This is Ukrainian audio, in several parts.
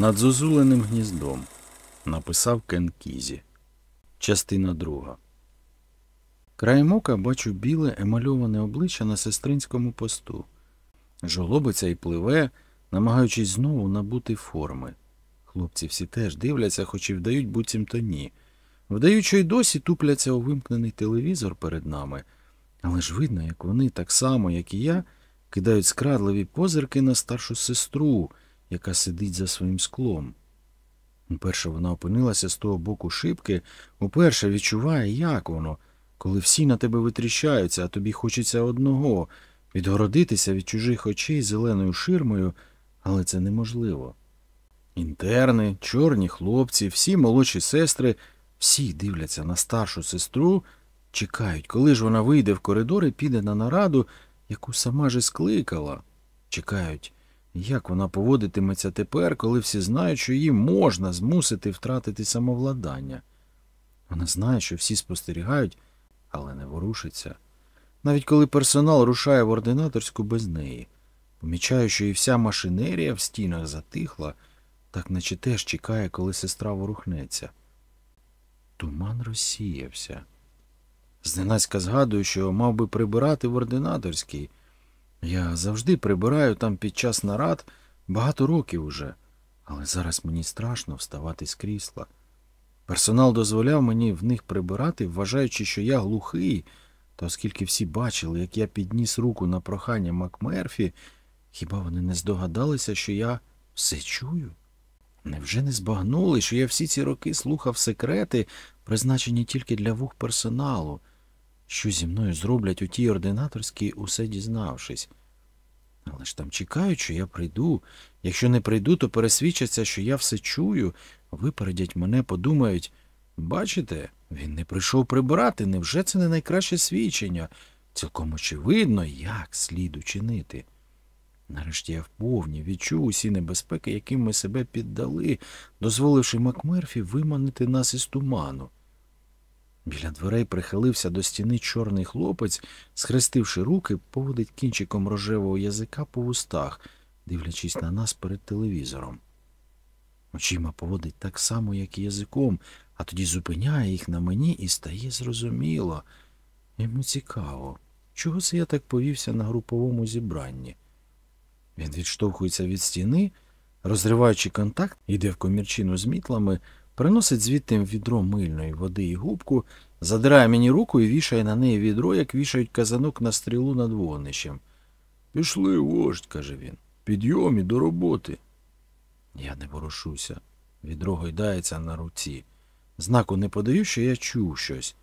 Над зозуленим гніздом написав Кен Кізі. Частина друга. Краєм ока бачу біле емальоване обличчя на сестринському посту. Жолобиться і пливе, намагаючись знову набути форми. Хлопці всі теж дивляться, хоч і вдають буцімто ні. Вдають, що й досі тупляться у вимкнений телевізор перед нами, але ж видно, як вони, так само, як і я, кидають скрадливі позирки на старшу сестру, яка сидить за своїм склом. Уперше вона опинилася з того боку шибки, уперше відчуває, як воно, коли всі на тебе витріщаються, а тобі хочеться одного відгородитися від чужих очей зеленою ширмою, але це неможливо. Інтерни, чорні хлопці, всі молодші сестри, всі дивляться на старшу сестру, чекають, коли ж вона вийде в коридор і піде на нараду, яку сама ж скликала. Чекають, як вона поводитиметься тепер, коли всі знають, що її можна змусити втратити самовладання. Вона знає, що всі спостерігають, але не ворушиться. Навіть коли персонал рушає в ординаторську без неї. Помічаю, що і вся машинерія в стінах затихла, так наче теж чекає, коли сестра ворухнеться. Туман розсіявся. Зненацька згадую, що мав би прибирати в ординаторській. Я завжди прибираю там під час нарад багато років уже, але зараз мені страшно вставати з крісла. Персонал дозволяв мені в них прибирати, вважаючи, що я глухий, та оскільки всі бачили, як я підніс руку на прохання Макмерфі, хіба вони не здогадалися, що я все чую? Невже не збагнули, що я всі ці роки слухав секрети, призначені тільки для вух персоналу? Що зі мною зроблять у тій ординаторській, усе дізнавшись? Але ж там чекають, що я прийду. Якщо не прийду, то пересвідчаться, що я все чую, випередять мене, подумають бачите, він не прийшов прибирати, невже це не найкраще свідчення? Цілком очевидно, як слід учинити. Нарешті я вповні відчув усі небезпеки, яким ми себе піддали, дозволивши Макмерфі виманити нас із туману. Біля дверей прихилився до стіни чорний хлопець, схрестивши руки, поводить кінчиком рожевого язика по вустах, дивлячись на нас перед телевізором. Очима поводить так само, як і язиком, а тоді зупиняє їх на мені і стає зрозуміло. Йому цікаво, чого це я так повівся на груповому зібранні. Він відштовхується від стіни, розриваючи контакт, йде в комірчину з мітлами, приносить звідти відро мильної води і губку, задирає мені руку і вішає на неї відро, як вішають казанок на стрілу над вогнищем. Пішли, вождь, каже він. Підйом і до роботи. Я не ворушуся. Відро гойдається на руці. Знаку не подаю, що я чув щось.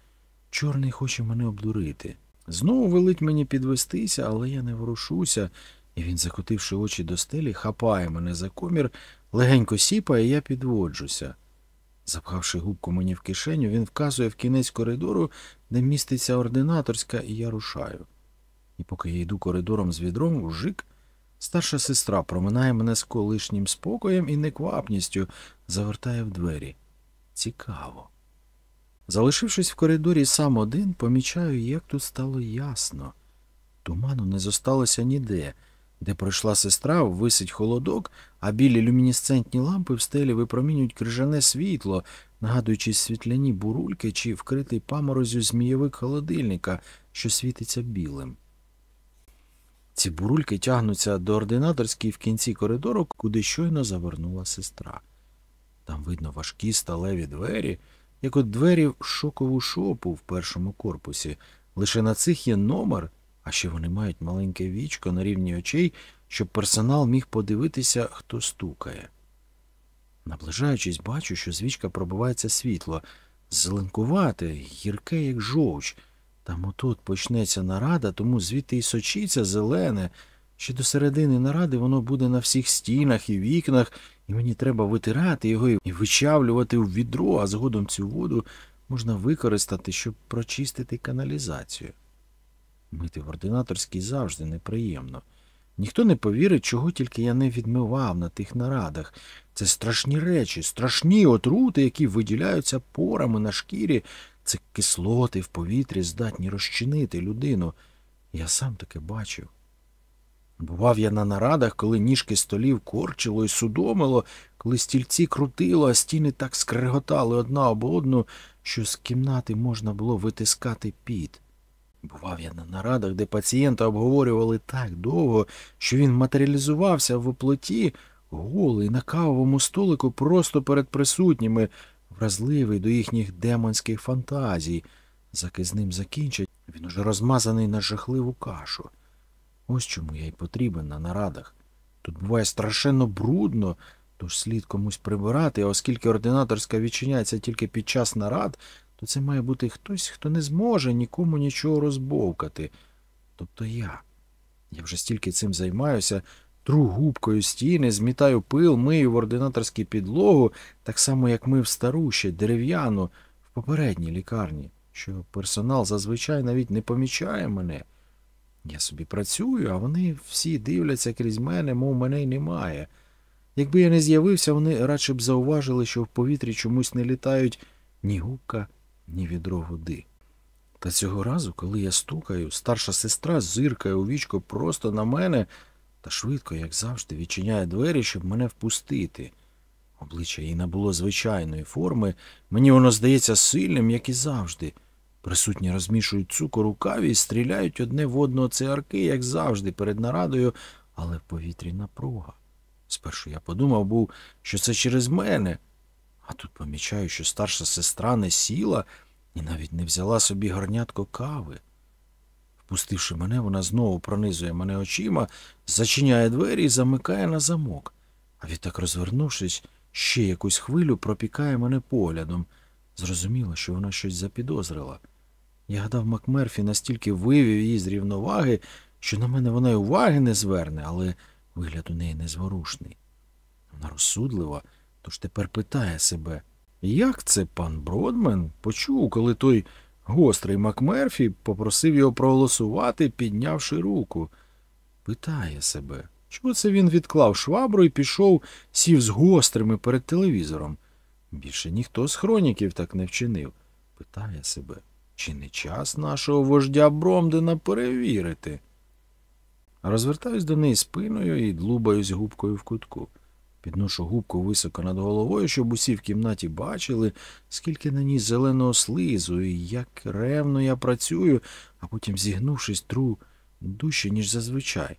Чорний хоче мене обдурити. Знову велить мені підвестися, але я не ворушуся, і він, закотивши очі до стелі, хапає мене за комір, легенько сіпає, і я підводжуся. Запхавши губку мені в кишеню, він вказує в кінець коридору, де міститься ординаторська, і я рушаю. І поки я йду коридором з відром, ужик, старша сестра проминає мене з колишнім спокоєм і неквапністю завертає в двері. Цікаво. Залишившись в коридорі сам один, помічаю, як тут стало ясно. Туману не зосталося ніде. Де пройшла сестра, висить холодок, а білі люмінесцентні лампи в стелі випромінюють крижане світло, нагадуючи світляні бурульки чи вкритий паморозю змійовик холодильника, що світиться білим. Ці бурульки тягнуться до ординаторської в кінці коридору, куди щойно завернула сестра. Там видно важкі сталеві двері, як от двері в шокову шопу в першому корпусі. Лише на цих є номер, а ще вони мають маленьке вічко на рівні очей, щоб персонал міг подивитися, хто стукає. Наближаючись, бачу, що з вічка пробивається світло, зеленкувате, гірке, як жовч. Там отут почнеться нарада, тому звідти і сочиться зелене. Ще до середини наради воно буде на всіх стінах і вікнах, і мені треба витирати його і вичавлювати у відро, а згодом цю воду можна використати, щоб прочистити каналізацію. Мити в ординаторській завжди неприємно. Ніхто не повірить, чого тільки я не відмивав на тих нарадах. Це страшні речі, страшні отрути, які виділяються порами на шкірі. Це кислоти в повітрі здатні розчинити людину. Я сам таке бачив. Бував я на нарадах, коли ніжки столів корчило і судомило, коли стільці крутило, а стіни так скреготали одна об одну, що з кімнати можна було витискати піт. Бував я на нарадах, де пацієнта обговорювали так довго, що він матеріалізувався в оплоті, голий на кавовому столику просто перед присутніми, вразливий до їхніх демонських фантазій. Заки з ним закінчать, він уже розмазаний на жахливу кашу. Ось чому я й потрібен на нарадах. Тут буває страшенно брудно, тож слід комусь прибирати, а оскільки ординаторська відчиняється тільки під час нарад, то це має бути хтось, хто не зможе нікому нічого розбовкати. Тобто я. Я вже стільки цим займаюся, тру губкою стіни, змітаю пил, мию в ординаторській підлогу, так само, як мив стару ще дерев'яну в попередній лікарні, що персонал зазвичай навіть не помічає мене. Я собі працюю, а вони всі дивляться крізь мене, мов мене й немає. Якби я не з'явився, вони радше б зауважили, що в повітрі чомусь не літають ні губка, ні відро води. Та цього разу, коли я стукаю, старша сестра зиркає у вічко просто на мене та швидко, як завжди, відчиняє двері, щоб мене впустити. Обличчя їй набуло звичайної форми, мені воно здається сильним, як і завжди. Присутні розмішують цукор у каві і стріляють одне в одного цигарки, як завжди, перед нарадою, але в повітрі напруга. Спершу я подумав був, що це через мене, а тут помічаю, що старша сестра не сіла і навіть не взяла собі горнятко кави. Впустивши мене, вона знову пронизує мене очима, зачиняє двері і замикає на замок. А відтак, розвернувшись, ще якусь хвилю пропікає мене поглядом. Зрозуміло, що вона щось запідозрила. Я гадав, Макмерфі настільки вивів її з рівноваги, що на мене вона й уваги не зверне, але вигляд у неї незворушний. Вона розсудлива, тож тепер питає себе, як це пан Бродмен почув, коли той гострий Макмерфі попросив його проголосувати, піднявши руку. Питає себе, чого це він відклав швабру і пішов, сів з гострими перед телевізором. Більше ніхто з хроніків так не вчинив. Питає себе, чи не час нашого вождя Бромдена перевірити? Розвертаюсь до неї спиною і длубаюсь губкою в кутку. Підношу губку високо над головою, щоб усі в кімнаті бачили, скільки на ній зеленого слизу, і як ревно я працюю, а потім, зігнувшись, тру дужче, ніж зазвичай.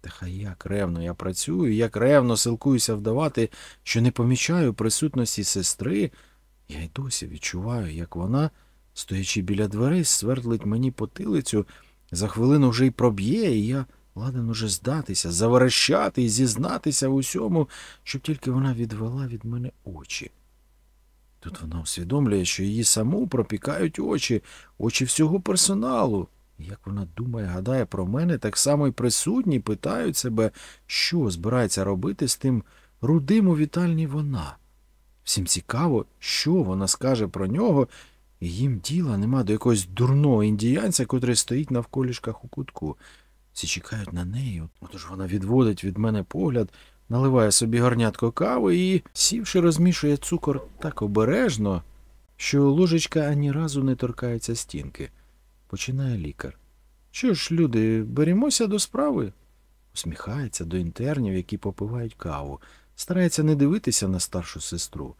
Та хай як ревно я працюю, як ревно силкуюся вдавати, що не помічаю присутності сестри, я й досі відчуваю, як вона, стоячи біля дверей, свердлить мені потилицю, за хвилину вже й проб'є, і я ладен уже здатися, заверещати і зізнатися в усьому, щоб тільки вона відвела від мене очі. Тут вона усвідомлює, що її саму пропікають очі, очі всього персоналу. І Як вона думає, гадає про мене, так само й присутні питають себе, що збирається робити з тим рудим у вітальні вона. Всім цікаво, що вона скаже про нього, і їм діла нема до якогось дурного індіянця, котрий стоїть навколішках у кутку. Всі чекають на неї. Отож вона відводить від мене погляд, наливає собі горнятко кави і, сівши, розмішує цукор так обережно, що ложечка ані разу не торкається стінки. Починає лікар. Що ж, люди, берімося до справи? Усміхається до інтернів, які попивають каву, старається не дивитися на старшу сестру.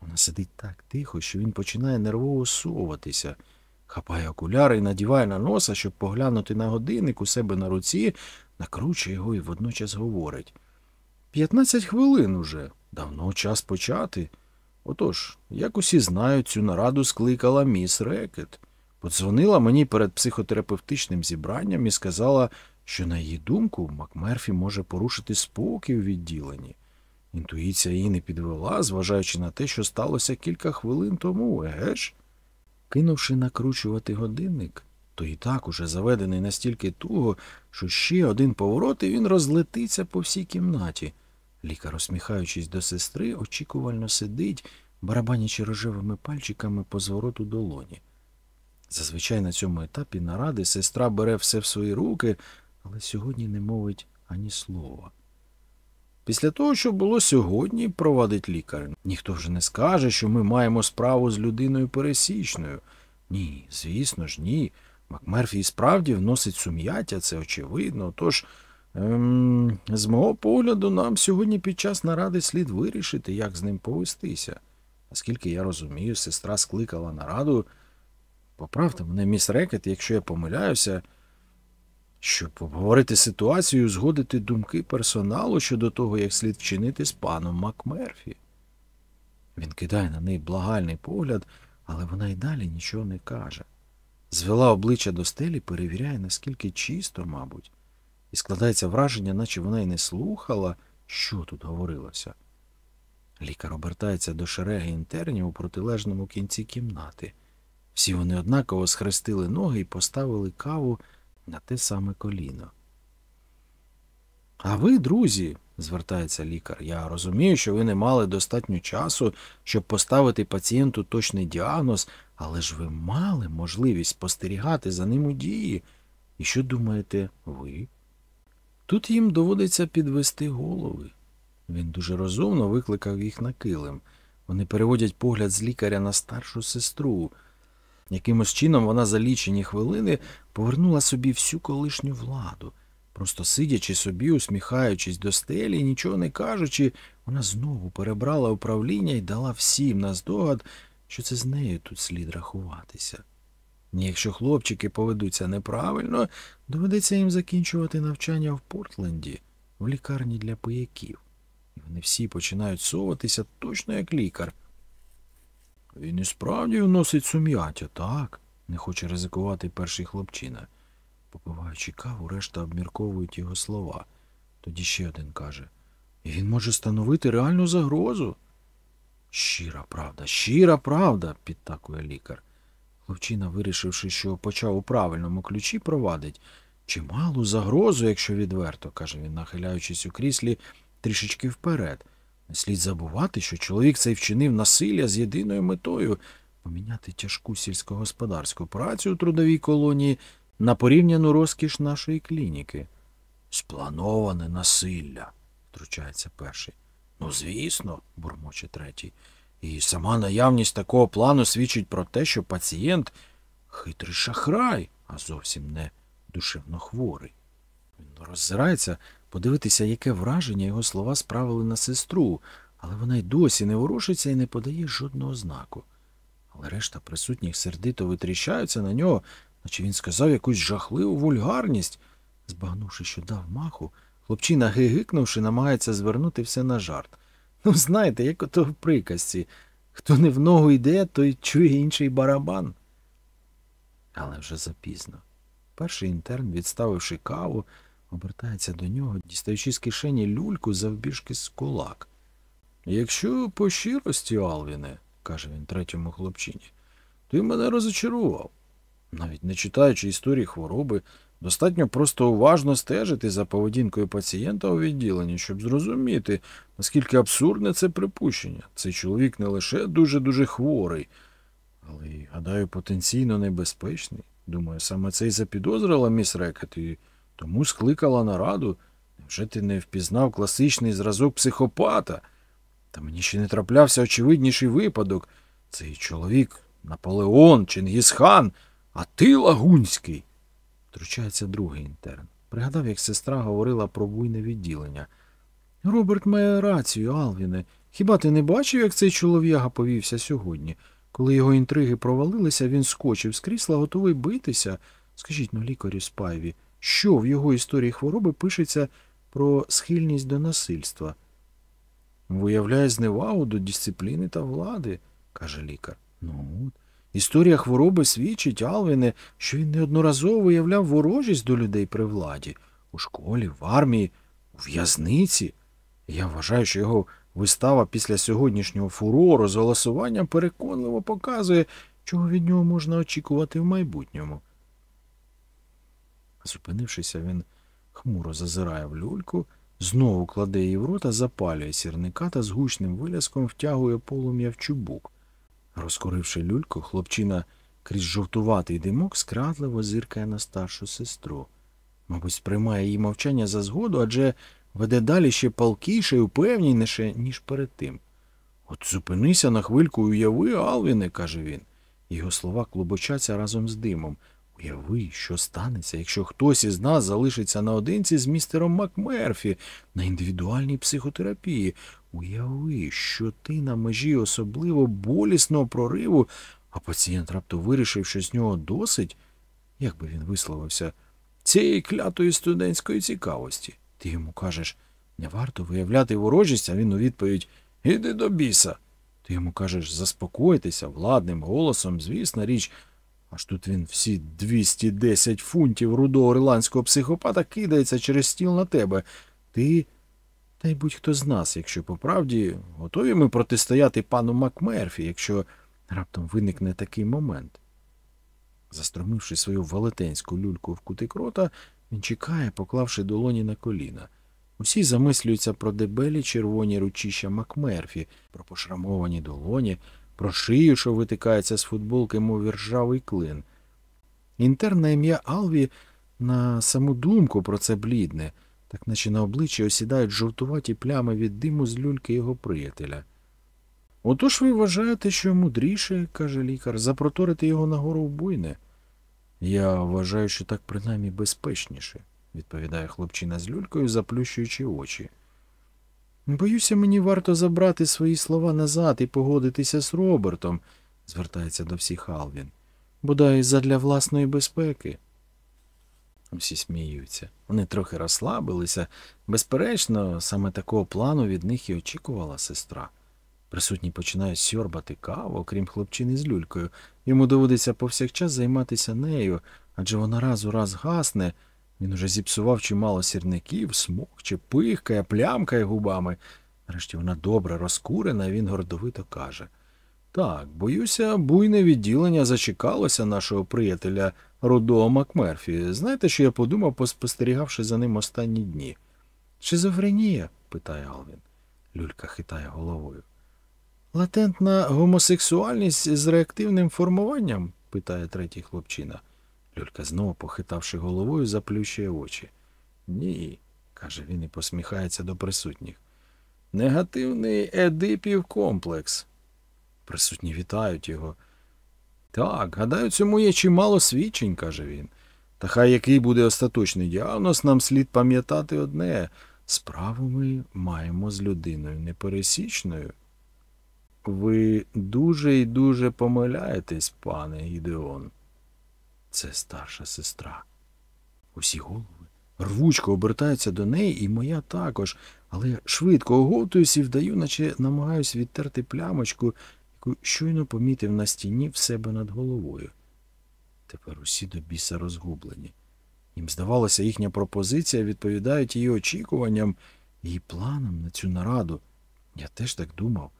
Вона сидить так тихо, що він починає нервово соватися, хапає окуляри і надіває на носа, щоб поглянути на годинник у себе на руці, накручує його і водночас говорить. П'ятнадцять хвилин уже. Давно час почати. Отож, як усі знають, цю нараду скликала міс Рекет. Подзвонила мені перед психотерапевтичним зібранням і сказала, що, на її думку, Макмерфі може порушити спокій у відділенні. Інтуїція її не підвела, зважаючи на те, що сталося кілька хвилин тому, еге ж? Кинувши накручувати годинник, то і так уже заведений настільки туго, що ще один поворот, і він розлетиться по всій кімнаті. Лікар, усміхаючись до сестри, очікувально сидить, барабанячи рожевими пальчиками по звороту долоні. Зазвичай на цьому етапі наради сестра бере все в свої руки, але сьогодні не мовить ані слова. Після того, що було сьогодні, провадить лікар, ніхто вже не скаже, що ми маємо справу з людиною пересічною. Ні, звісно ж, ні. Макмерфі справді вносить сум'яття, це очевидно. Тож Ем, з мого погляду, нам сьогодні під час наради слід вирішити, як з ним повестися. Наскільки я розумію, сестра скликала нараду. Поправте мене, міс Рекет, якщо я помиляюся, щоб обговорити ситуацію, і узгодити думки персоналу щодо того, як слід вчинити з паном Макмерфі. Він кидає на неї благальний погляд, але вона й далі нічого не каже. Звела обличчя до стелі, перевіряє, наскільки чисто, мабуть, і складається враження, наче вона й не слухала, що тут говорилося. Лікар обертається до шереги інтернів у протилежному кінці кімнати. Всі вони однаково схрестили ноги і поставили каву на те саме коліно. А ви, друзі, звертається лікар, я розумію, що ви не мали достатньо часу, щоб поставити пацієнту точний діагноз, але ж ви мали можливість спостерігати за ним у дії. І що думаєте ви? Тут їм доводиться підвести голови. Він дуже розумно викликав їх на килим. Вони переводять погляд з лікаря на старшу сестру. Якимось чином вона за лічені хвилини повернула собі всю колишню владу. Просто сидячи собі, усміхаючись до стелі нічого не кажучи, вона знову перебрала управління і дала всім наздогад, що це з нею тут слід рахуватися. Якщо хлопчики поведуться неправильно, доведеться їм закінчувати навчання в Портленді, в лікарні для пияків. І вони всі починають соватися точно як лікар. Він і справді вносить сум'яття, так? не хоче ризикувати перший хлопчина. Попиваючи каву, решта обмірковують його слова. Тоді ще один каже І він може становити реальну загрозу. Щира правда, щира правда, підтакує лікар. Хлопчина, вирішивши, що почав у правильному ключі, провадить чималу загрозу, якщо відверто, каже він, нахиляючись у кріслі трішечки вперед. Не слід забувати, що чоловік цей вчинив насилля з єдиною метою поміняти тяжку сільськогосподарську працю у трудовій колонії на порівняну розкіш нашої клініки. Сплановане насилля, втручається перший. Ну, звісно, бурмоче третій. І сама наявність такого плану свідчить про те, що пацієнт хитрий шахрай, а зовсім не душевно хворий. Він роззирається подивитися, яке враження його слова справили на сестру, але вона й досі не ворушиться і не подає жодного знаку. Але решта присутніх сердито витріщаються на нього, наче він сказав якусь жахливу вульгарність. Збагнувши, що дав маху, хлопчина, гигикнувши, намагається звернути все на жарт. Ну, знаєте, як ото в приказці. Хто не в ногу йде, той чує інший барабан. Але вже запізно. Перший інтерн, відставивши каву, обертається до нього, дістаючи з кишені люльку завбіжки з кулак. Якщо по щирості, Алвіне, каже він третьому хлопчині, ти мене розочарував. Навіть не читаючи історії хвороби, достатньо просто уважно стежити за поведінкою пацієнта у відділенні, щоб зрозуміти, наскільки абсурдне це припущення. Цей чоловік не лише дуже-дуже хворий, але й, гадаю, потенційно небезпечний. Думаю, саме це й запідозрила міс Рекет і тому скликала нараду. Невже ти не впізнав класичний зразок психопата? Та мені ще не траплявся очевидніший випадок. Цей чоловік Наполеон, Чингісхан, а ти Лагунський. Втручається другий інтерн. Пригадав, як сестра говорила про буйне відділення. Роберт має рацію, Алвіне. Хіба ти не бачив, як цей чолов'яга повівся сьогодні? Коли його інтриги провалилися, він скочив з крісла, готовий битися. Скажіть ну, лікарю Спайві, що в його історії хвороби пишеться про схильність до насильства? Виявляє зневагу до дисципліни та влади, каже лікар. Ну от. Історія хвороби свідчить, Алвіне, що він неодноразово виявляв ворожість до людей при владі у школі, в армії, у в'язниці. Я вважаю, що його вистава після сьогоднішнього фурору з голосуванням переконливо показує, чого від нього можна очікувати в майбутньому. Зупинившися, він хмуро зазирає в люльку, знову кладе її в рота, запалює сірника та з гучним виляском втягує полум'я в чубук. Розкоривши люльку, хлопчина крізь жовтуватий димок скрадливо зиркає на старшу сестру. Мабуть, сприймає її мовчання за згоду, адже веде далі ще палкіше і упевніше, ніж перед тим. От зупинися на хвильку уяви, Алвіне, каже він. Його слова клубочаться разом з димом. Уяви, що станеться, якщо хтось із нас залишиться наодинці з містером Макмерфі на індивідуальній психотерапії. Уяви, що ти на межі особливо болісного прориву, а пацієнт раптом вирішив, що з нього досить, як би він висловився, цієї клятої студентської цікавості. Ти йому кажеш, не варто виявляти ворожість, а він у відповідь Іди до біса. Ти йому кажеш заспокойтеся владним голосом, звісна річ. Аж тут він всі 210 фунтів рудого ірландського психопата кидається через стіл на тебе. Ти, та й будь-хто з нас, якщо по правді, готові ми протистояти пану Макмерфі, якщо раптом виникне такий момент. Застромивши свою велетенську люльку в кутик рота, він чекає, поклавши долоні на коліна. Усі замислюються про дебелі червоні ручища Макмерфі, про пошрамовані долоні, про шию, що витикається з футболки, мов ржавий клин. Інтерн на ім'я Алві на саму думку про це блідне, так наче на обличчі осідають жовтуваті плями від диму з люльки його приятеля. Отож ви вважаєте, що мудріше, каже лікар, запроторити його нагору в буйне? Я вважаю, що так принаймні безпечніше, відповідає хлопчина з люлькою, заплющуючи очі. Боюся, мені варто забрати свої слова назад і погодитися з Робертом, звертається до всіх Алвін. Бодай задля власної безпеки. Всі сміються. Вони трохи розслабилися. Безперечно, саме такого плану від них і очікувала сестра. Присутні починають сьорбати каву, окрім хлопчини з люлькою. Йому доводиться повсякчас займатися нею, адже вона раз у раз гасне. Він уже зіпсував чимало сірників, смокче, пихкає, плямкає губами. Нарешті вона добре розкурена, і він гордовито каже Так, боюся, буйне відділення зачекалося нашого приятеля Рудого Макмерфі. Знаєте, що я подумав, поспостерігавши за ним останні дні? Шизофренія? питає Алвін. Люлька хитає головою. Латентна гомосексуальність з реактивним формуванням? питає третій хлопчина. Люлька знову, похитавши головою, заплющує очі. Ні, каже він і посміхається до присутніх. Негативний едипів комплекс. Присутні вітають його. Так, гадаю, цьому є чимало свідчень, каже він. Та хай який буде остаточний діагноз, нам слід пам'ятати одне справу ми маємо з людиною непересічною. Ви дуже і дуже помиляєтесь, пане Гідеон. Це старша сестра. Усі голови рвучко обертаються до неї, і моя також, але я швидко оговтуюсь і вдаю, наче намагаюсь відтерти плямочку, яку щойно помітив на стіні в себе над головою. Тепер усі до біса розгублені. Їм здавалося, їхня пропозиція відповідає її очікуванням, її планам на цю нараду. Я теж так думав.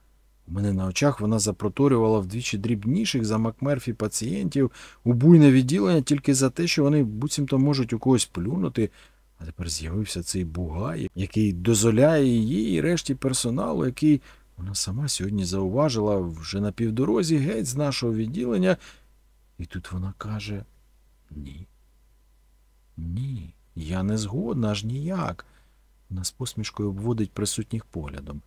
У мене на очах вона запроторювала вдвічі дрібніших за Макмерфі пацієнтів у буйне відділення тільки за те, що вони буцімто можуть у когось плюнути, а тепер з'явився цей бугай, який дозволяє її і решті персоналу, який вона сама сьогодні зауважила вже на півдорозі геть з нашого відділення, і тут вона каже ні. Ні, я не згодна аж ніяк. Вона з посмішкою обводить присутніх поглядом.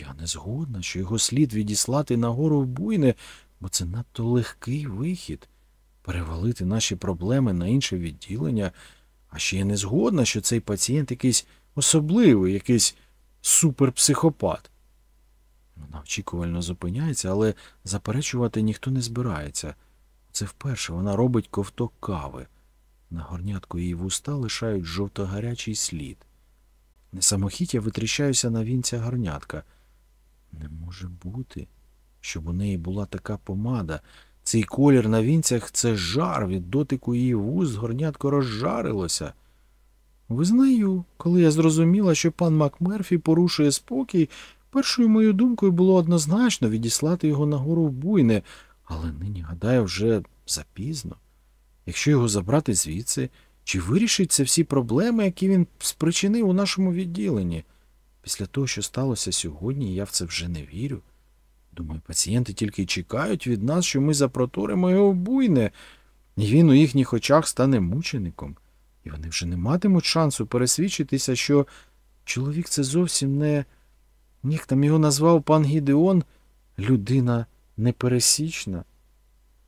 Я не згодна, що його слід відіслати нагору в буйне, бо це надто легкий вихід перевалити наші проблеми на інше відділення, а ще я не згодна, що цей пацієнт якийсь особливий, якийсь суперпсихопат. Вона очікувально зупиняється, але заперечувати ніхто не збирається. Це вперше вона робить ковток кави. На горнятку її вуста лишають жовто-гарячий слід. Несамохіть я витріщаюся на вінця горнятка. Не може бути, щоб у неї була така помада. Цей колір на вінцях це жар від дотику її вуст, горнятко розжарилося. Визнаю, коли я зрозуміла, що пан Макмерфі порушує спокій, першою моєю думкою було однозначно відіслати його нагору в буйне, але нині, гадаю, вже запізно. Якщо його забрати звідси, чи вирішиться всі проблеми, які він спричинив у нашому відділенні? Після того, що сталося сьогодні, я в це вже не вірю. Думаю, пацієнти тільки чекають від нас, що ми запроторимо його буйне, і він у їхніх очах стане мучеником, і вони вже не матимуть шансу пересвідчитися, що чоловік це зовсім не, як там його назвав пан Гідеон, людина непересічна.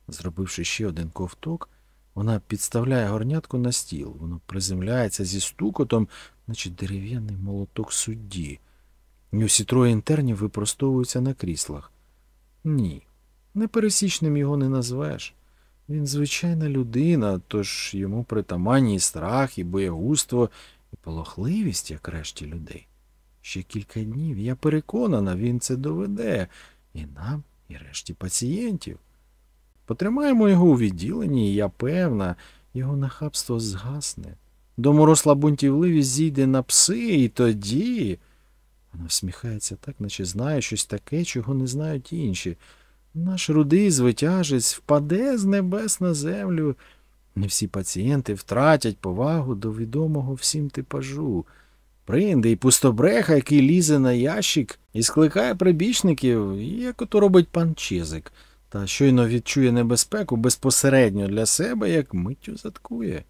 Зробивши ще один ковток, Вона підставляє горнятку на стіл. Воно приземляється зі стукотом, наче дерев'яний молоток судді. І усі троє інтернів випростовуються на кріслах. Ні, непересічним його не назвеш. Він звичайна людина, тож йому притаманні і страх, і боягузтво, і полохливість, як решті людей. Ще кілька днів, я переконана, він це доведе і нам, і решті пацієнтів. Потримаємо його у відділенні, і я певна, його нахабство згасне. Доморосла бунтівливість зійде на пси, і тоді. Вона всміхається так, наче знає щось таке, чого не знають інші. Наш рудий звитяжець впаде з небес на землю. Не всі пацієнти втратять повагу до відомого всім типажу. Прийде і пустобреха, який лізе на ящик і скликає прибічників, як ото робить пан Чезик, та щойно відчує небезпеку безпосередньо для себе, як миттю заткує.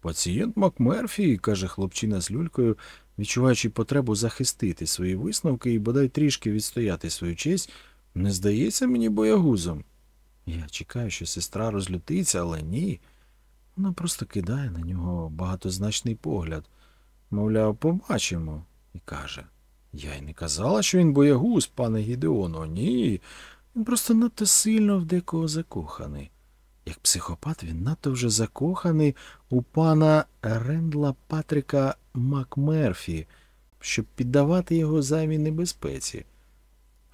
Пацієнт Макмерфі, каже хлопчина з люлькою, відчуваючи потребу захистити свої висновки і бодай трішки відстояти свою честь, не здається мені боягузом. Я чекаю, що сестра розлютиться, але ні. Вона просто кидає на нього багатозначний погляд. Мовляв, побачимо, і каже. Я й не казала, що він боягуз, пане Гідеоно. Ні. Він просто надто сильно в декого закоханий. Як психопат, він надто вже закоханий у пана Рендла Патрика Макмерфі, щоб піддавати його займій небезпеці.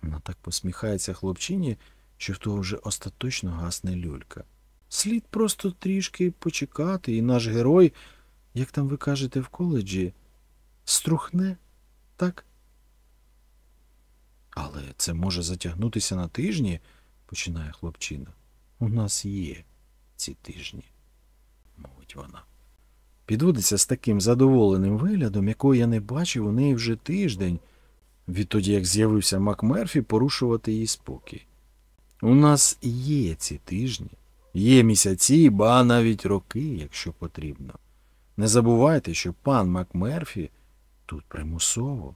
Вона так посміхається хлопчині, що в того вже остаточно гасне люлька. Слід просто трішки почекати, і наш герой, як там ви кажете в коледжі, струхне, так? Але це може затягнутися на тижні, починає хлопчина. У нас є ці тижні, мовить вона. Підводиться з таким задоволеним виглядом, якого я не бачив у неї вже тиждень, відтоді як з'явився Макмерфі порушувати її спокій. У нас є ці тижні, є місяці, ба навіть роки, якщо потрібно. Не забувайте, що пан Макмерфі тут примусово.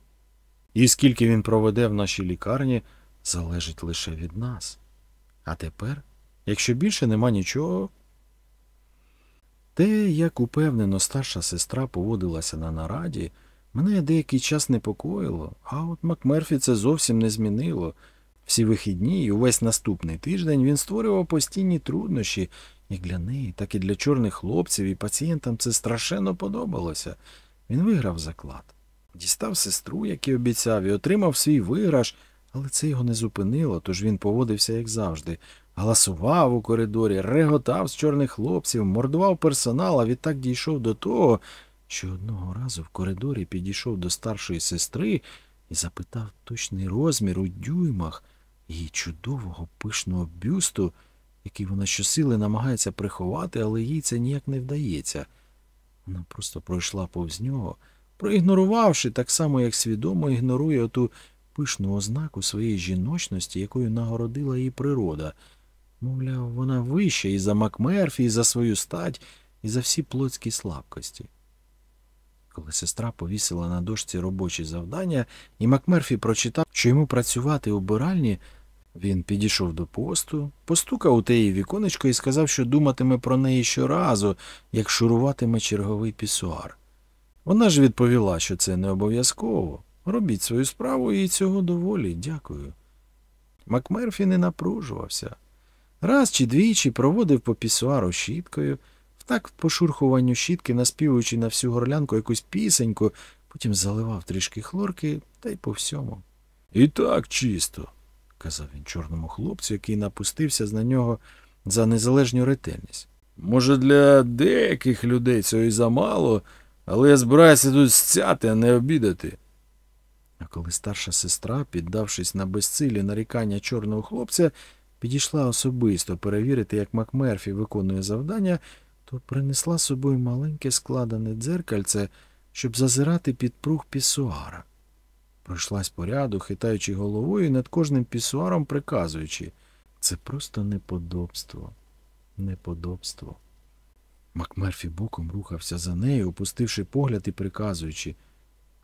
І скільки він проведе в нашій лікарні, залежить лише від нас. А тепер, якщо більше нема нічого. Те, як упевнено старша сестра поводилася на нараді, мене деякий час непокоїло, а от Макмерфі це зовсім не змінило. Всі вихідні і увесь наступний тиждень він створював постійні труднощі як для неї, так і для чорних хлопців, і пацієнтам це страшенно подобалося. Він виграв заклад. Дістав сестру, як і обіцяв, і отримав свій виграш, але це його не зупинило, тож він поводився, як завжди. Галасував у коридорі, реготав з чорних хлопців, мордував персонал, а відтак дійшов до того, що одного разу в коридорі підійшов до старшої сестри і запитав точний розмір у дюймах її чудового пишного бюсту, який вона щосили намагається приховати, але їй це ніяк не вдається. Вона просто пройшла повз нього, проігнорувавши так само, як свідомо ігнорує оту пишну ознаку своєї жіночності, якою нагородила її природа. Мовляв, вона вища і за Макмерфі, і за свою стать, і за всі плотські слабкості. Коли сестра повісила на дошці робочі завдання, і Макмерфі прочитав, що йому працювати у биральні, він підійшов до посту, постукав у теї віконечко і сказав, що думатиме про неї щоразу, як шуруватиме черговий пісуар. Вона ж відповіла, що це не обов'язково. Робіть свою справу і цього доволі, дякую. Макмерфі не напружувався. Раз чи двічі проводив по пісуару щіткою, так в пошурхуванню щітки, наспівуючи на всю горлянку якусь пісеньку, потім заливав трішки хлорки та й по всьому. І так чисто, казав він чорному хлопцю, який напустився на нього за незалежню ретельність. Може, для деяких людей цього і замало, але я збираюся тут стяти, а не обідати. А коли старша сестра, піддавшись на безцілі нарікання чорного хлопця, підійшла особисто перевірити, як Макмерфі виконує завдання, то принесла з собою маленьке складене дзеркальце, щоб зазирати під пруг пісуара. Пройшлась по ряду, хитаючи головою над кожним пісуаром приказуючи це просто неподобство, неподобство. Макмерфі боком рухався за нею, опустивши погляд і приказуючи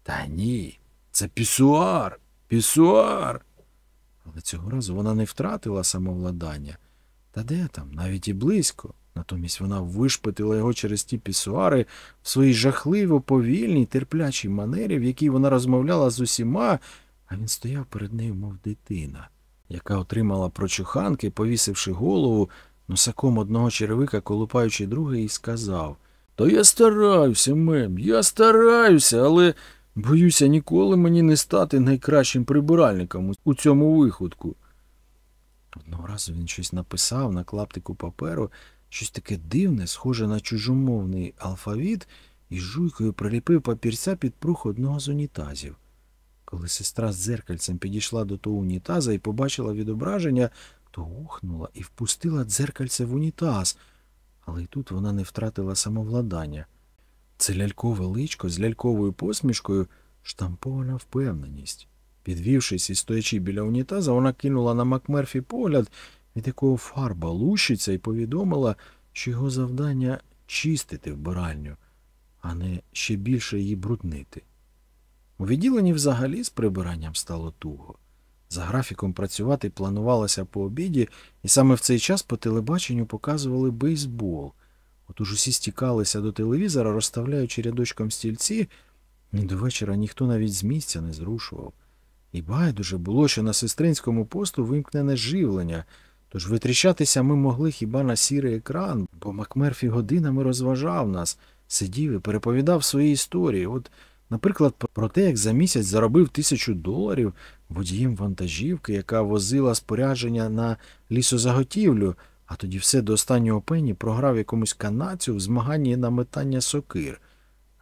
Та ні, це пісуар, пісуар. Але цього разу вона не втратила самовладання. Та де там, навіть і близько. Натомість вона вишпитила його через ті пісуари в своїй жахливо повільній, терплячій манері, в якій вона розмовляла з усіма, а він стояв перед нею, мов дитина, яка отримала прочуханки, повісивши голову, носаком одного черевика, колупаючи другий, і сказав То я стараюся, мем, я стараюся, але боюся, ніколи мені не стати найкращим прибиральником у цьому виходку. Одного разу він щось написав на клаптику паперу, щось таке дивне, схоже на чужомовний алфавіт, і жуйкою приліпив папірця під прух одного з унітазів. Коли сестра з дзеркальцем підійшла до того унітаза і побачила відображення, то ухнула і впустила дзеркальце в унітаз, але й тут вона не втратила самовладання. Це лялькове личко з ляльковою посмішкою штампована впевненість. Підвівшись і стоячи біля унітаза, вона кинула на Макмерфі погляд, від якого фарба лущиться, і повідомила, що його завдання чистити вбиральню, а не ще більше її бруднити. У відділенні взагалі з прибиранням стало туго. За графіком працювати планувалося по обіді, і саме в цей час по телебаченню показували бейсбол. Отож усі стікалися до телевізора, розставляючи рядочком стільці, і до вечора ніхто навіть з місця не зрушував. І байдуже було, що на сестринському посту вимкнене живлення, тож витріщатися ми могли хіба на сірий екран, бо Макмерфі годинами розважав нас, сидів і переповідав свої історії. От, наприклад, про те, як за місяць заробив тисячу доларів водієм вантажівки, яка возила спорядження на лісозаготівлю, а тоді все до останнього пені програв якомусь канадцю в змаганні на метання сокир.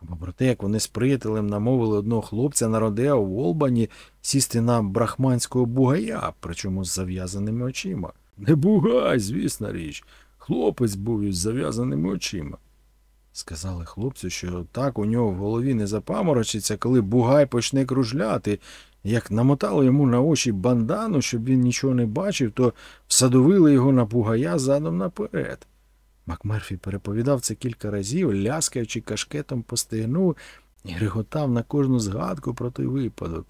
Або про те, як вони з приятелем намовили одного хлопця на Родео в Олбані сісти на брахманського бугая, причому з зав'язаними очима. Не бугай, звісна річ. Хлопець був із зав'язаними очима. Сказали хлопцю, що так у нього в голові не запаморочиться, коли бугай почне кружляти. Як намотали йому на очі бандану, щоб він нічого не бачив, то всадовили його на бугая задом наперед. Макмерфі переповідав це кілька разів, ляскаючи кашкетом по стегну і реготав на кожну згадку про той випадок.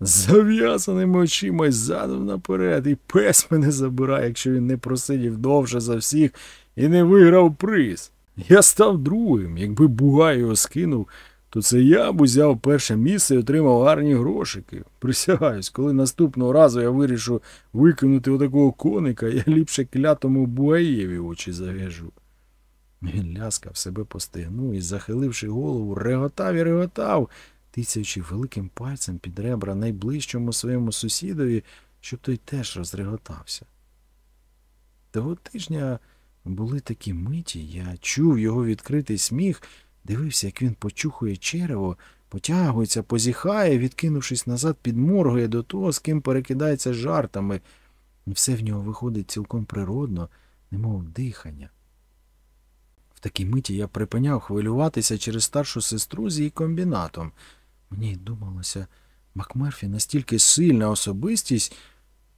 З зав'язаними очима й задом наперед, і пес мене забирає, якщо він не просидів довше за всіх і не виграв приз. Я став другим. Якби Бугай його скинув, то це я б узяв перше місце і отримав гарні грошики. Присягаюсь, коли наступного разу я вирішу викинути отакого коника, я ліпше клятому Бугаєві очі зав'яжу. Він ляскав себе по стегну і, захиливши голову, реготав і реготав, тицяючи великим пальцем під ребра найближчому своєму сусідові, щоб той теж розреготався. Того тижня були такі миті, я чув його відкритий сміх, дивився, як він почухує черево, потягується, позіхає, відкинувшись назад, підморгує до того, з ким перекидається жартами, і все в нього виходить цілком природно, немов дихання. В такій миті я припиняв хвилюватися через старшу сестру з її комбінатом. Мені думалося, Макмерфі настільки сильна особистість,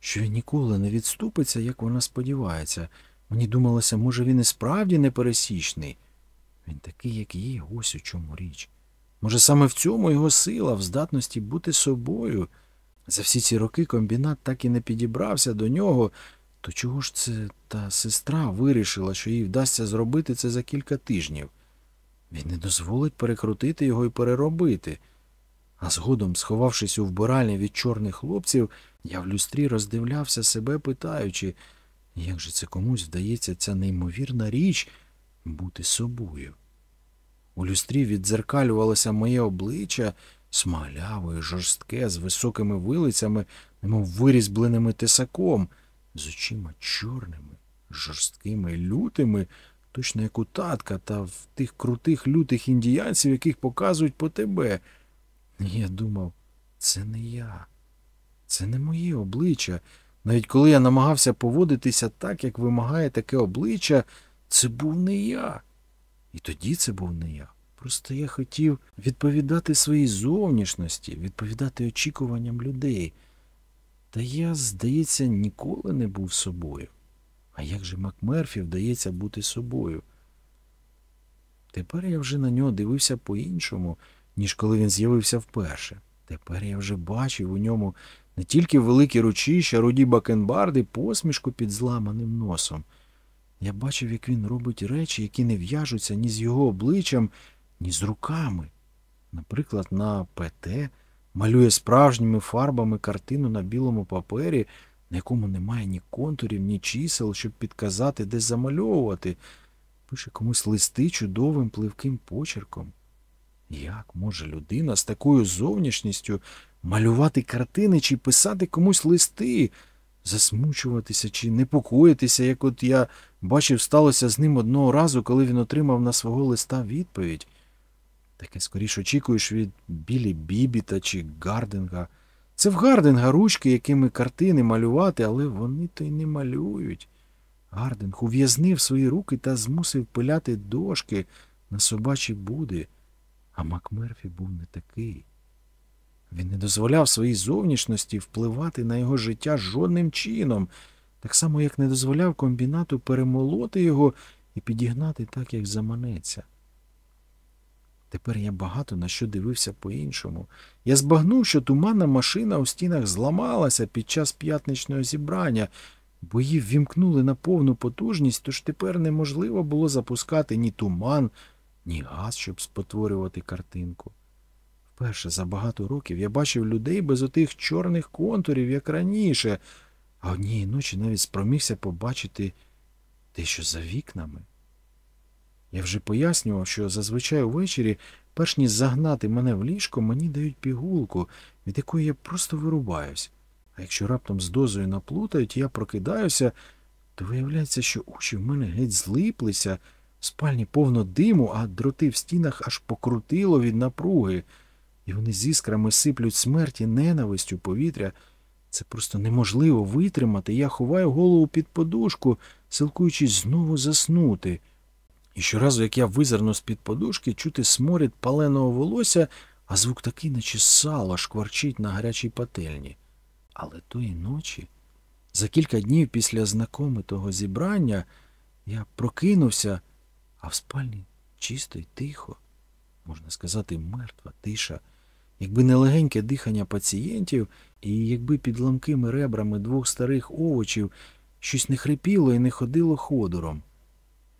що він ніколи не відступиться, як вона сподівається. Мені думалося, може, він і справді непересічний. Він такий, як є, ось у чому річ. Може, саме в цьому його сила, в здатності бути собою. За всі ці роки комбінат так і не підібрався до нього, то чого ж це та сестра вирішила, що їй вдасться зробити це за кілька тижнів? Він не дозволить перекрутити його і переробити. А згодом, сховавшись у вбиральні від чорних хлопців, я в люстрі роздивлявся себе, питаючи, як же це комусь вдається ця неймовірна річ бути собою. У люстрі віддзеркалювалося моє обличчя смагляве, жорстке, з високими вилицями, немов вирізбленими тесаком, з очима чорними, жорсткими, лютими, точно як у татка та в тих крутих лютих індіянців, яких показують по тебе. Я думав, це не я, це не моє обличчя. Навіть коли я намагався поводитися так, як вимагає таке обличчя, це був не я. І тоді це був не я. Просто я хотів відповідати своїй зовнішності, відповідати очікуванням людей. Та я, здається, ніколи не був собою. А як же Макмерфі вдається бути собою? Тепер я вже на нього дивився по-іншому, ніж коли він з'явився вперше. Тепер я вже бачив у ньому не тільки великі ручища, руді бакенбарди, посмішку під зламаним носом. Я бачив, як він робить речі, які не в'яжуться ні з його обличчям, ні з руками. Наприклад, на ПТ малює справжніми фарбами картину на білому папері, на якому немає ні контурів, ні чисел, щоб підказати, де замальовувати. Пише комусь листи чудовим пливким почерком. Як може людина з такою зовнішністю малювати картини чи писати комусь листи, засмучуватися чи непокоїтися, як от я бачив, сталося з ним одного разу, коли він отримав на свого листа відповідь. Таке скоріш очікуєш від Білі Бібіта чи Гардинга. Це в Гардинга ручки, якими картини малювати, але вони то й не малюють. Гардинг ув'язнив свої руки та змусив пиляти дошки на собачі буди. А Макмерфі був не такий. Він не дозволяв своїй зовнішності впливати на його життя жодним чином, так само, як не дозволяв комбінату перемолоти його і підігнати так, як заманеться. Тепер я багато на що дивився по-іншому. Я збагнув, що туманна машина у стінах зламалася під час п'ятничного зібрання, бо її ввімкнули на повну потужність, тож тепер неможливо було запускати ні туман, ні газ, щоб спотворювати картинку. Вперше за багато років я бачив людей без отих чорних контурів, як раніше, а однієї ночі навіть спромігся побачити те, що за вікнами. Я вже пояснював, що зазвичай увечері, перш ніж загнати мене в ліжко, мені дають пігулку, від якої я просто вирубаюсь. А якщо раптом з дозою наплутають, і я прокидаюся, то виявляється, що очі в мене геть злиплися, в спальні повно диму, а дроти в стінах аж покрутило від напруги, і вони з іскрами сиплють смерті ненавистю повітря. Це просто неможливо витримати. Я ховаю голову під подушку, силкуючись знову заснути. І щоразу, як я визирну з-під подушки, чути сморід паленого волосся, а звук такий, наче сало шкварчить на гарячій пательні. Але тої ночі, за кілька днів після знакомитого зібрання, я прокинувся, а в спальні чисто й тихо, можна сказати, мертва тиша. Якби не легеньке дихання пацієнтів, і якби під ламкими ребрами двох старих овочів щось не хрипіло і не ходило ходором.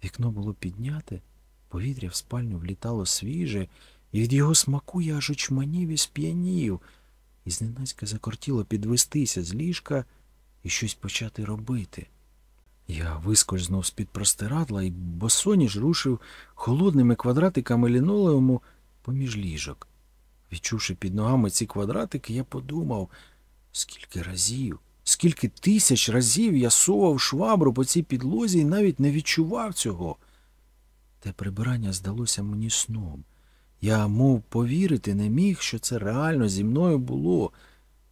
Вікно було підняте, повітря в спальню влітало свіже, і від його смаку я аж очманів і сп'янів, і зненацька закортіло підвестися з ліжка і щось почати робити. Я вискользнув з-під простирадла і босоніж рушив холодними квадратиками лінолеуму поміж ліжок. Відчувши під ногами ці квадратики, я подумав, скільки разів, скільки тисяч разів я совав швабру по цій підлозі і навіть не відчував цього. Те прибирання здалося мені сном. Я мов повірити не міг, що це реально зі мною було.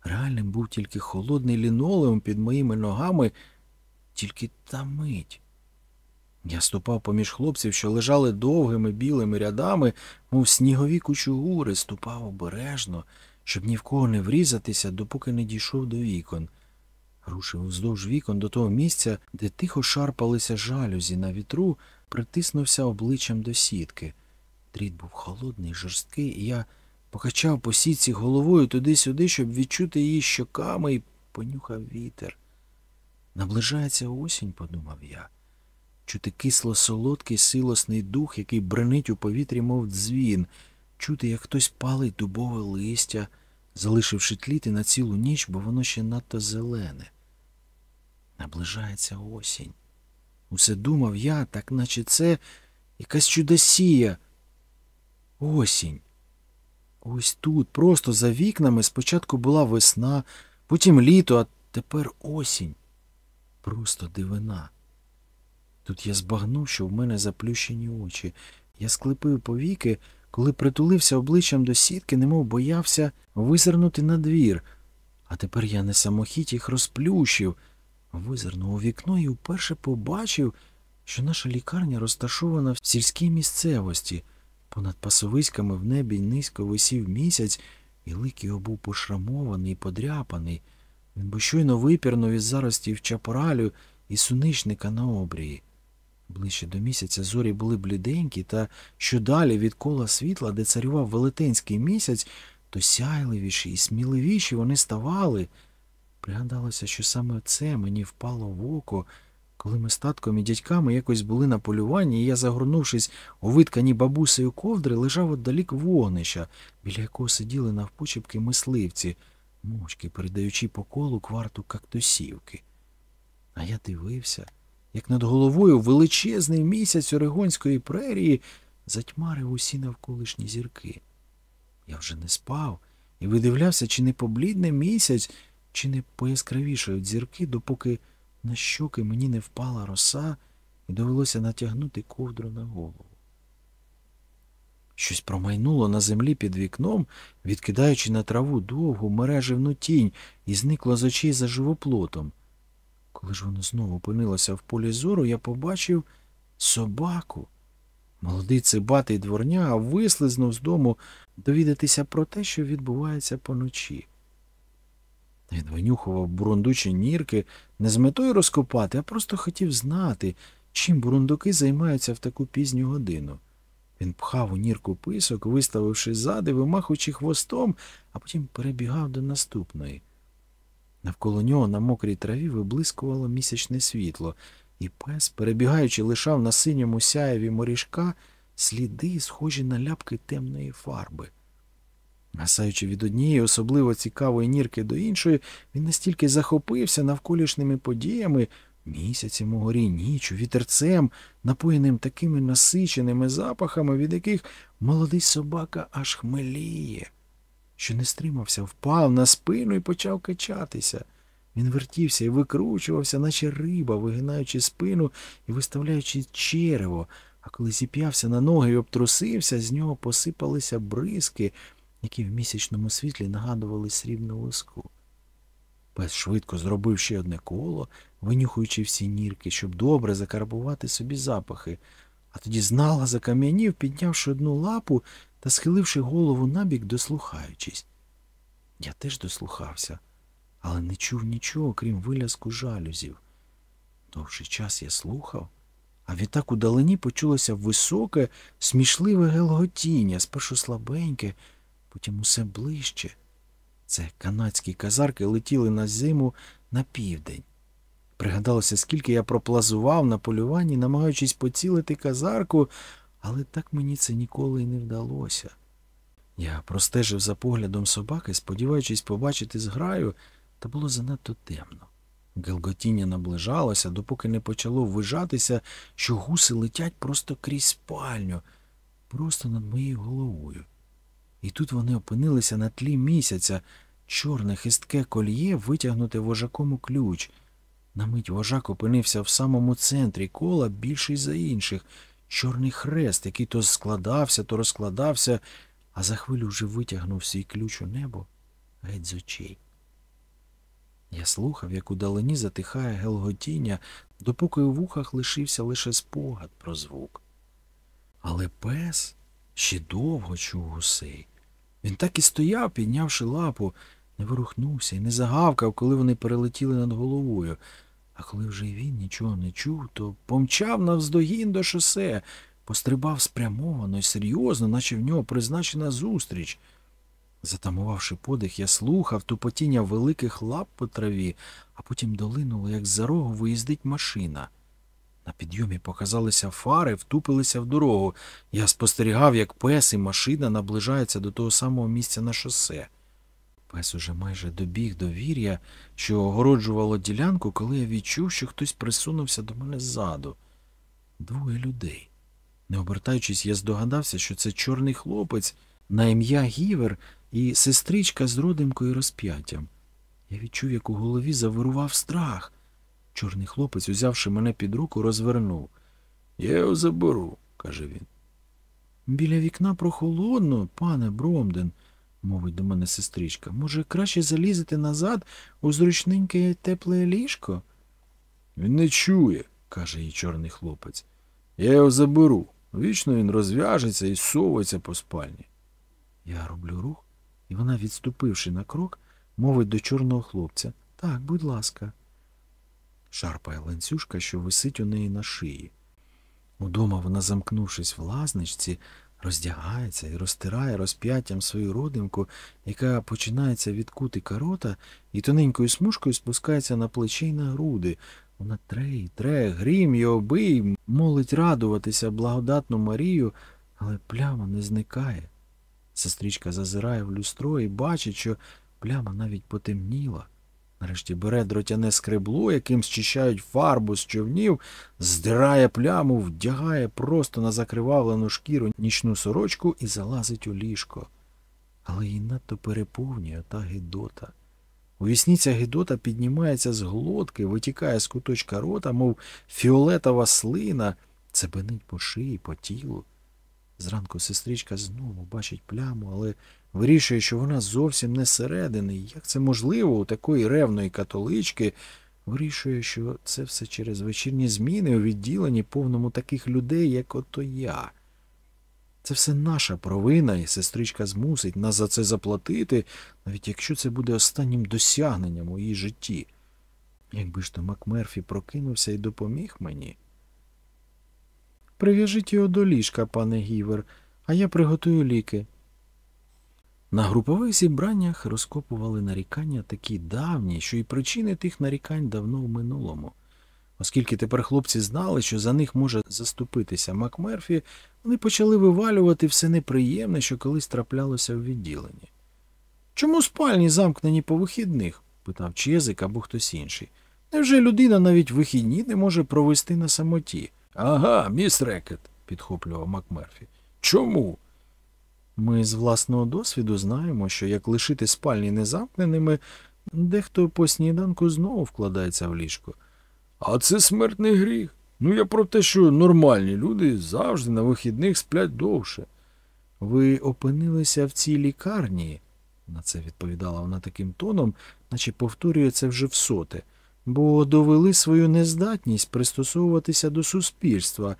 Реальним був тільки холодний лінолеум під моїми ногами, тільки та мить. Я ступав поміж хлопців, що лежали довгими білими рядами, мов снігові кучугури, ступав обережно, щоб ні в кого не врізатися, допоки не дійшов до вікон. Рушив вздовж вікон до того місця, де тихо шарпалися жалюзі на вітру, притиснувся обличчям до сітки. Дріт був холодний, жорсткий, і я покачав по сітці головою туди-сюди, щоб відчути її щоками і понюхав вітер. Наближається осінь, подумав я. Чути кисло солодкий силосний дух, який бренить у повітрі, мов дзвін, чути, як хтось палить дубове листя, залишивши тліти на цілу ніч, бо воно ще надто зелене. Наближається осінь. Усе думав я, так наче це якась чудосія. Осінь. Ось тут, просто за вікнами, спочатку була весна, потім літо, а тепер осінь. Просто дивина. Тут я збагнув, що в мене заплющені очі. Я склепив повіки, коли притулився обличчям до сітки, немов боявся визирнути на двір. А тепер я не самохідь їх розплющив. Визирнув у вікно і вперше побачив, що наша лікарня розташована в сільській місцевості. Понад пасовиськами в небі низько висів місяць, і лик його був пошрамований і подряпаний. Він бо щойно випірнув із заростів чапоралю і суничника на обрії. Ближче до місяця зорі були бліденькі, та що далі від кола світла, де царював велетенський місяць, то сяйливіші і сміливіші вони ставали. Пригадалося, що саме це мені впало в око, Коли ми з татком і дядьками якось були на полюванні, і я, загорнувшись у виткані бабусею ковдри, лежав отдалік вогнища, біля якого сиділи навпочепки мисливці, мовчки передаючи по колу кварту кактусівки. А я дивився, як над головою величезний місяць Орегонської прерії затьмарив усі навколишні зірки. Я вже не спав і видивлявся, чи не поблідне місяць, чи не пояскравішають зірки, допоки на щоки мені не впала роса і довелося натягнути ковдру на голову. Щось промайнуло на землі під вікном, відкидаючи на траву довгу мереживну тінь, і зникло з очей за живоплотом. Коли ж воно знову опинилося в полі зору, я побачив собаку. Молодий цибатий дворняга вислизнув з дому довідатися про те, що відбувається поночі. Він винюхував бурундучі нірки не з метою розкопати, а просто хотів знати, чим бурундуки займаються в таку пізню годину. Він пхав у нірку писок, виставивши ззади, вимахуючи хвостом, а потім перебігав до наступної. Навколо нього на мокрій траві виблискувало місячне світло, і пес, перебігаючи, лишав на синьому сяєві моріжка сліди, схожі на ляпки темної фарби. Гасаючи від однієї особливо цікавої нірки до іншої, він настільки захопився навколишніми подіями, місяцем у горі нічу, вітерцем, напоєним такими насиченими запахами, від яких молодий собака аж хмеліє, що не стримався, впав на спину і почав качатися. Він вертівся і викручувався, наче риба, вигинаючи спину і виставляючи черево, а коли зіп'явся на ноги і обтрусився, з нього посипалися бризки, які в місячному світлі нагадували срібну лиску. Пес швидко зробив ще одне коло, винюхуючи всі нірки, щоб добре закарбувати собі запахи, а тоді знала закам'янів, піднявши одну лапу та схиливши голову набік, дослухаючись. Я теж дослухався, але не чув нічого, крім виляску жалюзів. Довший час я слухав, а відтак у почулося високе, смішливе гелготіння, спершу слабеньке, потім усе ближче. Це канадські казарки летіли на зиму на південь. Пригадалося, скільки я проплазував на полюванні, намагаючись поцілити казарку, але так мені це ніколи й не вдалося. Я простежив за поглядом собаки, сподіваючись побачити зграю, та було занадто темно. Гелготіння наближалося, допоки не почало ввижатися, що гуси летять просто крізь спальню, просто над моєю головою. І тут вони опинилися на тлі місяця, чорне хистке кольє, витягнуте вожаком у ключ. На мить вожак опинився в самому центрі кола, більший за інших, чорний хрест, який то складався, то розкладався, а за хвилю вже витягнув свій ключ у небо геть з очей. Я слухав, як у далині затихає гелготіння, допоки у вухах лишився лише спогад про звук. Але пес ще довго чув гусей. Він так і стояв, піднявши лапу, не ворухнувся і не загавкав, коли вони перелетіли над головою. А коли вже й він нічого не чув, то помчав навздогін до шосе, пострибав спрямовано і серйозно, наче в нього призначена зустріч. Затамувавши подих, я слухав тупотіння великих лап по траві, а потім долинуло, як з-за рогу виїздить машина. На підйомі показалися фари, втупилися в дорогу. Я спостерігав, як пес і машина наближаються до того самого місця на шосе. Пес уже майже добіг до вір'я, що огороджувало ділянку, коли я відчув, що хтось присунувся до мене ззаду. Двоє людей. Не обертаючись, я здогадався, що це чорний хлопець на ім'я Гівер і сестричка з родимкою розп'яттям. Я відчув, як у голові завирував страх. Чорний хлопець, узявши мене під руку, розвернув. Я його заберу, каже він. Біля вікна прохолодно, пане Бромден, мовить до мене сестричка. Може, краще залізати назад у зручненьке тепле ліжко? Він не чує, каже їй чорний хлопець. Я його заберу. Вічно він розв'яжеться і совується по спальні. Я роблю рух, і вона, відступивши на крок, мовить до чорного хлопця. Так, будь ласка. Шарпає ланцюжка, що висить у неї на шиї. Удома вона, замкнувшись в лазничці, роздягається і розтирає розп'яттям свою родинку, яка починається від кутика рота і тоненькою смужкою спускається на плече й на груди, Вона тре і тре, грім і обий, молить радуватися благодатну Марію, але пляма не зникає. Сестричка зазирає в люстро і бачить, що пляма навіть потемніла. Нарешті бере дротяне скребло, яким зчищають фарбу з човнів, здирає пляму, вдягає просто на закривавлену шкіру нічну сорочку і залазить у ліжко. Але її надто переповнює та гидота. У вісні ця гидота піднімається з глотки, витікає з куточка рота, мов фіолетова слина, цебенить по шиї, по тілу. Зранку сестричка знову бачить пляму, але вирішує, що вона зовсім не зсередини. Як це можливо у такої ревної католички? Вирішує, що це все через вечірні зміни у відділенні повному таких людей, як ото я. Це все наша провина, і сестричка змусить нас за це заплатити, навіть якщо це буде останнім досягненням у її житті. Якби ж то Макмерфі прокинувся і допоміг мені. Прив'яжіть його до ліжка, пане Гівер, а я приготую ліки. На групових зібраннях розкопували нарікання такі давні, що й причини тих нарікань давно в минулому. Оскільки тепер хлопці знали, що за них може заступитися Макмерфі, вони почали вивалювати все неприємне, що колись траплялося в відділенні. Чому спальні замкнені по вихідних? питав Чезик або хтось інший. Невже людина навіть вихідні не може провести на самоті? Ага, міс Рекет, підхоплював Макмерфі. Чому? Ми з власного досвіду знаємо, що як лишити спальні незамкненими, дехто по сніданку знову вкладається в ліжко. А це смертний гріх. Ну я про те, що нормальні люди завжди на вихідних сплять довше. Ви опинилися в цій лікарні, на це відповідала вона таким тоном, наче повторює це вже всоте, бо довели свою нездатність пристосовуватися до суспільства.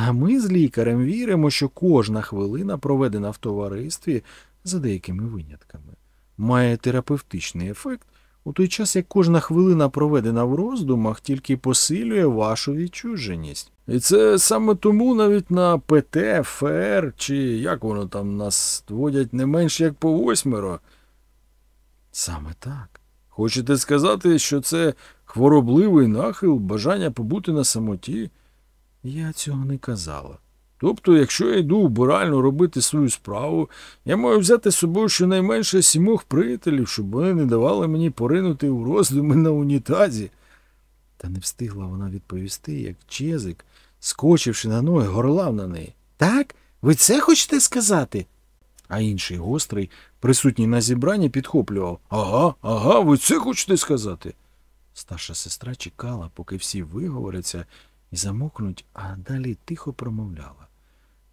А ми з лікарем віримо, що кожна хвилина, проведена в товаристві, за деякими винятками, має терапевтичний ефект, у той час як кожна хвилина, проведена в роздумах, тільки посилює вашу відчуженість. І це саме тому навіть на ПТ, ФР, чи як воно там нас водять не менш як по восьмеро. Саме так. Хочете сказати, що це хворобливий нахил, бажання побути на самоті? Я цього не казала. Тобто, якщо я йду вбирально робити свою справу, я маю взяти з собою щонайменше сімох приятелів, щоб вони не давали мені поринути у роздуми на унітазі. Та не встигла вона відповісти, як Чезик, скочивши на ноги, горлав на неї. Так? Ви це хочете сказати? А інший гострий, присутній на зібранні, підхоплював. Ага, ага, ви це хочете сказати? Старша сестра чекала, поки всі виговоряться і замокнуть, а далі тихо промовляла.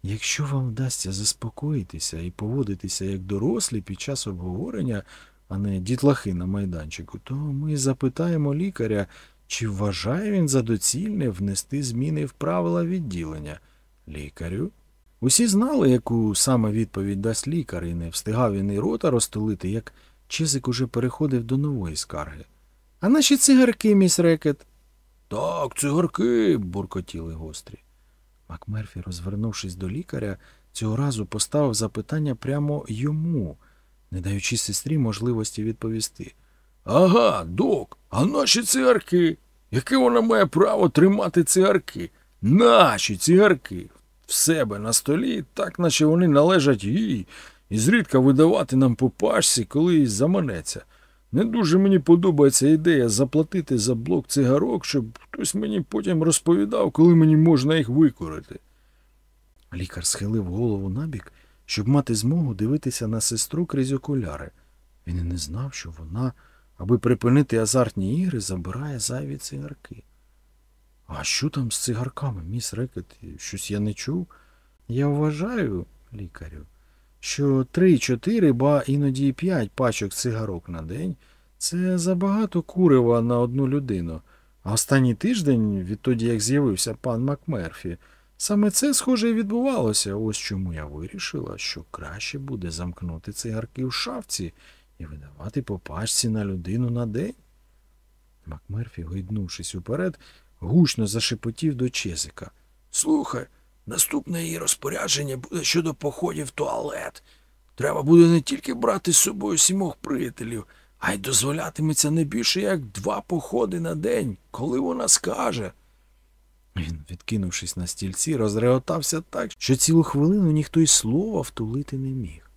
Якщо вам вдасться заспокоїтися і поводитися як дорослі під час обговорення, а не дітлахи на майданчику, то ми запитаємо лікаря, чи вважає він за доцільне внести зміни в правила відділення. Лікарю? Усі знали, яку саме відповідь дасть лікар, і не встигав він і рота розтулити, як Чизик уже переходив до нової скарги. А наші цигарки, міс Рекет? Так, цигарки, буркотіли гострі. Макмерфі, розвернувшись до лікаря, цього разу поставив запитання прямо йому, не даючи сестрі можливості відповісти. Ага, док, а наші цигарки? Яке вона має право тримати цигарки? Наші цигарки в себе на столі, так наче вони належать їй, і зрідка видавати нам по пашці, коли заманеться. Не дуже мені подобається ідея заплатити за блок цигарок, щоб хтось мені потім розповідав, коли мені можна їх викорити. Лікар схилив голову набік, щоб мати змогу дивитися на сестру крізь окуляри. Він і не знав, що вона, аби припинити азартні ігри, забирає зайві цигарки. А що там з цигарками, міс Рекет? Щось я не чув. Я вважаю, лікарю, що три-чотири, ба іноді п'ять пачок цигарок на день це забагато курива на одну людину. А останній тиждень, відтоді як з'явився пан Макмерфі, саме це, схоже, і відбувалося. Ось чому я вирішила, що краще буде замкнути цигарки в шафці і видавати по пачці на людину на день. Макмерфі, гойднувшись уперед, гучно зашепотів до Чезика. Слухай, наступне її розпорядження буде щодо походів в туалет. Треба буде не тільки брати з собою сімох приятелів, а й дозволятиметься не більше як два походи на день, коли вона скаже. Він, відкинувшись на стільці, розреготався так, що цілу хвилину ніхто й слова втулити не міг.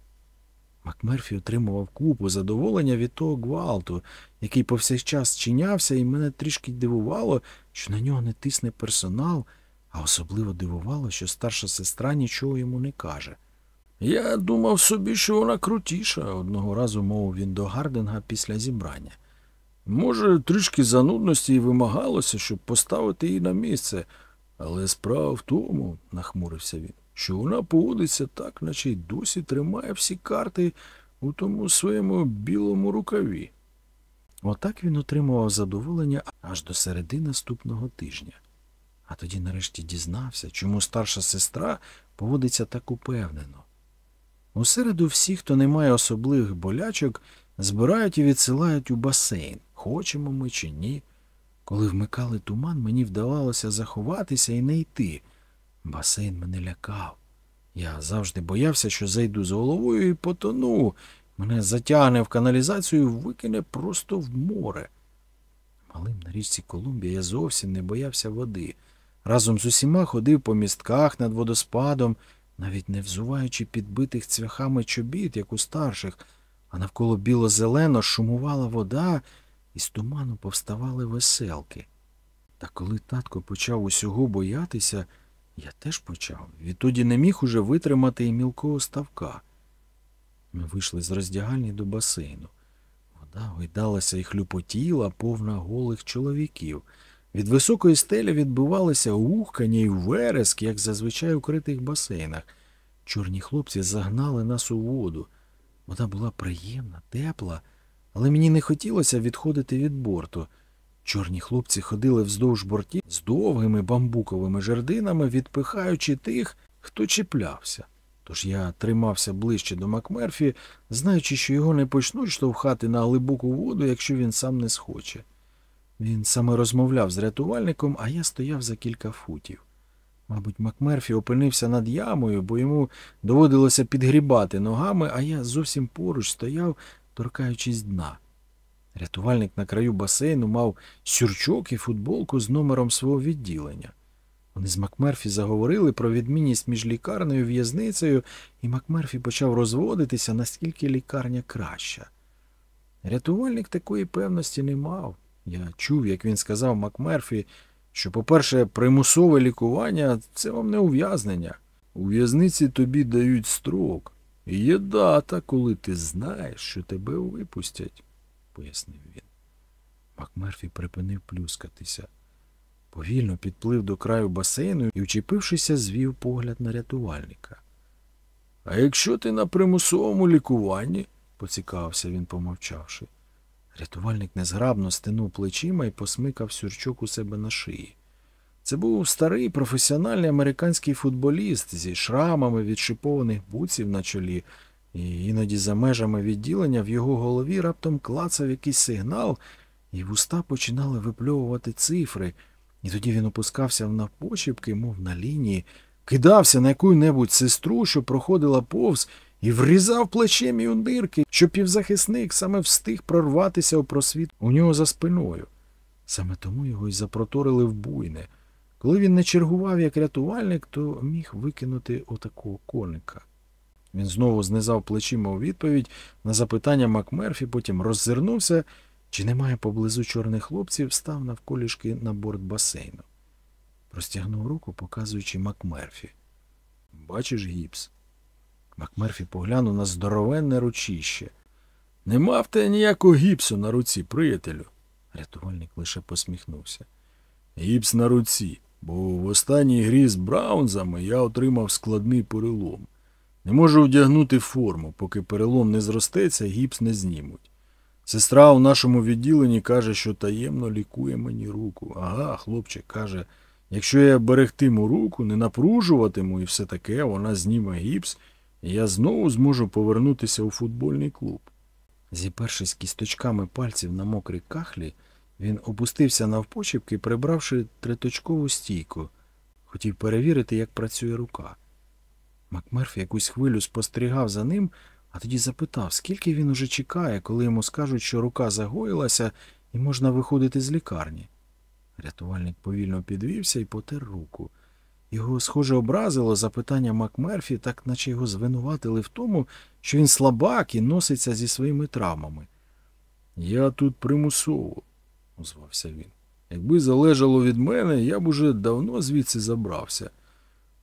Макмерфі отримував купу задоволення від того гвалту, який повсякчас чинявся, і мене трішки дивувало, що на нього не тисне персонал, а особливо дивувало, що старша сестра нічого йому не каже. Я думав собі, що вона крутіша, одного разу мовив він до Гардинга після зібрання. Може, трішки занудності і вимагалося, щоб поставити її на місце, але справа в тому, нахмурився він, що вона поводиться так, наче й досі тримає всі карти у тому своєму білому рукаві. Отак він отримував задоволення аж до середи наступного тижня. А тоді нарешті дізнався, чому старша сестра поводиться так упевнено. У середу всі, хто не має особливих болячок, збирають і відсилають у басейн, хочемо ми чи ні. Коли вмикали туман, мені вдавалося заховатися і не йти. Басейн мене лякав. Я завжди боявся, що зайду з головою і потону. Мене затягне в каналізацію і викине просто в море. Малим на річці Колумбія я зовсім не боявся води. Разом з усіма ходив по містках над водоспадом, навіть не взуваючи підбитих цвяхами чобіт, як у старших, а навколо біло-зелено шумувала вода, і з туману повставали веселки. Та коли татко почав усього боятися, я теж почав. Відтоді не міг уже витримати і мілкого ставка. Ми вийшли з роздягальні до басейну. Вода гойдалася і хлюпотіла, повна голих чоловіків. Від високої стелі відбивалися ухкання і вереск, як зазвичай у критих басейнах. Чорні хлопці загнали нас у воду. Вода була приємна, тепла, але мені не хотілося відходити від борту. Чорні хлопці ходили вздовж бортів з довгими бамбуковими жердинами, відпихаючи тих, хто чіплявся. Тож я тримався ближче до Макмерфі, знаючи, що його не почнуть штовхати на глибоку воду, якщо він сам не схоче. Він саме розмовляв з рятувальником, а я стояв за кілька футів. Мабуть, Макмерфі опинився над ямою, бо йому доводилося підгрібати ногами, а я зовсім поруч стояв, торкаючись дна. Рятувальник на краю басейну мав сюрчок і футболку з номером свого відділення. Вони з Макмерфі заговорили про відмінність між лікарнею і в'язницею, і Макмерфі почав розводитися, наскільки лікарня краща. Рятувальник такої певності не мав. Я чув, як він сказав Макмерфі, що, по-перше, примусове лікування це вам не ув'язнення. У в'язниці тобі дають строк. І є дата, коли ти знаєш, що тебе випустять, пояснив він. Макмерфі припинив плюскатися. Повільно підплив до краю басейну і, вчепившися, звів погляд на рятувальника. А якщо ти на примусовому лікуванні? поцікавився він, помовчавши. Рятувальник незграбно стинув плечима і посмикав сюрчок у себе на шиї. Це був старий професіональний американський футболіст зі шрамами від шипованих буців на чолі, і іноді за межами відділення в його голові раптом клацав якийсь сигнал, і вуста починали випльовувати цифри, і тоді він опускався в навпочіпки, мов на лінії, кидався на яку-небудь сестру, що проходила повз, і врізав плечем і у дирки, що півзахисник саме встиг прорватися у просвіт у нього за спиною. Саме тому його й запроторили в буйне. Коли він не чергував як рятувальник, то міг викинути отакого коника. Він знову знизав плечима у відповідь на запитання Макмерфі, потім роззирнувся, чи немає поблизу чорних хлопців, став навколішки на борт басейну. Простягнув руку, показуючи Макмерфі. Бачиш гіпс? Макмерфі поглянув на здоровенне ручище. Не мав те ніякого гіпсу на руці, приятелю. Рятувальник лише посміхнувся. Гіпс на руці, бо в останній грі з Браунзами я отримав складний перелом. Не можу вдягнути форму, поки перелом не зростеться, гіпс не знімуть. Сестра у нашому відділенні каже, що таємно лікує мені руку. Ага, хлопчик каже, якщо я берегтиму руку, не напружуватиму і все таке, вона зніме гіпс, я знову зможу повернутися у футбольний клуб. Зіпершись кісточками пальців на мокрій кахлі, він опустився навпочіпки, прибравши триточкову стійку. Хотів перевірити, як працює рука. Макмерф якусь хвилю спостерігав за ним, а тоді запитав, скільки він уже чекає, коли йому скажуть, що рука загоїлася і можна виходити з лікарні. Рятувальник повільно підвівся і потер руку. Його, схоже, образило запитання Макмерфі, так наче його звинуватили в тому, що він слабак і носиться зі своїми травмами. Я тут примусово, озвався він. Якби залежало від мене, я б уже давно звідси забрався.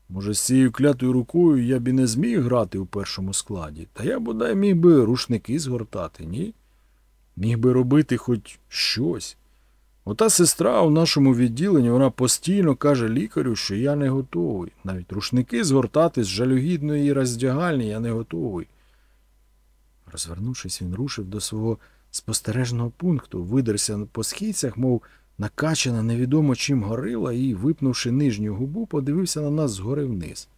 Може, з цією клятою рукою я б і не зміг грати у першому складі, та я бодай міг би рушники згортати, ні? Міг би робити хоч щось. Ота сестра у нашому відділенні вона постійно каже лікарю, що я не готовий. Навіть рушники згортати з жалюгідної роздягальні я не готовий. Розвернувшись, він рушив до свого спостережного пункту, видерся по східцях, мов накачана невідомо чим горила, і, випнувши нижню губу, подивився на нас згори вниз.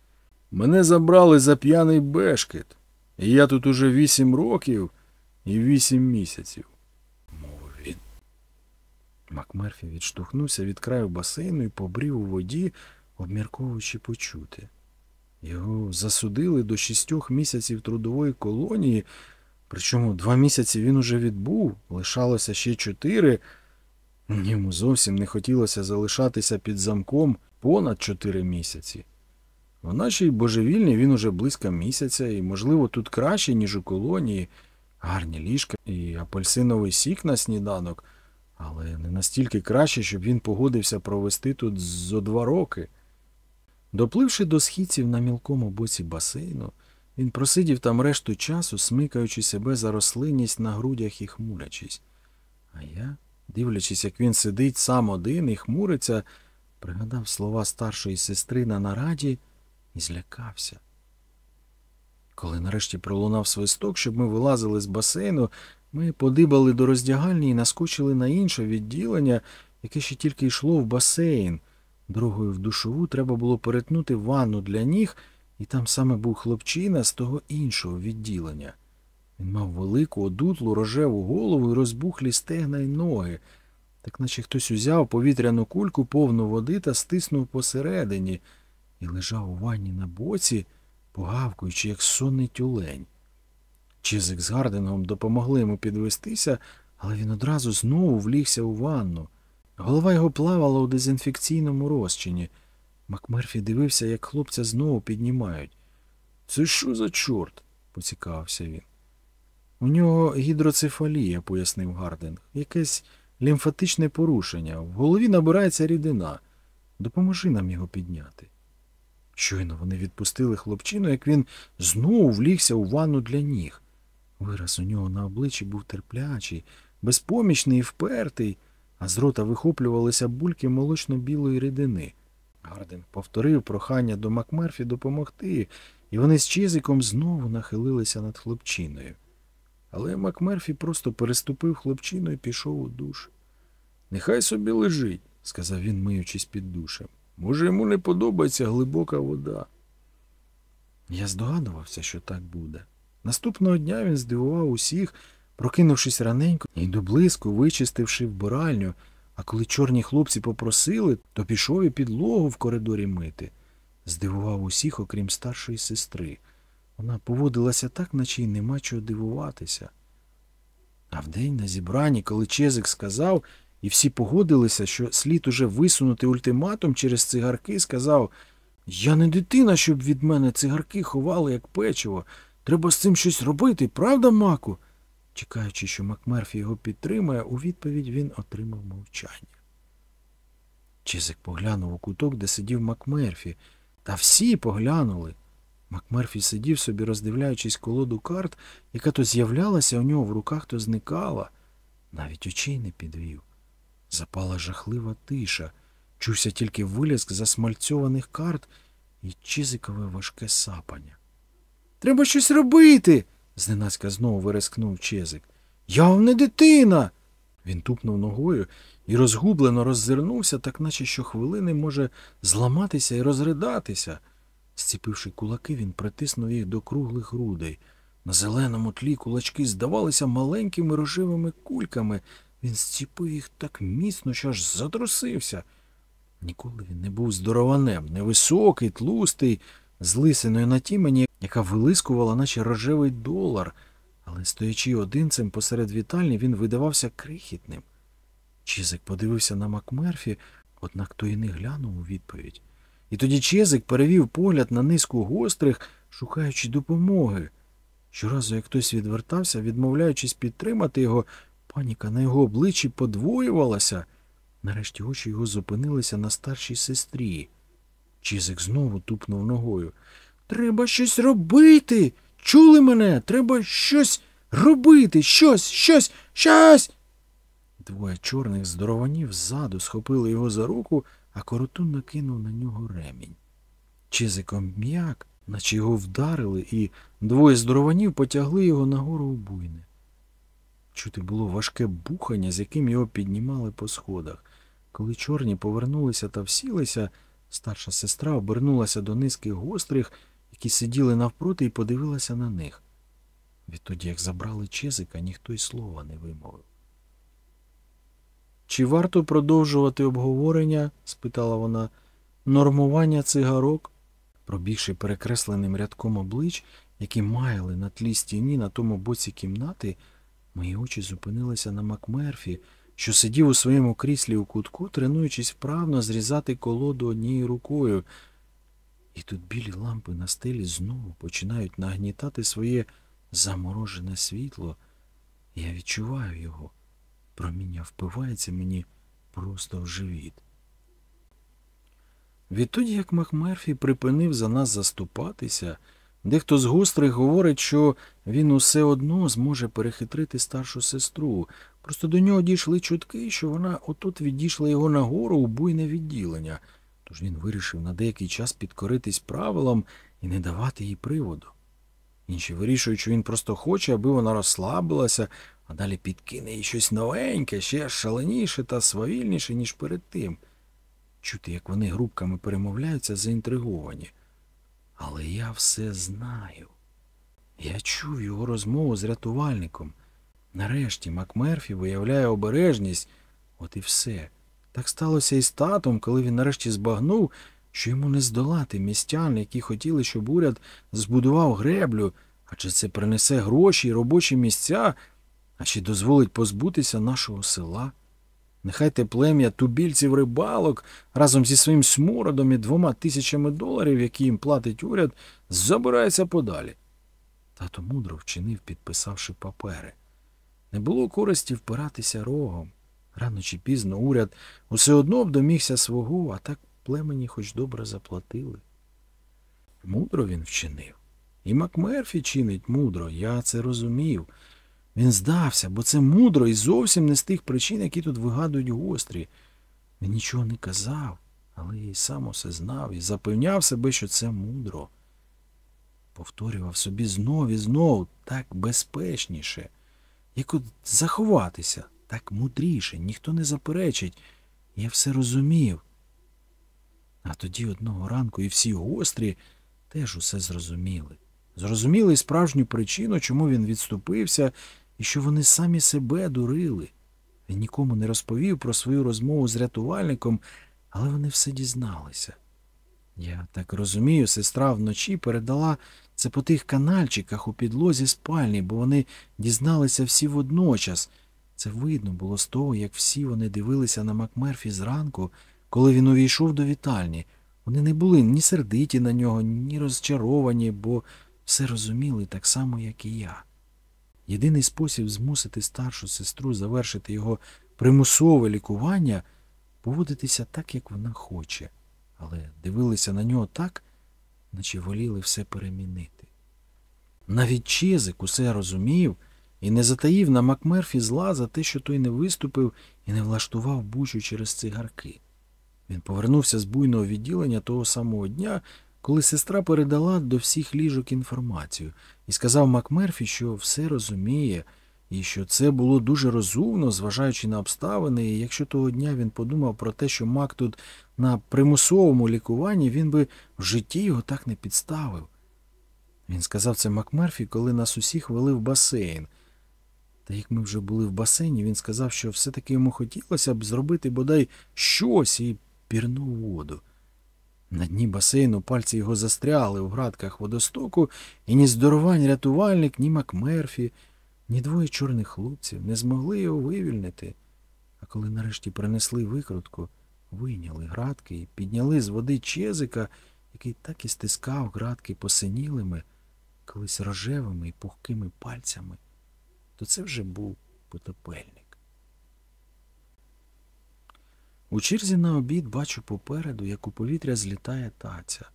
Мене забрали за п'яний бешкет, і я тут уже вісім років і вісім місяців. Макмерфі відштовхнувся від краю басейну і побрів у воді, обмірковуючи почути. Його засудили до шістьох місяців трудової колонії, причому два місяці він уже відбув, лишалося ще чотири. Йому зовсім не хотілося залишатися під замком понад чотири місяці. В нашій божевільні він уже близько місяця, і, можливо, тут краще, ніж у колонії, гарні ліжка і апельсиновий сік на сніданок, але не настільки краще, щоб він погодився провести тут зо два роки. Допливши до східців на мілкому боці басейну, він просидів там решту часу, смикаючи себе за рослинність на грудях і хмурячись. А я, дивлячись, як він сидить сам один і хмуриться, пригадав слова старшої сестри на нараді і злякався. Коли нарешті пролунав свисток, щоб ми вилазили з басейну, ми подибали до роздягальні і наскочили на інше відділення, яке ще тільки йшло в басейн. Дорогою в душову треба було перетнути ванну для ніг, і там саме був хлопчина з того іншого відділення. Він мав велику, одутлу, рожеву голову і розбухлі стегна й ноги, так наче хтось узяв повітряну кульку повну води та стиснув посередині, і лежав у ванні на боці, погавкуючи, як сонний тюлень. Чизик з Гардингом допомогли йому підвестися, але він одразу знову влігся у ванну. Голова його плавала у дезінфекційному розчині. Макмерфі дивився, як хлопця знову піднімають. Це що за чорт? поцікавився він. У нього гідроцефалія, пояснив Гардинг. Якесь лімфатичне порушення. В голові набирається рідина. Допоможи нам його підняти. Щойно вони відпустили хлопчину, як він знову влігся у ванну для ніг. Вираз у нього на обличчі був терплячий, безпомічний і впертий, а з рота вихоплювалися бульки молочно-білої рідини. Гарден повторив прохання до Макмерфі допомогти, і вони з Чизиком знову нахилилися над хлопчиною. Але Макмерфі просто переступив хлопчину і пішов у душ. Нехай собі лежить, сказав він, миючись під душем. Може, йому не подобається глибока вода. Я здогадувався, що так буде. Наступного дня він здивував усіх, прокинувшись раненько і доблиску, вичистивши вбиральню, а коли чорні хлопці попросили, то пішов і підлогу в коридорі мити. Здивував усіх, окрім старшої сестри. Вона поводилася так, наче й нема чого дивуватися. А вдень на зібранні, коли Чезик сказав, і всі погодилися, що слід уже висунути ультиматум через цигарки, сказав Я не дитина, щоб від мене цигарки ховали, як печиво. Треба з цим щось робити, правда, Маку? Чекаючи, що Макмерфі його підтримає, у відповідь він отримав мовчання. Чезик поглянув у куток, де сидів Макмерфі, та всі поглянули. Макмерфі сидів собі, роздивляючись колоду карт, яка то з'являлася у нього в руках, то зникала. Навіть очей не підвів. Запала жахлива тиша, чувся тільки вилязк засмальцьованих карт і чизикове важке сапання. Треба щось робити. зненацька знову вирискнув Чезик. Я вам не дитина. Він тупнув ногою і розгублено роззирнувся, так наче щохвилини може зламатися і розридатися. Зціпивши кулаки, він притиснув їх до круглих грудей. На зеленому тлі кулачки здавалися маленькими рожевими кульками. Він зціпив їх так міцно, що аж затрусився. Ніколи він не був здорованем, невисокий, тлустий, з лисиною на тімені, яка вилискувала, наче рожевий долар, але стоячи одинцем посеред вітальні, він видавався крихітним. Чизик подивився на Макмерфі, однак той не глянув у відповідь. І тоді Чезик перевів погляд на низку гострих, шукаючи допомоги. Щоразу, як хтось відвертався, відмовляючись підтримати його, паніка на його обличчі подвоювалася. Нарешті очі його зупинилися на старшій сестрі. Чізик знову тупнув ногою. Треба щось робити. Чули мене? Треба щось робити. Щось, щось, щось. Двоє чорних здорованів ззаду схопили його за руку, а коротун накинув на нього ремінь. Чизиком м'як, наче його вдарили, і двоє здорованів потягли його нагору у буйне. Чути було важке бухання, з яким його піднімали по сходах. Коли чорні повернулися та всілися, старша сестра обернулася до низки гострих, які сиділи навпроти, і подивилася на них. Відтоді, як забрали Чезика, ніхто й слова не вимовив. Чи варто продовжувати обговорення? спитала вона, нормування цигарок? Пробігши перекресленим рядком облич, які маяли на тлі стіні на тому боці кімнати, мої очі зупинилися на Макмерфі, що сидів у своєму кріслі у кутку, тренуючись вправно зрізати колоду однією рукою. І тут білі лампи на стелі знову починають нагнітати своє заморожене світло. Я відчуваю його. Проміння впивається мені просто в живіт. Відтоді, як Макмерфі припинив за нас заступатися, дехто з гострих говорить, що він усе одно зможе перехитрити старшу сестру. Просто до нього дійшли чутки, що вона отут відійшла його нагору у буйне відділення, тож він вирішив на деякий час підкоритись правилам і не давати їй приводу. Інші вирішують, що він просто хоче, аби вона розслабилася, а далі підкине їй щось новеньке, ще шаленіше та свавільніше, ніж перед тим. Чути, як вони групками перемовляються, заінтриговані. Але я все знаю. Я чув його розмову з рятувальником. Нарешті Макмерфі виявляє обережність, от і все. Так сталося і з татом, коли він нарешті збагнув, що йому не здолати містян, які хотіли, щоб уряд збудував греблю, адже це принесе гроші і робочі місця, а ще дозволить позбутися нашого села. Нехай те плем'я тубільців рибалок разом зі своїм смородом і двома тисячами доларів, які їм платить уряд, забирається подалі. Тато мудро вчинив, підписавши папери. Не було користі впиратися рогом. Рано чи пізно уряд усе одно б домігся свого, а так племені хоч добре заплатили. Мудро він вчинив. І Макмерфі чинить мудро, я це розумів. Він здався, бо це мудро і зовсім не з тих причин, які тут вигадують гострі. Він нічого не казав, але і сам усе знав і запевняв себе, що це мудро. Повторював собі знов і знов так безпечніше. Як от заховатися, так мудріше, ніхто не заперечить. Я все розумів. А тоді одного ранку і всі гострі теж усе зрозуміли. Зрозуміли справжню причину, чому він відступився, і що вони самі себе дурили. Він нікому не розповів про свою розмову з рятувальником, але вони все дізналися. Я так розумію, сестра вночі передала це по тих канальчиках у підлозі спальні, бо вони дізналися всі водночас. Це видно було з того, як всі вони дивилися на Макмерфі зранку, коли він увійшов до вітальні. Вони не були ні сердиті на нього, ні розчаровані, бо все розуміли так само, як і я. Єдиний спосіб змусити старшу сестру завершити його примусове лікування поводитися так, як вона хоче, але дивилися на нього так, наче воліли все перемінити. Навіть Чезик усе розумів і не затаїв на Макмерфі зла за те, що той не виступив і не влаштував бучу через цигарки. Він повернувся з буйного відділення того самого дня, коли сестра передала до всіх ліжок інформацію і сказав Макмерфі, що все розуміє, і що це було дуже розумно, зважаючи на обставини, і якщо того дня він подумав про те, що Мак тут на примусовому лікуванні, він би в житті його так не підставив. Він сказав це Макмерфі, коли нас усіх вели в басейн. Та як ми вже були в басейні, він сказав, що все-таки йому хотілося б зробити бодай щось і пірнув воду. На дні басейну пальці його застряли у градках водостоку, і ні здоровань рятувальник, ні Макмерфі, ні двоє чорних хлопців не змогли його вивільнити. А коли нарешті принесли викрутку, вийняли градки і підняли з води чезика, який так і стискав градки посинілими, колись рожевими і пухкими пальцями, то це вже був потопельник. У черзі на обід бачу попереду, як у повітря злітає таця.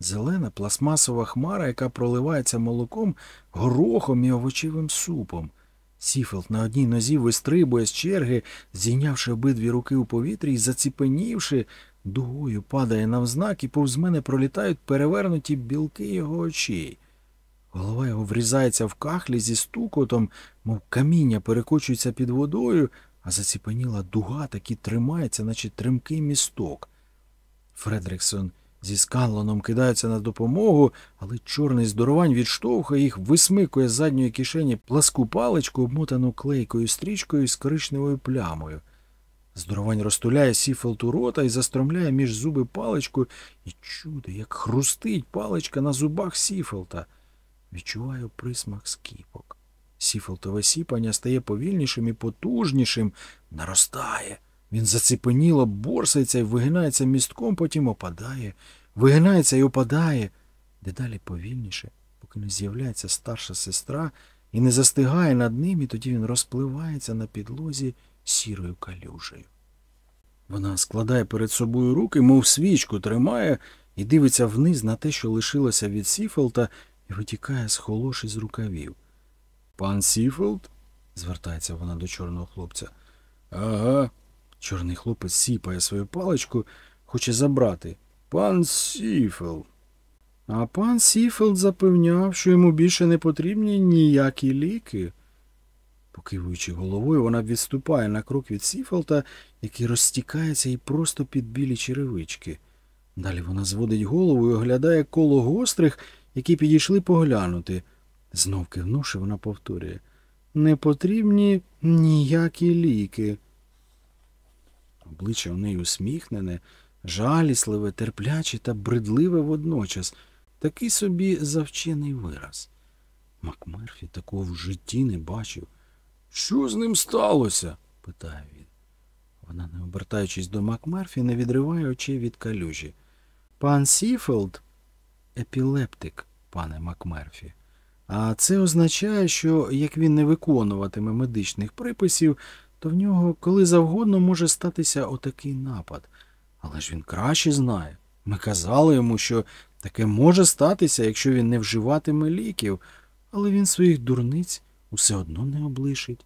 Зелена пластмасова хмара, яка проливається молоком, горохом і овочевим супом. Сіфелд на одній нозі вистрибує з черги, зійнявши обидві руки у повітрі і заціпенівши, дугою падає навзнак, і повз мене пролітають перевернуті білки його очей. Голова його врізається в кахлі зі стукотом, мов каміння перекочується під водою, а заціпеніла дуга таки тримається, наче тремкий місток. Фредриксон зі Сканлоном кидаються на допомогу, але чорний здоровань відштовхує їх, висмикує з задньої кишені пласку паличку, обмотану клейкою стрічкою з коричневою плямою. Здоровань розтуляє Сіфелту рота і застромляє між зуби паличку, і чудо, як хрустить паличка на зубах Сіфелта. Відчуваю присмак скіпок. Сіфелтове сіпання стає повільнішим і потужнішим, наростає. Він заціпеніло борсається і вигинається містком, потім опадає, вигинається і опадає. Дедалі повільніше, поки не з'являється старша сестра і не застигає над ним, і тоді він розпливається на підлозі сірою калюжею. Вона складає перед собою руки, мов свічку тримає, і дивиться вниз на те, що лишилося від Сіфелта, і витікає з холош і з рукавів. Пан Сіфелт? звертається вона до чорного хлопця. Ага. Чорний хлопець сіпає свою паличку, хоче забрати. Пан Сіфелт. А пан Сіфелт запевняв, що йому більше не потрібні ніякі ліки. Покивуючи головою, вона відступає на крок від Сіфелта, який розтікається і просто під білі черевички. Далі вона зводить голову і оглядає коло гострих, які підійшли поглянути. Знов кивнувши, вона повторює Не потрібні ніякі ліки. Обличчя у неї усміхнене, жалісливе, терпляче та бредливе водночас, такий собі завчений вираз. Макмерфі такого в житті не бачив. Що з ним сталося? питає він. Вона, не обертаючись до Макмерфі, не відриває очей від калюжі. Пан Сіфелт епілептик, пане Макмерфі. А це означає, що як він не виконуватиме медичних приписів, то в нього коли завгодно може статися отакий напад. Але ж він краще знає. Ми казали йому, що таке може статися, якщо він не вживатиме ліків, але він своїх дурниць усе одно не облишить.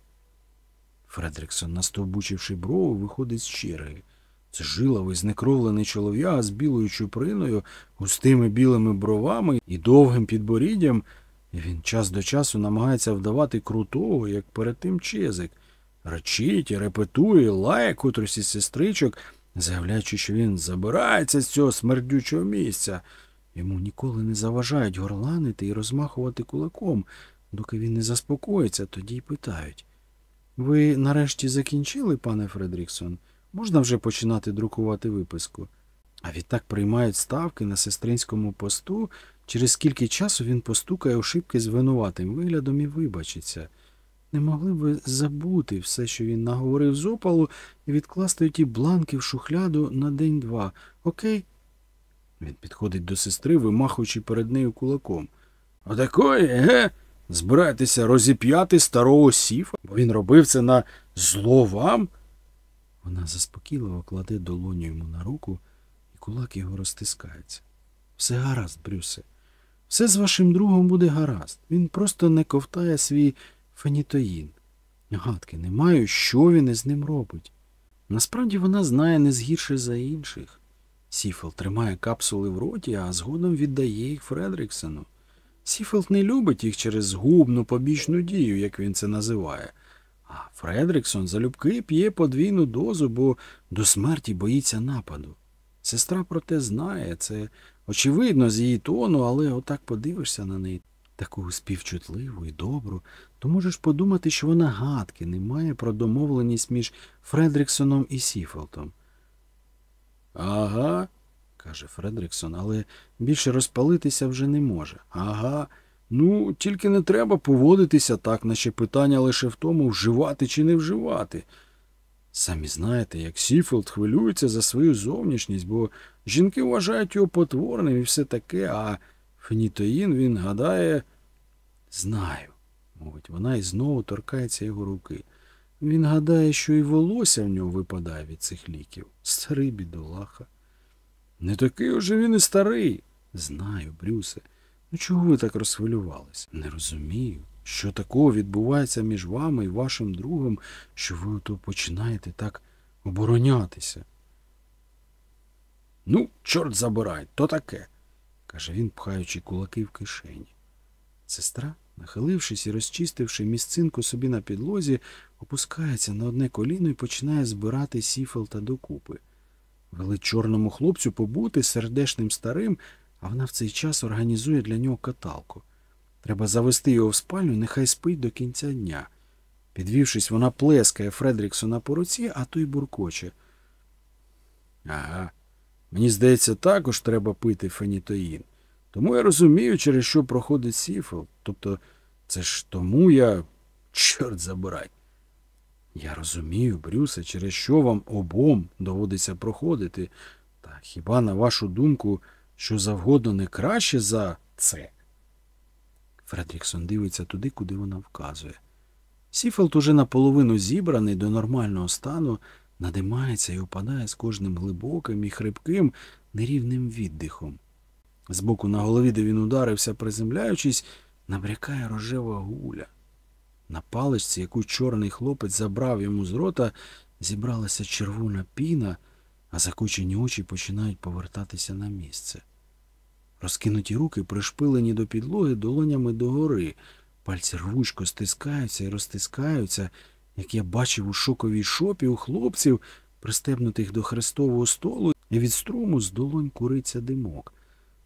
Фредриксон, настовбучивши брову, виходить з черги. Це знекровлений чолов'яга з білою чуприною, густими білими бровами і довгим підборіддям, і він час до часу намагається вдавати крутого, як перед тим чезик. Речить, репетує, лає котрусь із сестричок, заявляючи, що він забирається з цього смердючого місця. Йому ніколи не заважають горланити і розмахувати кулаком, доки він не заспокоїться, тоді й питають. Ви нарешті закінчили, пане Фредріксон? Можна вже починати друкувати виписку? А відтак приймають ставки на сестринському посту, через скільки часу він постукає у шибки з винуватим виглядом і вибачиться. Не могли б ви забути все, що він наговорив з опалу, і відкласти ті бланки в шухляду на день-два, окей? Він підходить до сестри, вимахуючи перед нею кулаком. Отакої, ге? Збираєтеся розіп'яти старого сіфа, бо він робив це на зло вам? Вона заспокійливо кладе долоню йому на руку, і кулак його розтискається. Все гаразд, Брюсе. Все з вашим другом буде гаразд. Він просто не ковтає свій фенітоїн. Гадки не маю, що він із ним робить. Насправді вона знає не згірше за інших. Сіфелт тримає капсули в роті, а згодом віддає їх Фредріксону. Сіфелт не любить їх через згубну побічну дію, як він це називає. А Фредріксон залюбки п'є подвійну дозу, бо до смерті боїться нападу. Сестра проте знає, це очевидно з її тону, але отак подивишся на неї, таку співчутливу і добру, то можеш подумати, що вона гадки не має про домовленість між Фредріксоном і Сіфелтом. Ага, каже Фредріксон, але більше розпалитися вже не може. Ага. Ну, тільки не треба поводитися так, наче питання лише в тому, вживати чи не вживати. Самі знаєте, як Сіфелт хвилюється за свою зовнішність, бо жінки вважають його потворним і все таке, а фенітоїн він гадає. Знаю, мовить вона і знову торкається його руки. Він гадає, що і волосся в нього випадає від цих ліків. Старий бідолаха. Не такий уже він і старий. Знаю, Брюсе. Ну чого ви так розхвилювались? Не розумію, що такого відбувається між вами і вашим другом, що ви ото починаєте так оборонятися. Ну, чорт забирай, то таке, каже він, пхаючи кулаки в кишені. Сестра, нахилившись і розчистивши місцинку собі на підлозі, опускається на одне коліно і починає збирати сіфелта докупи. Велить чорному хлопцю побути сердешним старим, а вона в цей час організує для нього каталку. Треба завести його в спальню, нехай спить до кінця дня. Підвівшись, вона плескає Фредріксона по руці, а той буркоче. Ага. Мені здається, також треба пити фенітоїн. Тому я розумію, через що проходить Сіфел. Тобто, це ж тому я. Чорт забирай. Я розумію, Брюсе, через що вам обом доводиться проходити. Та хіба, на вашу думку, що завгодно не краще за це? Фредріксон дивиться туди, куди вона вказує. Сіфелд уже наполовину зібраний до нормального стану, надимається і опадає з кожним глибоким і хрипким, нерівним віддихом. Збоку на голові, де він ударився, приземляючись, набрякає рожева гуля. На паличці, яку чорний хлопець забрав йому з рота, зібралася червона піна, а закочені очі починають повертатися на місце. Розкинуті руки пришпилені до підлоги долонями догори, пальці рвучко стискаються і розтискаються, як я бачив у шоковій шопі у хлопців, пристебнутих до хрестового столу, і від струму з долонь куриться димок.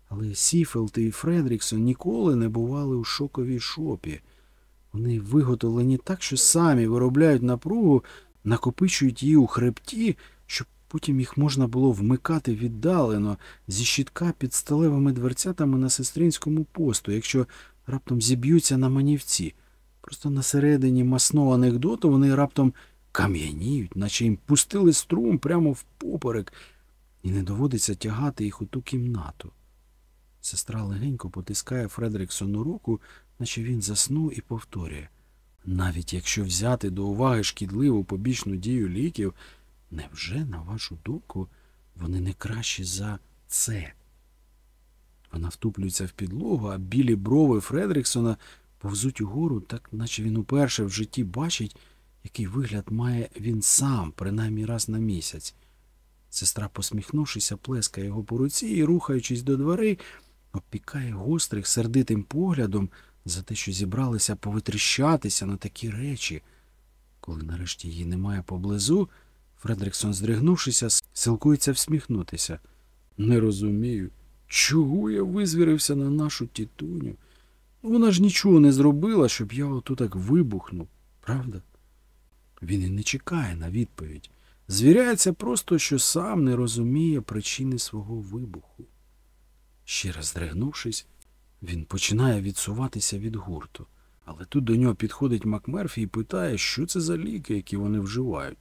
Але Сіфелт і Фредріксон ніколи не бували у шоковій шопі. Вони виготовлені так, що самі виробляють напругу, накопичують її у хребті, потім їх можна було вмикати віддалено зі щитка під сталевими дверцятами на сестринському посту, якщо раптом зіб'ються на манівці. Просто на середині масного анекдоту вони раптом кам'яніють, наче їм пустили струм прямо в поперек, і не доводиться тягати їх у ту кімнату. Сестра легенько потискає Фредріксону руку, наче він заснув і повторює. Навіть якщо взяти до уваги шкідливу побічну дію ліків, невже, на вашу думку, вони не кращі за це? Вона втуплюється в підлогу, а білі брови Фредріксона повзуть угору, так наче він уперше в житті бачить, який вигляд має він сам, принаймні раз на місяць. Сестра, посміхнувшися, плескає його по руці і, рухаючись до дверей, обпікає гострих, сердитим поглядом за те, що зібралися повитріщатися на такі речі. Коли нарешті її немає поблизу, Фредріксон, здригнувшися, силкується всміхнутися. Не розумію, чого я визвірився на нашу тітуню. Вона ж нічого не зробила, щоб я ото так вибухнув, правда? Він і не чекає на відповідь. Звіряється просто, що сам не розуміє причини свого вибуху. Ще раз здригнувшись, він починає відсуватися від гурту. Але тут до нього підходить Макмерфі і питає, що це за ліки, які вони вживають.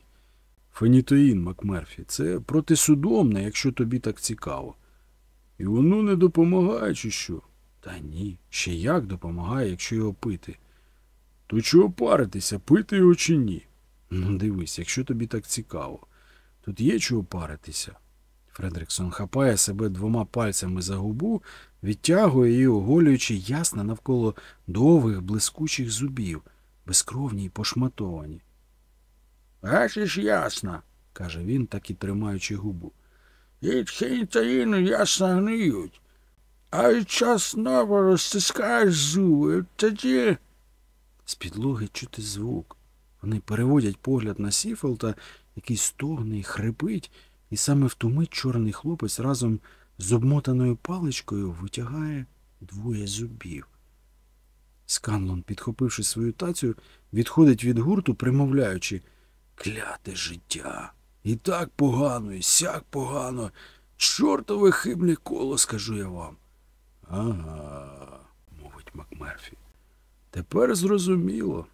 Фенітоїн, Макмерфі, це протисудомне, якщо тобі так цікаво. І воно не допомагає, чи що? Та ні, ще як допомагає, якщо його пити. То чого паритися, пити його чи ні? Ну, дивись, якщо тобі так цікаво. Тут є чого паритися. Фредріксон хапає себе двома пальцями за губу, відтягує її, оголюючи ясно навколо довгих, блискучих зубів, безкровні й пошматовані. Ж ясно, каже він, так і тримаючи губу. Від хінтаїну ясно гниють. А від час знову розтискаєш зуби, тоді. З підлоги чути звук. Вони переводять погляд на Сіфелта, який стогне і хрипить, і саме в ту мить чорний хлопець разом з обмотаною паличкою витягає двоє зубів. Сканлон, підхопивши свою тацю, відходить від гурту, примовляючи Кляте життя. І так погано, і сяк погано. Чортове хибне коло, скажу я вам. Ага, мовить Макмерфі. Тепер зрозуміло.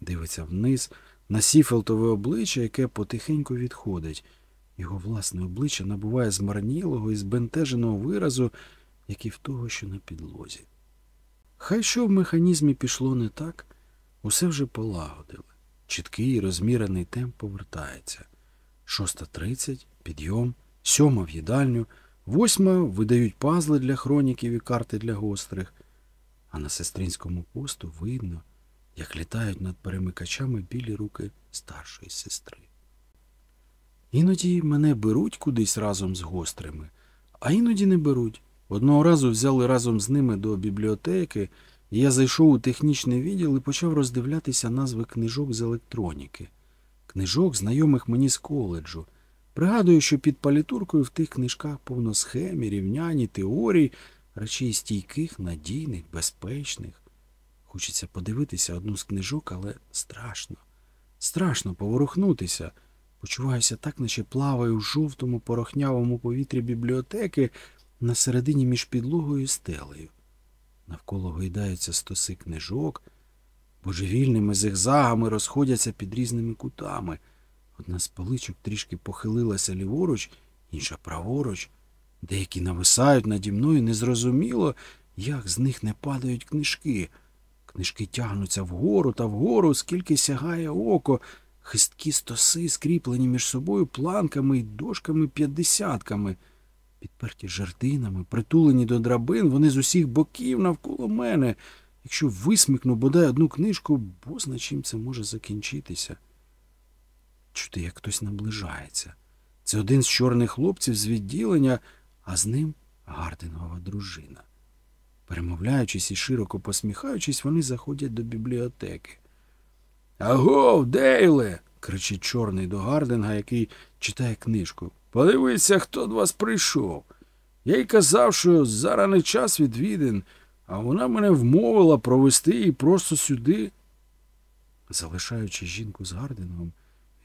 Дивиться вниз на сіфелтове обличчя, яке потихеньку відходить. Його власне обличчя набуває змарнілого і збентеженого виразу, як і в того, що на підлозі. Хай що в механізмі пішло не так, усе вже полагодили. Чіткий розмірений темп повертається. Шоста тридцять, підйом, сьома в їдальню, восьма видають пазли для хроніків і карти для гострих. А на сестринському посту видно, як літають над перемикачами білі руки старшої сестри. Іноді мене беруть кудись разом з гострими, а іноді не беруть. Одного разу взяли разом з ними до бібліотеки, я зайшов у технічний відділ і почав роздивлятися назви книжок з електроніки. Книжок, знайомих мені з коледжу. Пригадую, що під палітуркою в тих книжках повно схем, і рівнянь, теорій, речей стійких, надійних, безпечних. Хочеться подивитися одну з книжок, але страшно. Страшно поворухнутися. Почуваюся так, наче плаваю в жовтому порохнявому повітрі бібліотеки на середині між підлогою і стелею. Навколо гойдаються стоси книжок, божевільними зигзагами розходяться під різними кутами. Одна з поличок трішки похилилася ліворуч, інша праворуч. Деякі нависають наді мною незрозуміло, як з них не падають книжки. Книжки тягнуться вгору та вгору, скільки сягає око, хисткі стоси, скріплені між собою планками й дошками п'ятдесятками. Підперті жердинами, притулені до драбин, вони з усіх боків навколо мене. Якщо висмикну бодай одну книжку, бозна чим це може закінчитися. Чути, як хтось наближається. Це один з чорних хлопців з відділення, а з ним Гардингова дружина. Перемовляючись і широко посміхаючись, вони заходять до бібліотеки. Агов, Дейле. кричить чорний до Гардинга, який читає книжку. Подивися, хто до вас прийшов. Я й казав, що зараз не час відвідин, а вона мене вмовила провести її просто сюди. Залишаючи жінку з Гардингом,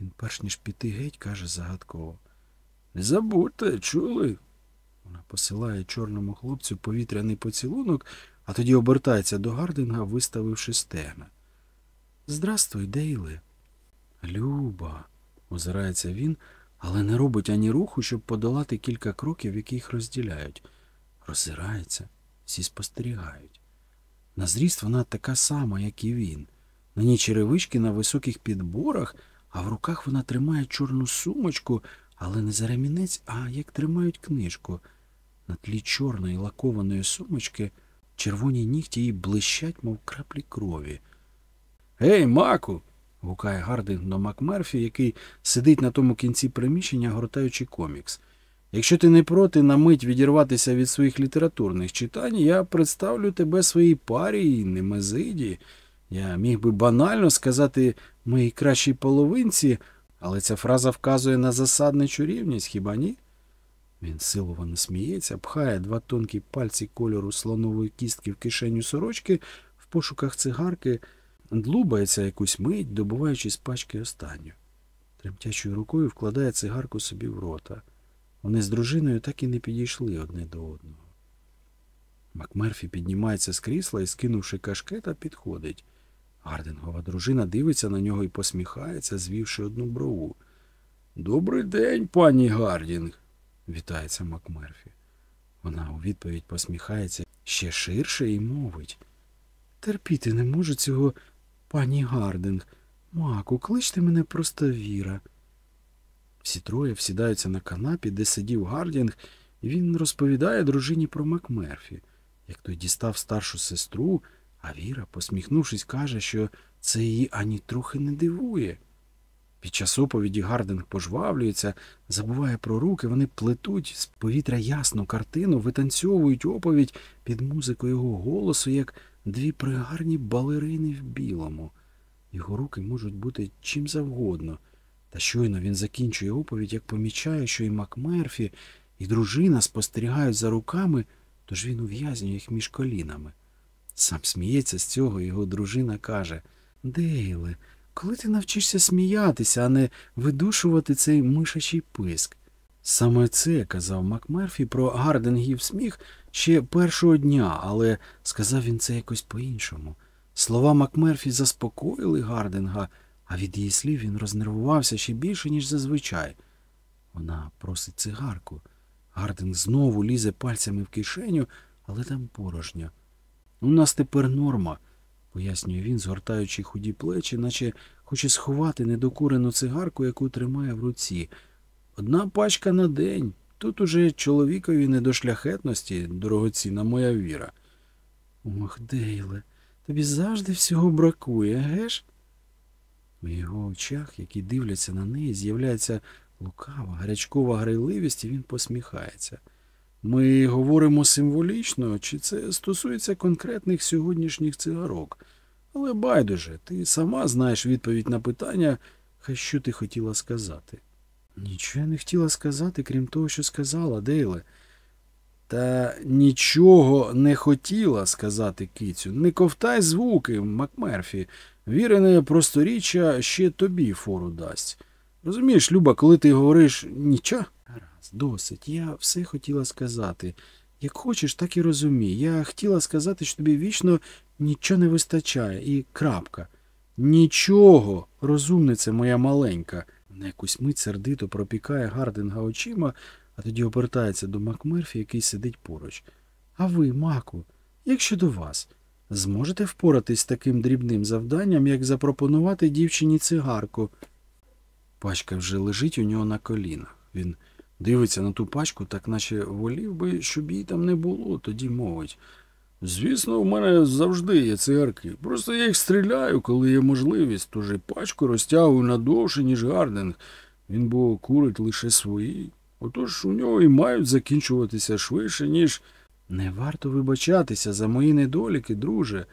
він перш ніж піти геть, каже загадково. Не забудьте, чули? Вона посилає чорному хлопцю повітряний поцілунок, а тоді обертається до Гардинга, виставивши стегна. Здрастуй, Дейле. Люба, озирається він, але не робить ані руху, щоб подолати кілька кроків, які їх розділяють. Роззирається, всі спостерігають. На зріст вона така сама, як і він. На ній черевички на високих підборах, а в руках вона тримає чорну сумочку, але не за ремінець, а як тримають книжку. На тлі чорної лакованої сумочки червоні нігті її блищать, мов краплі крові. Гей, маку. Гукає Гардинг до Макмерфі, який сидить на тому кінці приміщення, гортаючи комікс. Якщо ти не проти на мить відірватися від своїх літературних читань, я представлю тебе своїй парі і немезиді. Я міг би банально сказати моїй кращій половинці, але ця фраза вказує на засадничу рівність, хіба ні? Він силовано сміється, пхає два тонкі пальці кольору слонової кістки в кишеню сорочки в пошуках цигарки, длубається якусь мить, добуваючи з пачки останню. Тремтячою рукою вкладає цигарку собі в рота. Вони з дружиною так і не підійшли одне до одного. Макмерфі піднімається з крісла і, скинувши кашкета, підходить. Гардінгова дружина дивиться на нього і посміхається, звівши одну брову. Добрий день, пані Гардінг, вітається Макмерфі. Вона у відповідь посміхається ще ширше і мовить. Терпіти не можу цього, пані Гардінг. Маку, кличте мене просто Віра. Всі троє всідаються на канапі, де сидів Гардінг, і він розповідає дружині про Макмерфі, як той дістав старшу сестру, а Віра, посміхнувшись, каже, що це її ані трохи не дивує. Під час оповіді Гардинг пожвавлюється, забуває про руки, вони плетуть з повітря ясну картину, витанцьовують оповідь під музику його голосу, як дві пригарні балерини в білому. Його руки можуть бути чим завгодно. Та щойно він закінчує оповідь, як помічає, що і Макмерфі, і дружина спостерігають за руками, тож він ув'язнює їх між колінами. Сам сміється з цього, його дружина каже Дейле, коли ти навчишся сміятися, а не видушувати цей мишачий писк? Саме це казав Макмерфі про Гардингів сміх ще першого дня, але сказав він це якось по-іншому. Слова Макмерфі заспокоїли Гардинга, а від її слів він рознервувався ще більше, ніж зазвичай. Вона просить цигарку. Гардинг знову лізе пальцями в кишеню, але там порожньо. У нас тепер норма, пояснює він, згортаючи худі плечі, наче хоче сховати недокурену цигарку, яку тримає в руці. Одна пачка на день. Тут уже чоловікові не до шляхетності, дорогоцінна моя віра. Ох, Дейле, тобі завжди всього бракує, геш? У його очах, які дивляться на неї, з'являється лукава, гарячкова грайливість, і він посміхається. Ми говоримо символічно, чи це стосується конкретних сьогоднішніх цигарок. Але байдуже, ти сама знаєш відповідь на питання, хай що ти хотіла сказати. Нічого я не хотіла сказати, крім того, що сказала, Дейле. Та нічого не хотіла сказати кицю. Не ковтай звуки, Макмерфі. Вірене просторіччя ще тобі фору дасть. Розумієш, Люба, коли ти говориш нічого? Гаразд, досить. Я все хотіла сказати. Як хочеш, так і розумій. Я хотіла сказати, що тобі вічно нічого не вистачає. І крапка. Нічого, розумниця моя маленька. На якусь мить сердито пропікає Гардинга очима, а тоді обертається до Макмерфі, який сидить поруч. А ви, Маку, як щодо вас, зможете впоратись з таким дрібним завданням, як запропонувати дівчині цигарку? Пачка вже лежить у нього на колінах. Він дивиться на ту пачку, так наче волів би, щоб її там не було, тоді мовить. Звісно, в мене завжди є цигарки. Просто я їх стріляю, коли є можливість, тож і пачку розтягую надовше, ніж Гардинг. Він бо курить лише свої. Отож у нього і мають закінчуватися швидше, ніж. Не варто вибачатися за мої недоліки, друже.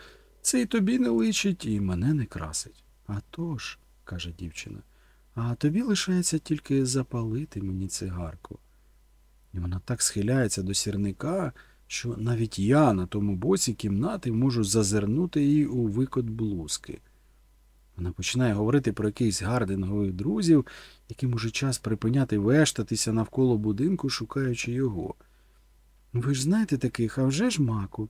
Це й тобі не личить, і мене не красить. «А тож», – каже дівчина, а тобі лишається тільки запалити мені цигарку. І вона так схиляється до сірника, що навіть я на тому боці кімнати можу зазирнути її у викот блузки. Вона починає говорити про якихось гардингових друзів, яким уже час припиняти вештатися навколо будинку, шукаючи його. «Ну, Ви ж знаєте таких, а вже ж маку,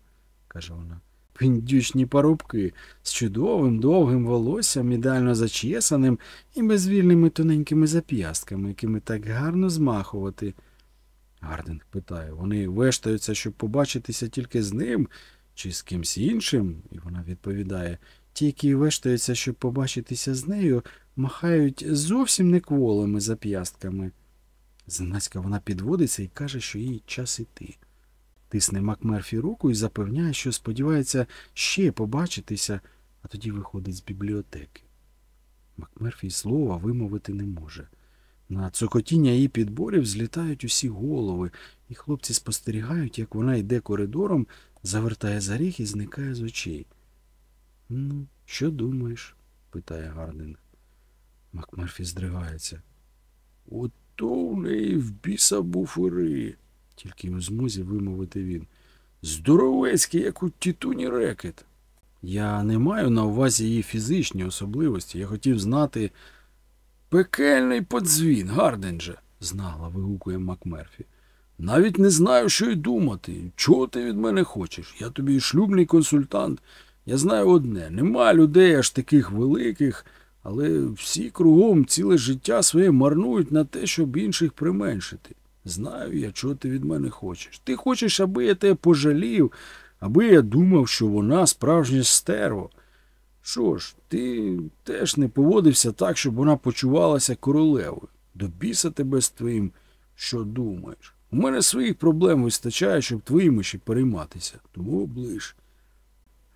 каже вона. Піндючні парубки з чудовим довгим волоссям, ідеально зачесаним і безвільними тоненькими зап'ястками, якими так гарно змахувати. Гардинг питає, вони вештаються, щоб побачитися тільки з ним чи з кимсь іншим? І вона відповідає, ті, які вештаються, щоб побачитися з нею, махають зовсім не кволими зап'ястками. Знацька вона підводиться і каже, що їй час іти. Тисне Макмерфі руку і запевняє, що сподівається ще побачитися, а тоді виходить з бібліотеки. Макмерфі слова вимовити не може. На цокотіння її підборів злітають усі голови, і хлопці спостерігають, як вона йде коридором, завертає за ріг і зникає з очей. Ну, що думаєш? питає Гардинг. Макмерфі здригається. Ото в неї в біса буфери, тільки у змозі вимовити він. Здоровецький, як у тітуні рекет. Я не маю на увазі її фізичні особливості. Я хотів знати. Пекельний подзвін, Гарденже, знала, вигукує Макмерфі. Навіть не знаю, що й думати. Чого ти від мене хочеш? Я тобі шлюбний консультант. Я знаю одне, нема людей аж таких великих, але всі кругом ціле життя своє марнують на те, щоб інших применшити. Знаю я, чого ти від мене хочеш. Ти хочеш, аби я тебе пожалів, аби я думав, що вона справжнє стерво. Що ж, ти теж не поводився так, щоб вона почувалася королевою. До біса тебе з твоїм, що думаєш. У мене своїх проблем вистачає, щоб твоїми ще перейматися, тому оближ.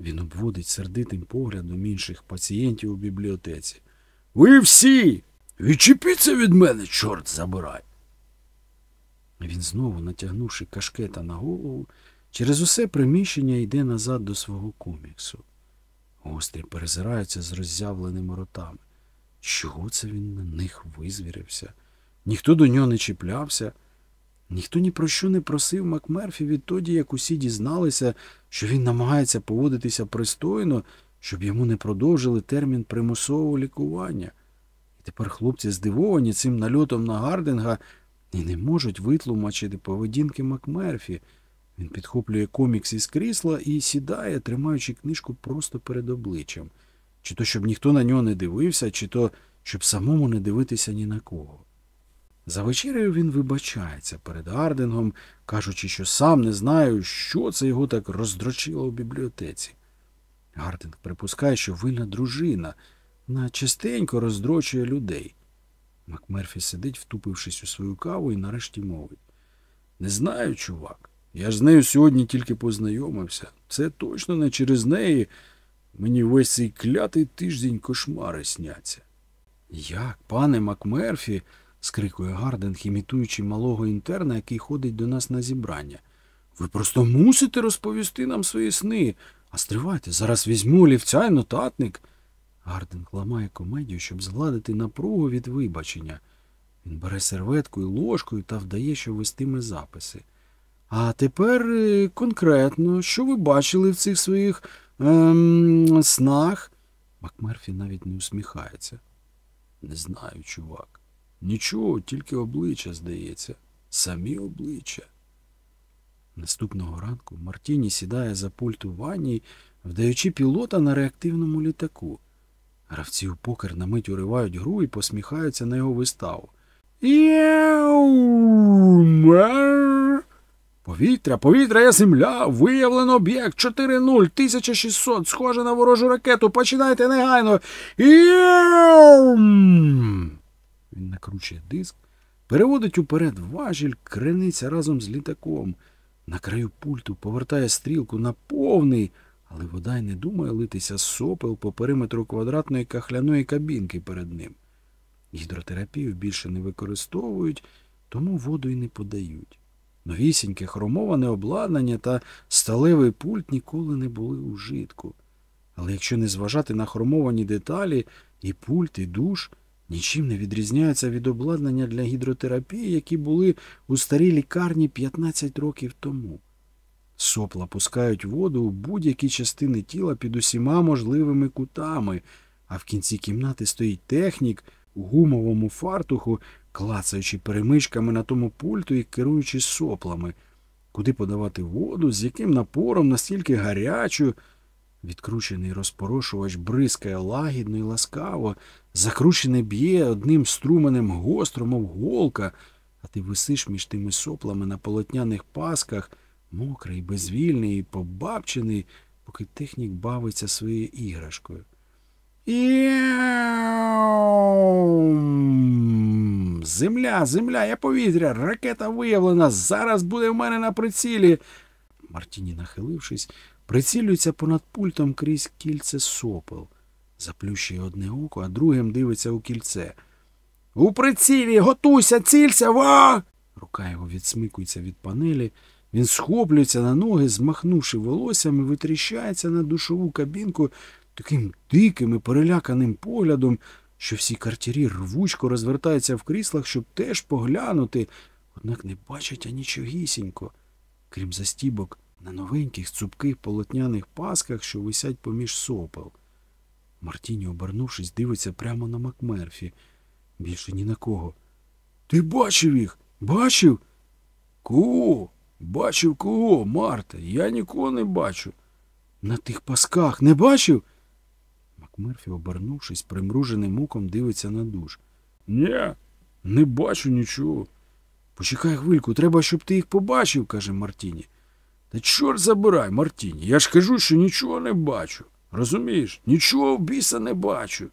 Він обводить сердитим поглядом інших пацієнтів у бібліотеці. Ви всі! Відчепіться від мене, чорт забирай. Він знову, натягнувши кашкета на голову, через усе приміщення йде назад до свого коміксу. Гострі перезираються з роззявленими ротами. Чого це він на них визвірився? Ніхто до нього не чіплявся, ніхто ні про що не просив Макмерфі відтоді, як усі дізналися, що він намагається поводитися пристойно, щоб йому не продовжили термін примусового лікування. І тепер хлопці здивовані цим нальотом на Гардинга і не можуть витлумачити поведінки Макмерфі. Він підхоплює комікс із крісла і сідає, тримаючи книжку просто перед обличчям. Чи то щоб ніхто на нього не дивився, чи то щоб самому не дивитися ні на кого. За вечерею він вибачається перед Гардингом, кажучи, що сам не знаю, що це його так роздрочило у бібліотеці. Гардинг припускає, що винна дружина, вона частенько роздрочує людей. Макмерфі сидить, втупившись у свою каву, і нарешті мовить. Не знаю, чувак. Я ж з нею сьогодні тільки познайомився. Це точно не через неї. Мені весь цей клятий тиждень кошмари сняться. Як, пане Макмерфі? скрикує Гардинг, імітуючи малого інтерна, який ходить до нас на зібрання. Ви просто мусите розповісти нам свої сни. А стривайте, зараз візьму олівця й нотатник. Гардинг ламає комедію, щоб згладити напругу від вибачення. Він бере серветку і ложкою та вдає, що вестиме записи. А тепер е, конкретно, що ви бачили в цих своїх ем, снах? Макмерфі навіть не усміхається. Не знаю, чувак. Нічого, тільки обличчя, здається. Самі обличчя. Наступного ранку Мартіні сідає за пульт у ванні, вдаючи пілота на реактивному літаку. Гравці у покер на мить уривають гру і посміхаються на його виставу. Яумер! Повітря, повітря є земля, виявлено об'єкт 4-0, 1600, схоже на ворожу ракету, починайте негайно. Яум! Він накручує диск, переводить уперед важіль, криниця разом з літаком. На краю пульту повертає стрілку на повний, але вода й не думає литися сопел по периметру квадратної кахляної кабінки перед ним. Гідротерапію більше не використовують, тому воду й не подають. Новісіньке хромоване обладнання та сталевий пульт ніколи не були у житку. Але якщо не зважати на хромовані деталі, і пульт, і душ нічим не відрізняються від обладнання для гідротерапії, які були у старій лікарні 15 років тому. Сопла пускають воду у будь-які частини тіла під усіма можливими кутами, а в кінці кімнати стоїть технік у гумовому фартуху, клацаючи перемичками на тому пульту і керуючи соплами, куди подавати воду, з яким напором, настільки гарячою. Відкручений розпорошувач бризкає лагідно і ласкаво, закручене б'є одним струменем гостро, мов голка, а ти висиш між тими соплами на полотняних пасках, мокрий, безвільний побабчений, поки технік бавиться своєю іграшкою. Земля, земля, я повітря, ракета виявлена, зараз буде в мене на прицілі. Мартіні, нахилившись, прицілюється понад пультом крізь кільце сопел. Заплющує одне око, а другим дивиться у кільце. У прицілі, готуйся, цілься, ва! Рука його відсмикується від панелі. Він схоплюється на ноги, змахнувши волоссям, і витріщається на душову кабінку таким диким і переляканим поглядом, що всі картярі рвучко розвертаються в кріслах, щоб теж поглянути, однак не бачать анічогісінько, крім застібок на новеньких цупких полотняних пасках, що висять поміж сопел. Мартіні, обернувшись, дивиться прямо на Макмерфі. Більше ні на кого. Ти бачив їх? Бачив? Кого? Бачив кого, Марта? Я нікого не бачу. На тих пасках не бачив? Макмерфі, обернувшись, примруженим оком дивиться на душ. Ні, не бачу нічого. Почекай хвильку, треба, щоб ти їх побачив, каже Мартіні. Та чорт забирай, Мартіні. Я ж кажу, що нічого не бачу. Розумієш, нічого в біса не бачу.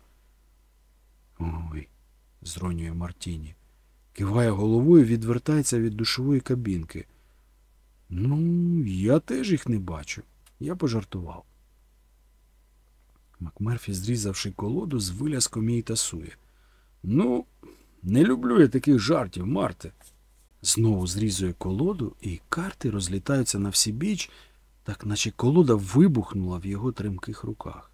Ой, зронює Мартіні. Киває головою, відвертається від душової кабінки. Ну, я теж їх не бачу. Я пожартував. Макмерфі, зрізавши колоду, з виляском її тасує. Ну, не люблю я таких жартів, Марте. Знову зрізує колоду, і карти розлітаються на всі біч, так наче колода вибухнула в його тремких руках.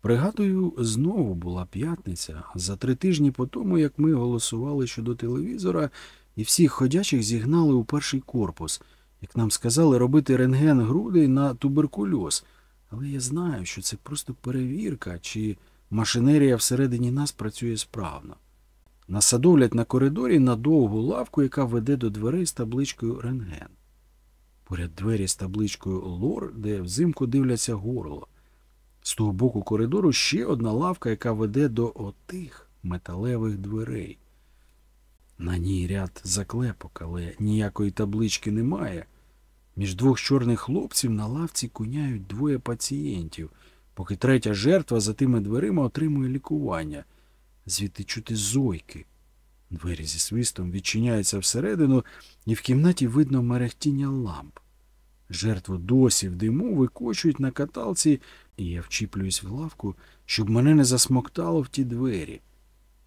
Пригадую, знову була п'ятниця, за три тижні по тому, як ми голосували щодо телевізора, і всіх ходячих зігнали у перший корпус, як нам сказали, робити рентген грудей на туберкульоз. Але я знаю, що це просто перевірка, чи машинерія всередині нас працює справно. насадовлять на коридорі на довгу лавку, яка веде до дверей з табличкою рентген. Поряд двері з табличкою лор, де взимку дивляться горло. З того боку коридору ще одна лавка, яка веде до отих металевих дверей. На ній ряд заклепок, але ніякої таблички немає. Між двох чорних хлопців на лавці куняють двоє пацієнтів, поки третя жертва за тими дверима отримує лікування. Звідти чути зойки. Двері зі свистом відчиняються всередину, і в кімнаті видно мерехтіння ламп. Жертву досі в диму викочують на каталці, і я вчіплююсь в лавку, щоб мене не засмоктало в ті двері.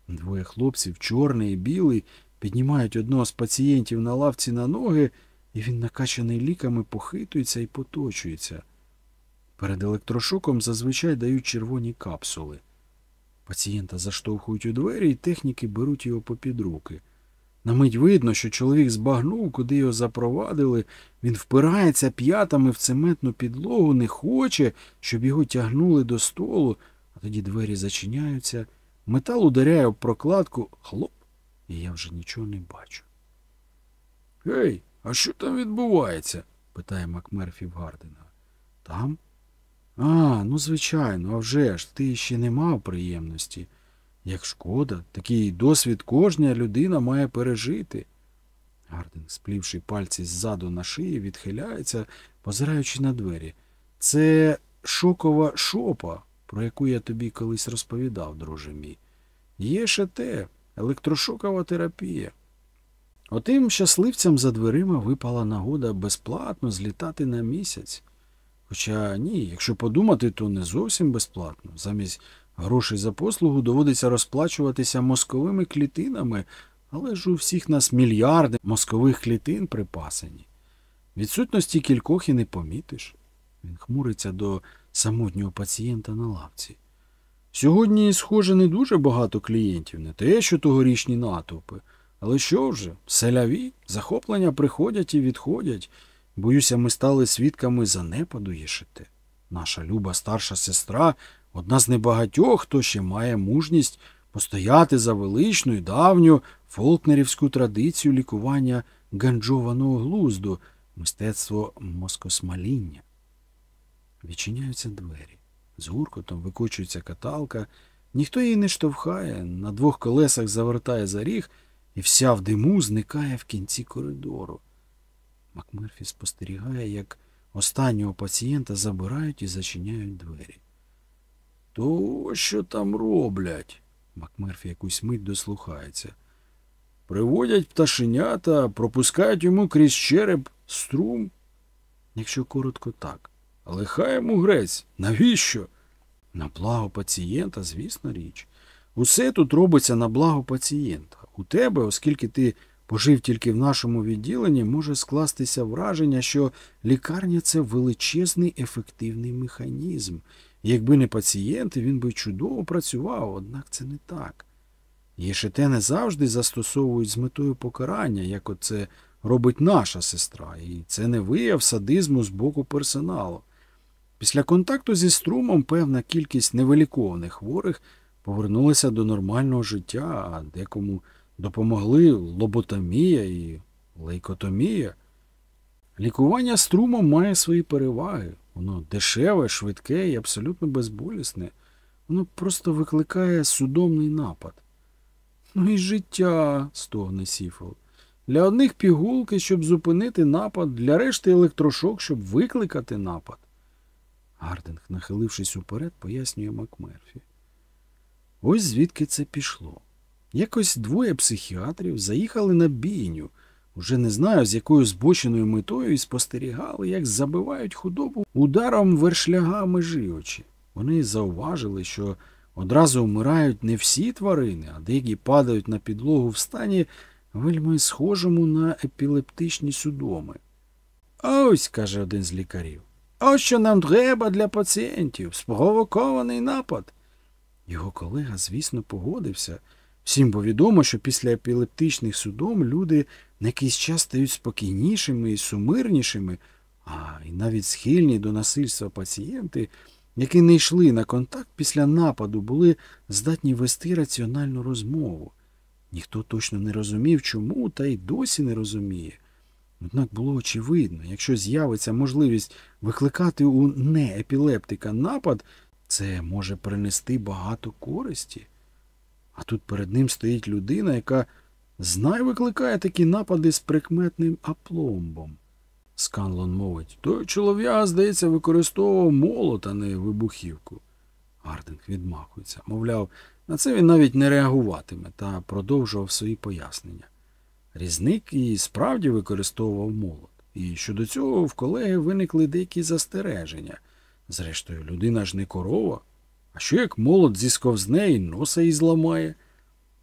Двоє хлопців, чорний і білий, піднімають одного з пацієнтів на лавці на ноги, і він, накачаний ліками, похитується і поточується. Перед електрошоком зазвичай дають червоні капсули. Пацієнта заштовхують у двері, і техніки беруть його попід руки. На мить видно, що чоловік збагнув, куди його запровадили. Він впирається п'ятами в цементну підлогу, не хоче, щоб його тягнули до столу, а тоді двері зачиняються, метал ударяє об прокладку, хлоп, і я вже нічого не бачу. Гей, а що там відбувається? питає Макмерфі в Гардена. Там? А, ну звичайно, а вже ж, ти ще не мав приємності. Як шкода, такий досвід кожна людина має пережити. Гарден, сплівши пальці ззаду на шиї, відхиляється, позираючи на двері. Це шокова шопа, про яку я тобі колись розповідав, друже мій. Є ще те, електрошокова терапія. Отим щасливцям за дверима випала нагода безплатно злітати на місяць. Хоча ні, якщо подумати, то не зовсім безплатно. Замість грошей за послугу доводиться розплачуватися мозковими клітинами, але ж у всіх нас мільярди мозкових клітин припасені. Відсутності кількох і не помітиш. Він хмуриться до самотнього пацієнта на лавці. Сьогодні, схоже, не дуже багато клієнтів, не те, що тогорічні натовпи. Але що вже, селяві, захоплення приходять і відходять. Боюся, ми стали свідками занепаду Єшите. Наша люба старша сестра одна з небагатьох, хто ще має мужність постояти за величну і давню фолкнерівську традицію лікування ганджованого глузду, мистецтво москосмаління. Відчиняються двері. З гуркотом викочується каталка, ніхто її не штовхає, на двох колесах завертає за ріг і вся в диму зникає в кінці коридору. Макмерфі спостерігає, як останнього пацієнта забирають і зачиняють двері. То що там роблять? Макмерфі якусь мить дослухається. Приводять пташенята, пропускають йому крізь череп струм. Якщо коротко так. Але хай йому грець. Навіщо? На благо пацієнта, звісно річ. Усе тут робиться на благо пацієнта. У тебе, оскільки ти пожив тільки в нашому відділенні, може скластися враження, що лікарня це величезний ефективний механізм. Якби не пацієнти, він би чудово працював, однак це не так. Єшите не завжди застосовують з метою покарання, як оце робить наша сестра, і це не вияв садизму з боку персоналу. Після контакту зі струмом певна кількість невилікованих хворих повернулася до нормального життя, а декому допомогли лоботомія і лейкотомія. Лікування струмом має свої переваги. Воно дешеве, швидке і абсолютно безболісне. Воно просто викликає судомний напад. Ну і життя, стогне Сіфол. Для одних пігулки, щоб зупинити напад, для решти електрошок, щоб викликати напад. Гардинг, нахилившись уперед, пояснює Макмерфі. Ось звідки це пішло. Якось двоє психіатрів заїхали на бійню, уже не знаю, з якою збоченою метою і спостерігали, як забивають худобу ударом вершляга межіочі. Вони зауважили, що одразу вмирають не всі тварини, а деякі падають на підлогу в стані вельми схожому на епілептичні судоми. Ось, каже один з лікарів, ось що нам треба для пацієнтів спровокований напад. Його колега, звісно, погодився. Всім бо відомо, що після епілептичних судом люди на якийсь час стають спокійнішими і сумирнішими, а і навіть схильні до насильства пацієнти, які не йшли на контакт після нападу, були здатні вести раціональну розмову. Ніхто точно не розумів, чому, та й досі не розуміє. Однак було очевидно, якщо з'явиться можливість викликати у неепілептика напад, це може принести багато користі. А тут перед ним стоїть людина, яка знай викликає такі напади з прикметним апломбом. Сканлон мовить, той чолов'яга, здається, використовував молот, а не вибухівку. Гардинг відмахується. Мовляв, на це він навіть не реагуватиме та продовжував свої пояснення. Різник і справді використовував молот, і щодо цього в колеги виникли деякі застереження. Зрештою, людина ж не корова. А що як молот зісковзне і носа їй зламає?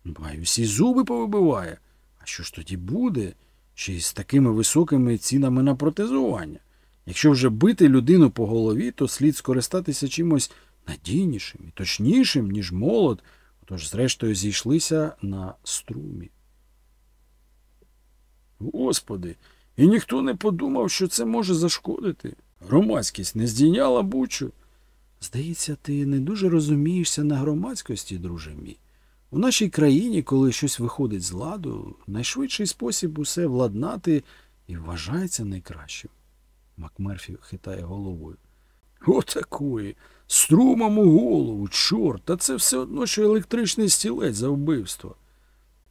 Ба й усі зуби повибиває. А що ж тоді буде? Ще й з такими високими цінами на протезування. Якщо вже бити людину по голові, то слід скористатися чимось надійнішим і точнішим, ніж молот, тож, зрештою, зійшлися на струмі. Господи, і ніхто не подумав, що це може зашкодити. Громадськість не здійняла бучу. Здається, ти не дуже розумієшся на громадськості, друже мій. У нашій країні, коли щось виходить з ладу, найшвидший спосіб усе владнати і вважається найкращим. Макмерфі хитає головою. Отакої. Струмом у голову, чорт, та це все одно, що електричний стілець за вбивство.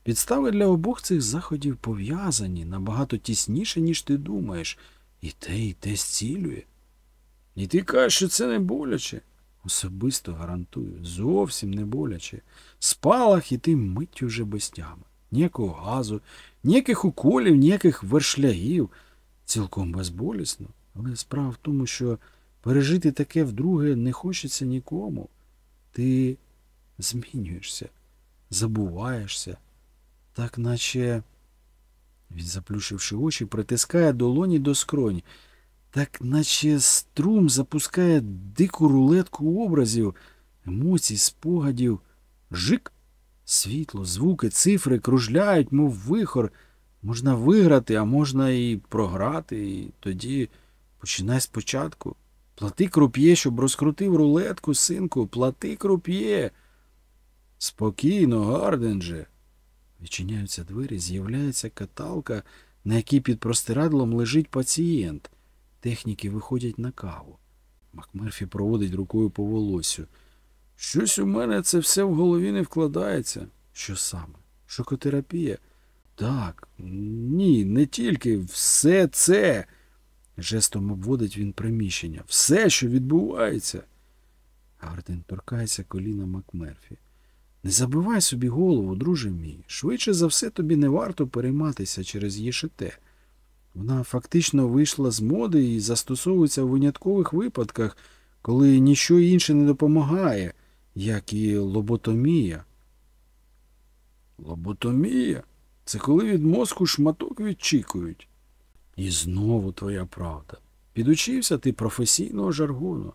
Підстави для обох цих заходів пов'язані набагато тісніше, ніж ти думаєш, і те, і те зцілює. І ти кажеш, що це не боляче. Особисто гарантую, зовсім не боляче. Спалах і ти миттю вже без тями. Ніякого газу, ніяких уколів, ніяких вершлягів. Цілком безболісно. Але справа в тому, що пережити таке вдруге не хочеться нікому. Ти змінюєшся, забуваєшся, так наче. Він, заплющивши очі, притискає долоні до скронь, так наче струм запускає дику рулетку образів, емоцій, спогадів, жик, світло, звуки, цифри кружляють, мов вихор. Можна виграти, а можна і програти, і тоді починай спочатку. Плати круп'є, щоб розкрутив рулетку, синку, плати круп'є. Спокійно, Гардендже. Відчиняються двері, з'являється каталка, на якій під простирадлом лежить пацієнт. Техніки виходять на каву. Макмерфі проводить рукою по волосю. Щось у мене це все в голові не вкладається. Що саме? Шокотерапія? Так, ні, не тільки все це. Жестом обводить він приміщення. Все, що відбувається. Гарден торкається коліна Макмерфі. Не забивай собі голову, друже мій. Швидше за все тобі не варто перейматися через ЄШТ. Вона фактично вийшла з моди і застосовується в виняткових випадках, коли ніщо інше не допомагає, як і лоботомія. Лоботомія? Це коли від мозку шматок відчікують. І знову твоя правда. Підучився ти професійного жаргону.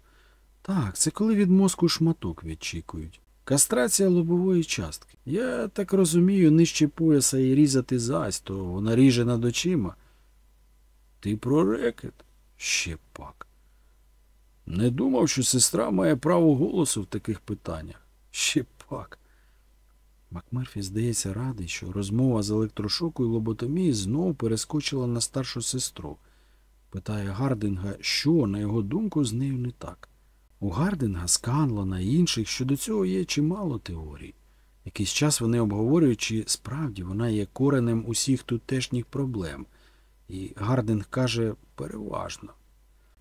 Так, це коли від мозку шматок відчікують. Кастрація лобової частки. Я так розумію, нижче пояса і різати зась, то вона ріже над очима. Ти про рекет? Ще пак. Не думав, що сестра має право голосу в таких питаннях. Ще пак. Макмерфі здається радий, що розмова з електрошоку і лоботомії знов перескочила на старшу сестру. Питає Гардинга, що, на його думку, з нею не так. У Гардинга, Сканлона і інших щодо цього є чимало теорій. Якийсь час вони обговорюють, чи справді вона є коренем усіх тутешніх проблем. І Гардинг каже переважно.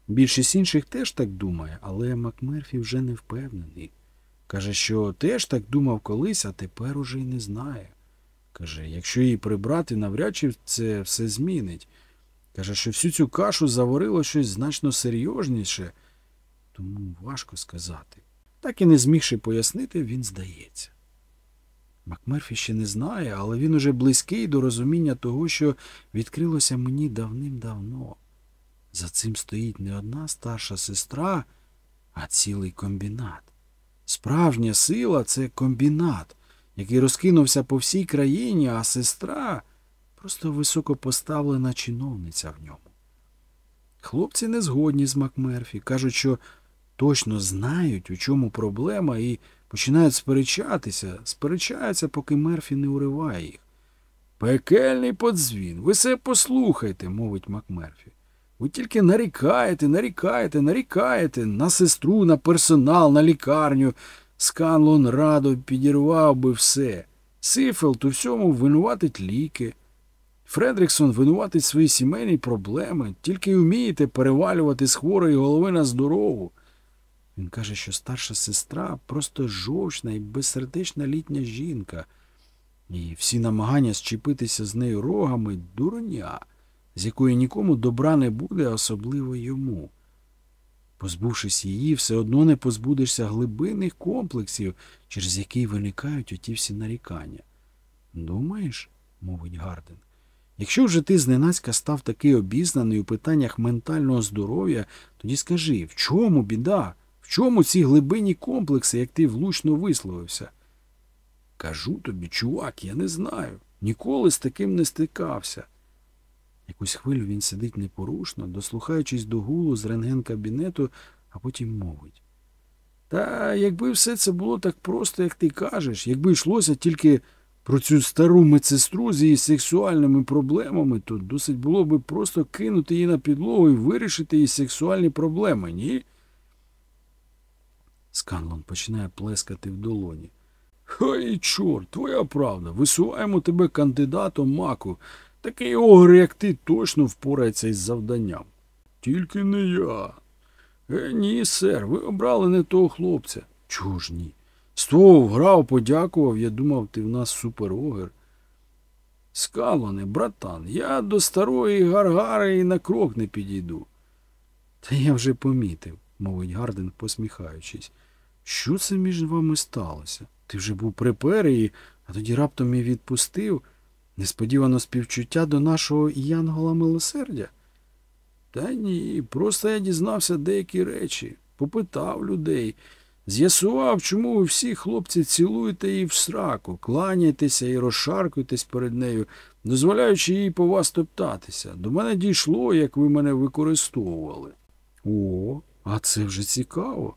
Більшість інших теж так думає, але Макмерфі вже не впевнений. Каже, що теж так думав колись, а тепер уже й не знає. Каже, якщо її прибрати, навряд чи це все змінить. Каже, що всю цю кашу заварило щось значно серйозніше, тому важко сказати. Так і не змігши пояснити, він здається. Макмерфі ще не знає, але він уже близький до розуміння того, що відкрилося мені давним-давно. За цим стоїть не одна старша сестра, а цілий комбінат. Справжня сила це комбінат, який розкинувся по всій країні, а сестра просто високопоставлена чиновниця в ньому. Хлопці не згодні з Макмерфі, кажуть, що точно знають, у чому проблема, і починають сперечатися, сперечаються, поки Мерфі не уриває їх. Пекельний подзвін. Ви все послухайте, мовить Макмерфі. Ви тільки нарікаєте, нарікаєте, нарікаєте на сестру, на персонал, на лікарню. Сканлон радо підірвав би все. Сіфелт у всьому винуватить ліки. Фредріксон винуватить свої сімейні проблеми, тільки й вмієте перевалювати з хворої голови на здорову. Він каже, що старша сестра просто жовчна і безсердечна літня жінка, і всі намагання зчепитися з нею рогами дурня, з якої нікому добра не буде, особливо йому. Позбувшись її, все одно не позбудешся глибинних комплексів, через які виникають оті всі нарікання. Думаєш, мовить Гарден, якщо вже ти зненацька став такий обізнаний у питаннях ментального здоров'я, тоді скажи, в чому біда? Чому ці глибинні комплекси, як ти влучно висловився? Кажу тобі, чувак, я не знаю. Ніколи з таким не стикався. Якусь хвилю він сидить непорушно, дослухаючись до гулу з рентген-кабінету, а потім мовить. Та якби все це було так просто, як ти кажеш, якби йшлося тільки про цю стару медсестру з її сексуальними проблемами, то досить було би просто кинути її на підлогу і вирішити її сексуальні проблеми, ні? Сканлон починає плескати в долоні. Ой, чорт, твоя правда. Висуваємо тебе кандидатом маку. Такий огр, як ти, точно впорається із завданням. Тільки не я. Е, ні, сер, ви обрали не того хлопця. Чого ж ні? З того вграв, подякував, я думав, ти в нас суперогер. Скалоне, братан, я до старої гаргари і на крок не підійду. Та я вже помітив, мовить Гарден, посміхаючись. Що це між вами сталося? Ти вже був при перії, а тоді раптом і відпустив несподівано співчуття до нашого Янгола милосердя? Та ні, просто я дізнався деякі речі, попитав людей, з'ясував, чому ви всі хлопці цілуєте її в сраку, кланяєтеся і розшаркуєтесь перед нею, дозволяючи їй по вас топтатися. До мене дійшло, як ви мене використовували. О, а це вже цікаво.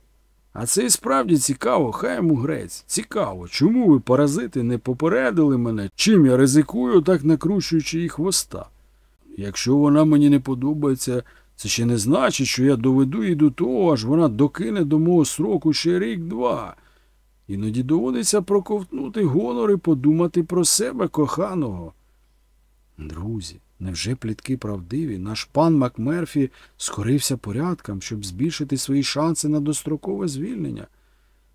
А це і справді цікаво, хай йому грець. Цікаво, чому ви, паразити, не попередили мене, чим я ризикую, так накручуючи їх хвоста. Якщо вона мені не подобається, це ще не значить, що я доведу її до того, аж вона докине до мого сроку ще рік-два. Іноді доводиться проковтнути гонор і подумати про себе коханого. Друзі, невже плітки правдиві? Наш пан Макмерфі скорився порядкам, щоб збільшити свої шанси на дострокове звільнення.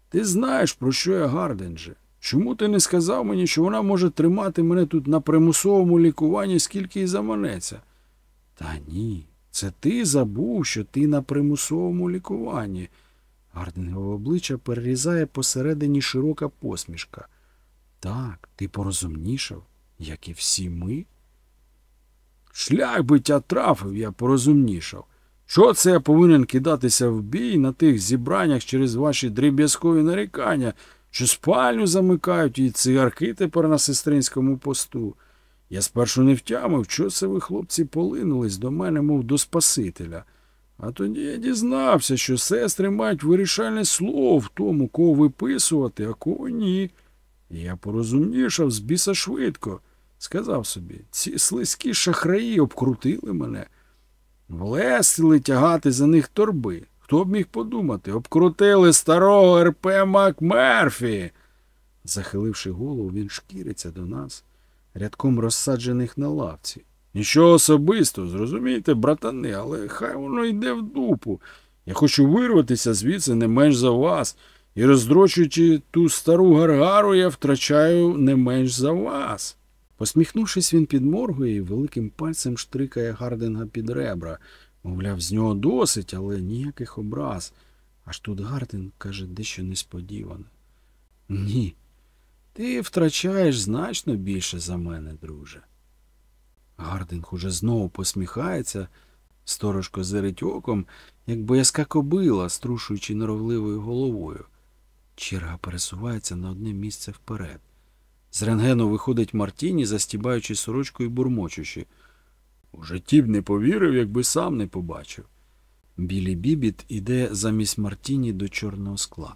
Ти знаєш, про що я Гарденже. Чому ти не сказав мені, що вона може тримати мене тут на примусовому лікуванні, скільки й заманеться? Та ні, це ти забув, що ти на примусовому лікуванні. Гарденгове обличчя перерізає посередині широка посмішка. Так, ти порозумнішав, як і всі ми. Шлях биття трафив, я порозумнішав. Що це я повинен кидатися в бій на тих зібраннях через ваші дріб'язкові нарікання, що спальню замикають і цигарки тепер на сестринському посту? Я спершу не втямив, що це ви, хлопці, полинулись до мене, мов до Спасителя. А тоді я дізнався, що сестри мають вирішальне слово в тому, кого виписувати, а кого ні. Я порозумнішав з біса швидко. Сказав собі, ці слизькі шахраї обкрутили мене. Влесили тягати за них торби. Хто б міг подумати? Обкрутили старого РП Макмерфі. Захиливши голову, він шкіриться до нас, рядком розсаджених на лавці. Нічого особистого, зрозумієте, братани, але хай воно йде в дупу. Я хочу вирватися звідси не менш за вас, і роздрочуючи ту стару гаргару, я втрачаю не менш за вас. Посміхнувшись, він підморгує і великим пальцем штрикає Гардинга під ребра. Мовляв, з нього досить, але ніяких образ. Аж тут Гардин каже дещо несподіване. Ні, ти втрачаєш значно більше за мене, друже. Гардинг уже знову посміхається, сторожко зирить оком, як боязка кобила, струшуючи норовливою головою. Черга пересувається на одне місце вперед. З рентгену виходить Мартіні, застібаючи сорочку і бурмочучи. У житті б не повірив, якби сам не побачив. Білі Бібіт іде замість Мартіні до чорного скла.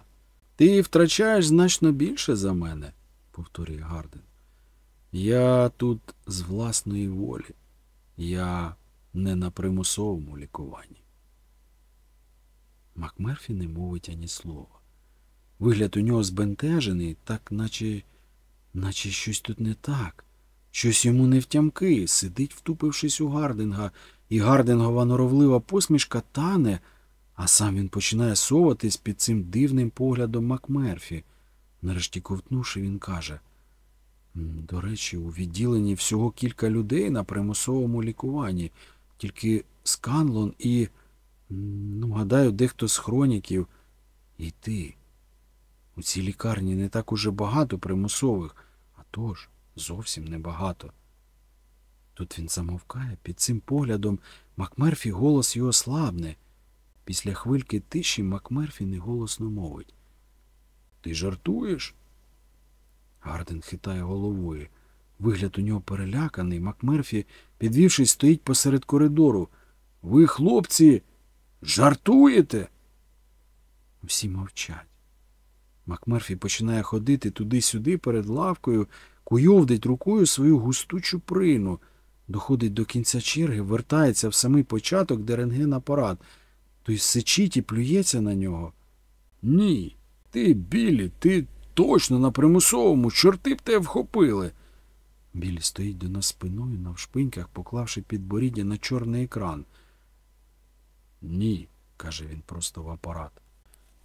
Ти втрачаєш значно більше за мене, повторює Гарден. Я тут з власної волі. Я не на примусовому лікуванні. Макмерфі не мовить ані слова. Вигляд у нього збентежений, так наче, наче щось тут не так. Щось йому не втямки, сидить, втупившись у Гардинга, і Гардингова норовлива посмішка тане, а сам він починає соватись під цим дивним поглядом Макмерфі. Нарешті ковтнувши, він каже. До речі, у відділенні всього кілька людей на примусовому лікуванні, тільки Сканлон і, ну, гадаю, дехто з хроніків, і ти. У цій лікарні не так уже багато примусових, тож зовсім небагато. Тут він замовкає, під цим поглядом Макмерфі голос його слабне. Після хвильки тиші Макмерфі неголосно мовить. Ти жартуєш? Гардінг хитає головою. Вигляд у нього переляканий. Макмерфі, підвівшись, стоїть посеред коридору. Ви, хлопці, жартуєте? Всі мовчать. Макмерфі починає ходити туди-сюди перед лавкою, куйовдить рукою свою густу чуприну, доходить до кінця черги, вертається в самий початок, де рентген-апарат. Той сичить і плюється на нього. Ні, ти, Білі, ти точно на примусовому, чорти б тебе вхопили. Білі стоїть до нас спиною навшпиньках, поклавши підборіддя на чорний екран. Ні, каже він просто в апарат.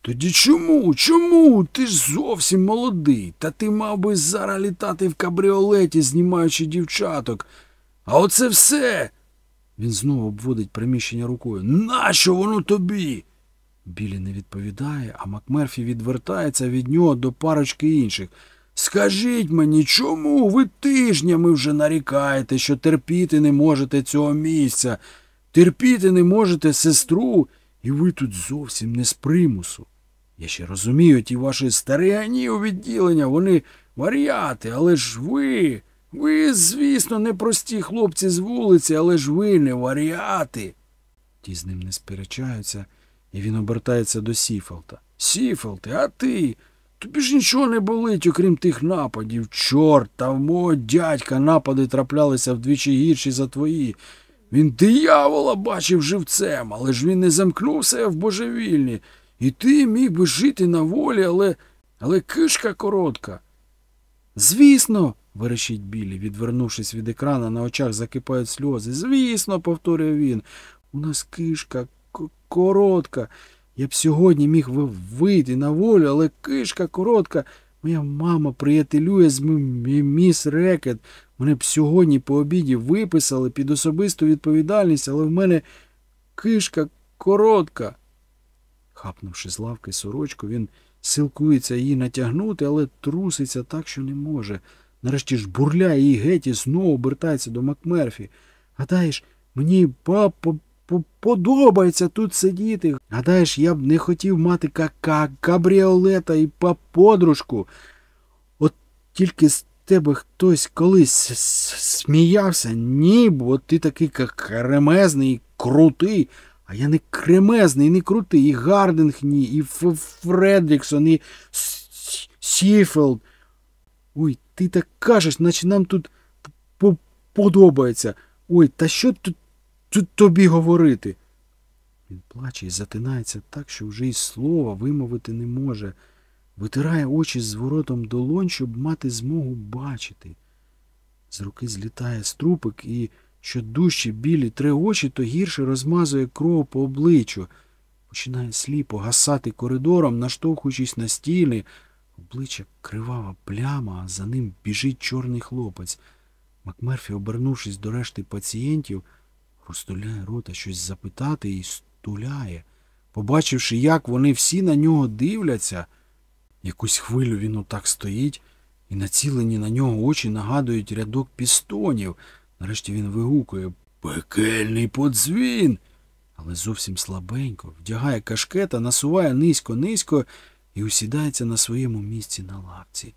Тоді чому? Чому? Ти ж зовсім молодий, та ти мав би зараз літати в кабріолеті, знімаючи дівчаток. А оце все. Він знову обводить приміщення рукою. Нащо воно тобі? Білі не відповідає, а Макмерфі відвертається від нього до парочки інших. Скажіть мені, чому ви тижнями вже нарікаєте, що терпіти не можете цього місця, терпіти не можете сестру, і ви тут зовсім не з примусу. Я ще розумію ті ваші старигані у відділення, вони варіати, але ж ви, ви, звісно, не прості хлопці з вулиці, але ж ви не варіати. Ті з ним не сперечаються, і він обертається до Сіфелта. Сіфелте, а ти? Тобі ж нічого не болить, окрім тих нападів. Чорт, та в мого дядька напади траплялися вдвічі гірші за твої. Він диявола бачив живцем, але ж він не замкнув себе в божевільні. І ти міг би жити на волі, але, але кишка коротка. Звісно, верещить Білі, відвернувшись від екрана, на очах закипають сльози. Звісно, повторює він, у нас кишка коротка. Я б сьогодні міг вийти на волю, але кишка коротка. Моя мама приятелює з міс Рекет. Мене б сьогодні по обіді виписали під особисту відповідальність, але в мене кишка коротка. Хапнувши з лавки сорочку, він силкується її натягнути, але труситься так, що не може. Нарешті ж бурляє її геть і знову обертається до Макмерфі. Гадаєш, мені пап по- подобається тут сидіти. Гадаєш, я б не хотів мати ка- кабріолета і па- подружку. От тільки з тебе хтось колись сміявся, ні, бо ти такий ка- кремезний і крутий. А я не кремезний, не крутий, і Гардінг ні, і Фредріксон, і Сіфелт. Ой, ти так кажеш, наче нам тут подобається. Ой, та що тут, тут тобі говорити? Він плаче і затинається так, що вже й слова вимовити не може. Витирає очі з воротом долонь, щоб мати змогу бачити. З руки злітає струпик і, що дужче білі три очі, то гірше розмазує кров по обличчю. Починає сліпо гасати коридором, наштовхуючись на стіни. Обличчя кривава пляма, а за ним біжить чорний хлопець. Макмерфі, обернувшись до решти пацієнтів, розтуляє рота щось запитати і стуляє. Побачивши, як вони всі на нього дивляться, якусь хвилю він отак стоїть, і націлені на нього очі нагадують рядок пістонів. Нарешті він вигукує Пекельний подзвін. Але зовсім слабенько, вдягає кашкета, насуває низько-низько і усідається на своєму місці на лавці.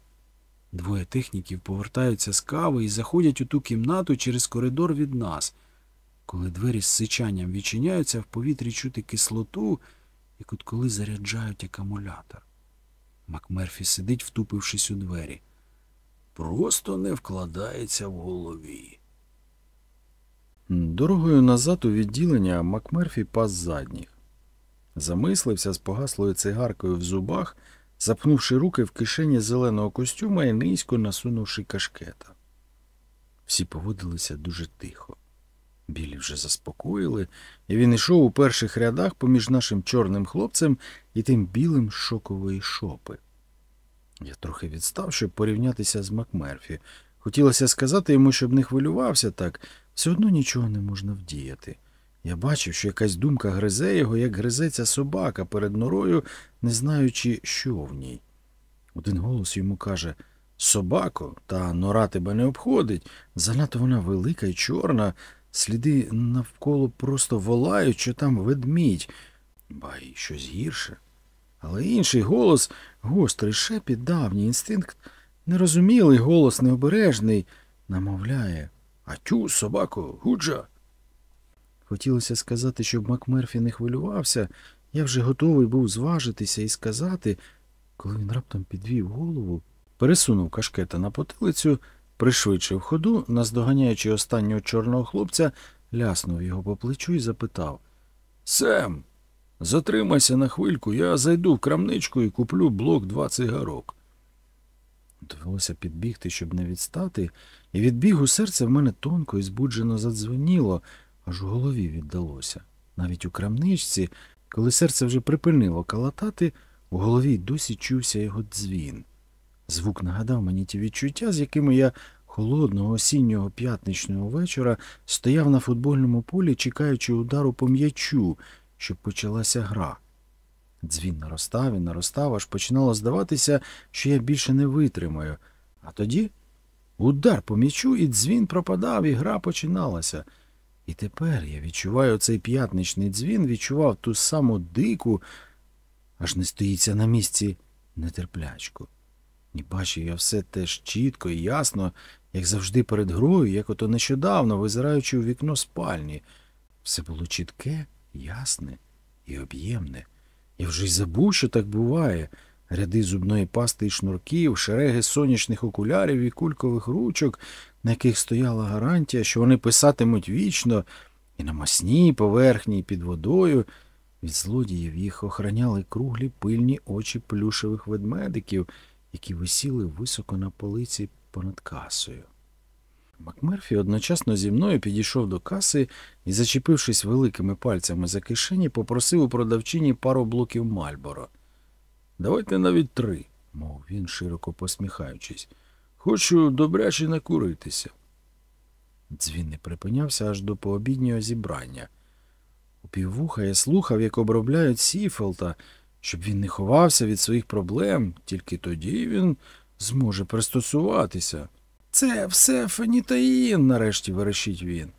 Двоє техніків повертаються з кави і заходять у ту кімнату через коридор від нас. Коли двері з сичанням відчиняються, в повітрі чути кислоту, як от коли заряджають акумулятор. Макмерфі сидить, втупившись у двері. Просто не вкладається в голові. Дорогою назад у відділення Макмерфі пас задніх. Замислився з погаслою цигаркою в зубах, запнувши руки в кишені зеленого костюма і низько насунувши кашкета. Всі поводилися дуже тихо. Білі вже заспокоїли, і він йшов у перших рядах поміж нашим чорним хлопцем і тим білим шокової шопи. Я трохи відстав, щоб порівнятися з Макмерфі. Хотілося сказати йому, щоб не хвилювався так, все одно нічого не можна вдіяти. Я бачив, що якась думка гризе його, як гризеться собака перед норою, не знаючи, що в ній. Один голос йому каже Собако, та нора тебе не обходить. Занадто вона велика і чорна, сліди навколо просто волають, що там ведмідь, ба й щось гірше. Але інший голос, гострий шепіт, давній інстинкт, нерозумілий голос необережний, намовляє Атю, собако, гуджа. Хотілося сказати, щоб Макмерфі не хвилювався. Я вже готовий був зважитися і сказати, коли він раптом підвів голову, пересунув кашкета на потилицю, пришвидшив ходу, наздоганяючи останнього чорного хлопця, ляснув його по плечу і запитав Сем, затримайся на хвильку, я зайду в крамничку і куплю блок два цигарок. Довелося підбігти, щоб не відстати, і від бігу серце в мене тонко і збуджено задзвеніло, аж у голові віддалося. Навіть у крамничці, коли серце вже припинило калатати, у голові досі чувся його дзвін. Звук нагадав мені ті відчуття, з якими я холодного осіннього п'ятничного вечора стояв на футбольному полі, чекаючи удару по м'ячу, щоб почалася гра. Дзвін наростав і наростав, аж починало здаватися, що я більше не витримаю. А тоді удар по м'ячу, і дзвін пропадав, і гра починалася. І тепер я відчуваю цей п'ятничний дзвін, відчував ту саму дику, аж не стоїться на місці нетерплячку. І бачив я все теж чітко і ясно, як завжди перед грою, як ото нещодавно, визираючи у вікно спальні. Все було чітке, ясне і об'ємне. Я вже й забув, що так буває. Ряди зубної пасти і шнурків, шереги сонячних окулярів і кулькових ручок, на яких стояла гарантія, що вони писатимуть вічно, і на масній поверхні, і під водою. Від злодіїв їх охороняли круглі пильні очі плюшевих ведмедиків, які висіли високо на полиці понад касою. Макмерфі одночасно зі мною підійшов до каси і, зачепившись великими пальцями за кишені, попросив у продавчині пару блоків Мальборо. Давайте навіть три, мов він, широко посміхаючись. Хочу добряче накуритися. Дзвін не припинявся аж до пообіднього зібрання. У піввуха я слухав, як обробляють Сіфелта, щоб він не ховався від своїх проблем, тільки тоді він зможе пристосуватися. Це все фенітаїн, нарешті верещить він.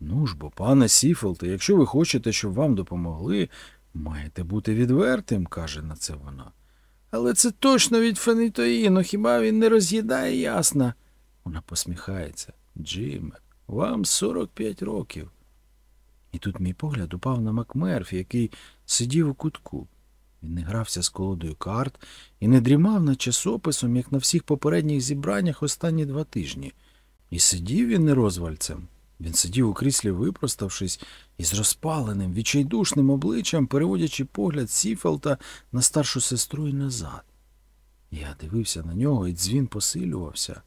Ну ж бо, пане Сіфелте, якщо ви хочете, щоб вам допомогли, маєте бути відвертим, каже на це вона. Але це точно від фенітоїну, хіба він не роз'їдає ясно? Вона посміхається. Джиме, вам 45 років. І тут мій погляд упав на Макмерфі, який сидів у кутку. Він не грався з колодою карт і не дрімав над часописом, як на всіх попередніх зібраннях останні два тижні. І сидів він не розвальцем. Він сидів у кріслі, випроставшись, із розпаленим, відчайдушним обличчям, переводячи погляд Сіфелта на старшу сестру і назад. Я дивився на нього, і дзвін посилювався.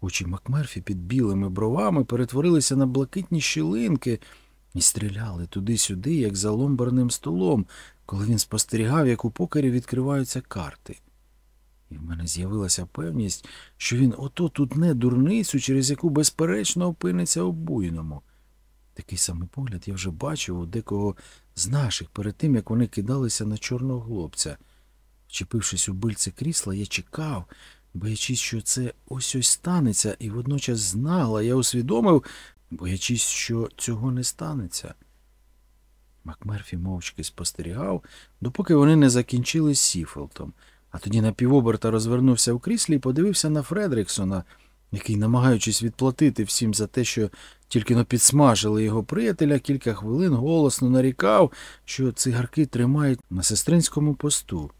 Очі Макмерфі під білими бровами перетворилися на блакитні щілинки і стріляли туди-сюди, як за ломбарним столом, коли він спостерігав, як у покері відкриваються карти. І в мене з'явилася певність, що він ото тут не дурницю, через яку безперечно опиниться обуйному. Такий самий погляд я вже бачив у декого з наших перед тим, як вони кидалися на чорного хлопця. Вчепившись у бильце крісла, я чекав, боячись, що це ось ось станеться, і водночас знала, я усвідомив, боячись, що цього не станеться. Макмерфі мовчки спостерігав, допоки вони не закінчили з Сіфелтом, а тоді на півоберта розвернувся в кріслі і подивився на Фредріксона, який, намагаючись відплатити всім за те, що тільки но підсмажили його приятеля, кілька хвилин голосно нарікав, що цигарки тримають на сестринському посту.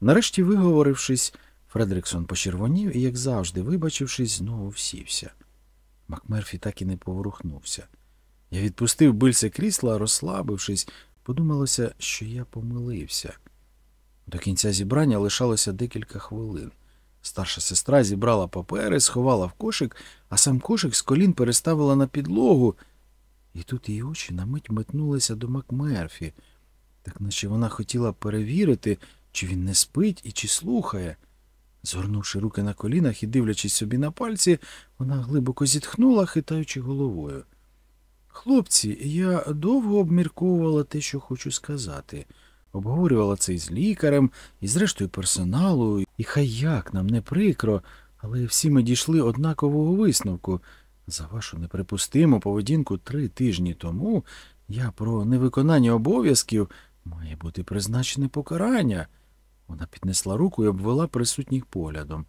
Нарешті, виговорившись, Фредриксон почервонів і, як завжди, вибачившись, знову всівся. Макмерфі так і не поворухнувся. Я відпустив бильце крісла, розслабившись, подумалося, що я помилився. До кінця зібрання лишалося декілька хвилин. Старша сестра зібрала папери, сховала в кошик, а сам кошик з колін переставила на підлогу. І тут її очі на мить метнулися до Макмерфі, так наче вона хотіла перевірити, чи він не спить і чи слухає. Згорнувши руки на колінах і дивлячись собі на пальці, вона глибоко зітхнула, хитаючи головою. Хлопці, я довго обмірковувала те, що хочу сказати. Обговорювала це із лікарем, і з рештою персоналу, і хай як нам не прикро, але всі ми дійшли однакового висновку. За вашу неприпустиму поведінку три тижні тому я про невиконання обов'язків має бути призначене покарання. Вона піднесла руку і обвела присутніх поглядом.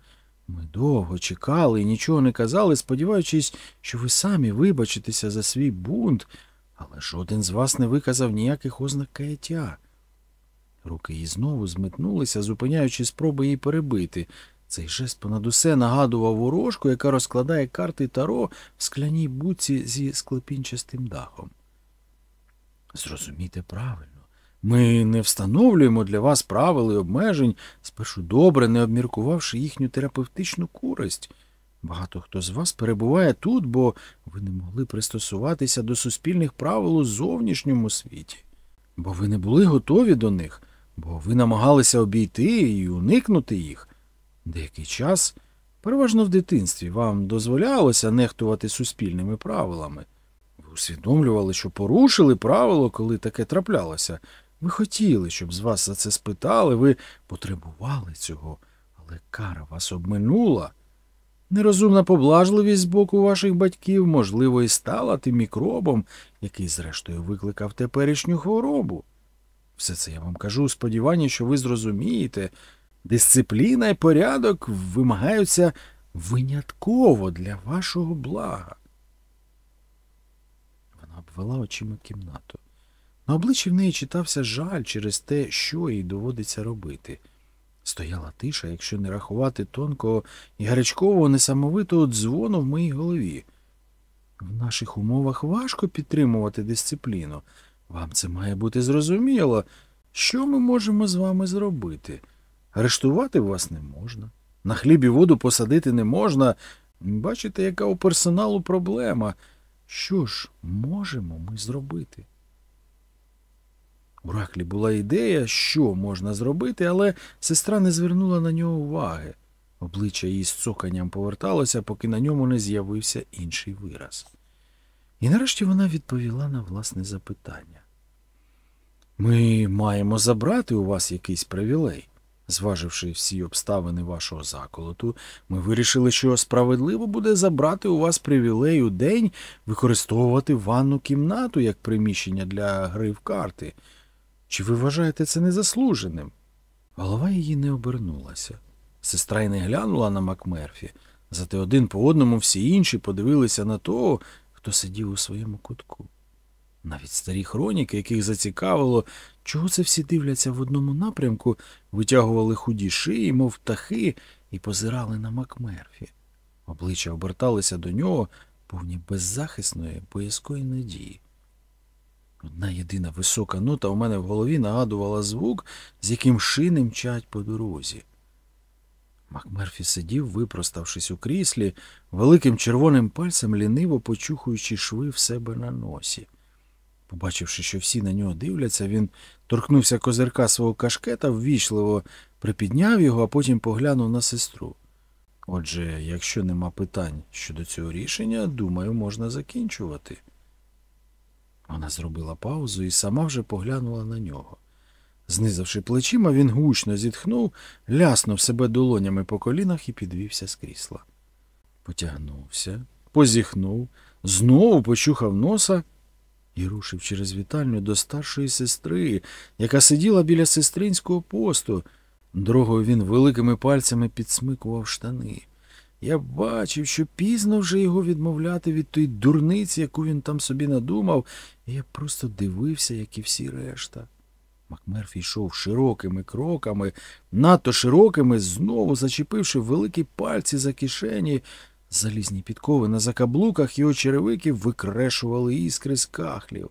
Ми довго чекали і нічого не казали, сподіваючись, що ви самі вибачитеся за свій бунт, але жоден з вас не виказав ніяких ознак каяття. Руки її знову зметнулися, зупиняючи спроби її перебити. Цей жест понад усе нагадував ворожку, яка розкладає карти таро в скляній буці зі склепінчастим дахом. Зрозумійте правильно. Ми не встановлюємо для вас правил і обмежень, спершу добре не обміркувавши їхню терапевтичну користь. Багато хто з вас перебуває тут, бо ви не могли пристосуватися до суспільних правил у зовнішньому світі, бо ви не були готові до них, бо ви намагалися обійти і уникнути їх. Деякий час, переважно в дитинстві, вам дозволялося нехтувати суспільними правилами. Ви усвідомлювали, що порушили правило, коли таке траплялося. Ви хотіли, щоб з вас за це спитали, ви потребували цього, але кара вас обминула. Нерозумна поблажливість з боку ваших батьків, можливо, і стала тим мікробом, який, зрештою, викликав теперішню хворобу. Все це я вам кажу у сподіванні, що ви зрозумієте. Дисципліна і порядок вимагаються винятково для вашого блага. Вона обвела очима кімнату. На обличчі в неї читався жаль через те, що їй доводиться робити. Стояла тиша, якщо не рахувати тонкого і гарячкового несамовитого дзвону в моїй голові. В наших умовах важко підтримувати дисципліну. Вам це має бути зрозуміло. Що ми можемо з вами зробити? Арештувати вас не можна. На хліб і воду посадити не можна. Бачите, яка у персоналу проблема. Що ж можемо ми зробити? У Раклі була ідея, що можна зробити, але сестра не звернула на нього уваги. Обличчя її з цоканням поверталося, поки на ньому не з'явився інший вираз. І нарешті вона відповіла на власне запитання. Ми маємо забрати у вас якийсь привілей. Зваживши всі обставини вашого заколоту, ми вирішили, що справедливо буде забрати у вас привілей у день використовувати ванну кімнату як приміщення для гри в карти. Чи ви вважаєте це незаслуженим? Голова її не обернулася. Сестра й не глянула на Макмерфі, зате один по одному всі інші подивилися на того, хто сидів у своєму кутку. Навіть старі хроніки, яких зацікавило, чого це всі дивляться в одному напрямку, витягували худі шиї, мов птахи, і позирали на Макмерфі. Обличчя оберталися до нього, повні беззахисної, боязкої надії. Одна єдина висока нота у мене в голові нагадувала звук, з яким шини мчать по дорозі. Макмерфі сидів, випроставшись у кріслі, великим червоним пальцем ліниво почухуючи шви в себе на носі. Побачивши, що всі на нього дивляться, він торкнувся козирка свого кашкета, ввічливо припідняв його, а потім поглянув на сестру. Отже, якщо нема питань щодо цього рішення, думаю, можна закінчувати. Вона зробила паузу і сама вже поглянула на нього. Знизавши плечима, він гучно зітхнув, ляснув себе долонями по колінах і підвівся з крісла. Потягнувся, позіхнув, знову почухав носа і рушив через вітальню до старшої сестри, яка сиділа біля сестринського посту. Дорогою він великими пальцями підсмикував штани. Я бачив, що пізно вже його відмовляти від тої дурниці, яку він там собі надумав, і я просто дивився, як і всі решта. Макмерфі йшов широкими кроками, надто широкими, знову зачепивши великі пальці за кишені. Залізні підкови на закаблуках його черевиків викрешували іскри з кахлів.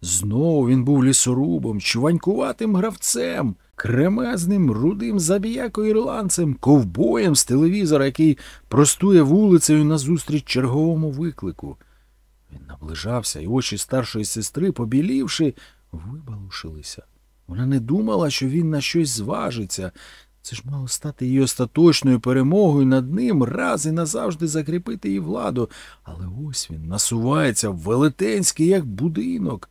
Знову він був лісорубом, чуванькуватим гравцем, кремезним рудим забіякою ірландцем, ковбоєм з телевізора, який простує вулицею назустріч черговому виклику. Він наближався, і очі старшої сестри, побілівши, вибалушилися. Вона не думала, що він на щось зважиться. Це ж мало стати її остаточною перемогою над ним, раз і назавжди закріпити її владу. Але ось він насувається велетенський, як будинок.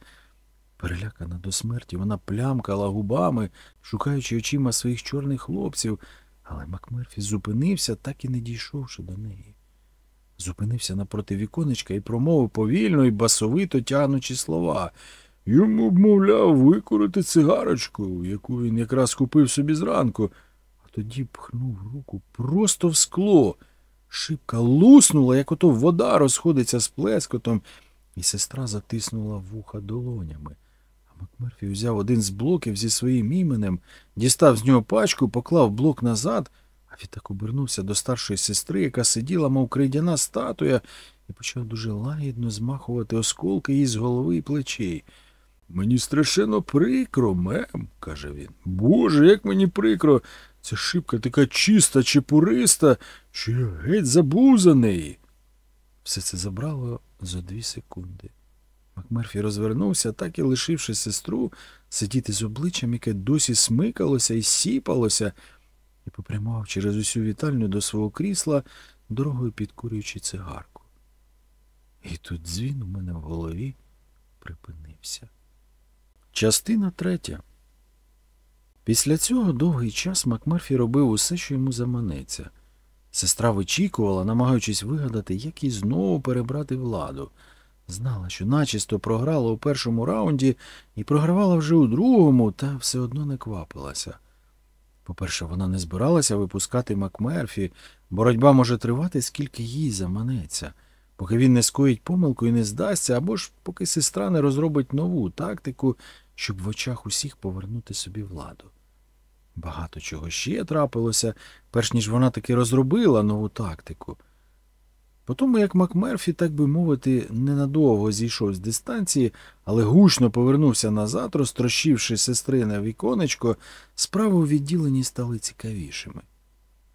Перелякана до смерті, вона плямкала губами, шукаючи очима своїх чорних хлопців, але Макмерфі зупинився, так і не дійшовши до неї. Зупинився напроти віконечка і промовив повільно і басовито тягнучи слова. Йому б, мовляв, викурити цигарочку, яку він якраз купив собі зранку, а тоді пхнув руку просто в скло. Шибка луснула, як ото вода розходиться з плескотом, і сестра затиснула вуха долонями. Макмерфі взяв один з блоків зі своїм іменем, дістав з нього пачку, поклав блок назад, а відтак обернувся до старшої сестри, яка сиділа, мов крейдяна статуя, і почав дуже лагідно змахувати осколки їй з голови і плечей. Мені страшенно прикро, мем, каже він. Боже, як мені прикро. Ця шибка така чиста, чепуриста, що я геть забув за неї. Все це забрало за дві секунди. Макмерфі розвернувся, так і лишивши сестру сидіти з обличчям, яке досі смикалося і сіпалося, і попрямував через усю вітальню до свого крісла, дорогою підкурюючи цигарку. І тут дзвін у мене в голові припинився. Частина третя. Після цього довгий час Макмерфі робив усе, що йому заманеться. Сестра вичікувала, намагаючись вигадати, як їй знову перебрати владу. Знала, що начисто програла у першому раунді і програвала вже у другому, та все одно не квапилася. По-перше, вона не збиралася випускати Макмерфі, боротьба може тривати, скільки їй заманеться, поки він не скоїть помилку і не здасться, або ж поки сестра не розробить нову тактику, щоб в очах усіх повернути собі владу. Багато чого ще трапилося, перш ніж вона таки розробила нову тактику. По тому, як Макмерфі, так би мовити, ненадовго зійшов з дистанції, але гучно повернувся назад, розтрощивши сестрине віконечко, справи у відділенні стали цікавішими.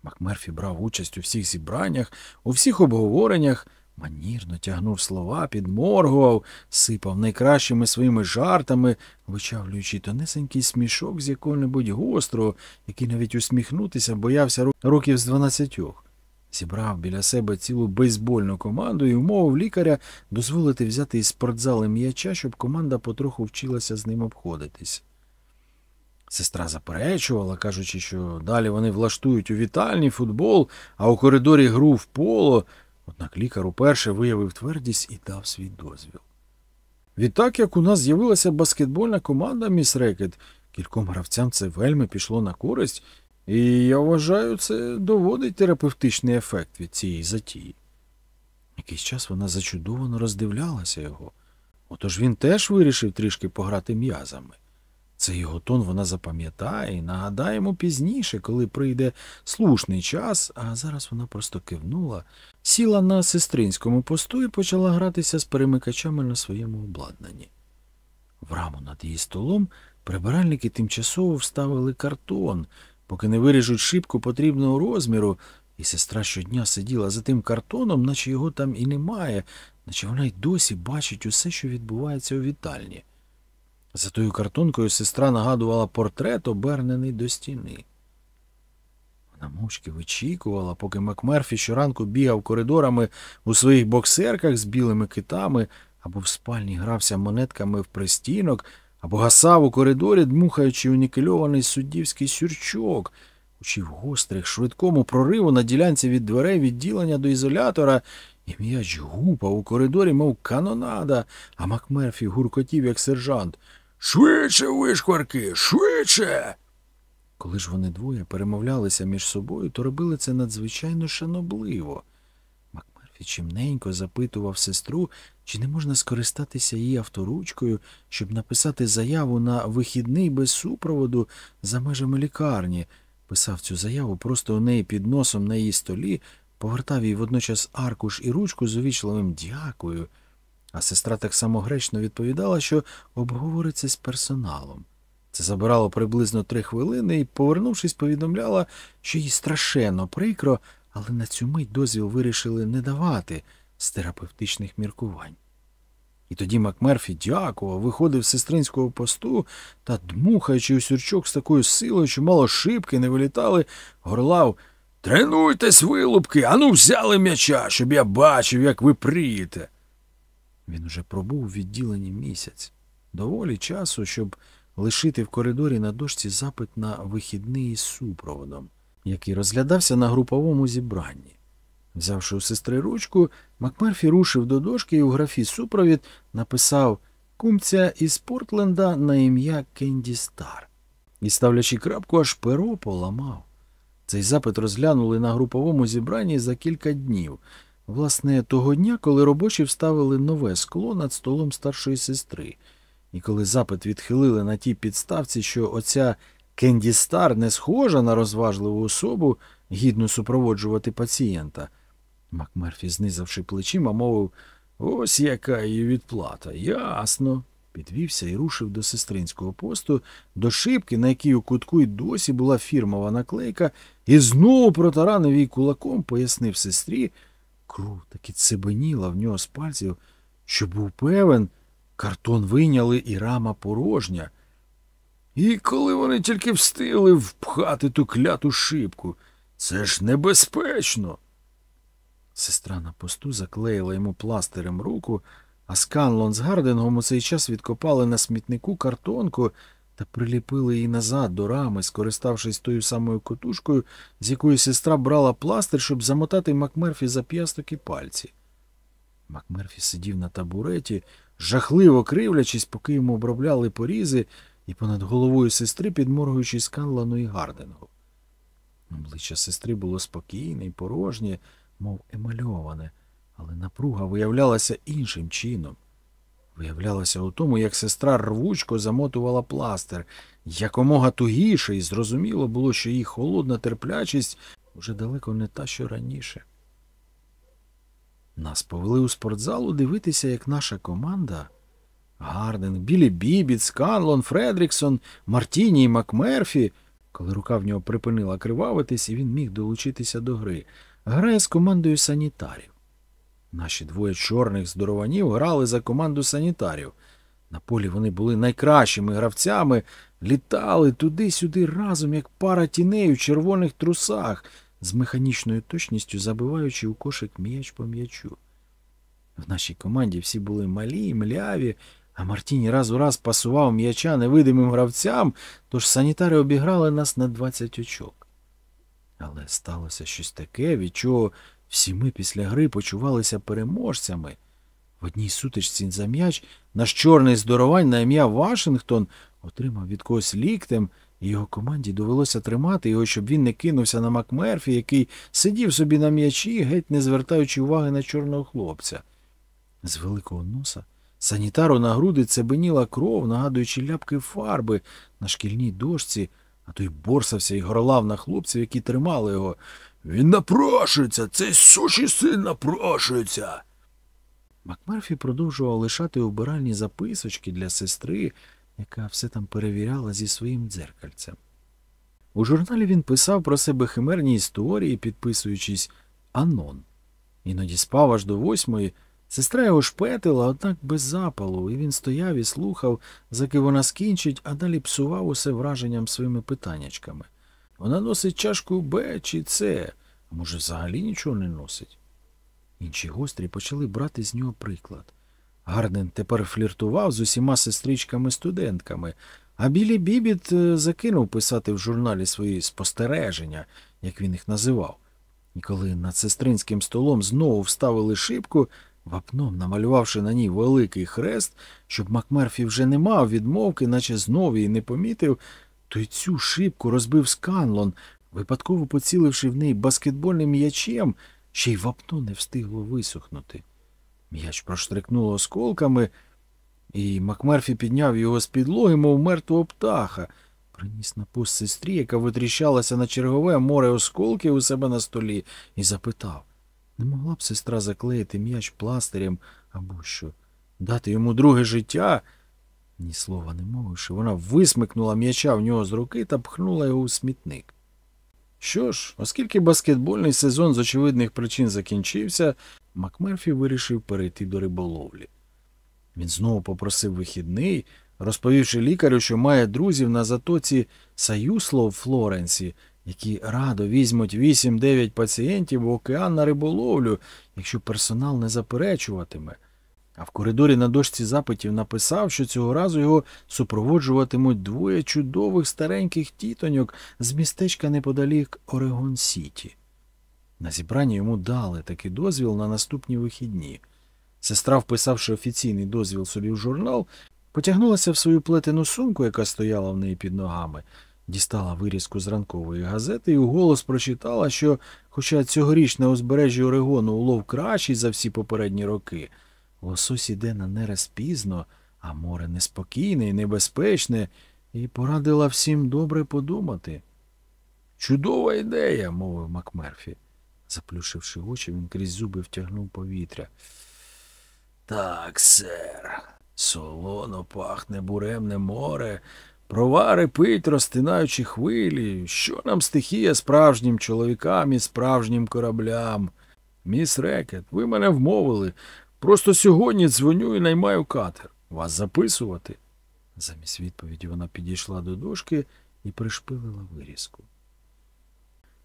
Макмерфі брав участь у всіх зібраннях, у всіх обговореннях, манірно тягнув слова, підморгував, сипав найкращими своїми жартами, вичавлюючи тонесенький смішок з якого-небудь гострого, який навіть усміхнутися боявся років з дванадцятьох. Зібрав біля себе цілу бейсбольну команду і умовив лікаря дозволити взяти із спортзали м'яча, щоб команда потроху вчилася з ним обходитись. Сестра заперечувала, кажучи, що далі вони влаштують у вітальні футбол, а у коридорі гру в поло. Однак лікар уперше виявив твердість і дав свій дозвіл. Відтак, як у нас з'явилася баскетбольна команда, міс Рекет, кільком гравцям це вельми пішло на користь, і я вважаю, це доводить терапевтичний ефект від цієї затії. Якийсь час вона зачудовано роздивлялася його. Отож він теж вирішив трішки пограти м'язами. Цей його тон вона запам'ятає і нагадає йому пізніше, коли прийде слушний час, а зараз вона просто кивнула, сіла на сестринському посту і почала гратися з перемикачами на своєму обладнанні. В раму над її столом прибиральники тимчасово вставили картон, поки не виріжуть шибку потрібного розміру, і сестра щодня сиділа за тим картоном, наче його там і немає, наче вона й досі бачить усе, що відбувається у вітальні. За тою картонкою сестра нагадувала портрет, обернений до стіни. Вона мовчки вичікувала, поки Макмерфі щоранку бігав коридорами у своїх боксерках з білими китами, або в спальні грався монетками в пристінок, або гасав у коридорі, дмухаючи у нікельований суддівський сюрчок, учив гострих, швидкому прориву на ділянці від дверей відділення до ізолятора, і м'яч гупав у коридорі, мов канонада, а Макмерфі гуркотів, як сержант. Швидше, вишкварки, швидше. Коли ж вони двоє перемовлялися між собою, то робили це надзвичайно шанобливо. Макмерфі чимненько запитував сестру, чи не можна скористатися її авторучкою, щоб написати заяву на вихідний без супроводу за межами лікарні. Писав цю заяву просто у неї під носом на її столі, повертав їй водночас аркуш і ручку з увічливим дякую. А сестра так само гречно відповідала, що обговориться з персоналом. Це забирало приблизно три хвилини і, повернувшись, повідомляла, що їй страшенно прикро, але на цю мить дозвіл вирішили не давати з терапевтичних міркувань. І тоді Макмерфі дякував, виходив з сестринського посту та, дмухаючи у сюрчок з такою силою, що мало шибки не вилітали, горлав Тренуйтесь, вилупки, ану взяли м'яча, щоб я бачив, як ви прієте. Він уже пробув у відділенні місяць. Доволі часу, щоб лишити в коридорі на дошці запит на вихідний із супроводом, який розглядався на груповому зібранні. Взявши у сестри ручку, Макмерфі рушив до дошки і у графі супровід написав кумця із Портленда на ім'я Кенді Стар. І, ставлячи крапку, аж перо поламав. Цей запит розглянули на груповому зібранні за кілька днів. Власне, того дня, коли робочі вставили нове скло над столом старшої сестри, і коли запит відхилили на тій підставці, що оця Кенді Стар не схожа на розважливу особу, гідно супроводжувати пацієнта. Макмерфі, знизавши плечима, мовив ось яка її відплата. Ясно. Підвівся і рушив до сестринського посту, до шибки, на якій у кутку й досі була фірмова наклейка, і знову протаранив їй кулаком, пояснив сестрі, кров таки цебеніла в нього з пальців, що був певен, картон вийняли і рама порожня. І коли вони тільки встигли впхати ту кляту шибку, це ж небезпечно. Сестра на посту заклеїла йому пластирем руку, а Сканлон з Гардингом у цей час відкопали на смітнику картонку та приліпили її назад до рами, скориставшись тою самою котушкою, з якої сестра брала пластир, щоб замотати Макмерфі за п'ясток і пальці. Макмерфі сидів на табуреті, жахливо кривлячись, поки йому обробляли порізи, і понад головою сестри підморгуючи Сканлону і Гардингу. Обличчя сестри було спокійне і порожнє, мов емальоване, але напруга виявлялася іншим чином. Виявлялася у тому, як сестра рвучко замотувала пластир, якомога тугіше, і зрозуміло було, що її холодна терплячість уже далеко не та, що раніше. Нас повели у спортзалу дивитися, як наша команда Гардінг, Біллі Бібіт, Сканлон, Фредріксон, Мартіні і Макмерфі, коли рука в нього припинила кривавитись, і він міг долучитися до гри, грає з командою санітарів. Наші двоє чорних здорованів грали за команду санітарів. На полі вони були найкращими гравцями, літали туди-сюди разом, як пара тіней у червоних трусах, з механічною точністю забиваючи у кошик м'яч по м'ячу. В нашій команді всі були малі, мляві, а Мартіні раз у раз пасував м'яча невидимим гравцям, тож санітари обіграли нас на 20 очок. Але сталося щось таке, від чого всі ми після гри почувалися переможцями. В одній сутичці за м'яч наш чорний здоровань на ім'я Вашингтон отримав від когось ліктем, і його команді довелося тримати його, щоб він не кинувся на Макмерфі, який сидів собі на м'ячі, геть не звертаючи уваги на чорного хлопця. З великого носа санітару на груди цебеніла кров, нагадуючи ляпки фарби на шкільній дошці, а той борсався і горлав на хлопців, які тримали його. Він напрошується, цей сучий син напрошується. Макмерфі продовжував лишати убиральні записочки для сестри, яка все там перевіряла зі своїм дзеркальцем. У журналі він писав про себе химерні історії, підписуючись Анон. Іноді спав аж до восьмої. Сестра його шпетила, однак без запалу, і він стояв і слухав, заки вона скінчить, а далі псував усе враженням своїми питаннячками. Вона носить чашку Б чи С, а може, взагалі нічого не носить. Інші гострі почали брати з нього приклад. Гарден тепер фліртував з усіма сестричками-студентками, а Білі Бібіт е, закинув писати в журналі свої спостереження, як він їх називав. І коли над сестринським столом знову вставили шибку, вапном намалювавши на ній великий хрест, щоб Макмерфі вже не мав відмовки, наче знов її не помітив, то й цю шибку розбив сканлон, випадково поціливши в неї баскетбольним м'ячем, ще й вапно не встигло висохнути. М'яч проштрикнуло осколками, і Макмерфі підняв його з підлоги, мов мертвого птаха, приніс на пост сестрі, яка витріщалася на чергове море осколків у себе на столі, і запитав, не могла б сестра заклеїти м'яч пластирем або що, дати йому друге життя? Ні слова не мовивши, вона висмикнула м'яча в нього з руки та пхнула його у смітник. Що ж, оскільки баскетбольний сезон з очевидних причин закінчився, Макмерфі вирішив перейти до риболовлі. Він знову попросив вихідний, розповівши лікарю, що має друзів на затоці Саюсло в Флоренсі, які радо візьмуть 8-9 пацієнтів в океан на риболовлю, якщо персонал не заперечуватиме. А в коридорі на дошці запитів написав, що цього разу його супроводжуватимуть двоє чудових стареньких тітоньок з містечка неподалік Орегон Сіті. На зібранні йому дали такий дозвіл на наступні вихідні. Сестра, вписавши офіційний дозвіл собі в журнал, потягнулася в свою плетену сумку, яка стояла в неї під ногами, дістала вирізку з ранкової газети і уголос прочитала, що, хоча цьогоріч на узбережжі Орегону улов кращий за всі попередні роки, лосось іде на нерест пізно, а море неспокійне і небезпечне, і порадила всім добре подумати. Чудова ідея, мовив Макмерфі. Заплющивши очі, він крізь зуби втягнув повітря. Так, сер, солоно пахне буремне море, провари пить, розтинаючи хвилі. Що нам стихія справжнім чоловікам і справжнім кораблям? Міс Рекет, ви мене вмовили. Просто сьогодні дзвоню і наймаю катер. Вас записувати? Замість відповіді вона підійшла до дошки і пришпилила вирізку.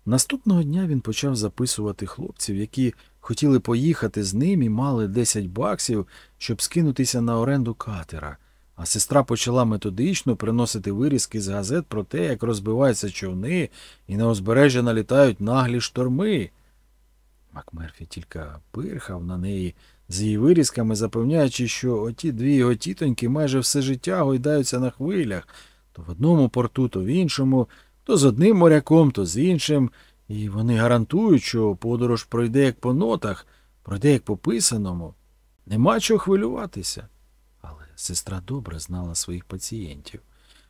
Наступного дня він почав записувати хлопців, які хотіли поїхати з ним і мали 10 баксів, щоб скинутися на оренду катера. А сестра почала методично приносити вирізки з газет про те, як розбиваються човни і на узбережжя налітають наглі шторми. Макмерфі тільки пирхав на неї з її вирізками, запевняючи, що оті дві його тітоньки майже все життя гойдаються на хвилях, то в одному порту, то в іншому, то з одним моряком, то з іншим, і вони гарантують, що подорож пройде як по нотах, пройде як по писаному. Нема чого хвилюватися. Сестра добре знала своїх пацієнтів.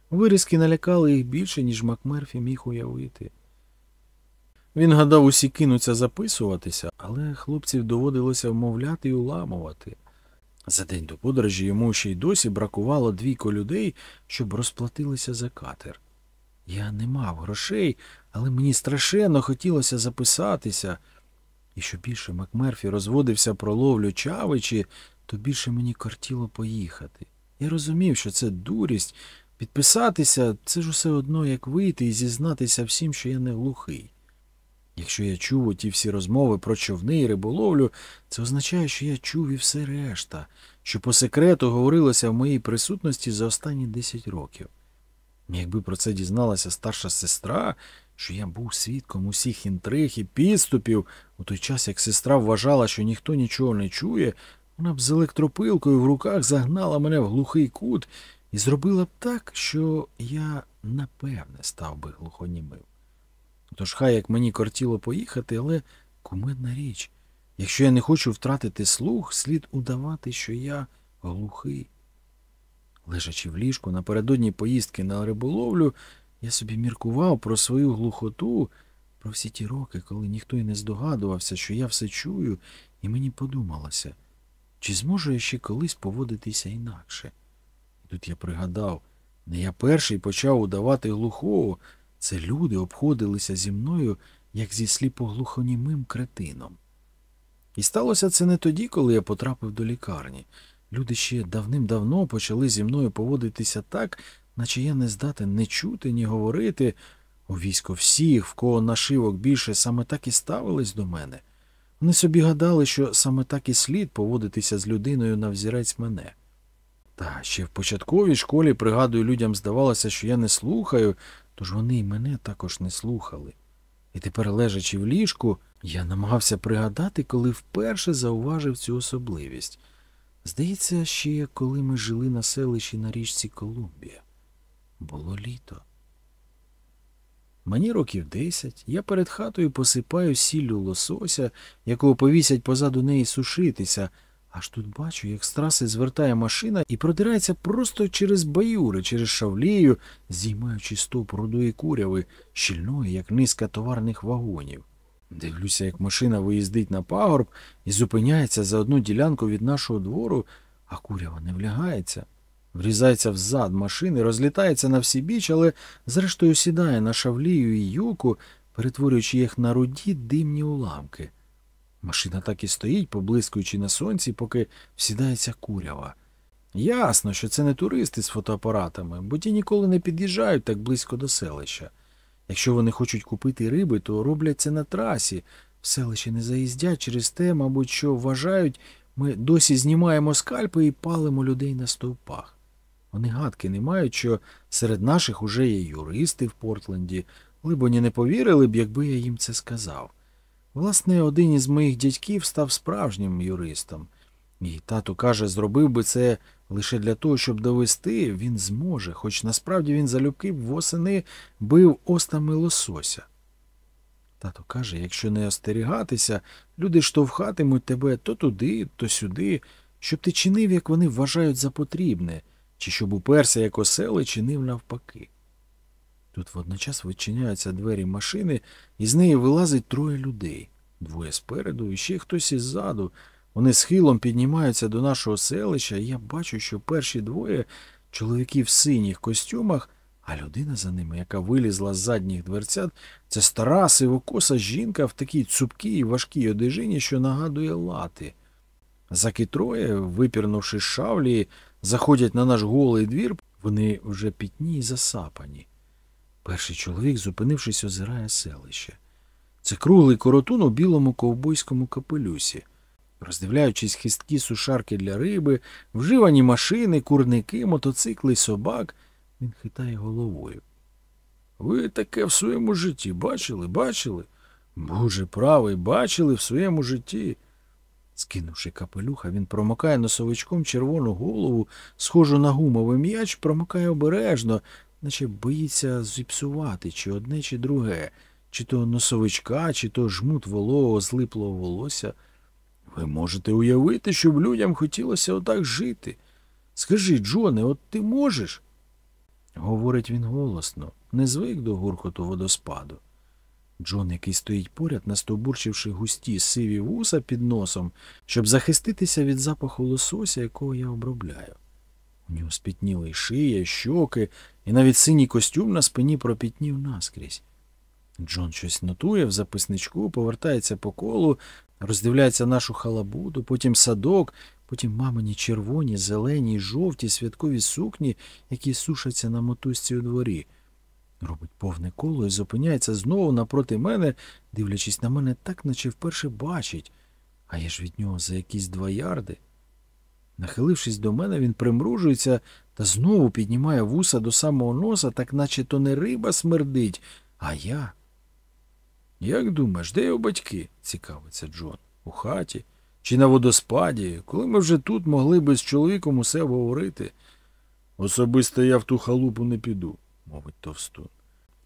Вирізки налякали їх більше, ніж Макмерфі міг уявити. Він гадав, усі кинуться записуватися, але хлопців доводилося вмовляти і уламувати. За день до подорожі йому ще й досі бракувало двійко людей, щоб розплатилися за катер. Я не мав грошей, але мені страшенно хотілося записатися. І що більше Макмерфі розводився про ловлю чавичі, то більше мені кортіло поїхати. Я розумів, що це дурість. Підписатися це ж усе одно, як вийти і зізнатися всім, що я не глухий. Якщо я чув оті всі розмови про човни і риболовлю, це означає, що я чув і все решта, що по секрету говорилося в моїй присутності за останні 10 років. Якби про це дізналася старша сестра, що я був свідком усіх інтриг і підступів, у той час як сестра вважала, що ніхто нічого не чує, вона б з електропилкою в руках загнала мене в глухий кут і зробила б так, що я напевне став би глухонімим. Тож хай як мені кортіло поїхати, але кумедна річ. Якщо я не хочу втратити слух, слід удавати, що я глухий. Лежачи в ліжку напередодні поїздки на риболовлю, я собі міркував про свою глухоту, про всі ті роки, коли ніхто й не здогадувався, що я все чую, і мені подумалося, чи зможу я ще колись поводитися інакше. Тут я пригадав, не я перший почав удавати глухого, це люди обходилися зі мною, як зі сліпоглухонімим кретином. І сталося це не тоді, коли я потрапив до лікарні. Люди ще давним-давно почали зі мною поводитися так, наче я не здатен не чути, ні говорити. У військо всіх, в кого нашивок більше, саме так і ставились до мене. Вони собі гадали, що саме так і слід поводитися з людиною на взірець мене. Та ще в початковій школі, пригадую, людям здавалося, що я не слухаю, тож вони й мене також не слухали. І тепер, лежачи в ліжку, я намагався пригадати, коли вперше зауважив цю особливість. Здається, ще коли ми жили на селищі на річці Колумбія. Було літо. Мені років десять. Я перед хатою посипаю сіллю лосося, якого повісять позаду неї сушитися. Аж тут бачу, як з траси звертає машина і продирається просто через баюри, через шавлію, здіймаючи стовп рудої куряви, щільної, як низка товарних вагонів. Дивлюся, як машина виїздить на пагорб і зупиняється за одну ділянку від нашого двору, а курява не влягається. Врізається взад машини, розлітається на всі біч, але зрештою сідає на шавлію і юку, перетворюючи їх на руді димні уламки. Машина так і стоїть, поблискуючи на сонці, поки всідається курява. Ясно, що це не туристи з фотоапаратами, бо ті ніколи не під'їжджають так близько до селища. Якщо вони хочуть купити риби, то роблять це на трасі. В селище не заїздять через те, мабуть, що вважають, ми досі знімаємо скальпи і палимо людей на стовпах. Вони гадки не мають, що серед наших уже є юристи в Портленді, либоні не повірили б, якби я їм це сказав. Власне, один із моїх дядьків став справжнім юристом. І тато каже, зробив би це лише для того, щоб довести, він зможе, хоч насправді він залюбки б восени бив остами лосося. Тато каже, якщо не остерігатися, люди штовхатимуть тебе то туди, то сюди, щоб ти чинив, як вони вважають за потрібне, чи щоб уперся, як осели, чинив навпаки. Тут водночас відчиняються двері машини, і з неї вилазить троє людей. Двоє спереду і ще хтось іззаду. Вони схилом піднімаються до нашого селища, і я бачу, що перші двоє чоловіки в синіх костюмах, а людина за ними, яка вилізла з задніх дверцят, це стара сивокоса жінка в такій цупкій і важкій одежині, що нагадує лати. Заки троє, випірнувши шавлі, заходять на наш голий двір, вони вже пітні і засапані. Перший чоловік, зупинившись, озирає селище. Це круглий коротун у білому ковбойському капелюсі. Роздивляючись хисткі сушарки для риби, вживані машини, курники, мотоцикли, собак, він хитає головою. Ви таке в своєму житті бачили, бачили? Боже правий, бачили в своєму житті. Скинувши капелюха, він промокає носовичком червону голову, схожу на гумовий м'яч, промокає обережно, наче боїться зіпсувати чи одне, чи друге, чи то носовичка, чи то жмут вологого, злиплого волосся. Ви можете уявити, щоб людям хотілося отак жити. Скажи, Джоне, от ти можеш? Говорить він голосно, не звик до гуркоту водоспаду. Джон, який стоїть поряд, настовбурчивши густі сиві вуса під носом, щоб захиститися від запаху лосося, якого я обробляю. У нього спітніли й шия, щоки, і навіть синій костюм на спині пропітнів наскрізь. Джон щось нотує в записничку, повертається по колу, роздивляється нашу халабуду, потім садок, потім мамині червоні, зелені жовті святкові сукні, які сушаться на мотузці у дворі. Робить повне коло і зупиняється знову напроти мене, дивлячись на мене так, наче вперше бачить, а я ж від нього за якісь два ярди. Нахилившись до мене, він примружується та знову піднімає вуса до самого носа, так наче то не риба смердить, а я. Як думаєш, де його батьки? цікавиться Джон. У хаті? Чи на водоспаді, коли ми вже тут могли би з чоловіком усе обговорити? Особисто я в ту халупу не піду, мовить товстун.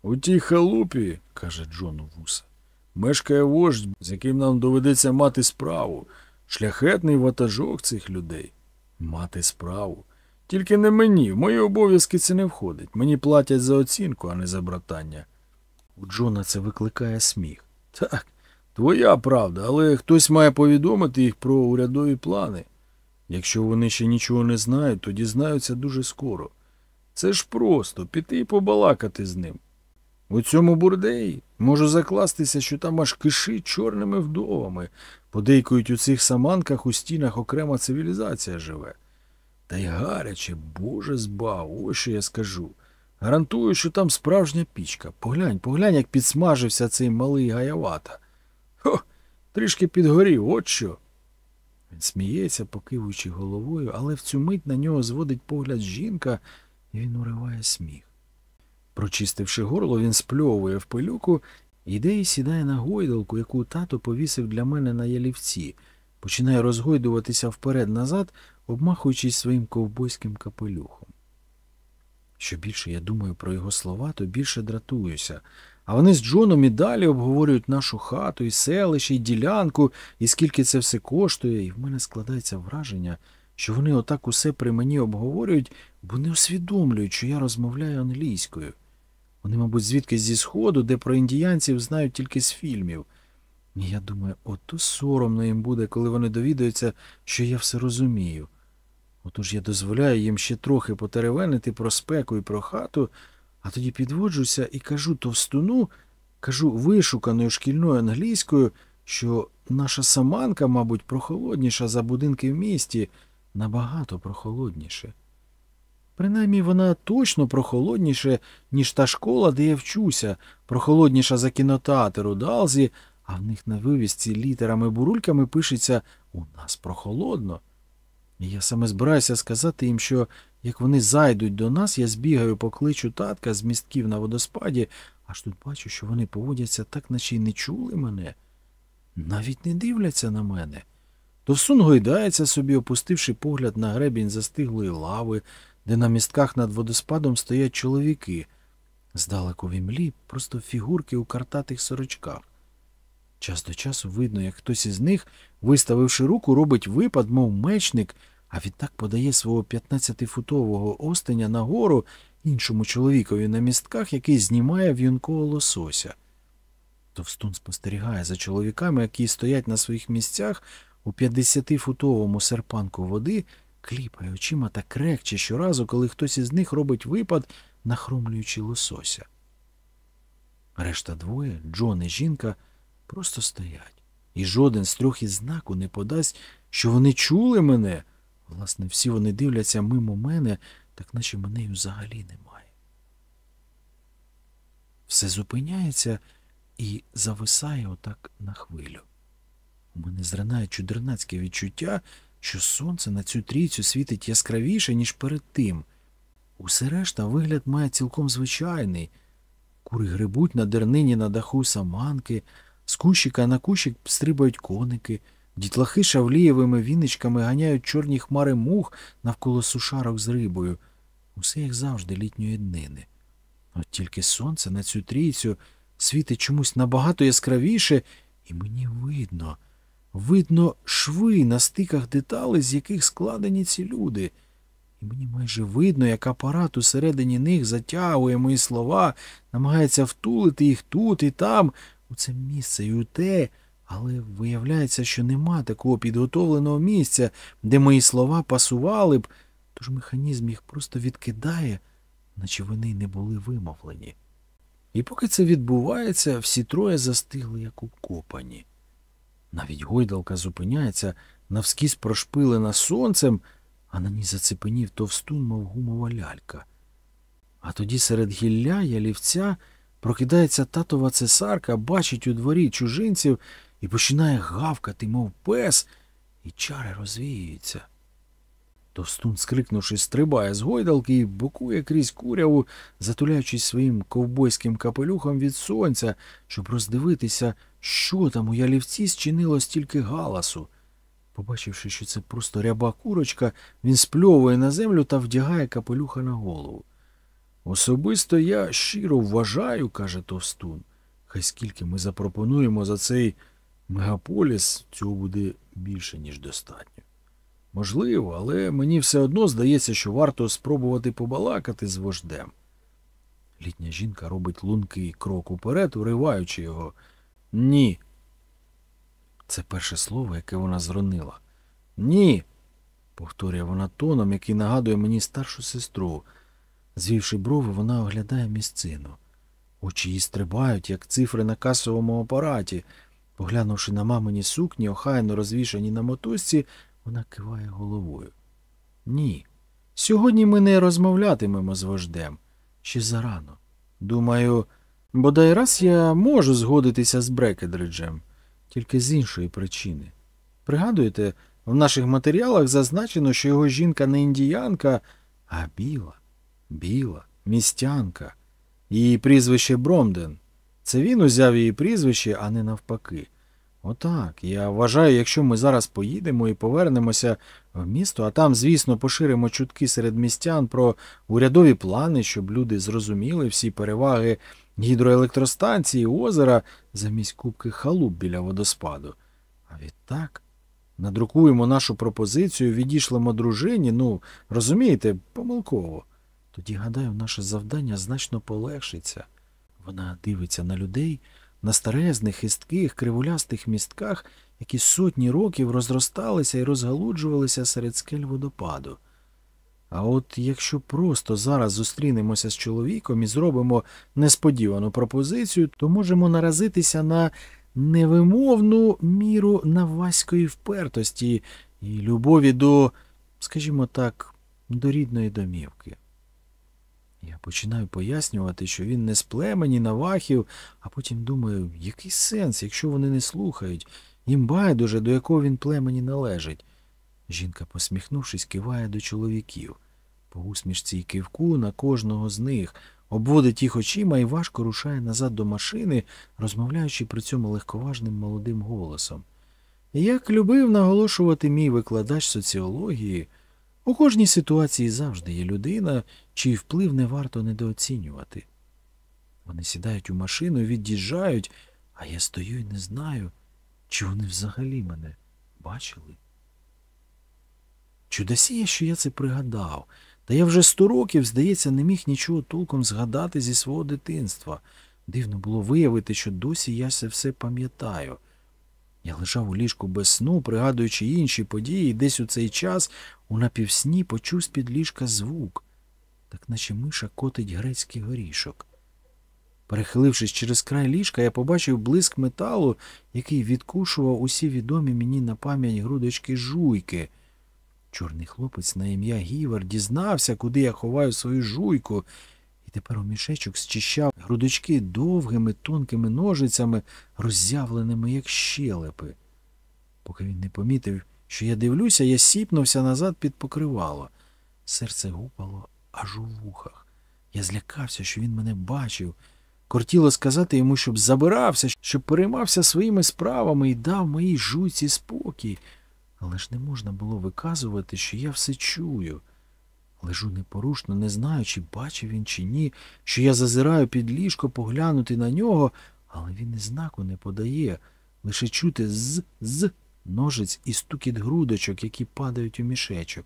У тій халупі, каже Джон вуса, мешкає вождь, з яким нам доведеться мати справу. Шляхетний ватажок цих людей. Мати справу. Тільки не мені, в мої обов'язки це не входить. Мені платять за оцінку, а не за братання. У Джона це викликає сміх. Так, твоя правда, але хтось має повідомити їх про урядові плани. Якщо вони ще нічого не знають, то дізнаються дуже скоро. Це ж просто піти і побалакати з ним. У цьому бурдеї можу закластися, що там аж кишить чорними вдовами. Подейкують у цих саманках у стінах окрема цивілізація живе. Та й гаряче, Боже збав, ось що я скажу. Гарантую, що там справжня пічка. Поглянь, поглянь, як підсмажився цей малий гаявата. Хо, трішки підгорів, от що. Він сміється, покивуючи головою, але в цю мить на нього зводить погляд жінка, і він уриває сміх. Прочистивши горло, він спльовує в пилюку, йде і сідає на гойдалку, яку тато повісив для мене на ялівці, починає розгойдуватися вперед-назад, обмахуючись своїм ковбойським капелюхом. Що більше я думаю про його слова, то більше дратуюся, А вони з Джоном і далі обговорюють нашу хату, і селище, і ділянку, і скільки це все коштує. І в мене складається враження, що вони отак усе при мені обговорюють, бо не усвідомлюють, що я розмовляю англійською. Вони, мабуть, звідки зі сходу, де про індіянців знають тільки з фільмів. І я думаю, ото соромно їм буде, коли вони довідаються, що я все розумію. Отож я дозволяю їм ще трохи потеревенити про спеку і про хату, а тоді підводжуся і кажу товстуну, кажу вишуканою шкільною англійською, що наша саманка, мабуть, прохолодніша за будинки в місті, набагато прохолодніше. Принаймні вона точно прохолодніше, ніж та школа, де я вчуся, прохолодніша за кінотеатр у Далзі, а в них на вивісці літерами-бурульками пишеться У нас прохолодно. І я саме збираюся сказати їм, що як вони зайдуть до нас, я збігаю покличу татка з містків на водоспаді, аж тут бачу, що вони поводяться так, наче й не чули мене. Навіть не дивляться на мене. Товсун гойдається собі, опустивши погляд на гребінь застиглої лави, де на містках над водоспадом стоять чоловіки. Здалеку в імлі просто фігурки у картатих сорочках. Час до часу видно, як хтось із них, виставивши руку, робить випад, мов мечник, а відтак подає свого 15-футового остеня нагору іншому чоловікові на містках, який знімає в'юнкового лосося. Товстун спостерігає за чоловіками, які стоять на своїх місцях у 50-футовому серпанку води, кліпає очима та крекче щоразу, коли хтось із них робить випад, нахромлюючи лосося. Решта двоє, Джон і жінка, просто стоять, і жоден з трьох із знаку не подасть, що вони чули мене. Власне, всі вони дивляться мимо мене, так наче мене й взагалі немає. Все зупиняється і зависає отак на хвилю. Мене зринає чудернацьке відчуття, що сонце на цю трійцю світить яскравіше, ніж перед тим. Усе решта вигляд має цілком звичайний. Кури грибуть на дернині на даху саманки, з кущика на кущик стрибають коники, дітлахи шавлієвими віничками ганяють чорні хмари мух навколо сушарок з рибою. Усе як завжди літньої днини. От тільки сонце на цю трійцю світить чомусь набагато яскравіше, і мені видно, видно шви на стиках деталей, з яких складені ці люди. І мені майже видно, як апарат усередині них затягує мої слова, намагається втулити їх тут і там, у це місце і у те, але виявляється, що нема такого підготовленого місця, де мої слова пасували б, тож механізм їх просто відкидає, наче вони не були вимовлені. І поки це відбувається, всі троє застигли, як укопані. Навіть гойдалка зупиняється, навскіз прошпилена сонцем, а на ній зацепенів товстун, мов гумова лялька. А тоді серед гілля ялівця прокидається татова цесарка, бачить у дворі чужинців і починає гавкати, мов пес, і чари розвіюються. Товстун, скрикнувши, стрибає з гойдалки і бокує крізь куряву, затуляючись своїм ковбойським капелюхом від сонця, щоб роздивитися, що там у ялівці зчинило стільки галасу. Побачивши, що це просто ряба курочка, він спльовує на землю та вдягає капелюха на голову. Особисто я щиро вважаю, каже Товстун. Хай скільки ми запропонуємо за цей мегаполіс, цього буде більше, ніж достатньо. Можливо, але мені все одно здається, що варто спробувати побалакати з вождем. Літня жінка робить лункий крок уперед, уриваючи його. Ні. Це перше слово, яке вона зронила. Ні. повторює вона тоном, який нагадує мені старшу сестру. Звівши брови, вона оглядає місцину. Очі її стрибають, як цифри на касовому апараті. Поглянувши на мамині сукні, охайно розвішані на мотузці, вона киває головою. Ні. Сьогодні ми не розмовлятимемо з вождем. Ще зарано. Думаю, бодай раз я можу згодитися з Брекедриджем, тільки з іншої причини. Пригадуєте, в наших матеріалах зазначено, що його жінка не індіянка, а біла, біла, містянка. Її прізвище Бромден. Це він узяв її прізвище, а не навпаки. Отак. Я вважаю, якщо ми зараз поїдемо і повернемося в місто, а там, звісно, поширимо чутки серед містян про урядові плани, щоб люди зрозуміли всі переваги гідроелектростанції, озера замість кубки халуп біля водоспаду. А відтак надрукуємо нашу пропозицію, відійшлемо дружині, ну, розумієте, помилково. Тоді, гадаю, наше завдання значно полегшиться. Вона дивиться на людей, на старезних, хистких, кривулястих містках, які сотні років розросталися і розгалуджувалися серед скель водопаду. А от якщо просто зараз зустрінемося з чоловіком і зробимо несподівану пропозицію, то можемо наразитися на невимовну міру наваської впертості і любові до, скажімо так, до рідної домівки. Я починаю пояснювати, що він не з племені навахів, а потім думаю, який сенс, якщо вони не слухають, їм байдуже, до якого він племені належить. Жінка, посміхнувшись, киває до чоловіків. По усмішці й кивку на кожного з них, обводить їх очима і важко рушає назад до машини, розмовляючи при цьому легковажним молодим голосом. Як любив наголошувати мій викладач соціології, у кожній ситуації завжди є людина, чий вплив не варто недооцінювати. Вони сідають у машину від'їжджають, а я стою і не знаю, чи вони взагалі мене бачили. Чудосіє, що я це пригадав, та я вже сто років, здається, не міг нічого толком згадати зі свого дитинства. Дивно було виявити, що досі я це все пам'ятаю. Я лежав у ліжку без сну, пригадуючи інші події, і десь у цей час у напівсні почув з-під ліжка звук, так наче миша котить грецький горішок. Перехилившись через край ліжка, я побачив блиск металу, який відкушував усі відомі мені на пам'ять грудочки жуйки. Чорний хлопець на ім'я Гівер дізнався, куди я ховаю свою жуйку, і тепер у мішечок зчищав грудочки довгими тонкими ножицями, роззявленими, як щелепи. Поки він не помітив, що я дивлюся, я сіпнувся назад під покривало. Серце гупало аж у вухах. Я злякався, що він мене бачив. Кортіло сказати йому, щоб забирався, щоб переймався своїми справами і дав моїй жуйці спокій. Але ж не можна було виказувати, що я все чую. Лежу непорушно, не знаю, чи бачив він, чи ні, що я зазираю під ліжко поглянути на нього, але він і знаку не подає, лише чути з з ножиць і стукіт грудочок, які падають у мішечок.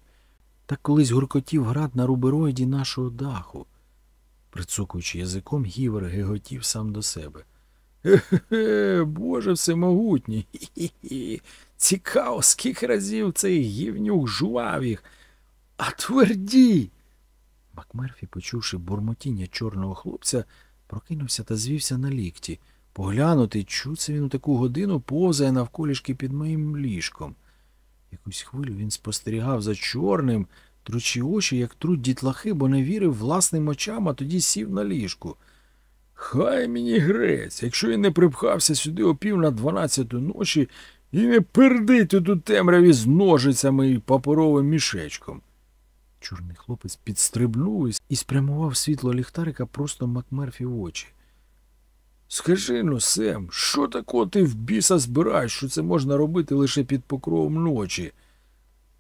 Так колись гуркотів град на рубероїді нашого даху. Прицокуючи язиком, гівер геготів сам до себе. Хе-хе, Боже всемогутній. Хі-хі-хі. Цікаво, скільки разів цей гівнюк жував їх. А тверді. Макмерфі, почувши бурмотіння чорного хлопця, прокинувся та звівся на лікті. Поглянути, чуться він у таку годину повзає навколішки під моїм ліжком. Якусь хвилю він спостерігав за чорним, тручі очі, як труть дітлахи, бо не вірив власним очам, а тоді сів на ліжку. Хай мені грець, якщо він не припхався сюди о пів на дванадцяту ночі і не пердить у темряві з ножицями і паперовим мішечком. Чорний хлопець підстрибнув і спрямував світло ліхтарика просто Макмерфі в очі. Скажи ну, Сем, що такого ти в біса збираєш, що це можна робити лише під покровом ночі?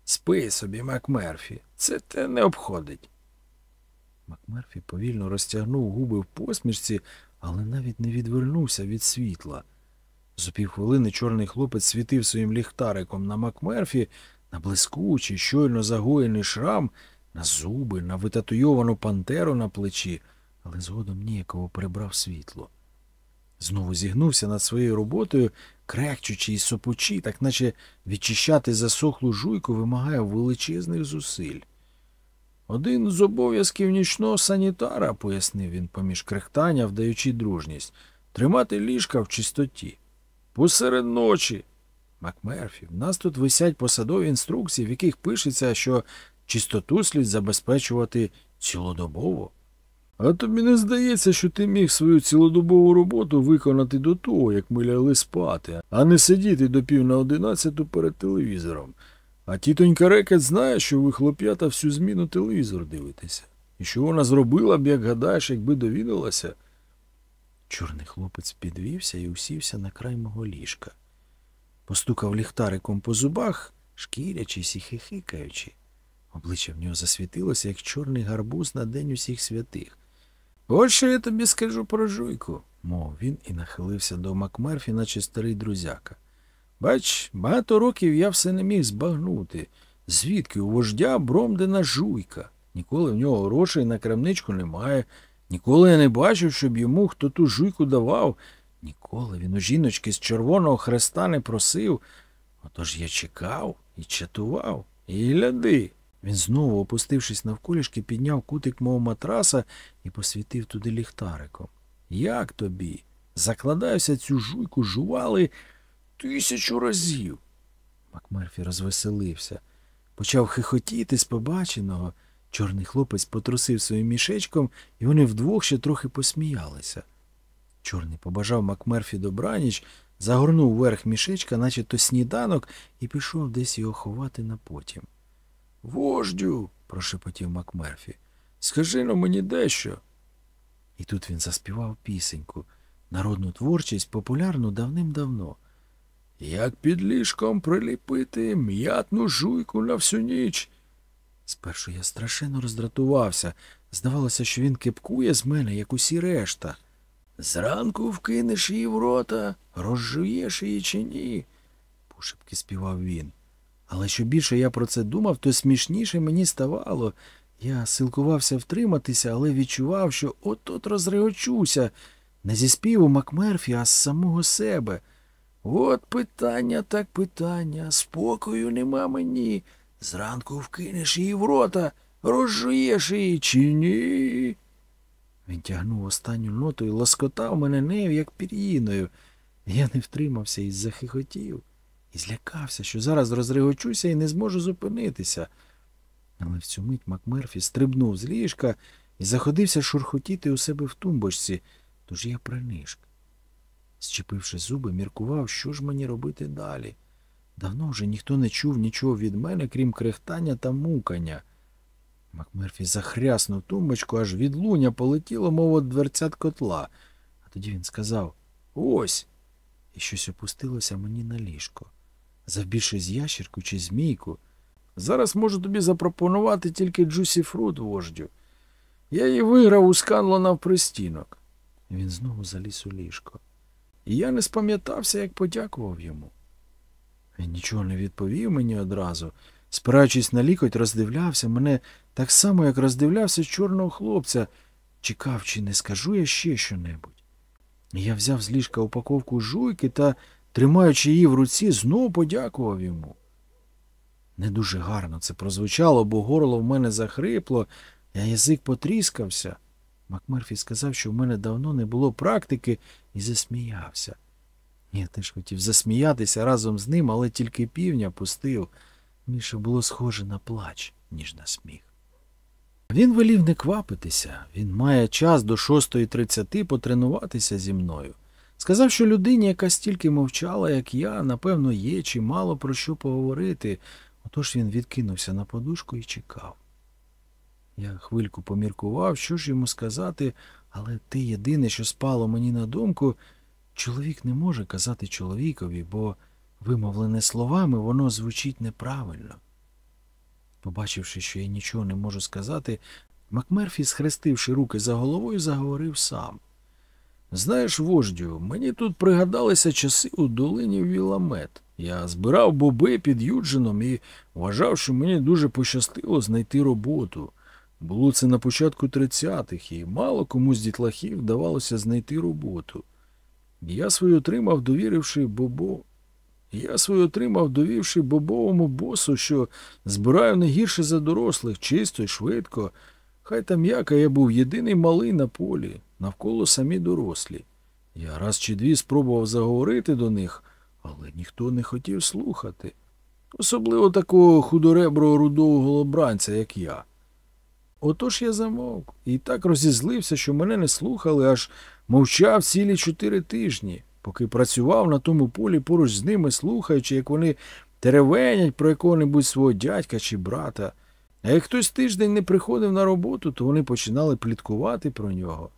Спи собі, Макмерфі, це те не обходить. Макмерфі повільно розтягнув губи в посмішці, але навіть не відвернувся від світла. За півхвилини чорний хлопець світив своїм ліхтариком на Макмерфі, на блискучий, щойно загоєний шрам, на зуби, на витатуйовану пантеру на плечі, але згодом ніяково прибрав світло. Знову зігнувся над своєю роботою, крекчучи і сопучи, так наче відчищати засохлу жуйку вимагає величезних зусиль. Один з обов'язків нічного санітара, пояснив він поміж крехтання, вдаючи дружність, тримати ліжка в чистоті. Посеред ночі. Макмерфі, в нас тут висять посадові інструкції, в яких пишеться, що чистоту слід забезпечувати цілодобово. А тобі не здається, що ти міг свою цілодобову роботу виконати до того, як ми лягли спати, а не сидіти до пів на одинадцяту перед телевізором. А тітонька Рекет знає, що ви хлоп'ята всю зміну телевізор дивитеся. І що вона зробила б, як гадаєш, якби довідалася. Чорний хлопець підвівся і усівся на край мого ліжка. Постукав ліхтариком по зубах, шкірячись і хихикаючи. Обличчя в нього засвітилося, як чорний гарбуз на день усіх святих. Ось що я тобі скажу про жуйку, мов він і нахилився до Макмерфі, наче старий друзяка. Бач, багато років я все не міг збагнути. Звідки у вождя Бромдена жуйка? Ніколи в нього грошей на крамничку немає. Ніколи я не бачив, щоб йому хто ту жуйку давав. Ніколи він у жіночки з Червоного Хреста не просив. Отож я чекав і чатував. І гляди. Він знову, опустившись навколішки, підняв кутик мого матраса і посвітив туди ліхтариком. Як тобі? Закладаюся, цю жуйку жували тисячу разів. Макмерфі розвеселився, почав хихотіти з побаченого. Чорний хлопець потрусив своїм мішечком, і вони вдвох ще трохи посміялися. Чорний побажав Макмерфі добраніч, загорнув верх мішечка, наче то сніданок, і пішов десь його ховати на потім. Вождю, прошепотів Макмерфі, скажи но мені дещо. І тут він заспівав пісеньку, народну творчість, популярну давним-давно. Як під ліжком приліпити м'ятну жуйку на всю ніч. Спершу я страшенно роздратувався. Здавалося, що він кипкує з мене, як усі решта. Зранку вкинеш її в рота, розжуєш її чи ні? пошепки співав він. Але що більше я про це думав, то смішніше мені ставало. Я силкувався втриматися, але відчував, що от-от розрегочуся. Не зі співу Макмерфі, а з самого себе. От питання так питання, спокою нема мені. Зранку вкинеш її в рота, розжуєш її чи ні? Він тягнув останню ноту і лоскотав мене нею, як пір'їною. Я не втримався і захихотів, і злякався, що зараз розрегочуся і не зможу зупинитися. Але в цю мить Макмерфі стрибнув з ліжка і заходився шурхотіти у себе в тумбочці, тож я принишк. Зчепивши зуби, міркував, що ж мені робити далі. Давно вже ніхто не чув нічого від мене, крім крехтання та мукання. Макмерфі захряснув тумбочку, аж від луня полетіло, мов от дверцят котла. А тоді він сказав Ось. І щось опустилося мені на ліжко. Завбільшись ящірку чи змійку. Зараз можу тобі запропонувати тільки Джусі Фрут, вождю. Я її виграв у Сканлона в пристінок. Він знову заліз у ліжко. І я не спам'ятався, як подякував йому. Він нічого не відповів мені одразу. Спираючись на лікоть, роздивлявся мене так само, як роздивлявся чорного хлопця, чекав, чи не скажу я ще щонебудь. І я взяв з ліжка упаковку жуйки та, тримаючи її в руці, знову подякував йому. Не дуже гарно це прозвучало, бо горло в мене захрипло, а язик потріскався. Макмерфі сказав, що в мене давно не було практики, і засміявся. Я теж хотів засміятися разом з ним, але тільки півня пустив. Більше було схоже на плач, ніж на сміх. Він велів не квапитися, він має час до 6.30 потренуватися зі мною. Сказав, що людині, яка стільки мовчала, як я, напевно, є чи мало про що поговорити. Отож він відкинувся на подушку і чекав. Я хвильку поміркував, що ж йому сказати, але те єдине, що спало мені на думку, чоловік не може казати чоловікові, бо, вимовлене словами, воно звучить неправильно. Побачивши, що я нічого не можу сказати, Макмерфі, схрестивши руки за головою, заговорив сам. Знаєш, вождю, мені тут пригадалися часи у долині Віламет. Я збирав боби під Юджином і вважав, що мені дуже пощастило знайти роботу. Було це на початку тридцятих, і мало кому з дітлахів вдавалося знайти роботу. Я свою отримав, довіривши Бобо. Я свою отримав, довівши бобовому босу, що збираю не гірше за дорослих, чисто й швидко. Хай там яка я був єдиний малий на полі, навколо самі дорослі. Я раз чи дві спробував заговорити до них, але ніхто не хотів слухати. Особливо такого худореброго рудого голобранця, як я. Отож я замовк і так розізлився, що мене не слухали, аж мовчав цілі чотири тижні, поки працював на тому полі поруч з ними, слухаючи, як вони теревенять про якого-небудь свого дядька чи брата. А як хтось тиждень не приходив на роботу, то вони починали пліткувати про нього.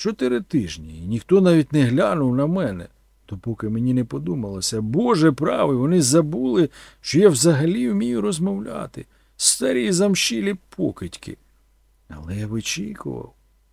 Чотири тижні, і ніхто навіть не глянув на мене, допоки мені не подумалося, Боже правий, вони забули, що я взагалі вмію розмовляти. Старі замшілі покидьки. Але я вичікував.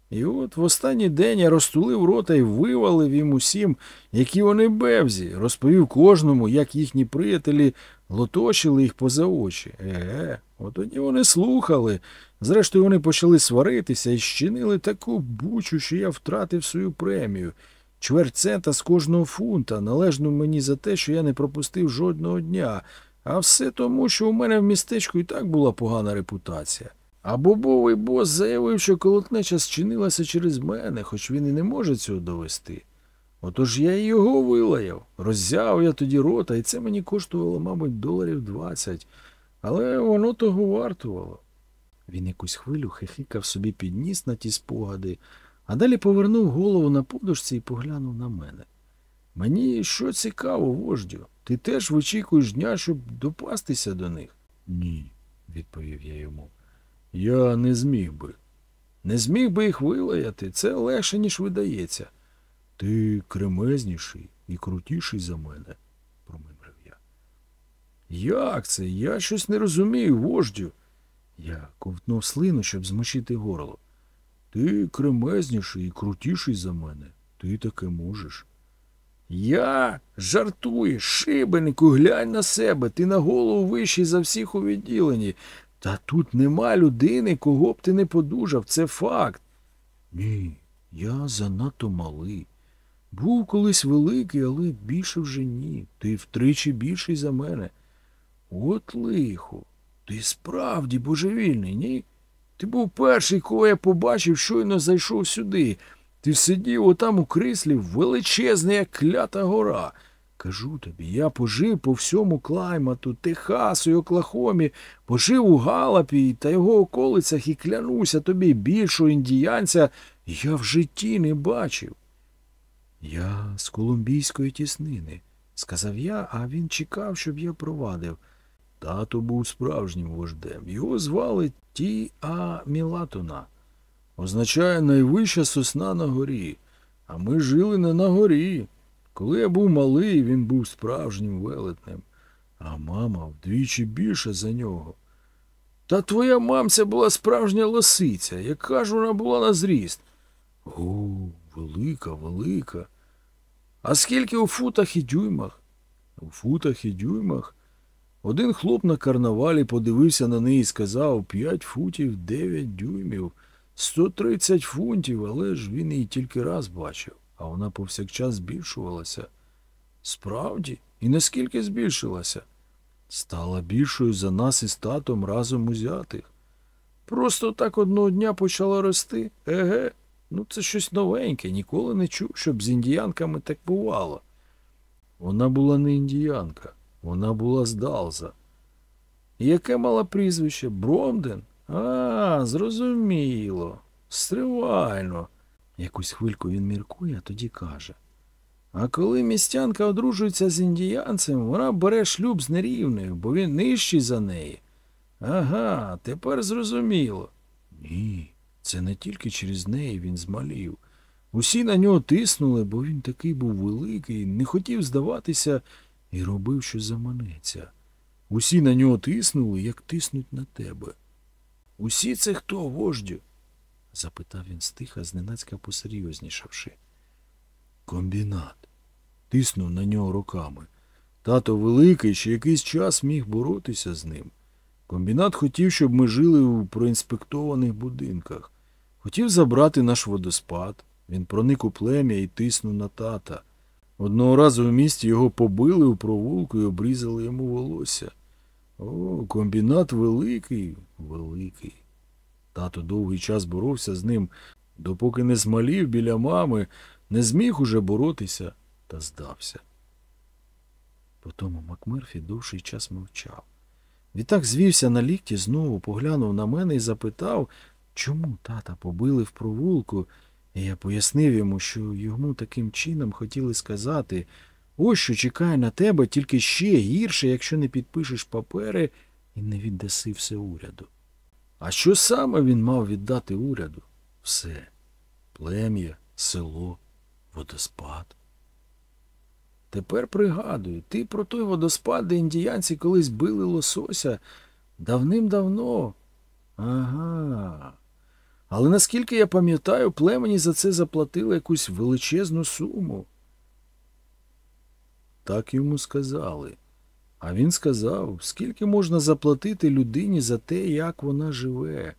І от в останній день я розтулив рота і вивалив їм усім, які вони бевзі, розповів кожному, як їхні приятелі лоточили їх поза очі. Еге, от тоді вони слухали. Зрештою, вони почали сваритися і щинили таку бучу, що я втратив свою премію. Чверть цента з кожного фунта належну мені за те, що я не пропустив жодного дня, а все тому, що у мене в містечку і так була погана репутація. А бобовий бос заявив, що колотнеча зчинилася через мене, хоч він і не може цього довести. Отож я й його вилаяв. Роззяв я тоді рота, і це мені коштувало, мабуть, доларів двадцять. Але воно того вартувало. Він якусь хвилю хихикав собі під ніс на ті спогади, а далі повернув голову на подушці і поглянув на мене. Мені що цікаво, вождю, ти теж вичікуєш дня, щоб допастися до них? Ні, відповів я йому. Я не зміг би. Не зміг би їх вилаяти, це легше, ніж видається. Ти кремезніший і крутіший за мене, промимрив я. Як це? Я щось не розумію, вождю. Я ковтнув слину, щоб змочити горло. Ти кремезніший і крутіший за мене. Ти таке можеш. Я жартуєш, шибенику, глянь на себе, ти на голову вищий за всіх у відділенні. Та тут нема людини, кого б ти не подужав, це факт. Ні, я занадто малий. Був колись великий, але більше вже ні. Ти втричі більший за мене. От лихо. Ти справді божевільний, ні? Ти був перший, кого я побачив, щойно зайшов сюди. Ти сидів отам у кріслі, величезна, як клята гора. Кажу тобі, я пожив по всьому клаймату, Техасу й Оклахомі, пожив у Галапі та його околицях і клянуся тобі, більшого індіянця я в житті не бачив. Я з колумбійської тіснини, сказав я, а він чекав, щоб я провадив. Тато був справжнім вождем. Його звали Ті А Мілатона. Означає найвища сосна на горі. А ми жили не на горі. Коли я був малий, він був справжнім велетнем, а мама вдвічі більше за нього. Та твоя мамця була справжня лосиця, яка ж вона була на зріст. О, велика, велика. А скільки у футах і дюймах? У футах і дюймах. Один хлоп на карнавалі подивився на неї і сказав п'ять футів дев'ять дюймів, сто тридцять фунтів, але ж він її тільки раз бачив, а вона повсякчас збільшувалася. Справді, і наскільки збільшилася? Стала більшою за нас із татом разом узятих. Просто так одного дня почала рости. Еге, ну це щось новеньке, ніколи не чув, щоб з індіянками так бувало. Вона була не індіянка, вона була з Далза. Яке мала прізвище? Бромден? А, зрозуміло. Стривайно. Якусь хвильку він міркує, а тоді каже. А коли містянка одружується з індіянцем, вона бере шлюб з нерівною, бо він нижчий за неї. Ага, тепер зрозуміло. Ні, це не тільки через неї він змалів. Усі на нього тиснули, бо він такий був великий, не хотів здаватися і робив, що заманеться. Усі на нього тиснули, як тиснуть на тебе. Усі це хто, вождю? запитав він стиха, зненацька посерйознішавши. Комбінат. Тиснув на нього руками. Тато великий ще якийсь час міг боротися з ним. Комбінат хотів, щоб ми жили у проінспектованих будинках. Хотів забрати наш водоспад. Він проник у плем'я і тиснув на тата. Одного разу в місті його побили у провулку і обрізали йому волосся. О, комбінат великий, великий. Тато довгий час боровся з ним, допоки не змалів біля мами, не зміг уже боротися та здався. Потому Макмерфі довший час мовчав. Відтак звівся на лікті, знову поглянув на мене і запитав, чому тата побили в провулку, і я пояснив йому, що йому таким чином хотіли сказати ось що чекає на тебе, тільки ще гірше, якщо не підпишеш папери і не віддаси все уряду. А що саме він мав віддати уряду? Все. Плем'я, село, водоспад. Тепер пригадую, ти про той водоспад, де індіянці колись били лосося давним-давно. Ага. Але наскільки я пам'ятаю, племені за це заплатили якусь величезну суму. Так йому сказали. А він сказав, скільки можна заплатити людині за те, як вона живе.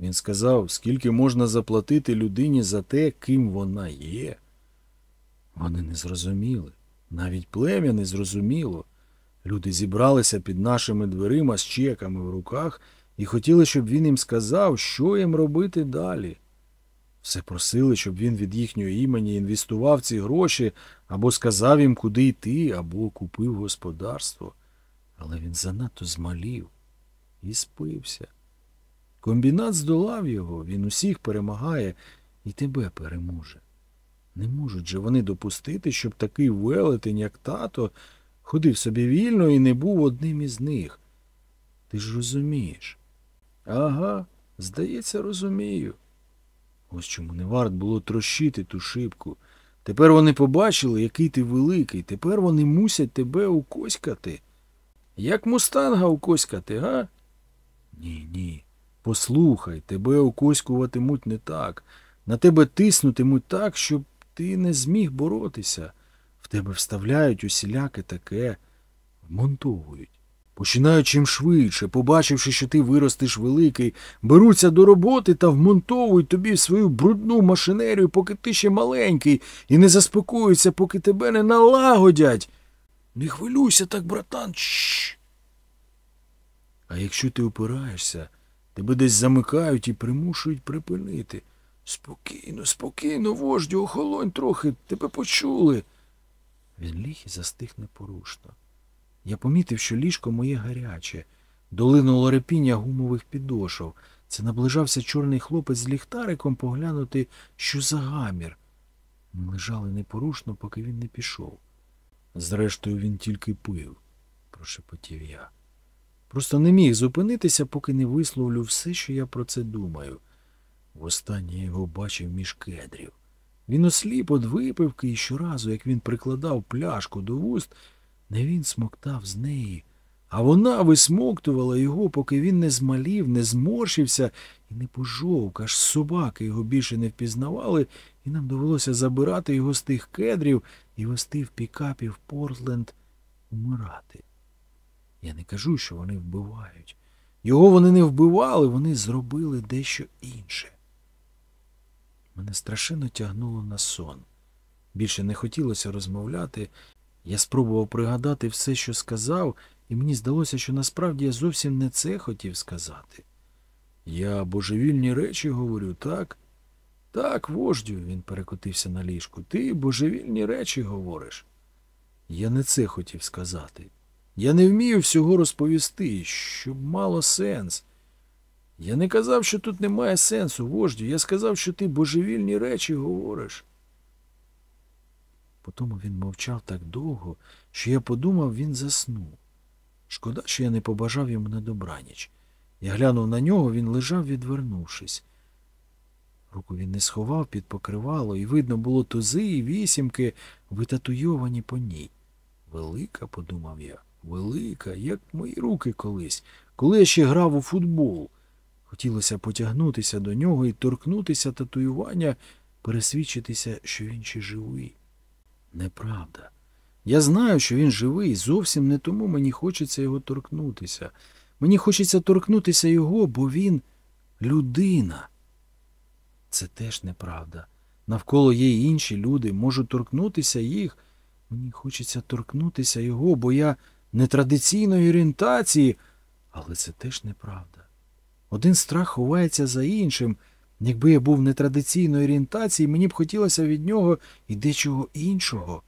Він сказав, скільки можна заплатити людині за те, ким вона є. Вони не зрозуміли. Навіть плем'я не зрозуміло. Люди зібралися під нашими дверима з чеками в руках і хотіли, щоб він їм сказав, що їм робити далі. Все просили, щоб він від їхнього імені інвестував ці гроші або сказав їм, куди йти, або купив господарство. Але він занадто змалів і спився. Комбінат здолав його, він усіх перемагає і тебе переможе. Не можуть же вони допустити, щоб такий велетень, як тато, ходив собі вільно і не був одним із них. Ти ж розумієш. Ага, здається, розумію. Ось чому не варт було трощити ту шибку. Тепер вони побачили, який ти великий, тепер вони мусять тебе укоськати. Як мустанга укоськати, га? Ні, ні. Послухай, тебе укоськуватимуть не так. На тебе тиснутимуть так, щоб ти не зміг боротися. В тебе вставляють усіляке таке, вмонтовують. Починають чим швидше, побачивши, що ти виростеш великий, беруться до роботи та вмонтовують тобі свою брудну машинерію, поки ти ще маленький, і не заспокоюються, поки тебе не налагодять. Не хвилюйся так, братан. Чш. А якщо ти опираєшся, тебе десь замикають і примушують припинити. Спокійно, спокійно, вождю, охолонь трохи, тебе почули. Він ліг і застиг непорушно. Я помітив, що ліжко моє гаряче. Долинуло репіння гумових підошов. Це наближався чорний хлопець з ліхтариком поглянути, що за гамір. Ми лежали непорушно, поки він не пішов. Зрештою, він тільки пив, прошепотів я. Просто не міг зупинитися, поки не висловлю все, що я про це думаю. Востаннє я його бачив між кедрів. Він осліп од випивки, і щоразу, як він прикладав пляшку до вуст, не він смоктав з неї, а вона висмоктувала його, поки він не змалів, не зморщився і не пожовк, аж собаки його більше не впізнавали, і нам довелося забирати його з тих кедрів і вести в пікапі в Портленд умирати. Я не кажу, що вони вбивають. Його вони не вбивали, вони зробили дещо інше. Мене страшенно тягнуло на сон. Більше не хотілося розмовляти. Я спробував пригадати все, що сказав, і мені здалося, що насправді я зовсім не це хотів сказати. Я божевільні речі говорю, так? Так, вождю, він перекотився на ліжку. Ти божевільні речі говориш. Я не це хотів сказати. Я не вмію всього розповісти, щоб мало сенс. Я не казав, що тут немає сенсу, вождю. Я сказав, що ти божевільні речі говориш. Потому він мовчав так довго, що я подумав, він заснув. Шкода, що я не побажав йому на добраніч. Я глянув на нього, він лежав, відвернувшись. Руку він не сховав під покривало, і видно було тузи і вісімки, витатуйовані по ній. Велика, подумав я, велика, як мої руки колись, коли я ще грав у футбол. Хотілося потягнутися до нього і торкнутися татуювання, пересвідчитися, що він ще живий. Неправда. Я знаю, що він живий, зовсім не тому мені хочеться його торкнутися. Мені хочеться торкнутися його, бо він людина. Це теж неправда. Навколо є інші люди, можу торкнутися їх. Мені хочеться торкнутися його, бо я нетрадиційної орієнтації, але це теж неправда. Один страх ховається за іншим. Якби я був нетрадиційної орієнтації, мені б хотілося від нього і дечого іншого.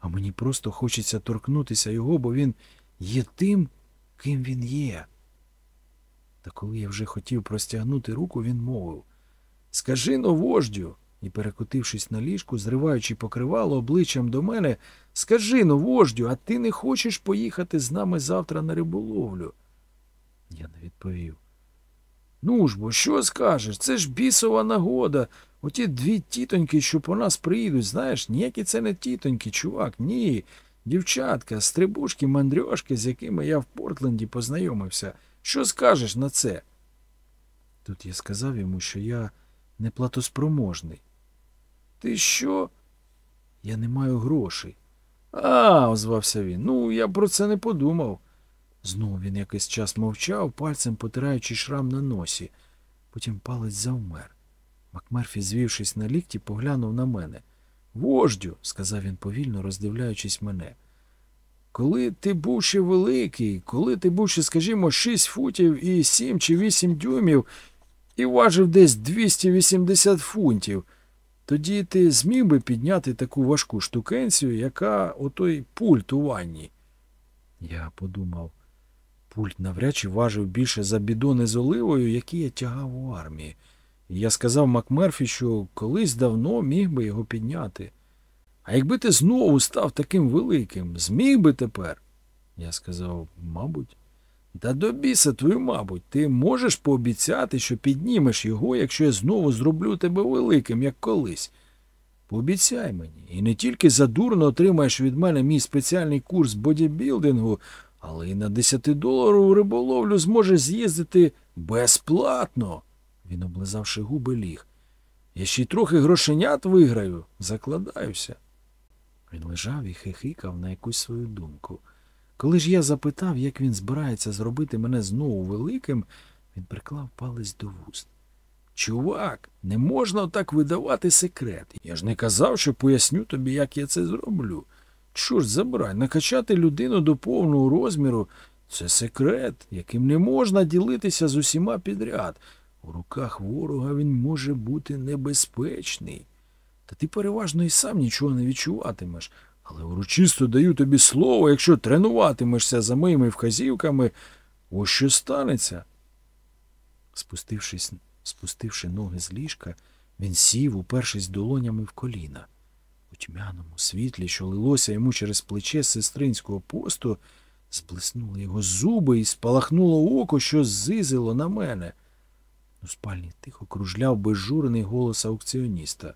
А мені просто хочеться торкнутися його, бо він є тим, ким він є. Та коли я вже хотів простягнути руку, він мовив Скажи но, вождю, і, перекотившись на ліжку, зриваючи покривало обличчям до мене, скажи но, вождю, а ти не хочеш поїхати з нами завтра на риболовлю? Я не відповів. Ну ж бо, що скажеш? Це ж бісова нагода. Оті дві тітоньки, що по нас приїдуть, знаєш, ніякі це не тітоньки, чувак, ні. Дівчатка, стрибушки, мандрьошки, з якими я в Портленді познайомився. Що скажеш на це? Тут я сказав йому, що я неплатоспроможний. Ти що? Я не маю грошей. А, озвався він. Ну, я про це не подумав. Знову він якийсь час мовчав, пальцем потираючи шрам на носі. Потім палець завмер. Макмерфі, звівшись на лікті, поглянув на мене. Вождю, сказав він повільно, роздивляючись мене. Коли ти був ще великий, коли ти був ще, скажімо, 6 футів і 7 чи 8 дюймів і важив десь 280 фунтів, тоді ти зміг би підняти таку важку штукенцію, яка отой пульт у ванні. Я подумав, пульт навряд чи важив більше за бідони з оливою, які я тягав у армії. І я сказав Макмерфі, що колись давно міг би його підняти. А якби ти знову став таким великим, зміг би тепер? Я сказав, мабуть. Та до біса твою, мабуть, ти можеш пообіцяти, що піднімеш його, якщо я знову зроблю тебе великим, як колись. Пообіцяй мені, і не тільки задурно отримаєш від мене мій спеціальний курс бодібілдингу, але й на 10-доларову риболовлю зможеш з'їздити безплатно. Він, облизавши губи, ліг. Я ще й трохи грошенят виграю, закладаюся. Він лежав і хихикав на якусь свою думку. Коли ж я запитав, як він збирається зробити мене знову великим, він приклав палець до вуст. Чувак, не можна так видавати секрет. Я ж не казав, що поясню тобі, як я це зроблю. Чорт забирай, накачати людину до повного розміру це секрет, яким не можна ділитися з усіма підряд. У руках ворога він може бути небезпечний. Та ти переважно і сам нічого не відчуватимеш. Але урочисто даю тобі слово, якщо тренуватимешся за моїми вказівками, ось що станеться. Спустившись, спустивши ноги з ліжка, він сів, упершись долонями в коліна. У тьмяному світлі, що лилося йому через плече сестринського посту, сплеснули його зуби і спалахнуло око, що зизило на мене. У спальні тихо кружляв безжурений голос аукціоніста.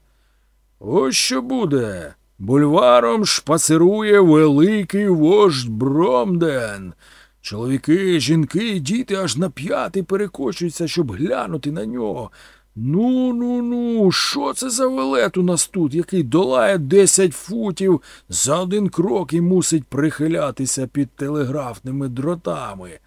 Ось що буде. Бульваром шпацирує великий вождь Бромден. Чоловіки, жінки діти аж на п'яти перекочуються, щоб глянути на нього. Ну, ну, ну, що це за велет у нас тут, який долає десять футів за один крок і мусить прихилятися під телеграфними дротами.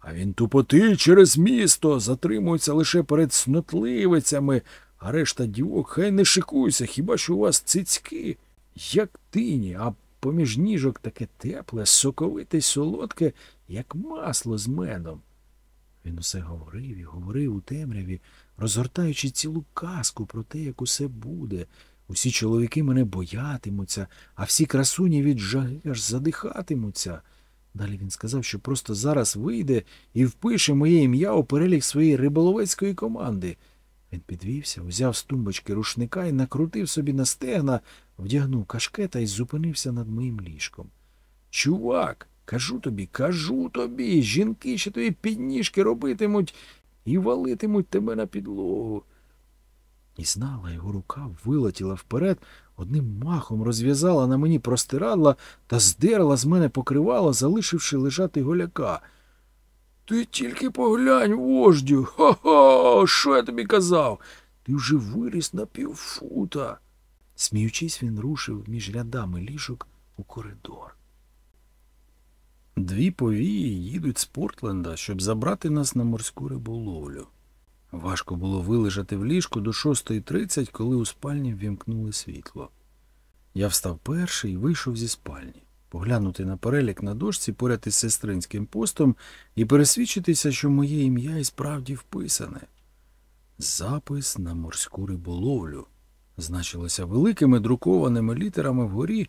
А він тупотить через місто, затримується лише перед снотливицями, а решта дівок хай не шикуються, хіба що у вас цицьки, як тині, а поміж ніжок таке тепле, соковите й солодке, як масло з медом. Він усе говорив і говорив у темряві, розгортаючи цілу казку про те, як усе буде. Усі чоловіки мене боятимуться, а всі красуні від жаги аж задихатимуться. Далі він сказав, що просто зараз вийде і впише моє ім'я у перелік своєї риболовецької команди. Він підвівся, взяв з тумбочки рушника і накрутив собі на стегна, вдягнув кашкета і зупинився над моїм ліжком. Чувак, кажу тобі, кажу тобі, жінки ще тобі підніжки робитимуть і валитимуть тебе на підлогу. І знала, його рука вилетіла вперед, одним махом розв'язала на мені простирадла та здерла з мене покривало, залишивши лежати голяка. Ти тільки поглянь, вождю. Хо-хо, що я тобі казав? Ти вже виріс на півфута. Сміючись, він рушив між рядами ліжок у коридор. Дві повії їдуть з Портленда, щоб забрати нас на морську риболовлю. Важко було вилежати в ліжку до 6.30, коли у спальні ввімкнули світло. Я встав перший і вийшов зі спальні, поглянути на перелік на дошці поряд із сестринським постом і пересвідчитися, що моє ім'я і справді вписане. Запис на морську риболовлю. Значилося великими друкованими літерами вгорі.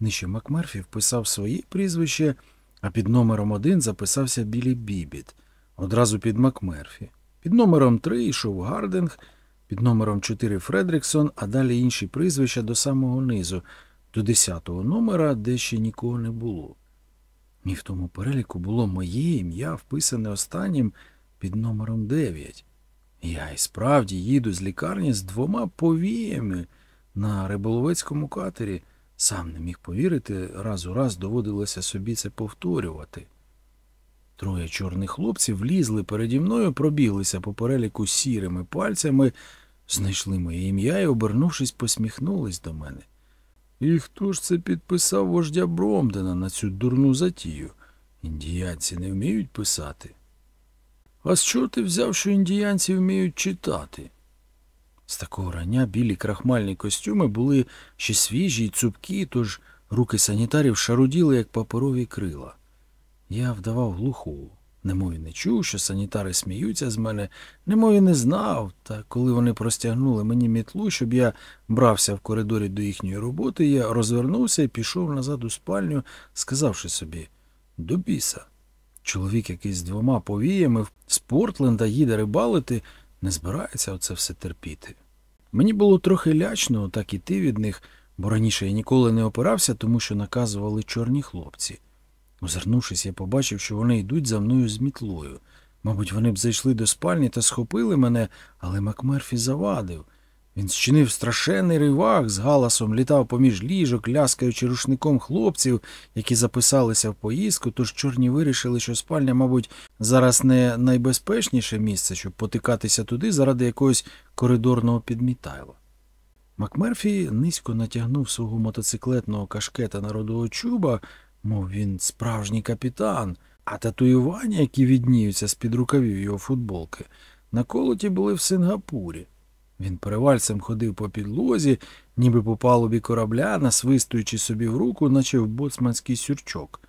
Нижче Макмерфі вписав своє прізвище, а під номером один записався Білі Бібіт, одразу під Макмерфі. Під номером 3 йшов Гардинг, під номером 4 Фредріксон, а далі інші прізвища до самого низу, до 10-го номера, де ще нікого не було. І в тому переліку було моє ім'я, вписане останнім під номером 9. Я і справді їду з лікарні з двома повіями на риболовецькому катері. Сам не міг повірити, раз у раз доводилося собі це повторювати. Троє чорних хлопців влізли переді мною, пробіглися по переліку сірими пальцями, знайшли моє ім'я і, обернувшись, посміхнулись до мене. І хто ж це підписав вождя Бромдена на цю дурну затію? Індіянці не вміють писати. А з чого ти взяв, що індіянці вміють читати? З такого рання білі крахмальні костюми були ще свіжі й цупкі, тож руки санітарів шаруділи, як паперові крила. Я вдавав глухого. Немов і не чув, що санітари сміються з мене, немов і не знав, та коли вони простягнули мені мітлу, щоб я брався в коридорі до їхньої роботи, я розвернувся і пішов назад у спальню, сказавши собі до біса. Чоловік, який з двома повіями з Портленда їде рибалити, не збирається оце все терпіти. Мені було трохи лячно так іти від них, бо раніше я ніколи не опирався, тому що наказували чорні хлопці. Озирнувшись, я побачив, що вони йдуть за мною з мітлою. Мабуть, вони б зайшли до спальні та схопили мене, але Макмерфі завадив. Він зчинив страшенний ривак, з галасом літав поміж ліжок, ляскаючи рушником хлопців, які записалися в поїздку, тож чорні вирішили, що спальня, мабуть, зараз не найбезпечніше місце, щоб потикатися туди заради якогось коридорного підмітайла. Макмерфі низько натягнув свого мотоциклетного кашкета народового чуба, мов він справжній капітан, а татуювання, які відніються з-під рукавів його футболки, наколоті були в Сингапурі. Він перевальцем ходив по підлозі, ніби по палубі корабля, насвистуючи собі в руку, наче в боцманський сюрчок.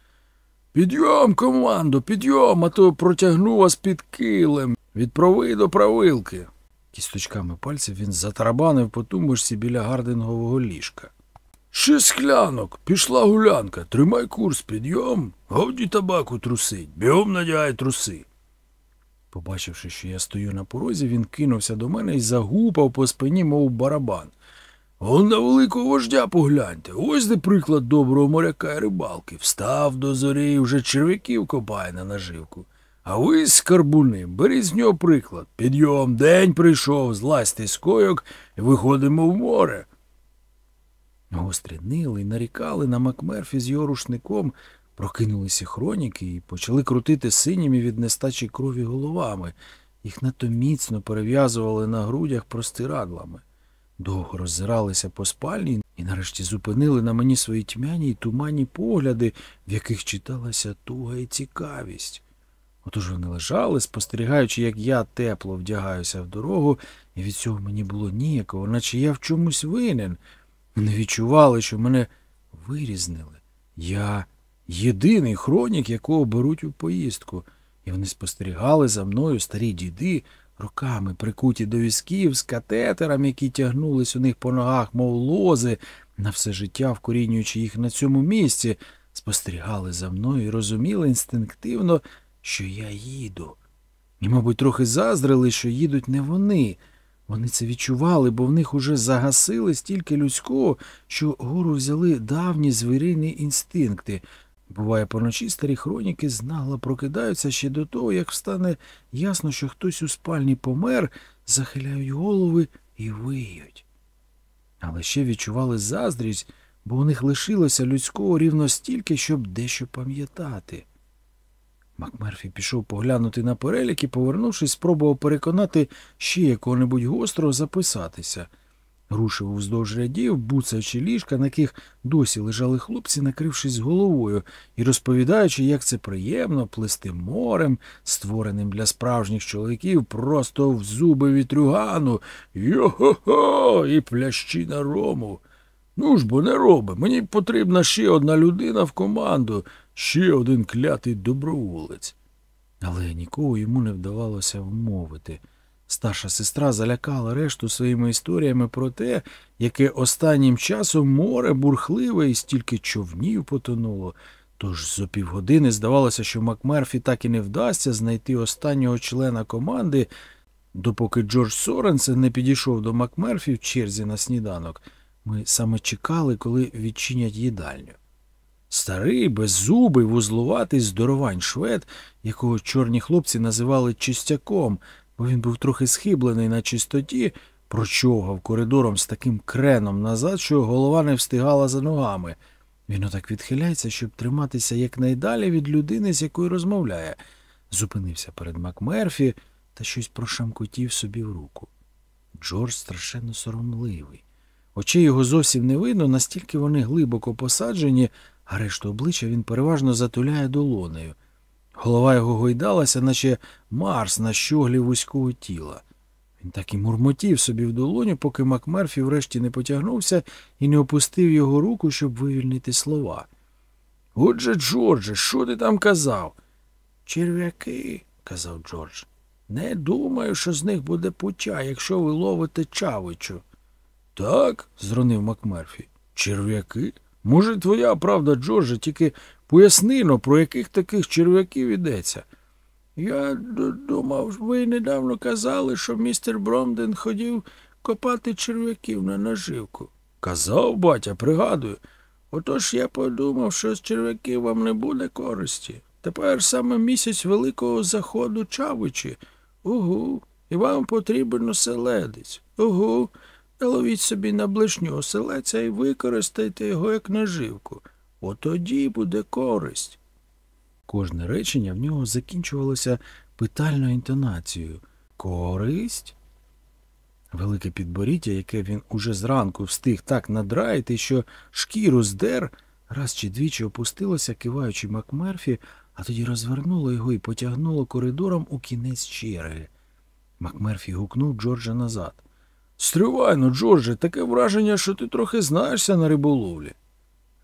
Підйом, командо, підйом, а то протягну вас під килем. Від прави до правилки. Кісточками пальців він затарабанив по тумбочці біля гардингового ліжка. Шість склянок, пішла гулянка, тримай курс, підйом, годі табаку трусить, бігом надягай труси. Побачивши, що я стою на порозі, він кинувся до мене і загупав по спині, мов барабан. Он на великого вождя погляньте, ось де приклад доброго моряка і рибалки. Встав до зорі і вже черв'яків копає на наживку. А ви, скарбуни, беріть з нього приклад. Підйом, день прийшов, злазьте з койок і виходимо в море. Гострі нили й нарікали на Макмерфі з його рушником, прокинулися хроніки і почали крутити синіми від нестачі крові головами. Їх надто міцно перев'язували на грудях простирадлами. Довго роззиралися по спальні і нарешті зупинили на мені свої тьмяні й туманні погляди, в яких читалася туга і цікавість. Отож вони лежали, спостерігаючи, як я тепло вдягаюся в дорогу, і від цього мені було ніяково, наче я в чомусь винен. Вони відчували, що мене вирізнили. Я єдиний хронік, якого беруть у поїздку, і вони спостерігали за мною старі діди, роками прикуті до візків з катетерами, які тягнулись у них по ногах, мов лози, на все життя вкорінюючи їх на цьому місці, спостерігали за мною і розуміли інстинктивно, що я їду. І, мабуть, трохи заздрили, що їдуть не вони. Вони це відчували, бо в них уже загасили стільки людського, що гору взяли давні звірині інстинкти. Буває, поночі старі хроніки знагла прокидаються ще до того, як встане ясно, що хтось у спальні помер, захиляють голови і виють. Але ще відчували заздрість, бо у них лишилося людського рівно стільки, щоб дещо пам'ятати. Макмерфі пішов поглянути на перелік і, повернувшись, спробував переконати ще якого-небудь гострого записатися. Рушив вздовж рядів, буцаючи ліжка, на яких досі лежали хлопці, накрившись головою, і розповідаючи, як це приємно плисти морем, створеним для справжніх чоловіків, просто в зуби вітрюгану, йо-хо-хо, і плящі на рому. Ну ж бо не роби, мені потрібна ще одна людина в команду, ще один клятий доброволець. Але нікого йому не вдавалося вмовити. Старша сестра залякала решту своїми історіями про те, яке останнім часом море бурхливе і стільки човнів потонуло. Тож зо півгодини здавалося, що Макмерфі так і не вдасться знайти останнього члена команди, допоки Джордж Соренсен не підійшов до Макмерфі в черзі на сніданок. Ми саме чекали, коли відчинять їдальню. Старий, беззубий, вузлуватий здоровань швед, якого чорні хлопці називали чистяком, бо він був трохи схиблений на чистоті, прочовгав коридором з таким креном назад, що голова не встигала за ногами. Він отак відхиляється, щоб триматися якнайдалі від людини, з якою розмовляє. зупинився перед Макмерфі та щось прошамкотів собі в руку. Джордж страшенно соромливий. Очей його зовсім не видно, настільки вони глибоко посаджені, а решту обличчя він переважно затуляє долонею. Голова його гойдалася, наче Марс на щоглі вузького тіла. Він так і мурмотів собі в долоню, поки Макмерфі врешті не потягнувся і не опустив його руку, щоб вивільнити слова. Отже, Джордже, що ти там казав? Черв'яки, казав Джордж. Не думаю, що з них буде пуття, якщо ви ловите чавичу. Так, зронив Макмерфі. Черв'яки? Може, твоя правда, Джордже, тільки поясни но, про яких таких черв'яків йдеться. Я думав, ви недавно казали, що містер Бромден ходів копати черв'яків на наживку. Казав, батя, пригадую. Отож я подумав, що з черв'яків вам не буде користі. Тепер саме місяць великого заходу чавичі. Угу. І вам потрібен оселедець. Угу. Наловіть собі на блишню оселеця і використайте його як наживку. Отоді буде користь. Кожне речення в нього закінчувалося питальною інтонацією. Користь? Велике підборіддя, яке він уже зранку встиг так надраїти, що шкіру здер, раз чи двічі опустилося, киваючи Макмерфі, а тоді розвернуло його і потягнуло коридором у кінець черги. Макмерфі гукнув Джорджа назад. Стривай, ну, Джордже, таке враження, що ти трохи знаєшся на риболовлі.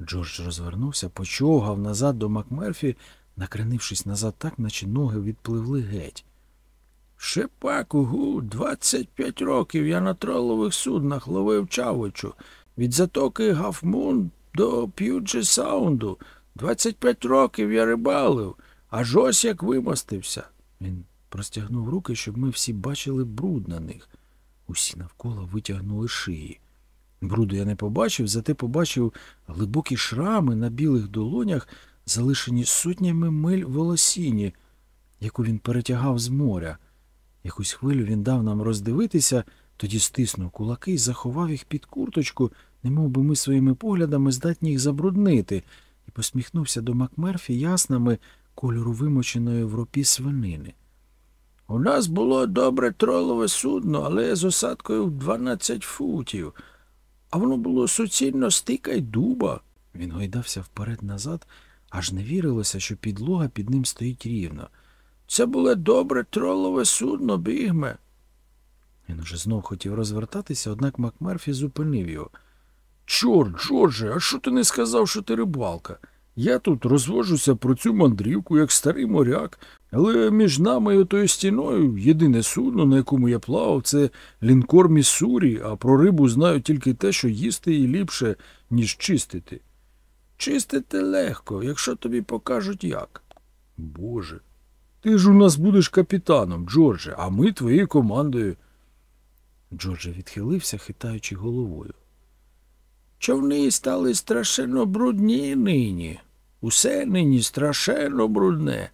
Джордж розвернувся, почовгав назад до Макмерфі, накренившись назад так, наче ноги відпливли геть. Ще б пак, угу, 25 років я на тролових суднах ловив чавичу. Від затоки Гафмун до П'юджет-Саунду. 25 років я рибалив, аж ось як вимостився. Він простягнув руки, щоб ми всі бачили бруд на них. Усі навколо витягнули шиї. Бруду я не побачив, зате побачив глибокі шрами на білих долонях, залишені сотнями миль волосіні, яку він перетягав з моря. Якусь хвилю він дав нам роздивитися, тоді стиснув кулаки і заховав їх під курточку, немов би ми своїми поглядами здатні їх забруднити, і посміхнувся до Макмерфі яснами кольору вимоченої в ропі свинини. У нас було добре тролове судно, але з осадкою в 12 футів, а воно було суцільно стика й дуба. Він гойдався вперед-назад, аж не вірилося, що підлога під ним стоїть рівно. Це було добре тролове судно, бігме. Він уже знов хотів розвертатися, однак Макмерфі зупинив його. Чорт, Джордже, а що ти не сказав, що ти рибалка? Я тут розвожуся про цю мандрівку, як старий моряк, але між нами і отою стіною єдине судно, на якому я плавав, це лінкор Міссурі, а про рибу знаю тільки те, що їсти її ліпше, ніж чистити. Чистити легко, якщо тобі покажуть як. Боже, ти ж у нас будеш капітаном, Джордже, а ми твоєю командою. Джордже відхилився, хитаючи головою. Човни стали страшенно брудні нині. Усе нині страшенно брудне.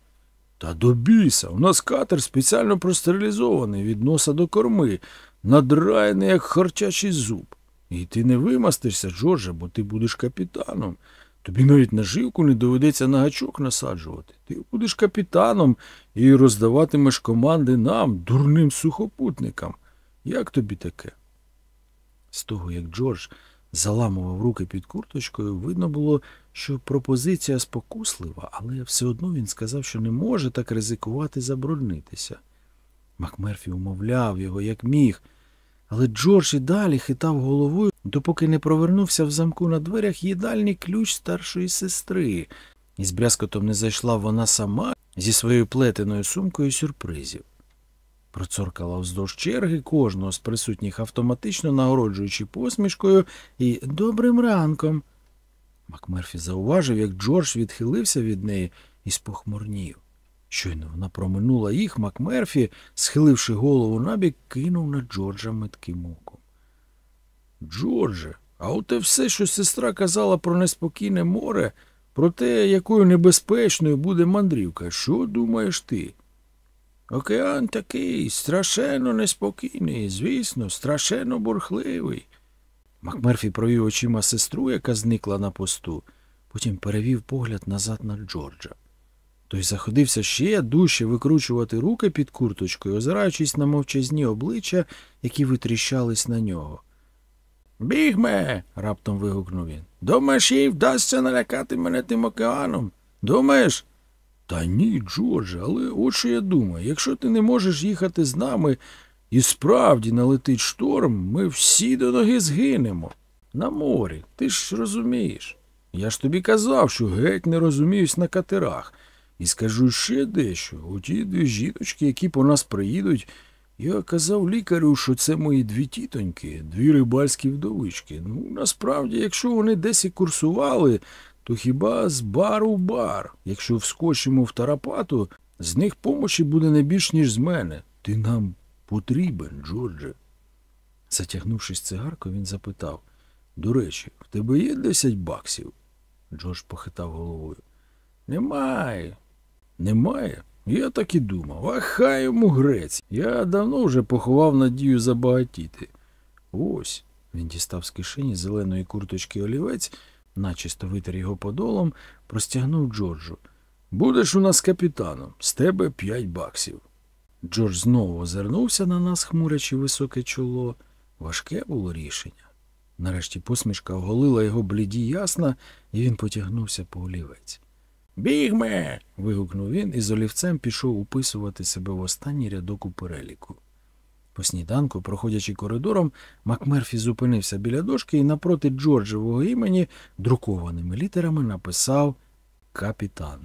Та до біса, у нас катер спеціально простерилізований від носа до корми, надраєний, як харчачий зуб. І ти не вимастишся, Джордже, бо ти будеш капітаном. Тобі навіть наживку не доведеться на гачок насаджувати. Ти будеш капітаном і роздаватимеш команди нам, дурним сухопутникам. Як тобі таке? З того, як Джордж заламував руки під курточкою, видно було, що пропозиція спокуслива, але все одно він сказав, що не може так ризикувати забруднитися. Макмерфі умовляв його, як міг, але Джордж і далі хитав головою, допоки не провернувся в замку на дверях їдальний ключ старшої сестри, і з брязкотом не зайшла вона сама зі своєю плетеною сумкою сюрпризів. Процоркала вздовж черги кожного з присутніх автоматично нагороджуючи посмішкою і добрим ранком. Макмерфі зауважив, як Джордж відхилився від неї і спохмурнів. Щойно вона проминула їх, Макмерфі, схиливши голову набік, кинув на Джорджа метким оком. Джордже, а оте все, що сестра казала про неспокійне море, про те, якою небезпечною буде мандрівка. Що думаєш ти? Океан такий страшенно неспокійний, звісно, страшенно бурхливий. Макмерфі провів очима сестру, яка зникла на посту, потім перевів погляд назад на Джорджа. Той заходився ще дужче викручувати руки під курточкою, озираючись на мовчазні обличчя, які витріщались на нього. Бігме. раптом вигукнув він. Думаєш, їй вдасться налякати мене тим океаном? Думаєш? Та ні, Джордже, але от що я думаю, якщо ти не можеш їхати з нами і справді налетить шторм, ми всі до ноги згинемо. На морі, ти ж розумієш. Я ж тобі казав, що геть не розуміюсь на катерах. І скажу ще дещо. У ті дві жіночки, які по нас приїдуть, я казав лікарю, що це мої дві тітоньки, дві рибальські вдовички. Ну, насправді, якщо вони десь і курсували, то хіба з бару бар. Якщо вскочимо в тарапату, з них помочі буде не більш, ніж з мене. Ти нам потрібен, Джордже. Затягнувшись цигаркою, він запитав До речі, в тебе є десять баксів? Джордж похитав головою. Немає. Немає? Я так і думав. А хай йому грець. Я давно вже поховав надію забагатіти. Ось. Він дістав з кишені зеленої курточки олівець, начисто витер його подолом, простягнув Джорджу. Будеш у нас капітаном, з тебе п'ять баксів. Джордж знову озирнувся на нас, хмурячи високе чоло. Важке було рішення. Нарешті посмішка оголила його бліді ясна, і він потягнувся по олівець. Бігме. вигукнув він і з олівцем пішов уписувати себе в останній рядок у переліку. По сніданку, проходячи коридором, Макмерфі зупинився біля дошки і напроти Джорджевого імені друкованими літерами написав Капітан.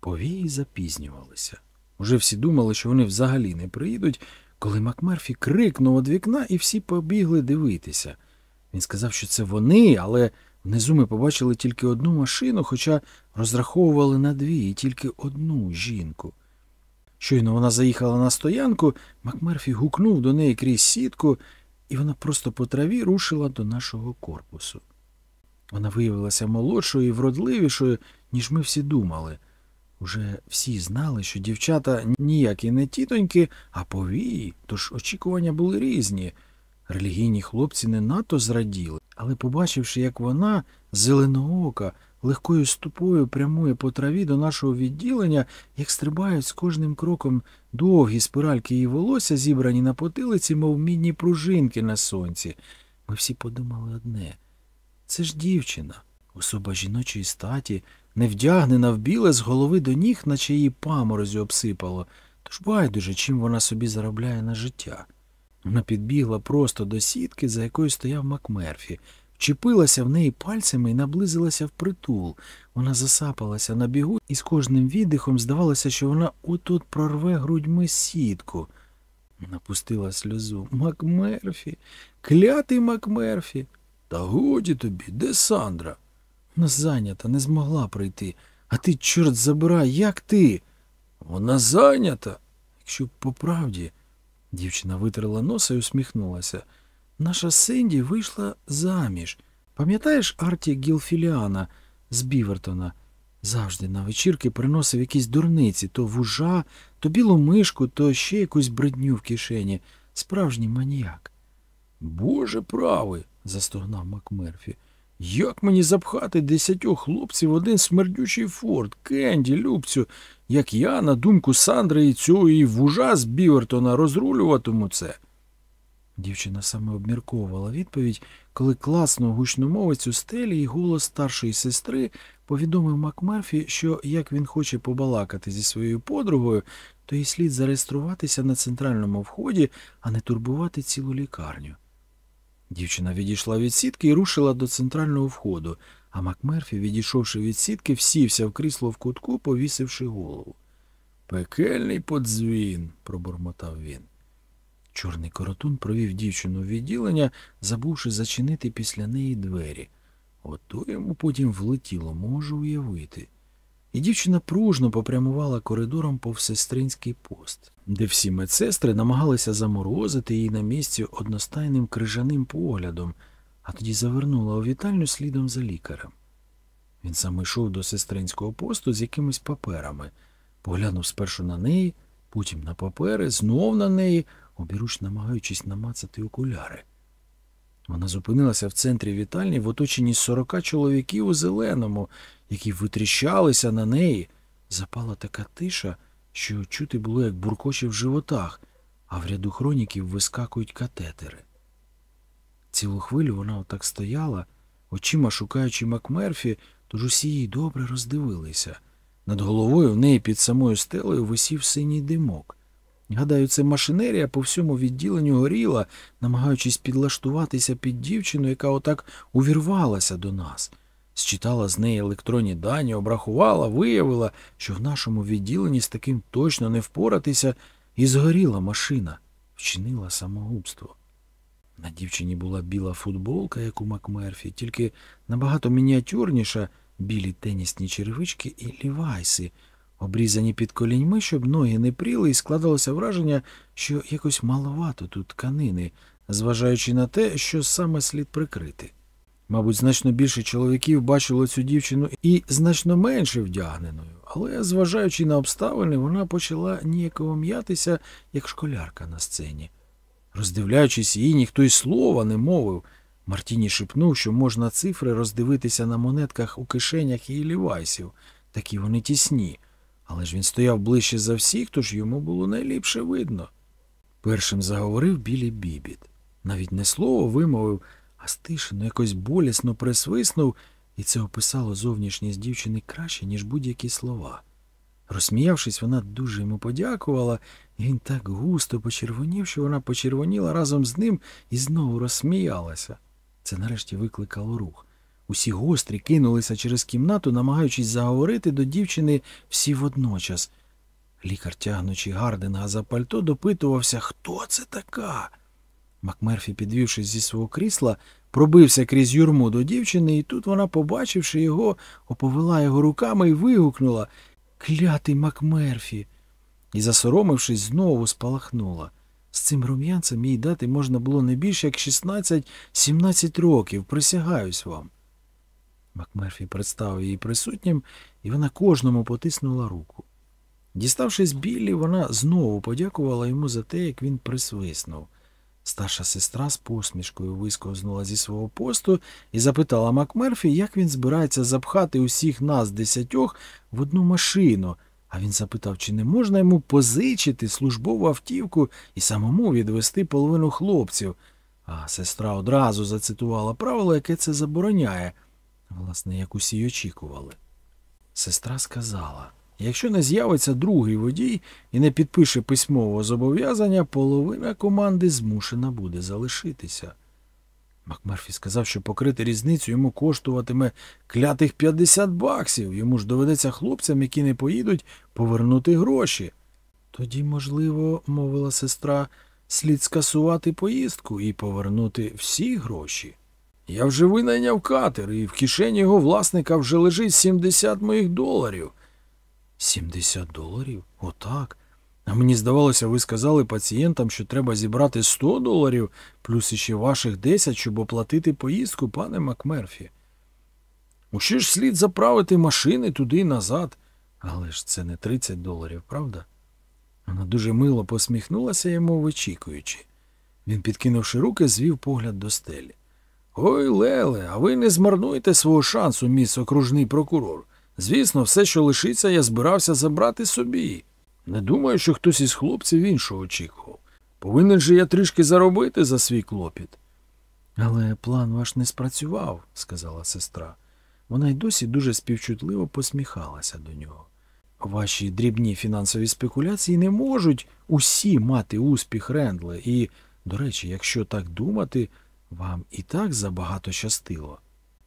Повії запізнювалися. Уже всі думали, що вони взагалі не приїдуть, коли Макмерфі крикнув від вікна, і всі побігли дивитися. Він сказав, що це вони, але внизу ми побачили тільки одну машину, хоча розраховували на дві і тільки одну жінку. Щойно вона заїхала на стоянку, Макмерфі гукнув до неї крізь сітку, і вона просто по траві рушила до нашого корпусу. Вона виявилася молодшою і вродливішою, ніж ми всі думали. Уже всі знали, що дівчата ніякі не тітоньки, а повії, тож очікування були різні. Релігійні хлопці не надто зраділи, але, побачивши, як вона, зеленоока, легкою ступою прямує по траві до нашого відділення, як стрибають з кожним кроком довгі спиральки її волосся, зібрані на потилиці, мов мідні пружинки на сонці, ми всі подумали одне. Це ж дівчина, особа жіночої статі, не вдягнена в біле з голови до ніг, наче її паморозю обсипало, тож байдуже, чим вона собі заробляє на життя. Вона підбігла просто до сітки, за якою стояв Макмерфі, вчепилася в неї пальцями і наблизилася впритул. Вона засапалася на бігу, і з кожним віддихом здавалося, що вона отут прорве грудьми сітку. Напустила сльозу. Макмерфі, клятий Макмерфі. Та годі тобі, де Сандра? Вона зайнята, не змогла прийти. А ти, чорт забирай, як ти? Вона зайнята. Якщо по правді. Дівчина витерла носа і усміхнулася. Наша Сенді вийшла заміж. Пам'ятаєш Арті Гілфіліана з Бівертона? Завжди на вечірки приносив якісь дурниці то вужа, то білу мишку, то ще якусь бредню в кишені. Справжній маніяк. Боже правий, застогнав Макмерфі. Як мені запхати десятьох хлопців в один смердючий форт, Кенді, Любцю, як я, на думку Сандри і цього і вужа з Бівертона розрулюватиму це? Дівчина саме обмірковувала відповідь, коли класнув гучномовець у стелі і голос старшої сестри повідомив Макмерфі, що як він хоче побалакати зі своєю подругою, то їй слід зареєструватися на центральному вході, а не турбувати цілу лікарню. Дівчина відійшла від сітки і рушила до центрального входу, а Макмерфі, відійшовши від сітки, всівся в крісло в кутку, повісивши голову. Пекельний подзвін, пробормотав він. Чорний коротун провів дівчину в відділення, забувши зачинити після неї двері. Ото йому потім влетіло, можу уявити. І дівчина пружно попрямувала коридором повз сестринський пост, де всі медсестри намагалися заморозити її на місці одностайним крижаним поглядом, а тоді завернула у вітальню слідом за лікарем. Він сам йшов до сестринського посту з якимись паперами, поглянув спершу на неї, потім на папери, знов на неї, обіруч намагаючись намацати окуляри. Вона зупинилася в центрі вітальні в оточенні сорока чоловіків у зеленому, які витріщалися на неї. Запала така тиша, що чути було, як буркоче в животах, а в ряду хроніків вискакують катетери. Цілу хвилю вона отак стояла, очима шукаючи Макмерфі, тож усі їй добре роздивилися. Над головою в неї під самою стелею висів синій димок. Гадаю, це машинерія по всьому відділенню горіла, намагаючись підлаштуватися під дівчину, яка отак увірвалася до нас. Считала з неї електронні дані, обрахувала, виявила, що в нашому відділенні з таким точно не впоратися, і згоріла машина, вчинила самогубство. На дівчині була біла футболка, як у Макмерфі, тільки набагато мініатюрніша, білі тенісні черевички і лівайси, обрізані під коліньми, щоб ноги не пріли, і складалося враження, що якось маловато тут тканини, зважаючи на те, що саме слід прикрити. Мабуть, значно більше чоловіків бачило цю дівчину і значно менше вдягненою, але, зважаючи на обставини, вона почала ніяково м'ятися, як школярка на сцені. Роздивляючись її, ніхто й слова не мовив. Мартіні шепнув, що можна цифри роздивитися на монетках у кишенях її лівайсів. Такі вони тісні. Але ж він стояв ближче за всіх, тож йому було найліпше видно. Першим заговорив білі бібіт. Навіть не слово вимовив, а стишено якось болісно присвиснув, і це описало зовнішність дівчини краще, ніж будь-які слова. Розсміявшись, вона дуже йому подякувала, і він так густо почервонів, що вона почервоніла разом з ним і знову розсміялася. Це нарешті викликало рух. Усі гострі кинулися через кімнату, намагаючись заговорити до дівчини всі водночас. Лікар, тягнучи Гардинга за пальто, допитувався, хто це така. Макмерфі, підвівшись зі свого крісла, пробився крізь юрму до дівчини, і тут вона, побачивши його, оповела його руками і вигукнула Клятий Макмерфі. І, засоромившись, знову спалахнула. З цим рум'янцем їй дати можна було не більше як 16-17 років, присягаюсь вам. Макмерфі представив її присутнім, і вона кожному потиснула руку. Діставшись білі, вона знову подякувала йому за те, як він присвиснув. Старша сестра з посмішкою висковзнула зі свого посту і запитала Макмерфі, як він збирається запхати усіх нас десятьох в одну машину. А він запитав, чи не можна йому позичити службову автівку і самому відвести половину хлопців. А сестра одразу зацитувала правило, яке це забороняє, власне, як усі й очікували. Сестра сказала. Якщо не з'явиться другий водій і не підпише письмового зобов'язання, половина команди змушена буде залишитися. Макмерфі сказав, що покрити різницю йому коштуватиме клятих 50 баксів. Йому ж доведеться хлопцям, які не поїдуть, повернути гроші. Тоді, можливо, мовила сестра, слід скасувати поїздку і повернути всі гроші. Я вже винайняв катер, і в кишені його власника вже лежить 70 моїх доларів. 70 доларів? Отак. А мені здавалося, ви сказали пацієнтам, що треба зібрати 100 доларів, плюс іще ваших 10, щоб оплатити поїздку, пане Макмерфі. Уще ж слід заправити машини туди й назад. Але ж це не 30 доларів, правда? Вона дуже мило посміхнулася йому, вичікуючи. Він, підкинувши руки, звів погляд до стелі. Ой, Леле, а ви не змарнуйте свого шансу, міс окружний прокурор. Звісно, все, що лишиться, я збирався забрати собі. Не думаю, що хтось із хлопців іншого очікував. Повинен же я трішки заробити за свій клопіт. Але план ваш не спрацював, сказала сестра. Вона й досі дуже співчутливо посміхалася до нього. Ваші дрібні фінансові спекуляції не можуть усі мати успіх, Рендле, і, до речі, якщо так думати, вам і так забагато щастило.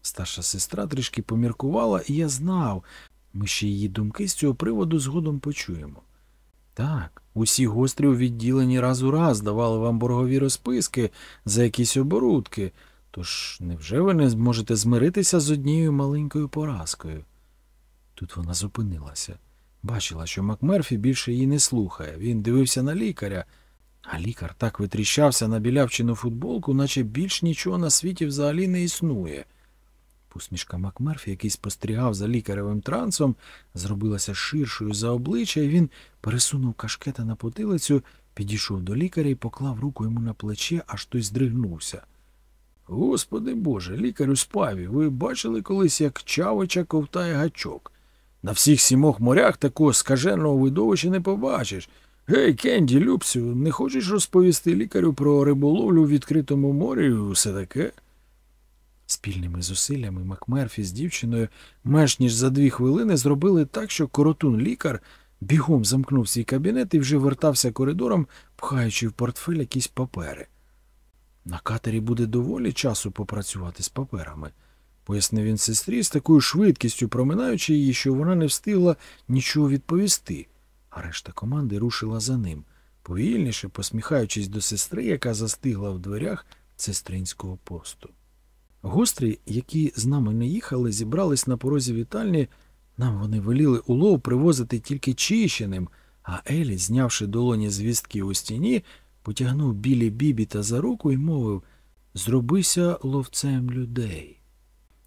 Старша сестра трішки поміркувала, і я знав, ми ще її думки з цього приводу згодом почуємо. Так, усі гострі у відділенні раз у раз давали вам боргові розписки за якісь оборудки, тож невже ви не зможете змиритися з однією маленькою поразкою? Тут вона зупинилася. Бачила, що Макмерфі більше її не слухає. Він дивився на лікаря, а лікар так витріщався на білявчину футболку, наче більш нічого на світі взагалі не існує. Посмішка Макмерфі, який спостерігав за лікаревим трансом, зробилася ширшою за обличчя, і він пересунув кашкета на потилицю, підійшов до лікаря і поклав руку йому на плече, аж той здригнувся. Господи Боже, лікарю спаві, ви бачили колись, як чавича ковтає гачок? На всіх сімох морях такого скаженого видовища не побачиш. Гей, Кенді, Любцю, не хочеш розповісти лікарю про риболовлю в відкритому морі і усе таке? Спільними зусиллями Макмерфі з дівчиною менш ніж за дві хвилини зробили так, що коротун лікар бігом замкнув свій кабінет і вже вертався коридором, пхаючи в портфель якісь папери. На катері буде доволі часу попрацювати з паперами, пояснив він сестрі з такою швидкістю, проминаючи її, що вона не встигла нічого відповісти, а решта команди рушила за ним, повільніше посміхаючись до сестри, яка застигла в дверях сестринського посту. Гострі, які з нами не їхали, зібрались на порозі вітальні. Нам вони веліли улов привозити тільки чищеним, а Елі, знявши долоні звістки у стіні, потягнув білі бібіта за руку і мовив Зробися ловцем людей.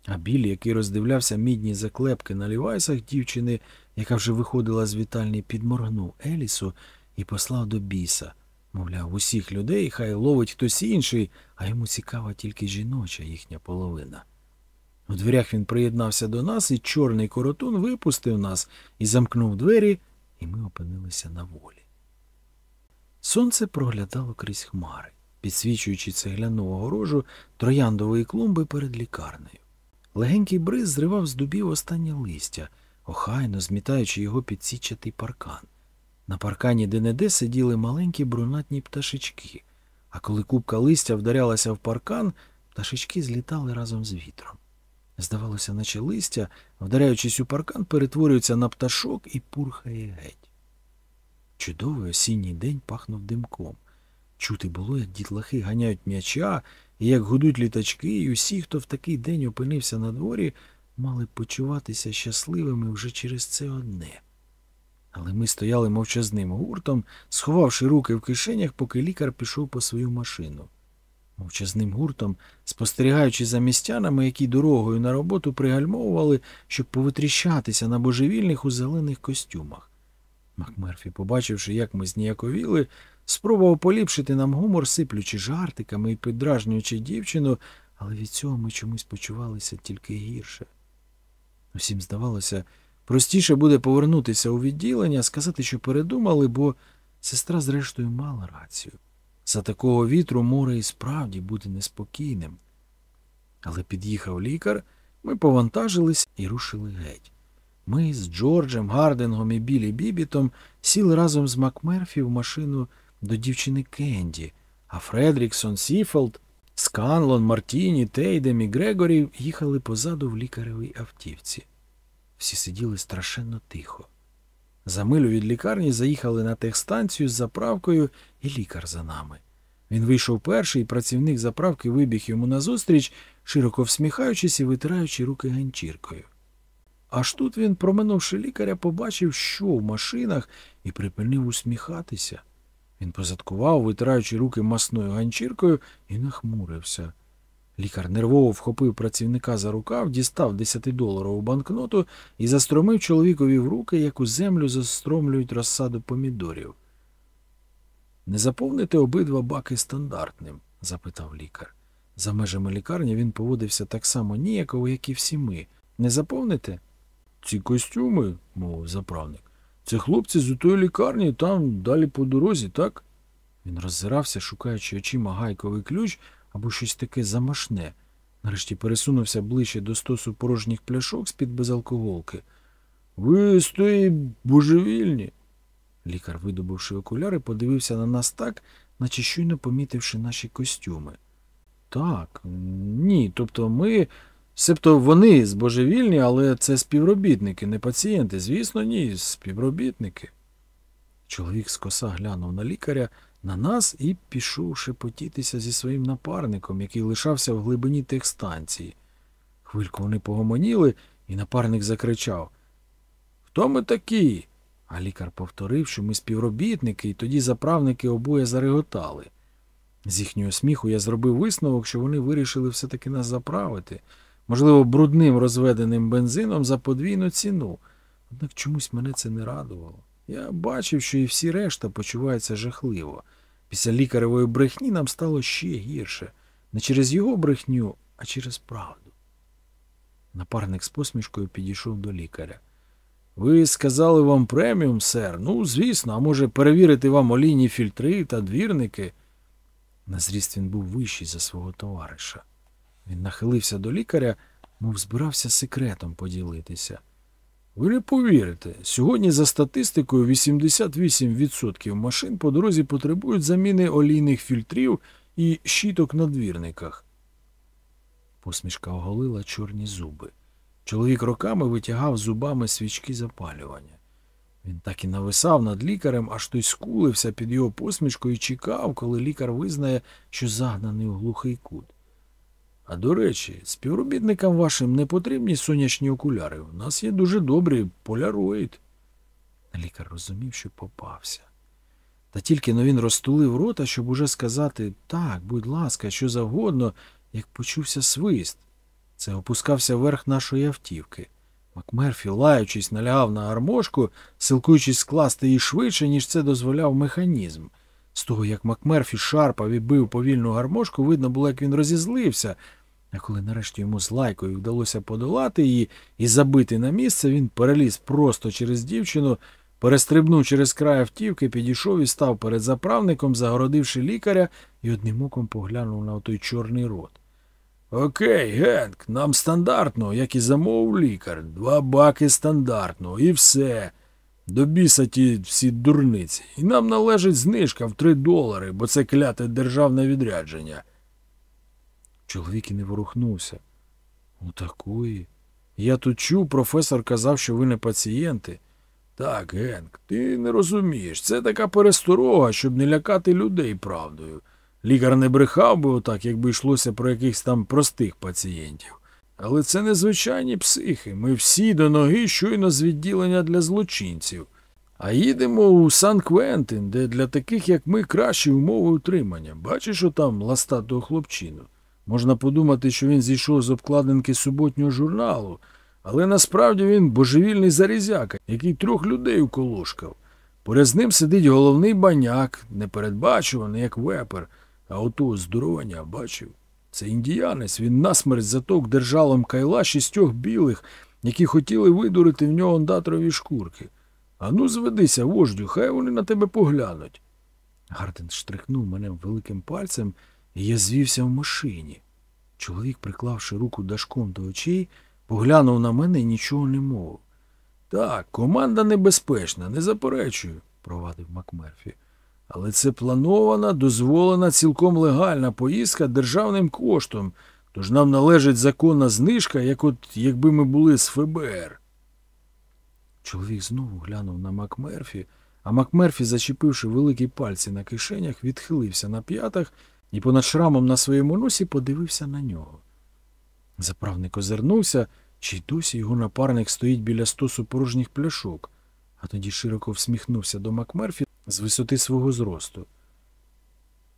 А білі, який роздивлявся мідні заклепки на лівайсах дівчини, яка вже виходила з вітальні, підморгнув Елісу і послав до біса. Мовляв, усіх людей хай ловить хтось інший, а йому цікава тільки жіноча їхня половина. У дверях він приєднався до нас, і чорний коротун випустив нас і замкнув двері, і ми опинилися на волі. Сонце проглядало крізь хмари, підсвічуючи цегляну огорожу трояндової клумби перед лікарнею. Легенький бриз зривав з дубів останнє листя, охайно змітаючи його під січатий паркан. На паркані де-не-де сиділи маленькі брунатні пташечки, а коли купка листя вдарялася в паркан, пташечки злітали разом з вітром. Здавалося, наче листя, вдаряючись у паркан, перетворюється на пташок і пурхає геть. Чудовий осінній день пахнув димком. Чути було, як дітлахи ганяють м'яча, і як гудуть літачки, і усі, хто в такий день опинився на дворі, мали почуватися щасливими вже через це одне. Але ми стояли мовчазним гуртом, сховавши руки в кишенях, поки лікар пішов по свою машину. Мовчазним гуртом, спостерігаючи за містянами, які дорогою на роботу пригальмовували, щоб повитріщатися на божевільних у зелених костюмах. Макмерфі, побачивши, як ми зніяковіли, спробував поліпшити нам гумор, сиплючи жартиками і піддражнюючи дівчину, але від цього ми чомусь почувалися тільки гірше. Усім здавалося, простіше буде повернутися у відділення, сказати, що передумали, бо сестра, зрештою, мала рацію. За такого вітру море і справді буде неспокійним. Але під'їхав лікар, ми повантажились і рушили геть. Ми з Джорджем, Гардингом і Білі Бібітом сіли разом з Макмерфі в машину до дівчини Кенді, а Фредріксон, Сіфелт, Сканлон, Мартіні, Тейдем і Грегорі їхали позаду в лікаревій автівці. Всі сиділи страшенно тихо. За милю від лікарні заїхали на техстанцію з заправкою і лікар за нами. Він вийшов перший, і працівник заправки вибіг йому назустріч, широко всміхаючись і витираючи руки ганчіркою. Аж тут він, проминувши лікаря, побачив, що в машинах, і припинив усміхатися. Він позадкував, витираючи руки масною ганчіркою, і нахмурився. Лікар нервово вхопив працівника за рукав, дістав десятидоларову банкноту і застромив чоловікові в руки, як у землю застромлюють розсаду помідорів. Не заповните обидва баки стандартним? запитав лікар. За межами лікарні він поводився так само ніяково, як і всі ми. Не заповните? Ці костюми, мовив заправник. Це хлопці з отої лікарні, там далі по дорозі, так? Він роззирався, шукаючи очима гайковий ключ або щось таке замашне. Нарешті пересунувся ближче до стосу порожніх пляшок з-під безалкоголки. Ви стої божевільні. Лікар, видобувши окуляри, подивився на нас так, наче щойно помітивши наші костюми. Так, ні, тобто ми. Себто вони збожевільні, але це співробітники, не пацієнти. Звісно, ні, співробітники. Чоловік скоса глянув на лікаря, на нас і пішов шепотітися зі своїм напарником, який лишався в глибині техстанції. Хвильку вони погомоніли, і напарник закричав Хто ми такі? А лікар повторив, що ми співробітники, і тоді заправники обоє зареготали. З їхнього сміху я зробив висновок, що вони вирішили все-таки нас заправити, можливо, брудним розведеним бензином за подвійну ціну. Однак чомусь мене це не радувало. Я бачив, що і всі решта почуваються жахливо. Після лікаревої брехні нам стало ще гірше. не через його брехню, а через правду. Напарник з посмішкою підійшов до лікаря. Ви сказали вам преміум, сер. Ну, звісно, а може перевірити вам олійні фільтри та двірники. На зріст він був вищий за свого товариша. Він нахилився до лікаря, мов збирався секретом поділитися. Ви не повірите, сьогодні за статистикою 88% машин по дорозі потребують заміни олійних фільтрів і щіток на двірниках. Посмішка оголила чорні зуби. Чоловік роками витягав зубами свічки запалювання. Він так і нависав над лікарем, аж той скулився під його посмішкою і чекав, коли лікар визнає, що загнаний у глухий кут. А до речі, співробітникам вашим не потрібні сонячні окуляри. У нас є дуже добрі поляроїд. Лікар розумів, що попався. Та тільки но він розтулив рота, щоб уже сказати так, будь ласка, що завгодно, як почувся свист. Це опускався верх нашої автівки. Макмерфі, лаючись, налягав на гармошку, силкуючись скласти її швидше, ніж це дозволяв механізм. З того, як Макмерфі шарпав і бив повільну гармошку, видно було, як він розізлився. А коли нарешті йому з лайкою вдалося подолати її і забити на місце, він переліз просто через дівчину, перестрибнув через край автівки, підійшов і став перед заправником, загородивши лікаря, і одним оком поглянув на той чорний рот. Окей, Генк, нам стандартно, як і замовив лікар. Два баки стандартно, і все. До біса ті всі дурниці. І нам належить знижка в три долари, бо це кляте державне відрядження. Чоловік і не ворухнувся. Отакої. Я тут чув, професор казав, що ви не пацієнти. Так, Генк, ти не розумієш. Це така пересторога, щоб не лякати людей правдою. Лікар не брехав би отак, якби йшлося про якихось там простих пацієнтів. Але це незвичайні психи. Ми всі до ноги щойно з відділення для злочинців. А їдемо у Сан-Квентин, де для таких, як ми, кращі умови утримання. Бачиш, отам ластатого хлопчину. Можна подумати, що він зійшов з обкладинки суботнього журналу, але насправді він божевільний зарізяка, який трьох людей уколошкав. Поряд з ним сидить головний баняк, непередбачуваний, як вепер, а ото здоровання бачив. Це індіянець, він насмерть заток держалом кайла шістьох білих, які хотіли видурити в нього ондатрові шкурки. Ану, зведися, вождю, хай вони на тебе поглянуть. Гарден штрихнув мене великим пальцем, я звівся в машині. Чоловік, приклавши руку дашком до очей, поглянув на мене і нічого не мовив. Так, команда небезпечна, не заперечую, провадив Макмерфі. Але це планована, дозволена, цілком легальна поїздка державним коштом, тож нам належить законна знижка, як от якби ми були з ФБР. Чоловік знову глянув на Макмерфі, а Макмерфі, зачепивши великі пальці на кишенях, відхилився на п'ятах і понад шрамом на своєму носі подивився на нього. Заправник озирнувся, чи й досі його напарник стоїть біля стосу порожніх пляшок, а тоді широко всміхнувся до Макмерфі з висоти свого зросту.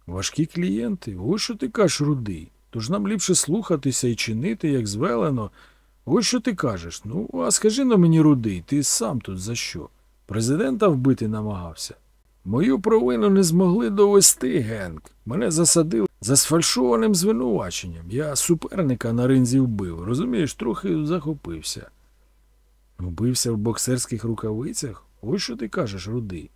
Важкі клієнти, ось що ти кажеш, рудий. Тож нам ліпше слухатися і чинити, як звелено. Ось що ти кажеш. Ну, а скажи на мені, рудий, ти сам тут за що? Президента вбити намагався. Мою провину не змогли довести, Генк. Мене засадили за сфальшованим звинуваченням. Я суперника на ринзі вбив. Розумієш, трохи захопився. Вбився в боксерських рукавицях? Ось що ти кажеш, рудий.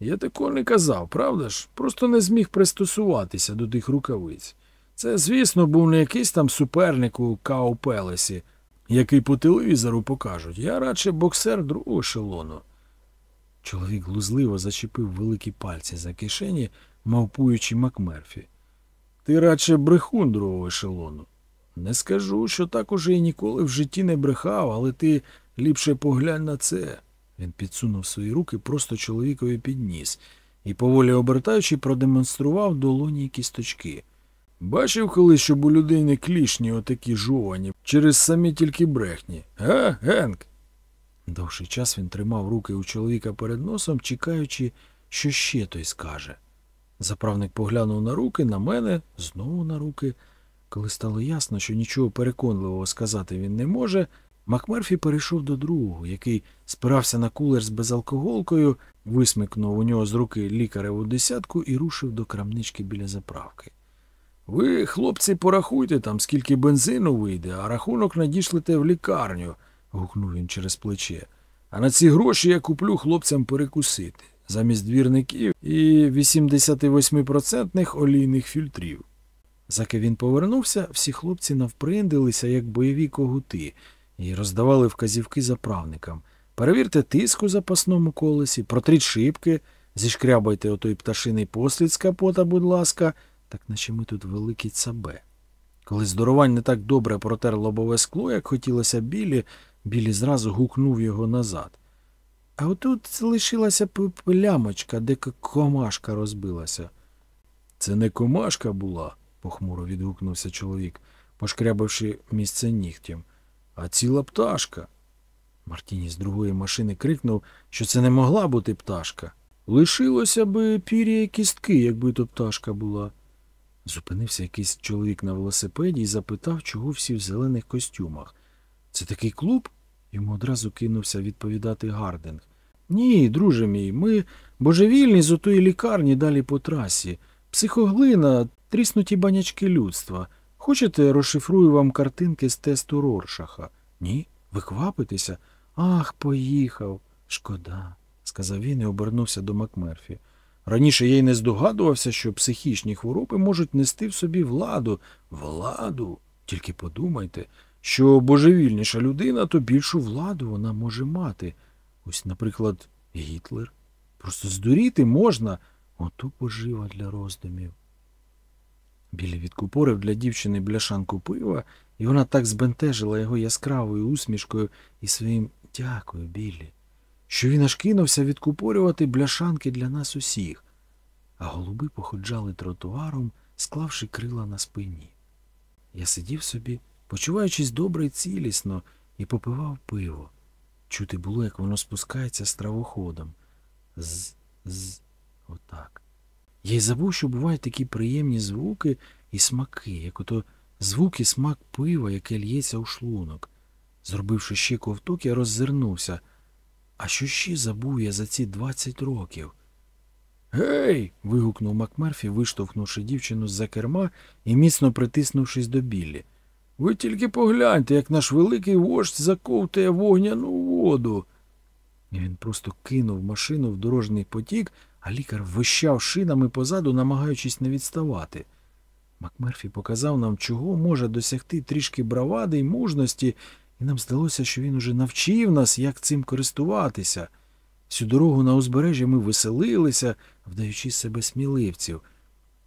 Я такого не казав, правда ж? Просто не зміг пристосуватися до тих рукавиць. Це, звісно, був не якийсь там суперник у Као Пелесі, який по телевізору покажуть. Я радше боксер другого ешелону. Чоловік глузливо зачепив великі пальці за кишені, мавпуючи Макмерфі. Ти радше брехун другого ешелону. Не скажу, що так уже і ніколи в житті не брехав, але ти ліпше поглянь на це. Він підсунув свої руки просто чоловікові під ніс і, поволі обертаючи, продемонстрував долоні кісточки. Бачив колись, щоб у людини клішні отакі жовані через самі тільки брехні. Га, Генк? Довший час він тримав руки у чоловіка перед носом, чекаючи, що ще той скаже. Заправник поглянув на руки, на мене, знову на руки. Коли стало ясно, що нічого переконливого сказати він не може, Макмерфі перейшов до другого, який спирався на кулер з безалкоголкою, висмикнув у нього з руки лікареву десятку і рушив до крамнички біля заправки. Ви, хлопці, порахуйте там, скільки бензину вийде, а рахунок надішлете в лікарню, гукнув він через плече. А на ці гроші я куплю хлопцям перекусити замість двірників і 88% олійних фільтрів. Заки він повернувся, всі хлопці навприндилися, як бойові когути, і роздавали вказівки заправникам. Перевірте тиск у запасному колесі, протріть шибки, зішкрябайте отой пташиний послід з капота, будь ласка, так наче ми тут великий цабе. Коли здоровань не так добре протер лобове скло, як хотілося білі, білі зразу гукнув його назад. А отут лишилася плямочка, де комашка розбилася. Це не комашка була, похмуро відгукнувся чоловік, пошкрябивши місце нігтям, а ціла пташка. Мартіні з другої машини крикнув, що це не могла бути пташка. Лишилося би пір'я кістки, якби то пташка була. Зупинився якийсь чоловік на велосипеді і запитав, чого всі в зелених костюмах. Це такий клуб? Йому одразу кинувся відповідати Гардинг. Ні, друже мій, ми божевільні з отої лікарні далі по трасі. Психоглина, тріснуті банячки людства. Хочете, розшифрую вам картинки з тесту Роршаха? Ні? Ви квапитеся? Ах, поїхав. Шкода, сказав він і обернувся до Макмерфі. Раніше я й не здогадувався, що психічні хвороби можуть нести в собі владу. Владу? Тільки подумайте, що божевільніша людина, то більшу владу вона може мати. Ось, наприклад, Гітлер. Просто здуріти можна. Ото пожива для роздумів. Білі відкупорив для дівчини бляшанку пива, і вона так збентежила його яскравою усмішкою і своїм дякую, Біллі, що він аж кинувся відкупорювати бляшанки для нас усіх, а голуби походжали тротуаром, склавши крила на спині. Я сидів собі, почуваючись добре і цілісно, і попивав пиво. Чути було, як воно спускається стравоходом. З, з, отак. Я й забув, що бувають такі приємні звуки і смаки, як ото звук і смак пива, яке л'ється у шлунок. Зробивши ще ковток, я роззирнувся. А що ще забув я за ці двадцять років? Гей. вигукнув Макмерфі, виштовхнувши дівчину з-за керма і міцно притиснувшись до білі. Ви тільки погляньте, як наш великий вождь заковтує вогняну воду. І він просто кинув машину в дорожній потік, а лікар вищав шинами позаду, намагаючись не відставати. Макмерфі показав нам, чого може досягти трішки бравади й мужності, і нам здалося, що він уже навчив нас, як цим користуватися. Всю дорогу на узбережжі ми веселилися, вдаючи себе сміливців.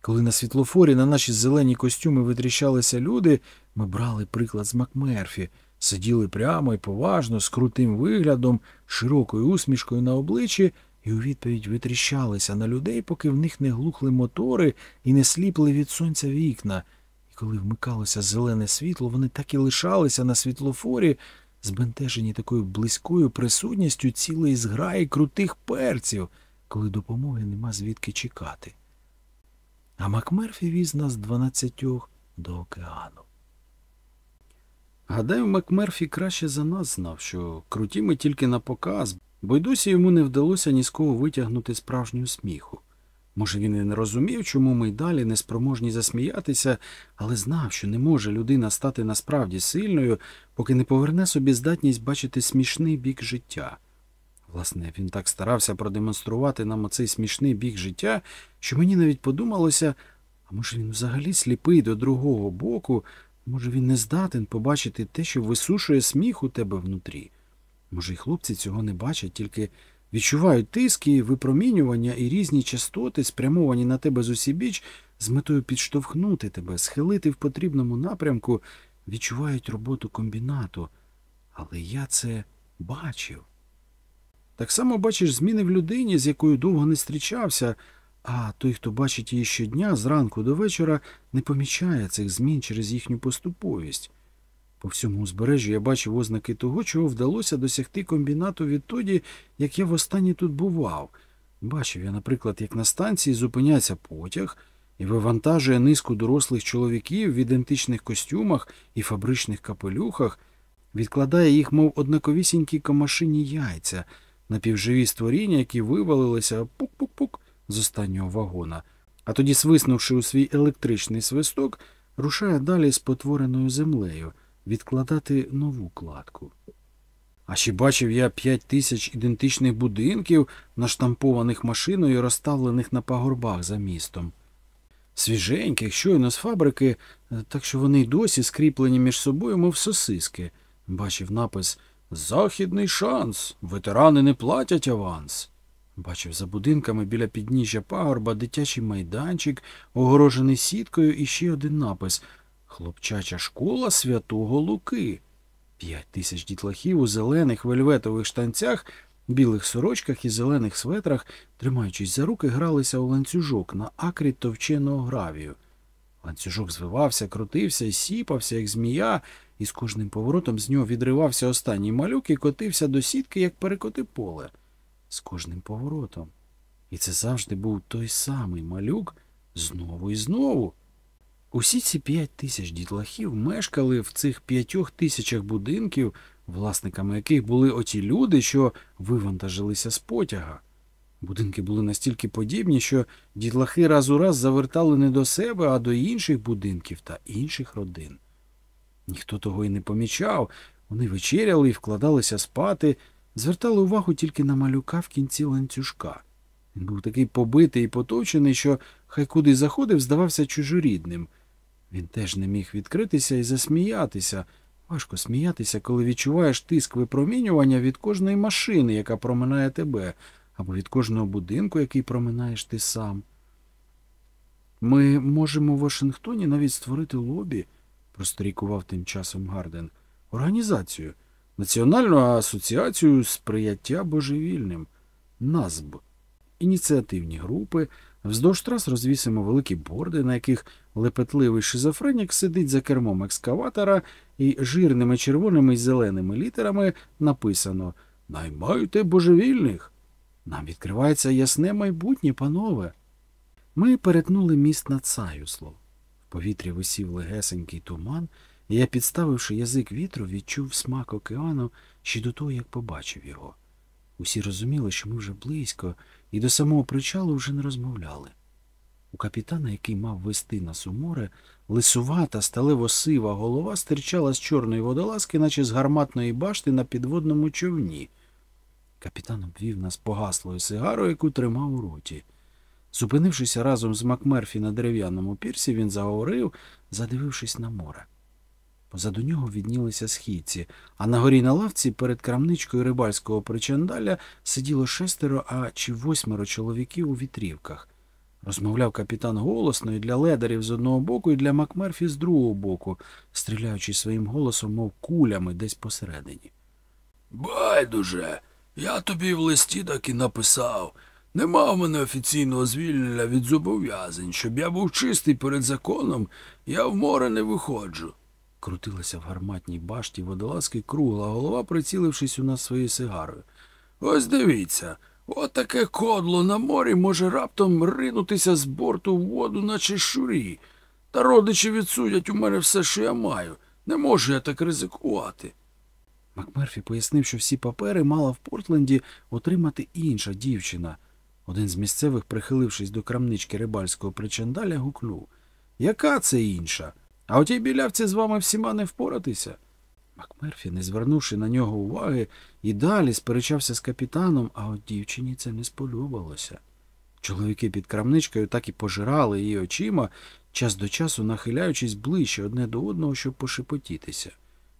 Коли на світлофорі на наші зелені костюми витріщалися люди, ми брали приклад з Макмерфі, сиділи прямо і поважно, з крутим виглядом, широкою усмішкою на обличчі, і у відповідь витріщалися на людей, поки в них не глухли мотори і не сліпли від сонця вікна. І коли вмикалося зелене світло, вони так і лишалися на світлофорі, збентежені такою близькою присутністю цілої зграї крутих перців, коли допомоги нема звідки чекати. А Макмерфі віз нас дванадцятьох до океану. Гадаю, Макмерфі краще за нас знав, що круті ми тільки на показ, бо й досі йому не вдалося ні з кого витягнути справжнього сміху. Може, він і не розумів, чому ми й далі не спроможні засміятися, але знав, що не може людина стати насправді сильною, поки не поверне собі здатність бачити смішний бік життя. Власне, він так старався продемонструвати нам оцей смішний бік життя, що мені навіть подумалося, а може він взагалі сліпий до другого боку, може він не здатен побачити те, що висушує сміх у тебе внутрі. Може, й хлопці цього не бачать, тільки відчувають тиски, випромінювання і різні частоти, спрямовані на тебе з усібіч, з метою підштовхнути тебе, схилити в потрібному напрямку, відчувають роботу комбінату. Але я це бачив. Так само бачиш зміни в людині, з якою довго не зустрічався, а той, хто бачить її щодня, зранку до вечора, не помічає цих змін через їхню поступовість. По всьому узбережжю я бачив ознаки того, чого вдалося досягти комбінату відтоді, як я востаннє тут бував. Бачив я, наприклад, як на станції зупиняється потяг і вивантажує низку дорослих чоловіків в ідентичних костюмах і фабричних капелюхах, відкладає їх, мов однаковісінькі комашині яйця, напівживі створіння, які вивалилися пук-пук-пук з останнього вагона, а тоді, свиснувши у свій електричний свисток, рушає далі з потвореною землею відкладати нову кладку. А ще бачив я п'ять тисяч ідентичних будинків, наштампованих машиною, розставлених на пагорбах за містом. Свіженьких, щойно з фабрики, е, так що вони й досі скріплені між собою, мов сосиски. Бачив напис Західний шанс. Ветерани не платять аванс. Бачив за будинками біля підніжжя пагорба дитячий майданчик, огорожений сіткою, і ще один напис Хлопчача школа святого Луки. П'ять тисяч дітлахів у зелених вельветових штанцях, білих сорочках і зелених светрах, тримаючись за руки, гралися у ланцюжок на акрі товченого гравію. Ланцюжок звивався, крутився сіпався, як змія, і з кожним поворотом з нього відривався останній малюк і котився до сітки, як перекоти поле. З кожним поворотом. І це завжди був той самий малюк знову і знову. Усі ці п'ять тисяч дітлахів мешкали в цих п'ятьох тисячах будинків, власниками яких були оті люди, що вивантажилися з потяга. Будинки були настільки подібні, що дітлахи раз у раз завертали не до себе, а до інших будинків та інших родин. Ніхто того й не помічав, вони вечеряли і вкладалися спати, звертали увагу тільки на малюка в кінці ланцюжка. Він був такий побитий і потовчений, що хай куди заходив, здавався чужорідним. Він теж не міг відкритися і засміятися. Важко сміятися, коли відчуваєш тиск випромінювання від кожної машини, яка проминає тебе, або від кожного будинку, який проминаєш ти сам. Ми можемо в Вашингтоні навіть створити лобі, просторікував тим часом Гарден, організацію, Національну асоціацію сприяття божевільним, НАЗБ, ініціативні групи. Вздовж трас розвісимо великі борди, на яких лепетливий шизофренік сидить за кермом екскаватора, і жирними червоними й зеленими літерами написано Наймайте божевільних. Нам відкривається ясне майбутнє, панове. Ми перетнули міст над Саюслов. В повітрі висів легесенький туман, і я, підставивши язик вітру, відчув смак океану ще до того, як побачив його. Усі розуміли, що ми вже близько, і до самого причалу вже не розмовляли. У капітана, який мав вести нас у море, лисувата, сталево сива голова стирчала з чорної водолазки, наче з гарматної башти на підводному човні. Капітан обвів нас погаслою сигарою, яку тримав у роті. Зупинившися разом з Макмерфі на дерев'яному пірсі, він заговорив, задивившись на море. Позаду нього віднілися східці, а на горі на лавці перед крамничкою рибальського причандаля сиділо шестеро, а чи восьмеро чоловіків у вітрівках. Розмовляв капітан голосно і для ледарів з одного боку, і для Макмерфі з другого боку, стріляючи своїм голосом, мов кулями десь посередині. Байдуже, я тобі в листі так і написав. Нема в мене офіційного звільнення від зобов'язань. Щоб я був чистий перед законом, я в море не виходжу. Крутилася в гарматній башті водолазки кругла голова, прицілившись у нас своєю сигарою. Ось дивіться, от кодло на морі може раптом ринутися з борту в воду, наче щурі. Та родичі відсудять у мене все, що я маю. Не можу я так ризикувати. Макмерфі пояснив, що всі папери мала в Портленді отримати інша дівчина. Один з місцевих, прихилившись до крамнички рибальського причандаля, гукнув Яка це інша? А отій білявці з вами всіма не впоратися. Макмерфі, не звернувши на нього уваги, і далі сперечався з капітаном, а от дівчині це не сподобалося. Чоловіки під крамничкою так і пожирали її очима, час до часу нахиляючись ближче одне до одного, щоб пошепотітися.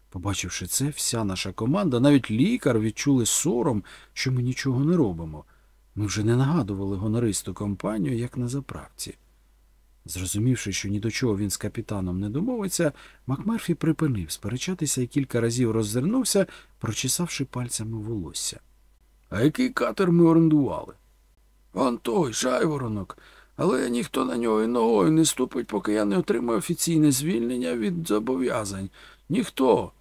Побачивши це, вся наша команда, навіть лікар, відчули сором, що ми нічого не робимо. Ми вже не нагадували гонористу компанію, як на заправці. Зрозумівши, що ні до чого він з капітаном не домовиться, Макмерфі припинив сперечатися і кілька разів роззирнувся, прочесавши пальцями волосся. А який катер ми орендували? Он той, жайворонок, але ніхто на нього і ногою не ступить, поки я не отримаю офіційне звільнення від зобов'язань. Ніхто.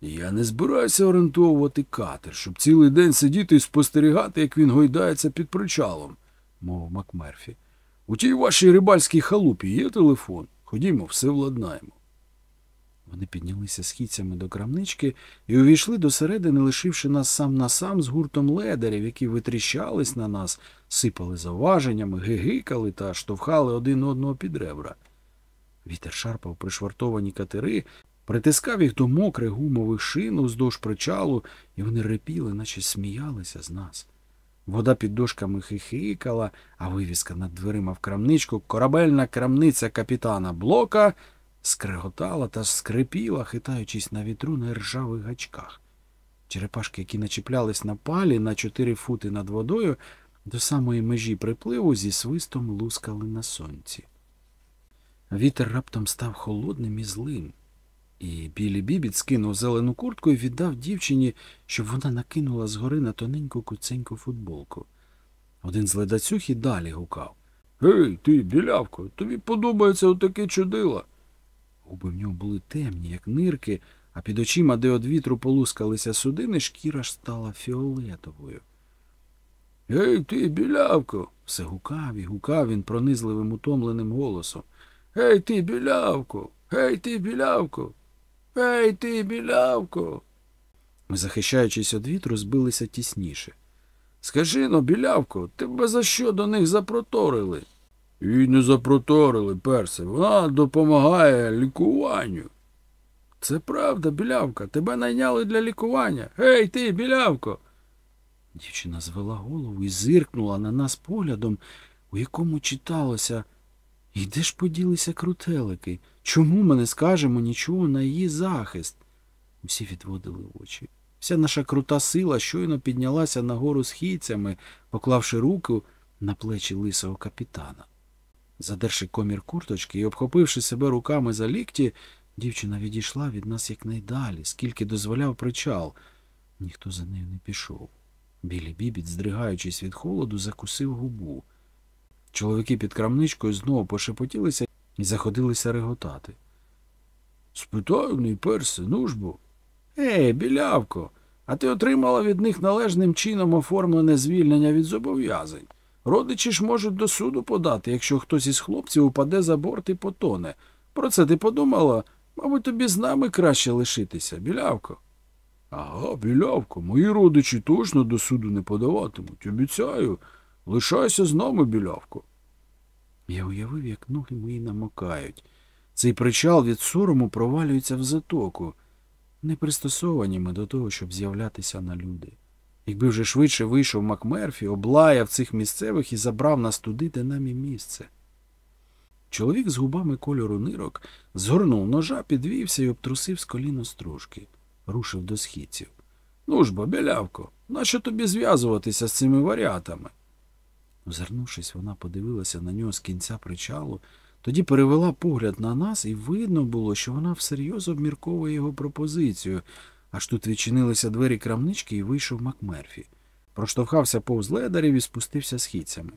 Я не збираюся орендовувати катер, щоб цілий день сидіти і спостерігати, як він гойдається під причалом, мовив Макмерфі. У тій вашій рибальській халупі є телефон. Ходімо, все владнаємо. Вони піднялися східцями до крамнички і увійшли до середини, лишивши нас сам на сам з гуртом ледарів, які витріщались на нас, сипали зауваженнями, гигикали та штовхали один одного під ребра. Вітер шарпав пришвартовані катери, притискав їх до мокрих гумових шин уздовж причалу, і вони репіли, наче сміялися з нас. Вода під дошками хихикала, а вивіска над дверима в крамничку, корабельна крамниця капітана Блока, скреготала та скрипіла, хитаючись на вітру на ржавих гачках. Черепашки, які начіплялись на палі на чотири фути над водою, до самої межі припливу зі свистом лускали на сонці. Вітер раптом став холодним і злим. І білі бібіт скинув зелену куртку і віддав дівчині, щоб вона накинула згори на тоненьку куценьку футболку. Один з ледацюх і далі гукав. Гей, ти, білявко, тобі подобається отаке чудило. Губи в нього були темні, як нирки, а під очима, де од вітру полускалися судини, шкіра ж стала фіолетовою. Гей, ти, білявко. Все гукав і гукав він пронизливим утомленим голосом. Гей, ти, білявко. Гей, ти, білявко. Гей, ти, білявко. Ми, захищаючись від вітру, збилися тісніше. Скажи но, білявко, тебе за що до них запроторили? І не запроторили, персе. Вона допомагає лікуванню. Це правда, білявка. Тебе найняли для лікування. Гей, ти, білявко. Дівчина звела голову і зиркнула на нас поглядом, у якому читалося І де ж поділися крутелики? Чому ми не скажемо нічого на її захист? Усі відводили очі. Вся наша крута сила щойно піднялася нагору східцями, поклавши руку на плечі лисого капітана. Задерши комір курточки і обхопивши себе руками за лікті, дівчина відійшла від нас якнайдалі, скільки дозволяв причал. Ніхто за нею не пішов. Білі бібіт, здригаючись від холоду, закусив губу. Чоловіки під крамничкою знову пошепотілися і заходилися реготати. Спитаю в неї персе, ну ж. Ей, білявко, а ти отримала від них належним чином оформлене звільнення від зобов'язань. Родичі ж можуть до суду подати, якщо хтось із хлопців упаде за борт і потоне. Про це ти подумала? Мабуть, тобі з нами краще лишитися, білявко. Ага, білявко, мої родичі точно до суду не подаватимуть. Обіцяю. Лишайся з нами, білявко. Я уявив, як ноги мої намокають. Цей причал від сорому провалюється в затоку. Не пристосовані ми до того, щоб з'являтися на люди. Якби вже швидше вийшов Макмерфі, облаяв цих місцевих і забрав нас туди, де нам і місце. Чоловік з губами кольору нирок згорнув ножа, підвівся і обтрусив з коліно стружки. Рушив до східців. Ну ж бо, білявко, нащо тобі зв'язуватися з цими варіатами? Озирнувшись, вона подивилася на нього з кінця причалу, тоді перевела погляд на нас, і видно було, що вона всерйоз обмірковує його пропозицію. Аж тут відчинилися двері крамнички і вийшов Макмерфі. Проштовхався повз ледарів і спустився східцями.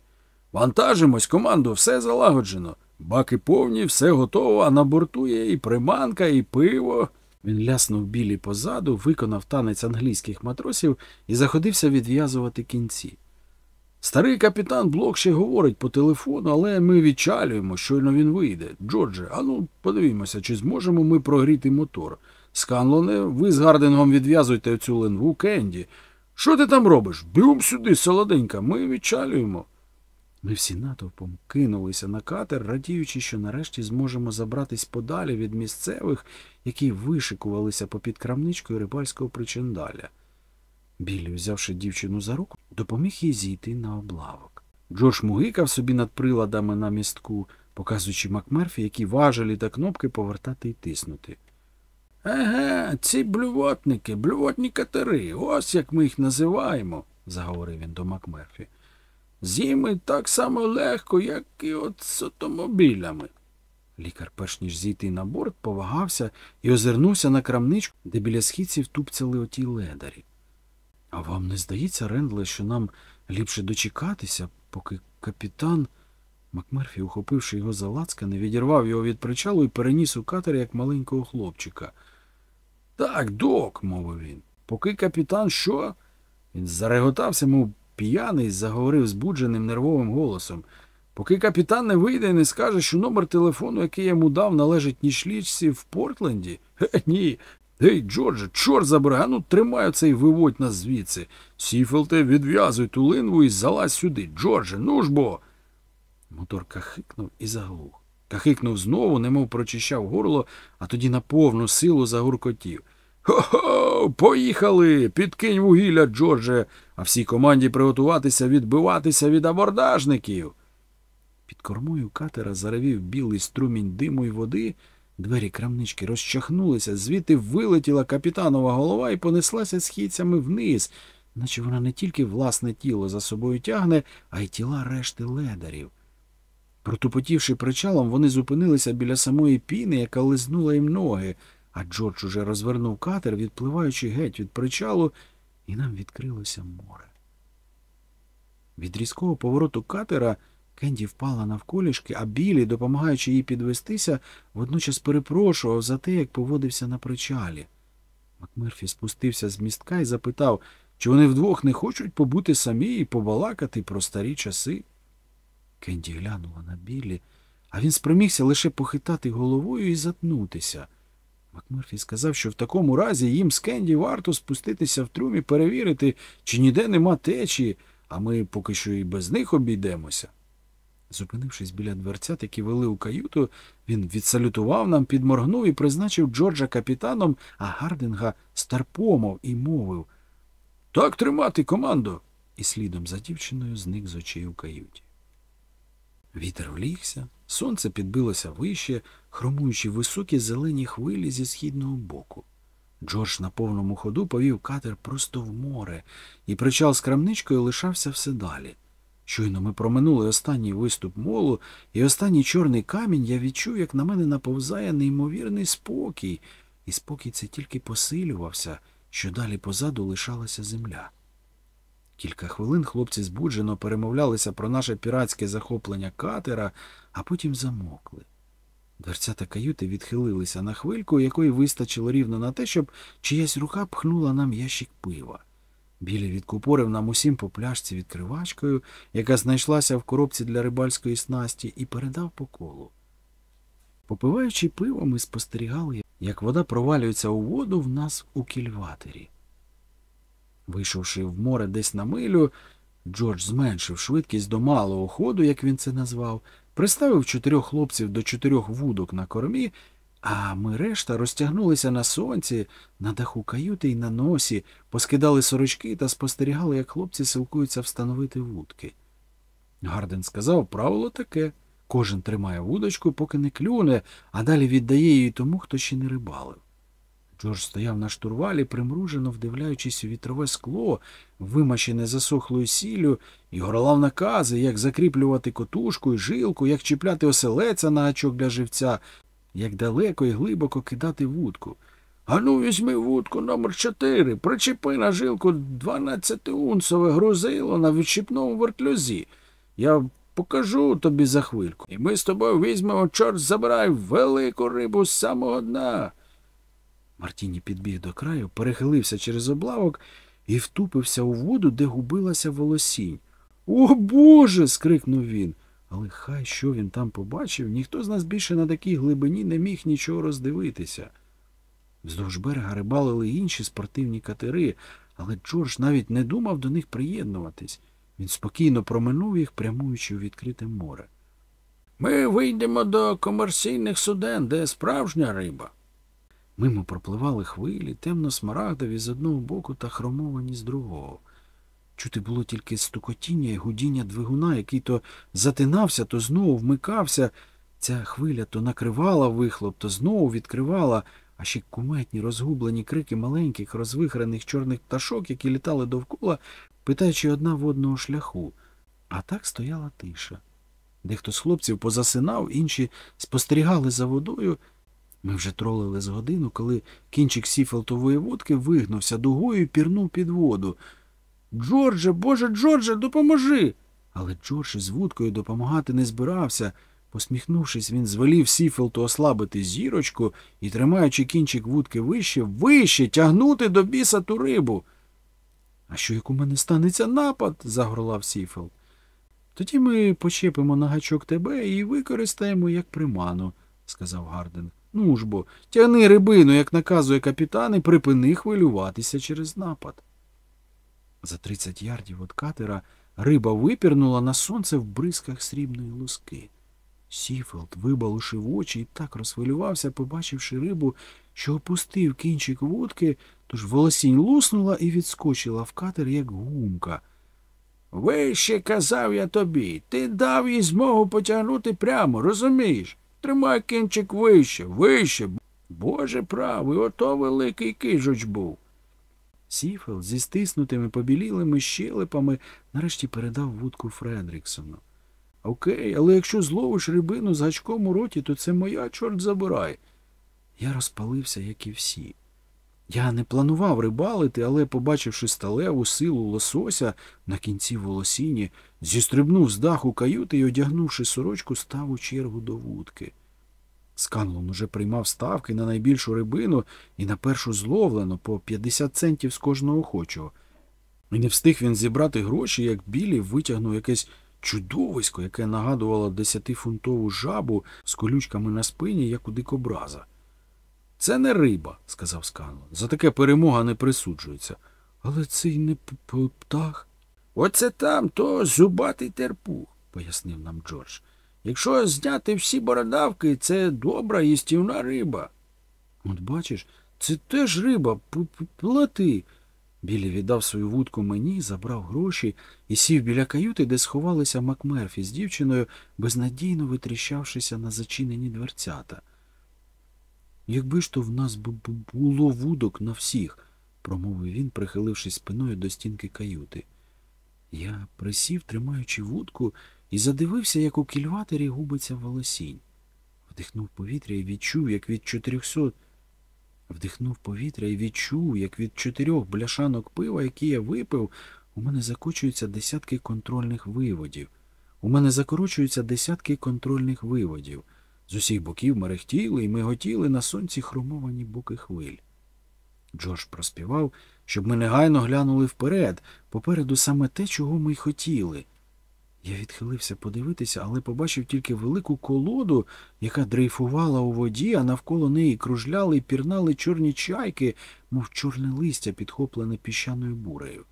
Вантажимось, команду, все залагоджено. Баки повні, все готово, а на борту є і приманка, і пиво. Він ляснув білі позаду, виконав танець англійських матросів і заходився відв'язувати кінці. Старий капітан Блок ще говорить по телефону, але ми відчалюємо, щойно він вийде. Джордже, ану, подивімося, чи зможемо ми прогріти мотор. Сканлоне, ви з Гардингом відв'язуйте цю ленву Кенді. Що ти там робиш? Бігом сюди, солоденька, ми відчалюємо. Ми всі натовпом кинулися на катер, радіючи, що нарешті зможемо забратись подалі від місцевих, які вишикувалися попід крамничкою рибальського причиндаля. Біллі, взявши дівчину за руку, допоміг їй зійти на облавок. Джордж мугикав собі над приладами на містку, показуючи Макмерфі, які важелі та кнопки повертати і тиснути. Еге, ці блювотники, блювотні катери, ось як ми їх називаємо, заговорив він до Макмерфі. З так само легко, як і от з автомобілями. Лікар, перш ніж зійти на борт, повагався і озирнувся на крамничку, де біля східців тупцяли оті ледарі. А вам не здається, Рендле, що нам ліпше дочекатися, поки капітан. Макмерфі, ухопивши його за лацкани, відірвав його від причалу і переніс у катер як маленького хлопчика. Так, док, мовив він. Поки капітан що? Він зареготався, мов п'яний, заговорив збудженим нервовим голосом. Поки капітан не вийде і не скаже, що номер телефону, який я йому дав, належить нічлічці в Портленді? Хе, ні. Гей, Джордже, чорт забирай, а ну тримай оце і виводь нас звідси. Сіфелте, відв'язуй ту линву і залазь сюди. Джордже, ну ж бо. Мотор кахикнув і заглух. Кахикнув знову, немов прочищав горло, а тоді на повну силу загуркотів. Хо-хо, поїхали! Підкинь вугілля, Джордже, а всій команді приготуватися відбиватися від абордажників. Під кормою катера заревів білий струмінь диму й води, двері крамнички розчахнулися, звідти вилетіла капітанова голова і понеслася східцями вниз, наче вона не тільки власне тіло за собою тягне, а й тіла решти ледарів. Протупотівши причалом, вони зупинилися біля самої піни, яка лизнула їм ноги, а Джордж уже розвернув катер, відпливаючи геть від причалу, і нам відкрилося море. Від різкого повороту катера Кенді впала навколішки, а Білі, допомагаючи їй підвестися, водночас перепрошував за те, як поводився на причалі. Макмерфі спустився з містка і запитав, чи вони вдвох не хочуть побути самі і побалакати про старі часи. Кенді глянула на Біллі, а він спромігся лише похитати головою і затнутися. Макмерфі сказав, що в такому разі їм з Кенді варто спуститися в трюм і перевірити, чи ніде нема течії, а ми поки що і без них обійдемося. Зупинившись біля дверцят, які вели у каюту, він відсалютував нам, підморгнув і призначив Джорджа капітаном, а Гардинга старпомов і мовив Так тримати, командо. І слідом за дівчиною зник з очей у каюті. Вітер влігся, сонце підбилося вище, хромуючи високі зелені хвилі зі східного боку. Джордж на повному ходу повів катер просто в море, і причал з крамничкою лишався все далі. Щойно ми проминули останній виступ молу, і останній чорний камінь я відчув, як на мене наповзає неймовірний спокій, і спокій це тільки посилювався, що далі позаду лишалася земля. Кілька хвилин хлопці збуджено перемовлялися про наше піратське захоплення катера, а потім замокли. Дверцята каюти відхилилися на хвильку, якої вистачило рівно на те, щоб чиясь рука пхнула нам ящик пива. Білі відкупорив нам усім по пляшці відкривачкою, яка знайшлася в коробці для рибальської снасті, і передав по колу. Попиваючи пиво, ми спостерігали, як вода провалюється у воду в нас у кільватері. Вийшовши в море десь на милю, Джордж зменшив швидкість до малого ходу, як він це назвав, приставив чотирьох хлопців до чотирьох вудок на кормі, а ми решта розтягнулися на сонці, на даху каюти й на носі, поскидали сорочки та спостерігали, як хлопці силкуються встановити вудки. Гарден сказав, правило таке. Кожен тримає вудочку, поки не клюне, а далі віддає її тому, хто ще не рибалив. Джордж стояв на штурвалі, примружено вдивляючись у вітрове скло, вимащене засохлою сіллю, і горлав накази, як закріплювати котушку і жилку, як чіпляти оселеця на гачок для живця, як далеко і глибоко кидати вудку. Ану, візьми вудку номер 4 причепи на жилку 12-унцове грузило на відщипному вертлюзі. Я покажу тобі за хвильку. І ми з тобою візьмемо, чорт забирай, велику рибу з самого дна. Мартіні підбіг до краю, перехилився через облавок і втупився у воду, де губилася волосінь. О Боже. скрикнув він. Але хай що він там побачив, ніхто з нас більше на такій глибині не міг нічого роздивитися. Вздовж берега рибалили інші спортивні катери, але Джордж навіть не думав до них приєднуватись. Він спокійно проминув їх, прямуючи у відкрите море. Ми вийдемо до комерційних суден, де справжня риба. Мимо пропливали хвилі, темно-смарагдові з одного боку та хромовані з другого. Чути було тільки стукотіння і гудіння двигуна, який то затинався, то знову вмикався. Ця хвиля то накривала вихлоп, то знову відкривала, а ще куметні розгублені крики маленьких, розвихрених чорних пташок, які літали довкола, питаючи одна в одного шляху. А так стояла тиша. Дехто з хлопців позасинав, інші спостерігали за водою. Ми вже тролили з годину, коли кінчик Сіфелтової вудки вигнувся дугою і пірнув під воду. Джордже, Боже, Джордже, допоможи. Але Джордж із вудкою допомагати не збирався. Посміхнувшись, він звелів Сіфелту ослабити зірочку і, тримаючи кінчик вудки вище, вище тягнути до біса ту рибу. А що як у мене станеться напад? загорлав Сіфелт. Тоді ми почепимо на гачок тебе і використаємо як приману, сказав Гардинг. Ну ж бо, тягни рибину, як наказує капітан, і припини хвилюватися через напад. За тридцять ярдів від катера риба випірнула на сонце в бризках срібної луски. Сіфелт вибалушив очі і так розхвилювався, побачивши рибу, що опустив кінчик вудки, тож волосінь луснула і відскочила в катер, як гумка. Вище казав я тобі, ти дав їй змогу потягнути прямо, розумієш? Тримай кінчик вище, вище. Боже правий, ото великий кижуч був. Сіфел зі стиснутими побілілими щелепами нарешті передав вудку Фредріксону. Окей, але якщо зловиш рибину з гачком у роті, то це моя, чорт забирай. Я розпалився, як і всі. Я не планував рибалити, але, побачивши сталеву силу лосося на кінці волосіні, зістрибнув з даху каюти і, одягнувши сорочку, став у чергу до вудки. Сканлон уже приймав ставки на найбільшу рибину і на першу зловлену по 50 центів з кожного охочого. І не встиг він зібрати гроші, як білі витягнув якесь чудовисько, яке нагадувало десятифунтову жабу з колючками на спині, як у дикобраза. Це не риба, сказав Сканлон. За таке перемога не присуджується. Але це й не птах, Оце там то зубатий терпух. пояснив нам Джордж. Якщо зняти всі бородавки, це добра їстівна риба. От бачиш, це теж риба, плати. Білі віддав свою вудку мені, забрав гроші і сів біля каюти, де сховалися Макмерфі з дівчиною, безнадійно витріщавшися на зачинені дверцята. Якби ж то в нас було вудок на всіх, промовив він, прихилившись спиною до стінки каюти. Я присів, тримаючи вудку, і задивився, як у кільватері губиться волосінь. Вдихнув повітря і відчув, як від чотирьохсот. Вдихнув повітря і відчув, як від чотирьох бляшанок пива, які я випив, у мене закочуються десятки контрольних виводів. У мене закорочуються десятки контрольних виводів. З усіх боків мерехтіли і миготіли на сонці хромовані боки хвиль. Джордж проспівав, щоб ми негайно глянули вперед, попереду саме те, чого ми й хотіли. Я відхилився подивитися, але побачив тільки велику колоду, яка дрейфувала у воді, а навколо неї кружляли і пірнали чорні чайки, мов чорне листя, підхоплене піщаною бурею.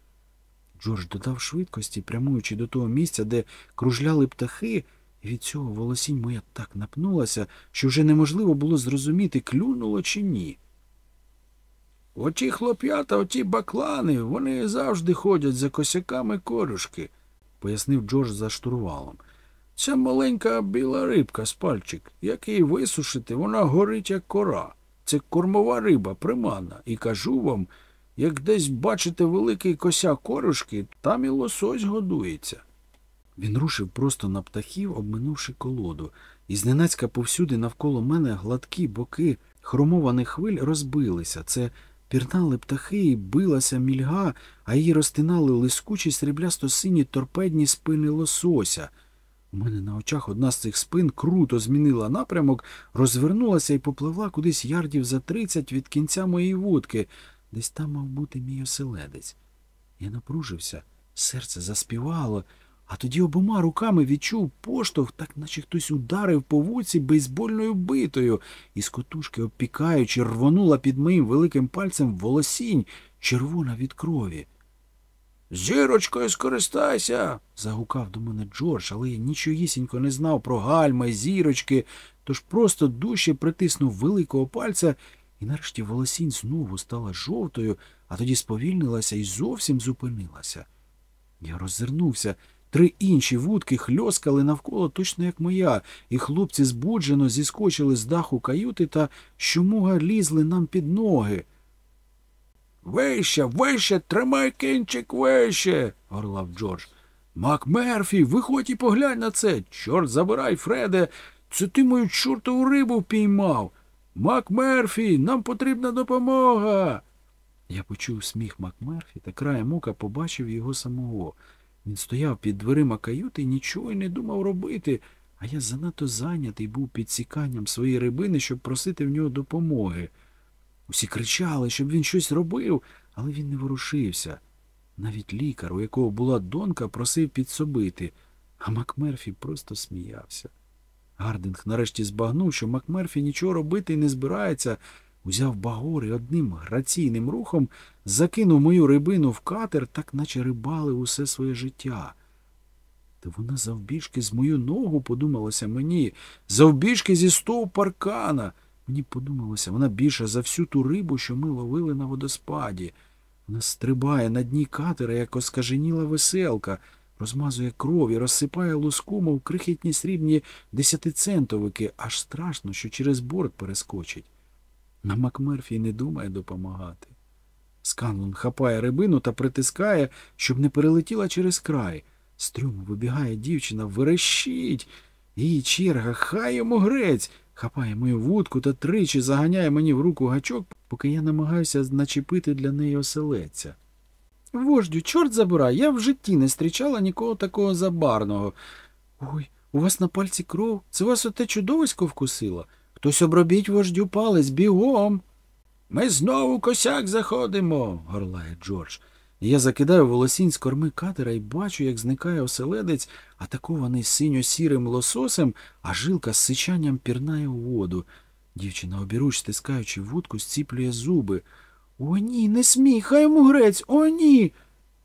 Джордж додав швидкості, прямуючи до того місця, де кружляли птахи, і від цього волосінь моя так напнулася, що вже неможливо було зрозуміти, клюнуло чи ні. Оті хлоп'ята, оті баклани, вони завжди ходять за косяками корюшки, пояснив Джордж за штурвалом. Ця маленька біла рибка з пальчик, як її висушити, вона горить, як кора. Це кормова риба, приманна. І кажу вам, як десь бачите великий косяк корюшки, там і лосось годується. Він рушив просто на птахів, обминувши колоду, і зненацька повсюди навколо мене гладкі боки хромованих хвиль розбилися. Це пірнали птахи і билася мільга, а її розтинали лискучі сріблясто-сині торпедні спини лосося. У мене на очах одна з цих спин круто змінила напрямок, розвернулася і попливла кудись ярдів за тридцять від кінця моєї вудки. Десь там мав бути мій оселедець. Я напружився, серце заспівало, а тоді обома руками відчув поштовх, так наче хтось ударив по вуці бейсбольною битою, і з котушки, обпікаючи, рвонула під моїм великим пальцем волосінь, червона від крові. Зірочкою скористайся. Загукав до мене Джордж, але я нічогісінько не знав про гальма й зірочки, тож просто дужче притиснув великого пальця, і нарешті волосінь знову стала жовтою, а тоді сповільнилася і зовсім зупинилася. Я роззирнувся. Три інші вудки хльоскали навколо точно як моя, і хлопці збуджено зіскочили з даху каюти та щомога лізли нам під ноги. Вище, вище, тримай кінчик вище. горлав Джордж. Мак Мерфі, виходь і поглянь на це. Чорт забирай, Фреде. Це ти мою чортову рибу впіймав. Мак Мерфі, нам потрібна допомога. Я почув сміх Макмерфі та краєм ока побачив його самого. Він стояв під дверима каюти і нічого й не думав робити, а я занадто зайнятий був підсіканням своєї рибини, щоб просити в нього допомоги. Усі кричали, щоб він щось робив, але він не ворушився. Навіть лікар, у якого була донька, просив підсобити. А Макмерфі просто сміявся. Гардинг нарешті збагнув, що Макмерфі нічого робити не збирається, узяв багор і одним граційним рухом закинув мою рибину в катер, так наче рибалив усе своє життя. Та вона завбіжки з мою ногу, подумалося мені, завбіжки зі стову паркана. Мені подумалося, вона більша за всю ту рибу, що ми ловили на водоспаді. Вона стрибає на дні катера, як оскаженіла веселка, розмазує крові, розсипає луску, мов крихітні срібні десятицентовики, аж страшно, що через борт перескочить. На Макмерфі не думає допомагати. Сканлон хапає рибину та притискає, щоб не перелетіла через край. З трюму вибігає дівчина, верещить. Її черга, хай йому грець. Хапає мою вудку та тричі заганяє мені в руку гачок, поки я намагаюся начепити для неї оселедця. Вождю, чорт забирай, я в житті не зустрічала нікого такого забарного. Ой, у вас на пальці кров? Це вас оте чудовисько вкусило? Хтось обробіть вождю палець бігом. Ми знову косяк заходимо, горлає Джордж. Я закидаю волосінь з корми катера і бачу, як зникає оселедець, атакований синьо-сірим лососем, а жилка з сичанням пірнає у воду. Дівчина, обіруч, стискаючи вудку, зціплює зуби. О, ні, не смій, хай йому грець, о, ні.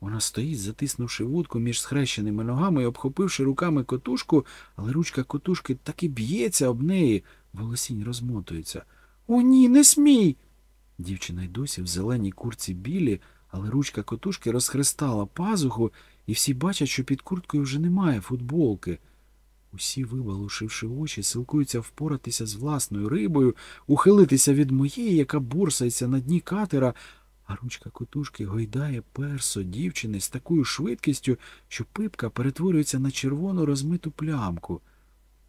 Вона стоїть, затиснувши вудку між схрещеними ногами і обхопивши руками котушку, але ручка котушки так і б'ється об неї, волосінь розмотується. О, ні, не смій. Дівчина й досі в зеленій курці білі, але ручка котушки розхрестала пазуху, і всі бачать, що під курткою вже немає футболки. Усі, вибалушивши очі, силкуються впоратися з власною рибою, ухилитися від моєї, яка борсається на дні катера, а ручка котушки гойдає персо дівчини з такою швидкістю, що пипка перетворюється на червону розмиту плямку.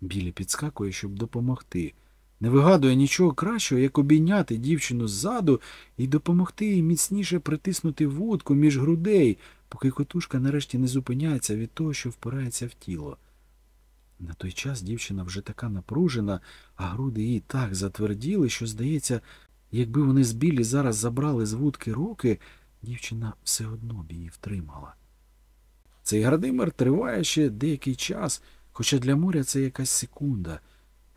Білі підскакує, щоб допомогти. Не вигадує нічого кращого, як обійняти дівчину ззаду і допомогти їй міцніше притиснути вудку між грудей, поки котушка нарешті не зупиняється від того, що впирається в тіло. На той час дівчина вже така напружена, а груди їй так затверділи, що, здається, якби вони з білі зараз забрали з вудки руки, дівчина все одно б її втримала. Цей градимир триває ще деякий час, хоча для моря це якась секунда.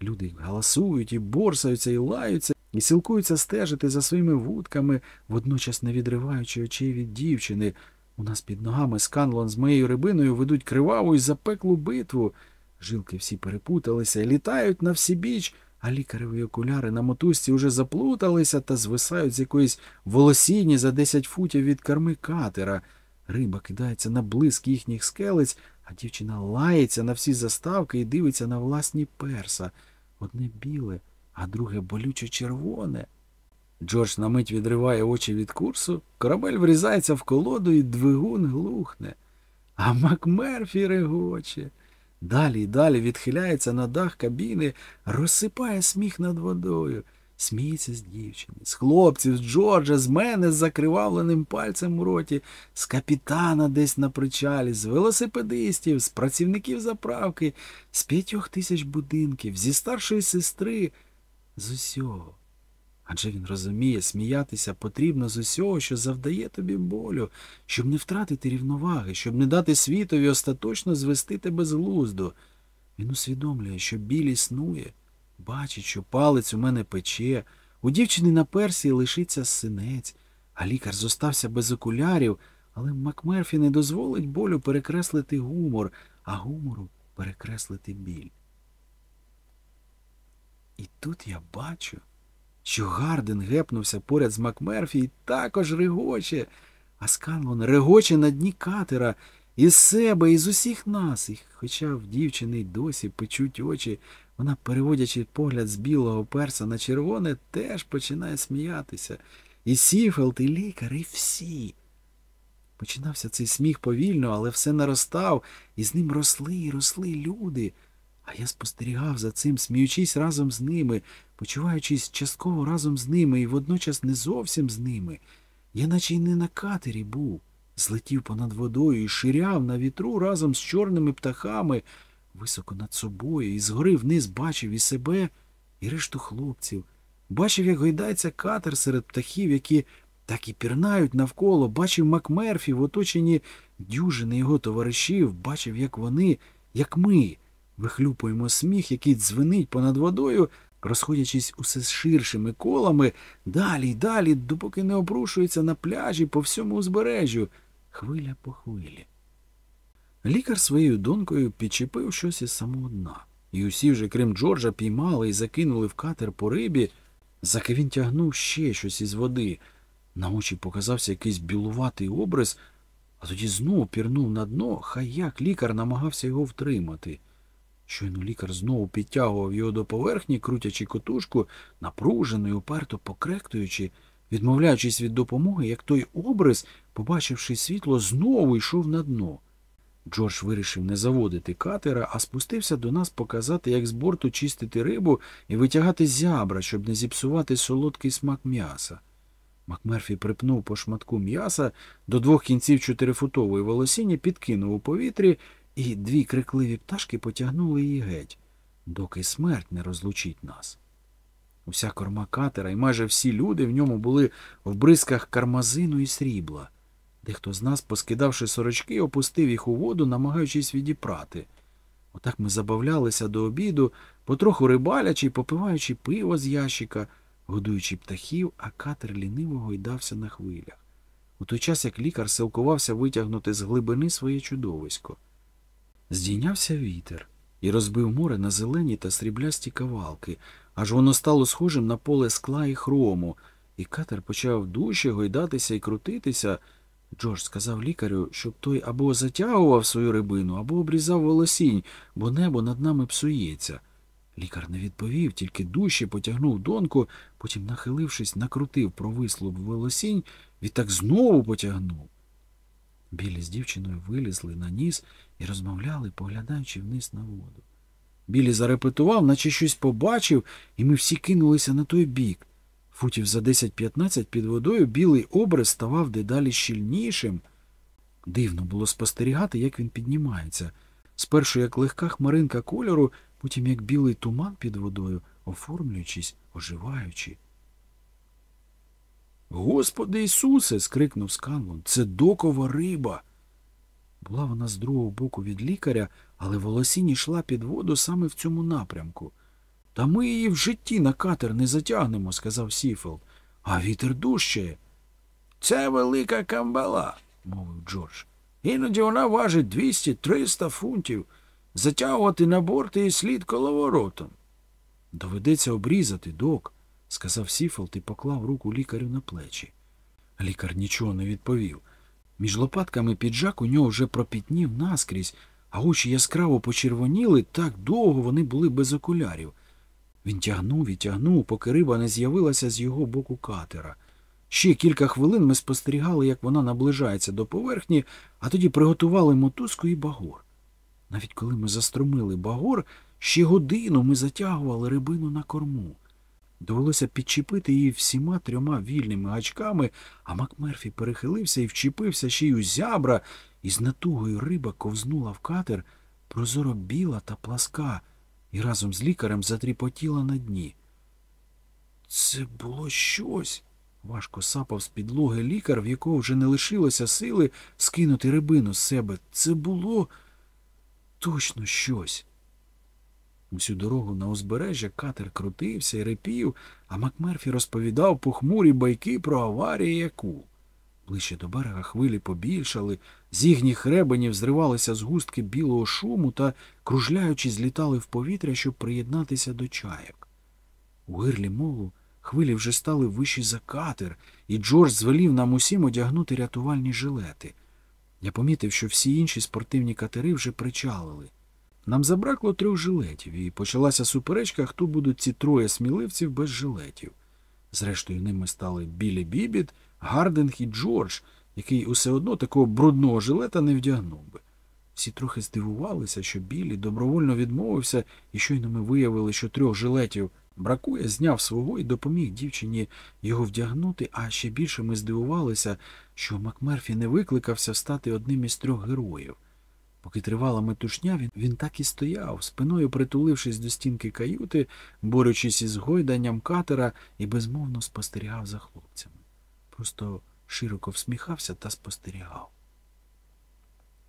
Люди галасують і борсаються, і лаються, і силкуються стежити за своїми вудками, водночас не відриваючи очей від дівчини. У нас під ногами сканлон з моєю рибиною ведуть криваву і запеклу битву. Жилки всі перепуталися літають на всі біч, а лікареві окуляри на мотузці уже заплуталися та звисають з якоїсь волосіні за десять футів від корми катера. Риба кидається на блиск їхніх скелець, а дівчина лається на всі заставки і дивиться на власні перса. Одне біле, а друге болюче червоне. Джордж на мить відриває очі від курсу, корабель врізається в колоду і двигун глухне. А Макмерфі регоче. Далі й далі відхиляється на дах кабіни, розсипає сміх над водою, сміється з дівчини, з хлопців, з Джорджа, з мене з закривавленим пальцем у роті, з капітана десь на причалі, з велосипедистів, з працівників заправки, з п'ятьох тисяч будинків, зі старшої сестри, з усього. Адже він розуміє, сміятися потрібно з усього, що завдає тобі болю, щоб не втратити рівноваги, щоб не дати світові остаточно звести тебе з глузду. Він усвідомлює, що біль існує, бачить, що палець у мене пече, у дівчини на персі лишиться синець, а лікар зостався без окулярів, але Макмерфі не дозволить болю перекреслити гумор, а гумору перекреслити біль. І тут я бачу що Гардинг гепнувся поряд з Макмерфі і також регоче, а Сканлон регоче на дні катера із себе, і з усіх нас. І хоча в дівчини досі печуть очі, вона, переводячи погляд з білого перса на червоне, теж починає сміятися. І Сіфелт, і лікар, і всі. Починався цей сміх повільно, але все наростав, і з ним росли і росли люди. А я спостерігав за цим, сміючись разом з ними, почуваючись частково разом з ними і водночас не зовсім з ними. Я наче й не на катері був, злетів понад водою і ширяв на вітру разом з чорними птахами, високо над собою, і згори вниз бачив і себе, і решту хлопців. Бачив, як гойдається катер серед птахів, які так і пірнають навколо, бачив Макмерфі в оточенні дюжини його товаришів, бачив, як вони як ми. Вихлюпуємо сміх, який дзвенить понад водою, розходячись усе з ширшими колами, далі й далі, допоки не обрушується на пляжі по всьому узбережжю, хвиля по хвилі. Лікар своєю донькою підчепив щось із самого дна, і усі вже, крім Джорджа, піймали і закинули в катер по рибі, заки він тягнув ще щось із води. На очі показався якийсь білуватий образ, а тоді знову пірнув на дно, хай як лікар намагався його втримати. Щойно лікар знову підтягував його до поверхні, крутячи котушку, напружено і уперто покректуючи, відмовляючись від допомоги, як той образ, побачивши світло, знову йшов на дно. Джордж вирішив не заводити катера, а спустився до нас показати, як з борту чистити рибу і витягати зябра, щоб не зіпсувати солодкий смак м'яса. Макмерфі припнув по шматку м'яса до двох кінців чотирифутової волосіні, підкинув у повітрі, і дві крикливі пташки потягнули її геть, доки смерть не розлучить нас. Уся корма катера і майже всі люди в ньому були в бризках кармазину і срібла. Дехто з нас, поскидавши сорочки, опустив їх у воду, намагаючись відіпрати. Отак ми забавлялися до обіду, потроху рибалячи, попиваючи пиво з ящика, годуючи птахів, а катер ліниво гойдався на хвилях. У той час як лікар силкувався витягнути з глибини своє чудовисько. Здійнявся вітер і розбив море на зелені та сріблясті кавалки, аж воно стало схожим на поле скла і хрому, і катер почав дужче гойдатися і крутитися. Джордж сказав лікарю, щоб той або затягував свою рибину, або обрізав волосінь, бо небо над нами псується. Лікар не відповів, тільки дужче потягнув донку, потім, нахилившись, накрутив провислу волосінь, відтак знову потягнув. Білі з дівчиною вилізли на ніс і розмовляли, поглядаючи вниз на воду. Білі зарепетував, наче щось побачив, і ми всі кинулися на той бік. Футів за 10-15 під водою білий образ ставав дедалі щільнішим. Дивно було спостерігати, як він піднімається. Спершу як легка хмаринка кольору, потім як білий туман під водою, оформлюючись, оживаючи. Господи Ісусе. скрикнув Сканлон. Це докова риба. Була вона з другого боку від лікаря, але волосінь йшла під воду саме в цьому напрямку. Та ми її в житті на катер не затягнемо, сказав Сіфелт. А вітер дужчає. Це велика камбала, мовив Джордж. Іноді вона важить 200-300 фунтів. Затягувати на борт і слід коловоротом. Доведеться обрізати, док, сказав Сіфелт і поклав руку лікарю на плечі. Лікар нічого не відповів. Між лопатками піджак у нього вже пропітнів наскрізь, а очі яскраво почервоніли, так довго вони були без окулярів. Він тягнув і тягнув, поки риба не з'явилася з його боку катера. Ще кілька хвилин ми спостерігали, як вона наближається до поверхні, а тоді приготували мотузку і багор. Навіть коли ми застромили багор, ще годину ми затягували рибину на корму. Довелося підчепити її всіма трьома вільними гачками, а Макмерфі перехилився і вчепився ще й у зябра, і з натугою риба ковзнула в катер, прозоро біла та пласка, і разом з лікарем затріпотіла на дні. Це було щось. Важко сапав з підлоги лікар, в якого вже не лишилося сили скинути рибину з себе. Це було точно щось. Усю дорогу на узбережжя катер крутився і репів, а Макмерфі розповідав похмурі байки про аварії яку. Ближче до берега хвилі побільшали, з їхніх ребенів зривалися згустки білого шуму та, кружляючи, злітали в повітря, щоб приєднатися до чаяк. У гирлі молу хвилі вже стали вищі за катер, і Джордж звелів нам усім одягнути рятувальні жилети. Я помітив, що всі інші спортивні катери вже причалили. Нам забракло трьох жилетів, і почалася суперечка, хто будуть ці троє сміливців без жилетів. Зрештою, ними стали Білі Бібіт, Гардинг і Джордж, який усе одно такого брудного жилета не вдягнув би. Всі трохи здивувалися, що Білі добровольно відмовився, і щойно ми виявили, що трьох жилетів бракує, зняв свого і допоміг дівчині його вдягнути, а ще більше ми здивувалися, що Макмерфі не викликався стати одним із трьох героїв. Поки тривала метушня, він, він так і стояв, спиною притулившись до стінки каюти, борючись із гойданням катера і безмовно спостерігав за хлопцями. Просто широко всміхався та спостерігав.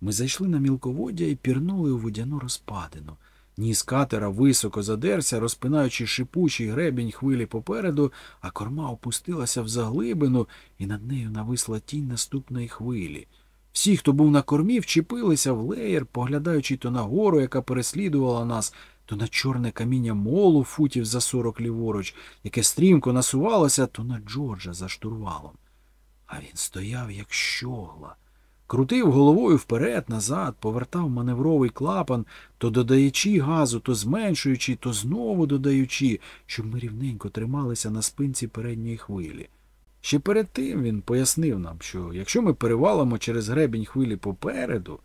Ми зайшли на мілководдя і пірнули у водяну розпадину. Ніс катера високо задерся, розпинаючи шипучий гребінь хвилі попереду, а корма опустилася в заглибину, і над нею нависла тінь наступної хвилі. Всі, хто був на кормі, вчепилися в леєр, поглядаючи то на гору, яка переслідувала нас, то на чорне каміння молу футів за сорок ліворуч, яке стрімко насувалося, то на Джорджа за штурвалом. А він стояв, як щогла. Крутив головою вперед, назад, повертав маневровий клапан, то додаючи газу, то зменшуючи, то знову додаючи, щоб ми рівненько трималися на спинці передньої хвилі. Ще перед тим він пояснив нам, що якщо ми перевалимо через гребінь хвилі попереду,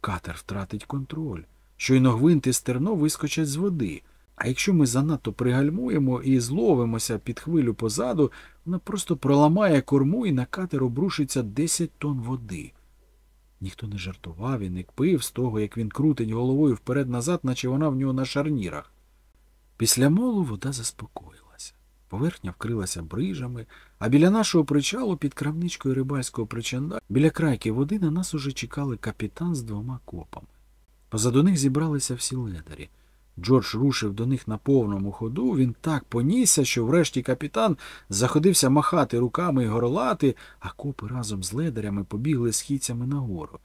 катер втратить контроль. Щойно гвинт і стерно вискочать з води. А якщо ми занадто пригальмуємо і зловимося під хвилю позаду, вона просто проламає корму і на катер обрушиться 10 тонн води. Ніхто не жартував і не кпив з того, як він крутить головою вперед-назад, наче вона в нього на шарнірах. Після молу вода заспокоїлася. Поверхня вкрилася брижами, а біля нашого причалу під крамничкою рибальського причанда, біля крайки води на нас уже чекали капітан з двома копами. Позаду них зібралися всі ледарі. Джордж рушив до них на повному ходу. Він так понісся, що врешті капітан заходився махати руками і горлати, а копи разом з ледарями побігли східцями нагору.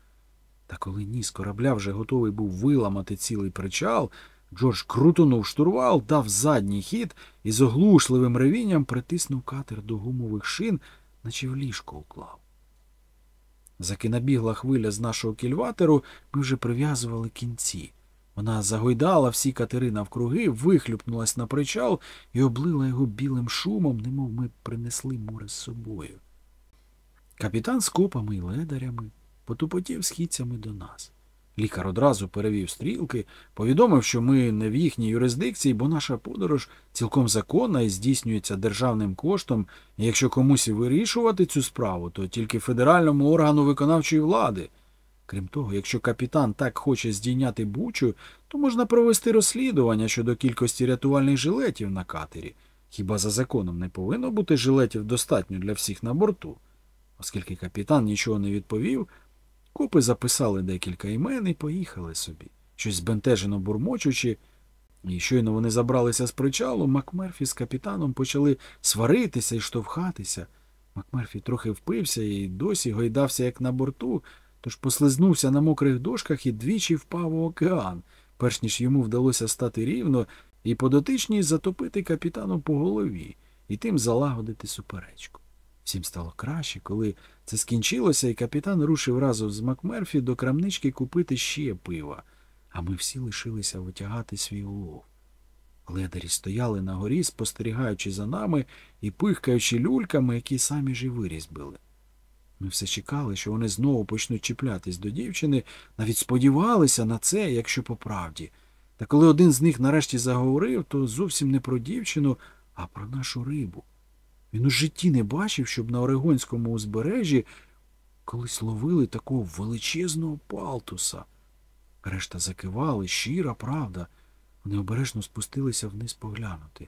Та коли ніс корабля вже готовий був виламати цілий причал, Джордж крутонув штурвал, дав задній хід і з оглушливим ревінням притиснув катер до гумових шин, наче в ліжко уклав. Заки набігла хвиля з нашого кільватеру, ми вже прив'язували кінці. Вона загойдала всі катери навкруги, вихлюпнулась на причал і облила його білим шумом, немов ми принесли море з собою. Капітан з копами і ледарями потупотів східцями до нас. Лікар одразу перевів стрілки, повідомив, що ми не в їхній юрисдикції, бо наша подорож цілком законна і здійснюється державним коштом, і якщо комусь вирішувати цю справу, то тільки федеральному органу виконавчої влади. Крім того, якщо капітан так хоче здійняти бучу, то можна провести розслідування щодо кількості рятувальних жилетів на катері. Хіба за законом не повинно бути жилетів достатньо для всіх на борту? Оскільки капітан нічого не відповів, копи записали декілька імен і поїхали собі, щось збентежено бурмочучи, і щойно вони забралися з причалу, Макмерфі з капітаном почали сваритися і штовхатися. Макмерфі трохи впився і досі гойдався, як на борту, тож послизнувся на мокрих дошках і двічі впав у океан, перш ніж йому вдалося стати рівно і по дотичній затопити капітану по голові і тим залагодити суперечку. Всім стало краще, коли це скінчилося, і капітан рушив разом з Макмерфі до крамнички купити ще пива, а ми всі лишилися витягати свій улов. Ледарі стояли на горі, спостерігаючи за нами і пихкаючи люльками, які самі ж і вирізбили. Ми все чекали, що вони знову почнуть чіплятись до дівчини, навіть сподівалися на це, якщо по правді. Та коли один з них нарешті заговорив, то зовсім не про дівчину, а про нашу рибу. Він у житті не бачив, щоб на Орегонському узбережжі колись ловили такого величезного палтуса. Решта закивали, щира правда. Вони обережно спустилися вниз поглянути.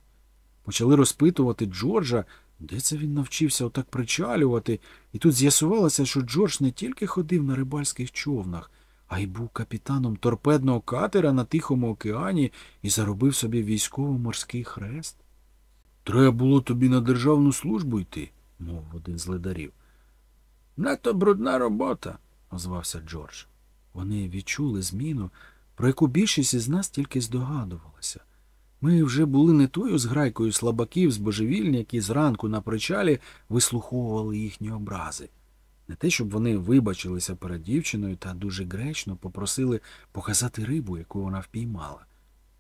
Почали розпитувати Джорджа, де це він навчився отак причалювати, і тут з'ясувалося, що Джордж не тільки ходив на рибальських човнах, а й був капітаном торпедного катера на Тихому океані і заробив собі військово-морський хрест. Треба було тобі на державну службу йти, мов один з ледарів. Надто брудна робота, озвався Джордж. Вони відчули зміну, про яку більшість із нас тільки здогадувалася. Ми вже були не тою зграйкою слабаків з божевільні, які зранку на причалі вислуховували їхні образи. Не те, щоб вони вибачилися перед дівчиною та дуже гречно попросили показати рибу, яку вона впіймала.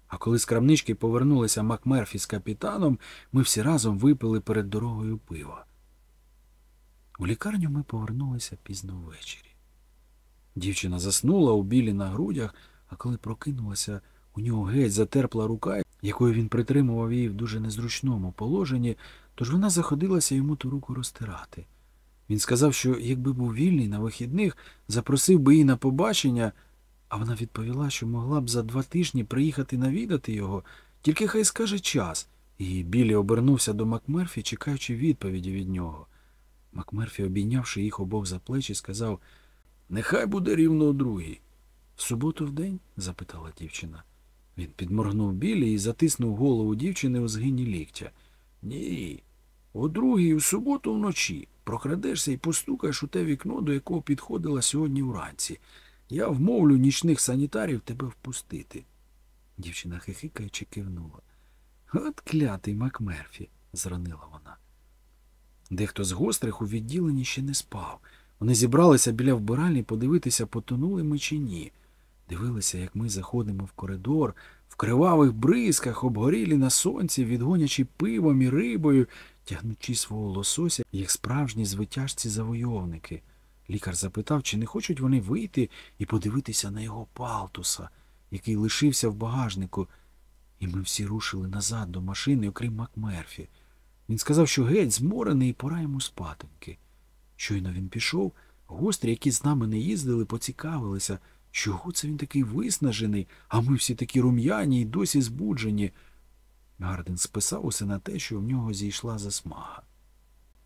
А коли з крамнички повернулися Макмерфі з капітаном, ми всі разом випили перед дорогою пива. У лікарню ми повернулися пізно ввечері. Дівчина заснула у білі на грудях, а коли прокинулася, у нього геть затерпла рука, якою він притримував її в дуже незручному положенні, тож вона заходилася йому ту руку розтирати. Він сказав, що якби був вільний на вихідних, запросив би її на побачення, а вона відповіла, що могла б за два тижні приїхати навідати його, тільки хай скаже час, і Білі обернувся до Макмерфі, чекаючи відповіді від нього. Макмерфі, обійнявши їх обох за плечі, сказав Нехай буде рівно о другій. В суботу в день? запитала дівчина. Він підморгнув білі і затиснув голову дівчини у згині ліктя. Ні. О другій у суботу вночі прокрадешся і постукаєш у те вікно, до якого підходила сьогодні вранці. Я вмовлю нічних санітарів тебе впустити. Дівчина хихикаючи кивнула. От клятий Макмерфі, зранила вона. Дехто з гострих у відділенні ще не спав. Вони зібралися біля вбиральні подивитися, потонули ми чи ні. Дивилися, як ми заходимо в коридор, в кривавих бризках, обгорілі на сонці, відгонячи пивом і рибою, тягнучи свого лосося, як справжні звитяжці завойовники. Лікар запитав, чи не хочуть вони вийти і подивитися на його палтуса, який лишився в багажнику, і ми всі рушили назад до машини, окрім Макмерфі. Він сказав, що геть зморений і пора йому спатоньки. Щойно він пішов, гострі, які з нами не їздили, поцікавилися, чого це він такий виснажений, а ми всі такі рум'яні і досі збуджені. Гарден списав усе на те, що в нього зійшла засмага.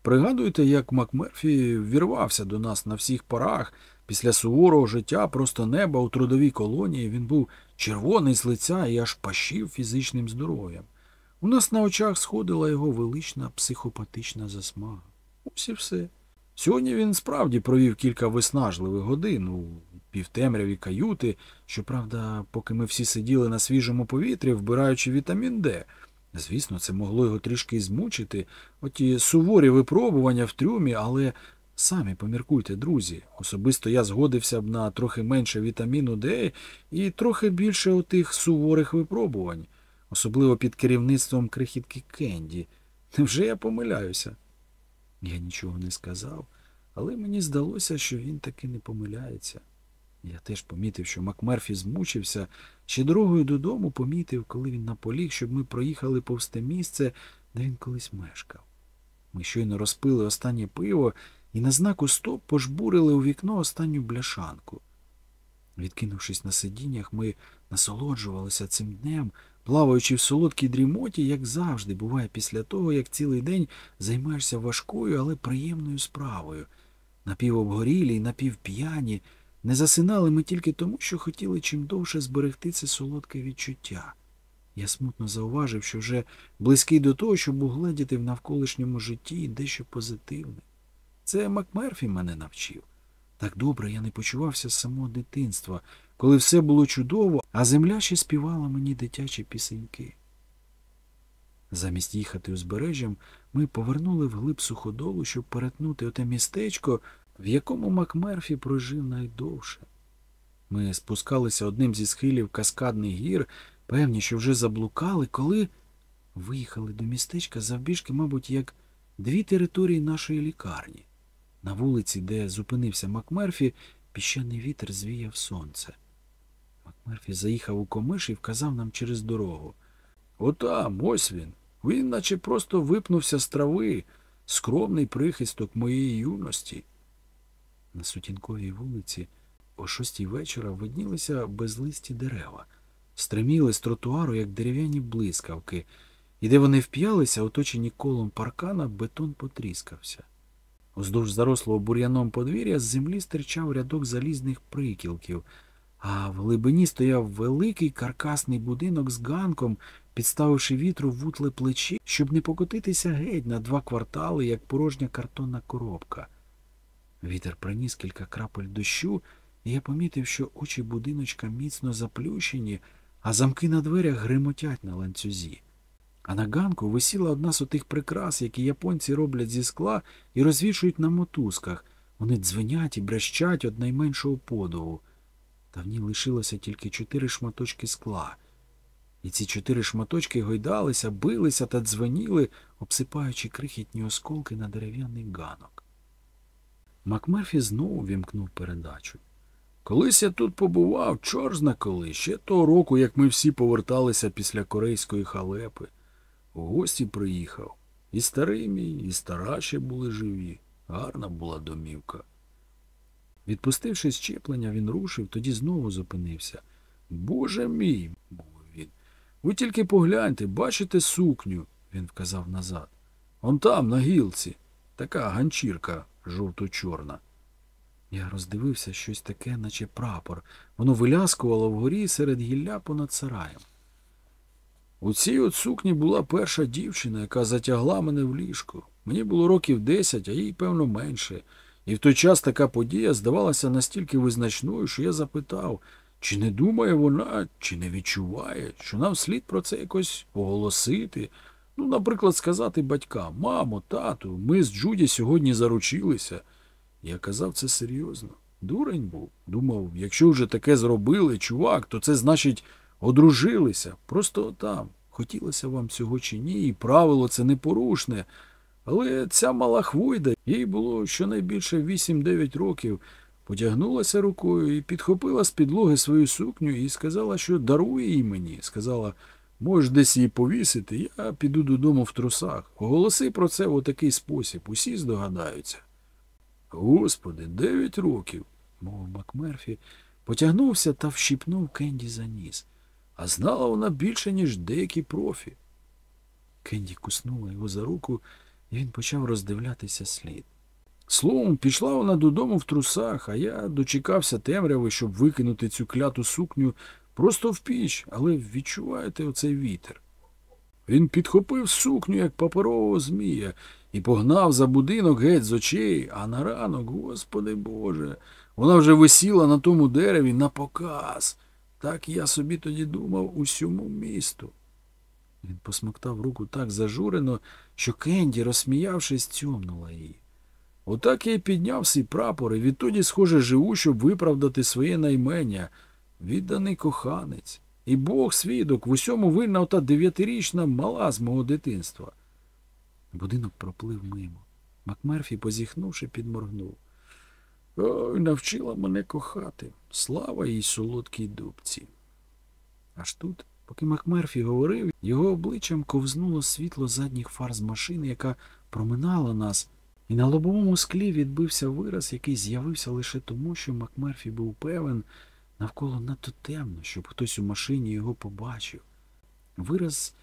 Пригадуєте, як Макмерфі вірвався до нас на всіх парах після суворого життя просто неба у трудовій колонії. Він був червоний з лиця і аж пащив фізичним здоров'ям. У нас на очах сходила його велична психопатична засмага. Ось і все. Сьогодні він справді провів кілька виснажливих годин у півтемряві каюти, щоправда, поки ми всі сиділи на свіжому повітрі, вбираючи вітамін Д. Звісно, це могло його трішки змучити, оті суворі випробування в трюмі, але самі поміркуйте, друзі. Особисто я згодився б на трохи менше вітаміну Д і трохи більше отих суворих випробувань, особливо під керівництвом крихітки Кенді. Невже я помиляюся? Я нічого не сказав, але мені здалося, що він таки не помиляється. Я теж помітив, що Макмерфі змучився, ще дорогою додому помітив, коли він наполіг, щоб ми проїхали повз те місце, де він колись мешкав. Ми щойно розпили останнє пиво і на знаку стоп пожбурили у вікно останню бляшанку. Відкинувшись на сидіннях, ми насолоджувалися цим днем, плаваючи в солодкій дрімоті, як завжди буває після того, як цілий день займаєшся важкою, але приємною справою. Напівобгорілі й напівп'яні, не засинали ми тільки тому, що хотіли чим довше зберегти це солодке відчуття. Я смутно зауважив, що вже близький до того, щоб угледіти в навколишньому житті дещо позитивне. Це Макмерфі мене навчив. Так добре я не почувався з самого дитинства, коли все було чудово, а земля ще співала мені дитячі пісеньки. Замість їхати узбережжям, ми повернули вглиб суходолу, щоб перетнути оте містечко, в якому Макмерфі прожив найдовше. Ми спускалися одним зі схилів каскадних гір, певні, що вже заблукали, коли виїхали до містечка завбіжки, мабуть, як дві території нашої лікарні. На вулиці, де зупинився Макмерфі, піщаний вітер звіяв сонце. Макмерфі заїхав у комиш і вказав нам через дорогу. Отам, ось він. Він наче просто випнувся з трави, скромний прихисток моєї юності. На сутінковій вулиці о шостій вечора виднілися безлисті дерева, стриміли з тротуару, як дерев'яні блискавки, і де вони вп'ялися, оточені колом паркана, бетон потріскався. Уздовж зарослого бур'яном подвір'я з землі стирчав рядок залізних прикілків, а в глибині стояв великий каркасний будинок з ганком, підставивши вітру в вутле плечі, щоб не покотитися геть на два квартали, як порожня картонна коробка. Вітер приніс кілька крапель дощу, і я помітив, що очі будиночка міцно заплющені, а замки на дверях гримотять на ланцюзі. А на ганку висіла одна з отих прикрас, які японці роблять зі скла і розвішують на мотузках. Вони дзвенять і брещать від найменшого подову. Та в ній лишилося тільки чотири шматочки скла. І ці чотири шматочки гойдалися, билися та дзвеніли, обсипаючи крихітні осколки на дерев'яний ганок. Макмерфі знову вімкнув передачу. Колись я тут побував, чор зна коли, ще того року, як ми всі поверталися після корейської халепи. У гості приїхав. І старий мій, і стара ще були живі. Гарна була домівка. Відпустивши щеплення, він рушив, тоді знову зупинився. Боже мій, мовив він. Ви тільки погляньте, бачите сукню, він вказав назад. Он там, на гілці, така ганчірка жовто-чорна. Я роздивився щось таке, наче прапор. Воно виляскувало вгорі серед гілля понад сараєм. У цій от сукні була перша дівчина, яка затягла мене в ліжко. Мені було років десять, а їй, певно, менше. І в той час така подія здавалася настільки визначною, що я запитав, чи не думає вона, чи не відчуває, що нам слід про це якось оголосити. Ну, наприклад, сказати батькам, мамо, тату, ми з Джуді сьогодні заручилися. Я казав це серйозно. Дурень був. Думав, якщо вже таке зробили, чувак, то це значить одружилися. Просто там. Хотілося вам цього чи ні, і правило це непорушне. Але ця мала хвойда, їй було щонайбільше 8-9 років, потягнулася рукою і підхопила з підлоги свою сукню і сказала, що дарує їй мені. Сказала, можеш десь її повісити, я піду додому в трусах. Оголоси про це в отакий спосіб, усі здогадаються. Господи, дев'ять років, мовив Макмерфі, потягнувся та вщипнув Кенді за ніс. А знала вона більше, ніж деякі профі. Кенді куснула його за руку, і він почав роздивлятися слід. Словом, пішла вона додому в трусах, а я дочекався темряви, щоб викинути цю кляту сукню просто в піч, але відчуваєте оцей вітер. Він підхопив сукню, як паперового змія, і погнав за будинок геть з очей, а на ранок, господи Боже, вона вже висіла на тому дереві на показ. Так я собі тоді думав усьому місту. Він посмоктав руку так зажурено, що Кенді, розсміявшись, цьомнула її. Отак я й підняв свій прапор, і відтоді, схоже, живу, щоб виправдати своє наймення. Відданий коханець. І Бог свідок, в усьому винна ота дев'ятирічна мала з мого дитинства. Будинок проплив мимо. Макмерфі, позіхнувши, підморгнув. Ой, навчила мене кохати. Слава їй солодкій дубці. Аж тут, поки Макмерфі говорив, його обличчям ковзнуло світло задніх фар з машини, яка проминала нас, і на лобовому склі відбився вираз, який з'явився лише тому, що Макмерфі був певен, навколо надто темно, щоб хтось у машині його побачив. Вираз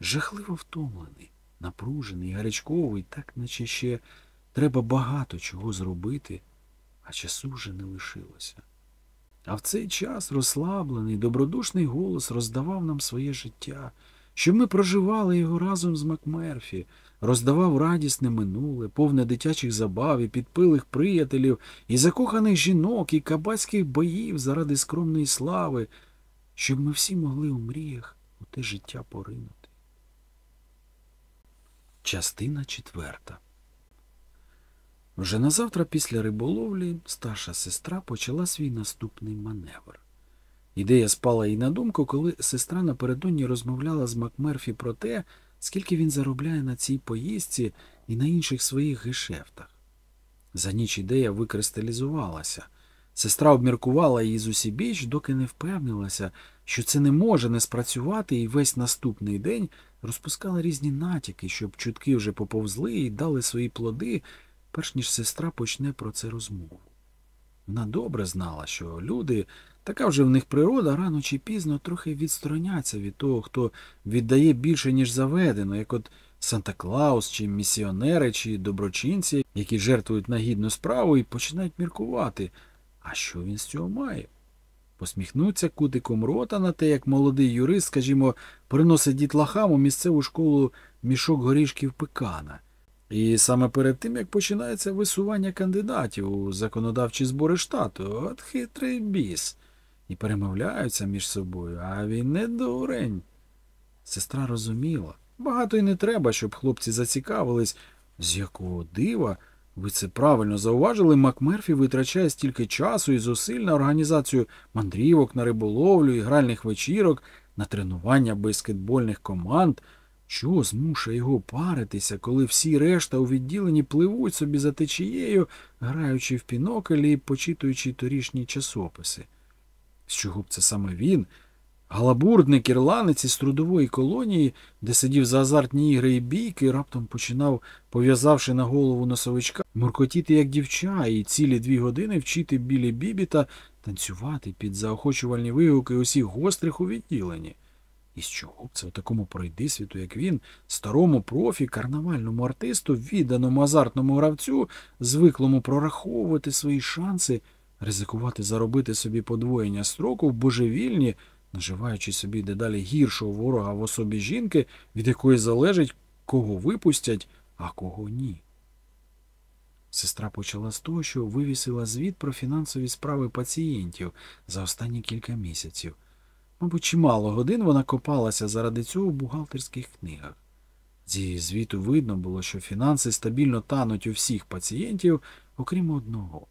жахливо втомлений, напружений, гарячковий, так наче ще треба багато чого зробити, а часу вже не лишилося. А в цей час розслаблений, добродушний голос роздавав нам своє життя, щоб ми проживали його разом з Макмерфі, роздавав радісне минуле, повне дитячих забав і підпилих приятелів, і закоханих жінок, і кабацьких боїв заради скромної слави, щоб ми всі могли у мріях у те життя поринути. Частина четверта вже назавтра після риболовлі старша сестра почала свій наступний маневр. Ідея спала їй на думку, коли сестра напередодні розмовляла з Макмерфі про те, скільки він заробляє на цій поїздці і на інших своїх гешефтах. За ніч ідея викристалізувалася. Сестра обміркувала її з усібіч, доки не впевнилася, що це не може не спрацювати, і весь наступний день розпускала різні натяки, щоб чутки вже поповзли і дали свої плоди, перш ніж сестра почне про це розмову. Вона добре знала, що люди, така вже в них природа, рано чи пізно трохи відстороняться від того, хто віддає більше, ніж заведено, як от Санта Клаус, чи місіонери, чи доброчинці, які жертвують на гідну справу і починають міркувати, а що він з цього має? Посміхнуться кутиком рота на те, як молодий юрист, скажімо, приносить дітлахам у місцеву школу мішок горішків пекана. І саме перед тим, як починається висування кандидатів у законодавчі збори штату, от хитрий біс, і перемовляються між собою, а він не дурень. Сестра розуміла. Багато й не треба, щоб хлопці зацікавились, з якого дива. Ви це правильно зауважили, Макмерфі витрачає стільки часу і зусиль на організацію мандрівок, на риболовлю, і гральних вечірок, на тренування баскетбольних команд. Що змушує його паритися, коли всі решта у відділенні пливуть собі за течією, граючи в пінокелі і почитуючи торішні часописи? З чого б це саме він? Галабурдник ірландець із трудової колонії, де сидів за азартні ігри і бійки, раптом починав, пов'язавши на голову носовичка, муркотіти як дівча, і цілі дві години вчити білі бібіта танцювати під заохочувальні вигуки усіх гострих у відділенні. І з чого б це у такому пройдисвіту, як він, старому профі, карнавальному артисту, відданому азартному гравцю, звиклому прораховувати свої шанси, ризикувати заробити собі подвоєння строку в божевільні, наживаючи собі дедалі гіршого ворога в особі жінки, від якої залежить, кого випустять, а кого ні. Сестра почала з того, що вивісила звіт про фінансові справи пацієнтів за останні кілька місяців. Мабуть, чимало годин вона копалася заради цього в бухгалтерських книгах. Зі звіту видно було, що фінанси стабільно тануть у всіх пацієнтів, окрім одного.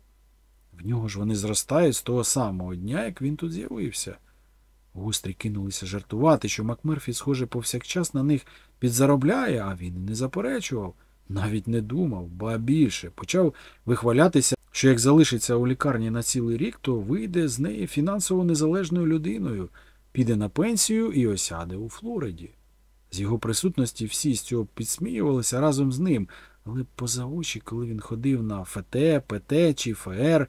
В нього ж вони зростають з того самого дня, як він тут з'явився. Гострі кинулися жартувати, що Макмерфі, схоже, повсякчас на них підзаробляє, а він не заперечував, навіть не думав, ба більше, почав вихвалятися, що як залишиться у лікарні на цілий рік, то вийде з неї фінансово незалежною людиною, піде на пенсію і осяде у Флориді. З його присутності всі з цього підсміювалися разом з ним, але поза очі, коли він ходив на ФТ, ПТ чи ФР,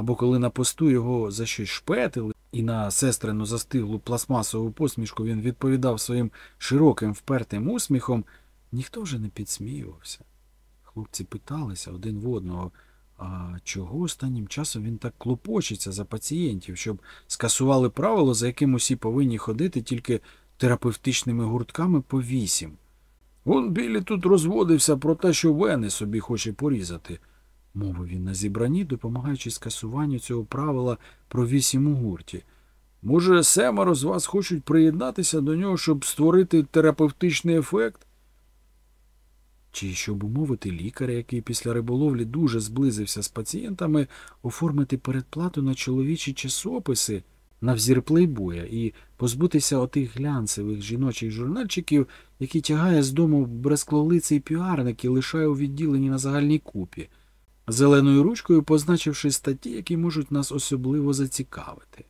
або коли на посту його за щось шпетили, і на сестрину застиглу пластмасову посмішку він відповідав своїм широким впертим усміхом, ніхто вже не підсміювався. Хлопці питалися один в одного, а чого останнім часом він так клопочеться за пацієнтів, щоб скасували правило, за яким усі повинні ходити тільки терапевтичними гуртками по вісім. Он Білі тут розводився про те, що вени собі хоче порізати, мовив він на зібранні, допомагаючи скасуванню цього правила про вісім у гурті. Може, семеро з вас хочуть приєднатися до нього, щоб створити терапевтичний ефект? Чи щоб умовити лікаря, який після риболовлі дуже зблизився з пацієнтами, оформити передплату на чоловічі часописи на взір плейбоя і позбутися отих глянцевих жіночих журнальчиків, які тягає з дому бресклолиций піарник і лишає у відділенні на загальній купі, зеленою ручкою позначивши статті, які можуть нас особливо зацікавити.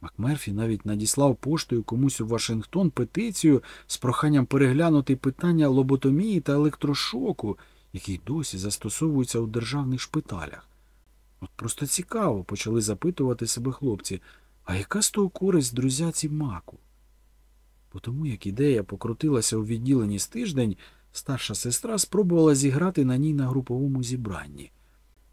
Макмерфі навіть надіслав поштою комусь у Вашингтон петицію з проханням переглянути питання лоботомії та електрошоку, які досі застосовуються у державних шпиталях. От просто цікаво почали запитувати себе хлопці, а яка з того користь друзяці маку? По тому, як ідея покрутилася у відділенні з тиждень, старша сестра спробувала зіграти на ній на груповому зібранні.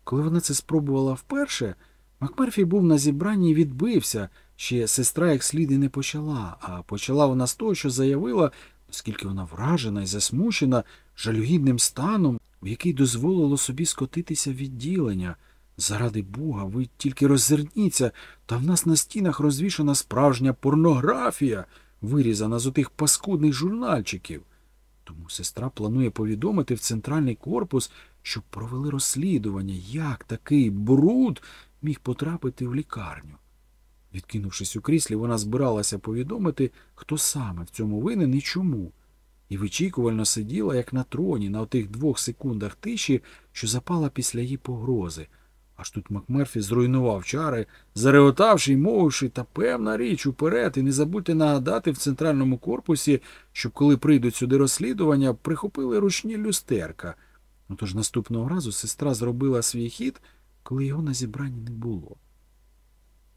Коли вона це спробувала вперше, Макмерфі був на зібранні і відбився, ще сестра як слід і не почала, а почала вона з того, що заявила, оскільки вона вражена і засмучена жалюгідним станом, в який дозволило собі скотитися відділення. Заради Бога, ви тільки роззирніться, та в нас на стінах розвішана справжня порнографія, вирізана з отих паскудних журнальчиків. Тому сестра планує повідомити в центральний корпус, щоб провели розслідування, як такий бруд міг потрапити в лікарню. Відкинувшись у кріслі, вона збиралася повідомити, хто саме в цьому винен і чому, і вичікувально сиділа, як на троні, на отих двох секундах тиші, що запала після її погрози. Аж тут Макмерфі зруйнував чари, зареготавши й мовивши, та певна річ уперед, і не забудьте нагадати в центральному корпусі, щоб коли прийдуть сюди розслідування, прихопили ручні люстерка. Отож наступного разу сестра зробила свій хід, коли його на зібранні не було.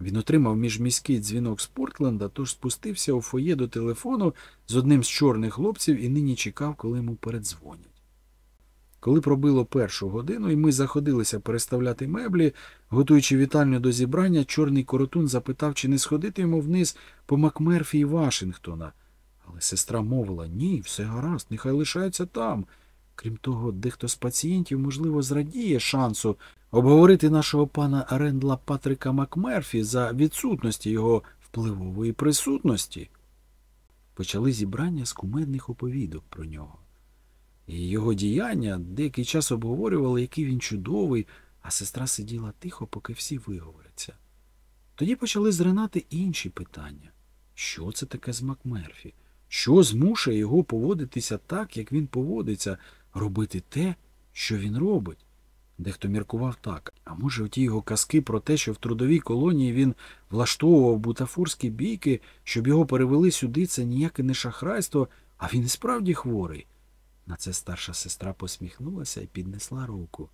Він отримав міжміський дзвінок з Портленда, тож спустився у фоє до телефону з одним з чорних хлопців і нині чекав, коли йому передзвонять. Коли пробило першу годину, і ми заходилися переставляти меблі, готуючи вітальню до зібрання, чорний коротун запитав, чи не сходити йому вниз по Макмерфі і Вашингтона. Але сестра мовила ні, все гаразд, нехай лишаються там. Крім того, дехто з пацієнтів, можливо, зрадіє шансу обговорити нашого пана Рендла Патрика Макмерфі за відсутності його впливової присутності. Почали зібрання з кумедних оповідок про нього. І його діяння деякий час обговорювали, який він чудовий, а сестра сиділа тихо, поки всі виговоряться. Тоді почали зринати інші питання. Що це таке з Макмерфі? Що змушує його поводитися так, як він поводиться, робити те, що він робить? Дехто міркував так. А може, оті його казки про те, що в трудовій колонії він влаштовував бутафорські бійки, щоб його перевели сюди, це ніяке не шахрайство, а він і справді хворий. На це старша сестра посміхнулася і піднесла руку.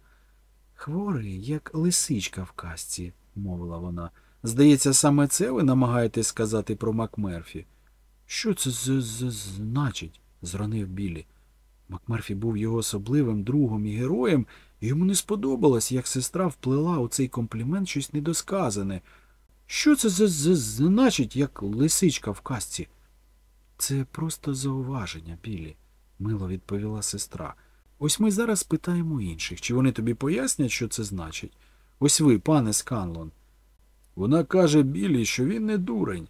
Хворий, як лисичка в казці, мовила вона. Здається, саме це ви намагаєтесь сказати про Макмерфі. Що це з- з- значить? зронив Білі. Макмерфі був його особливим другом і героєм, і йому не сподобалось, як сестра вплила у цей комплімент щось недосказане. Що це за, за значить, як лисичка в казці? Це просто зауваження, Білі, мило відповіла сестра. Ось ми зараз питаємо інших, чи вони тобі пояснять, що це значить. Ось ви, пане Сканлон. Вона каже Білі, що він не дурень.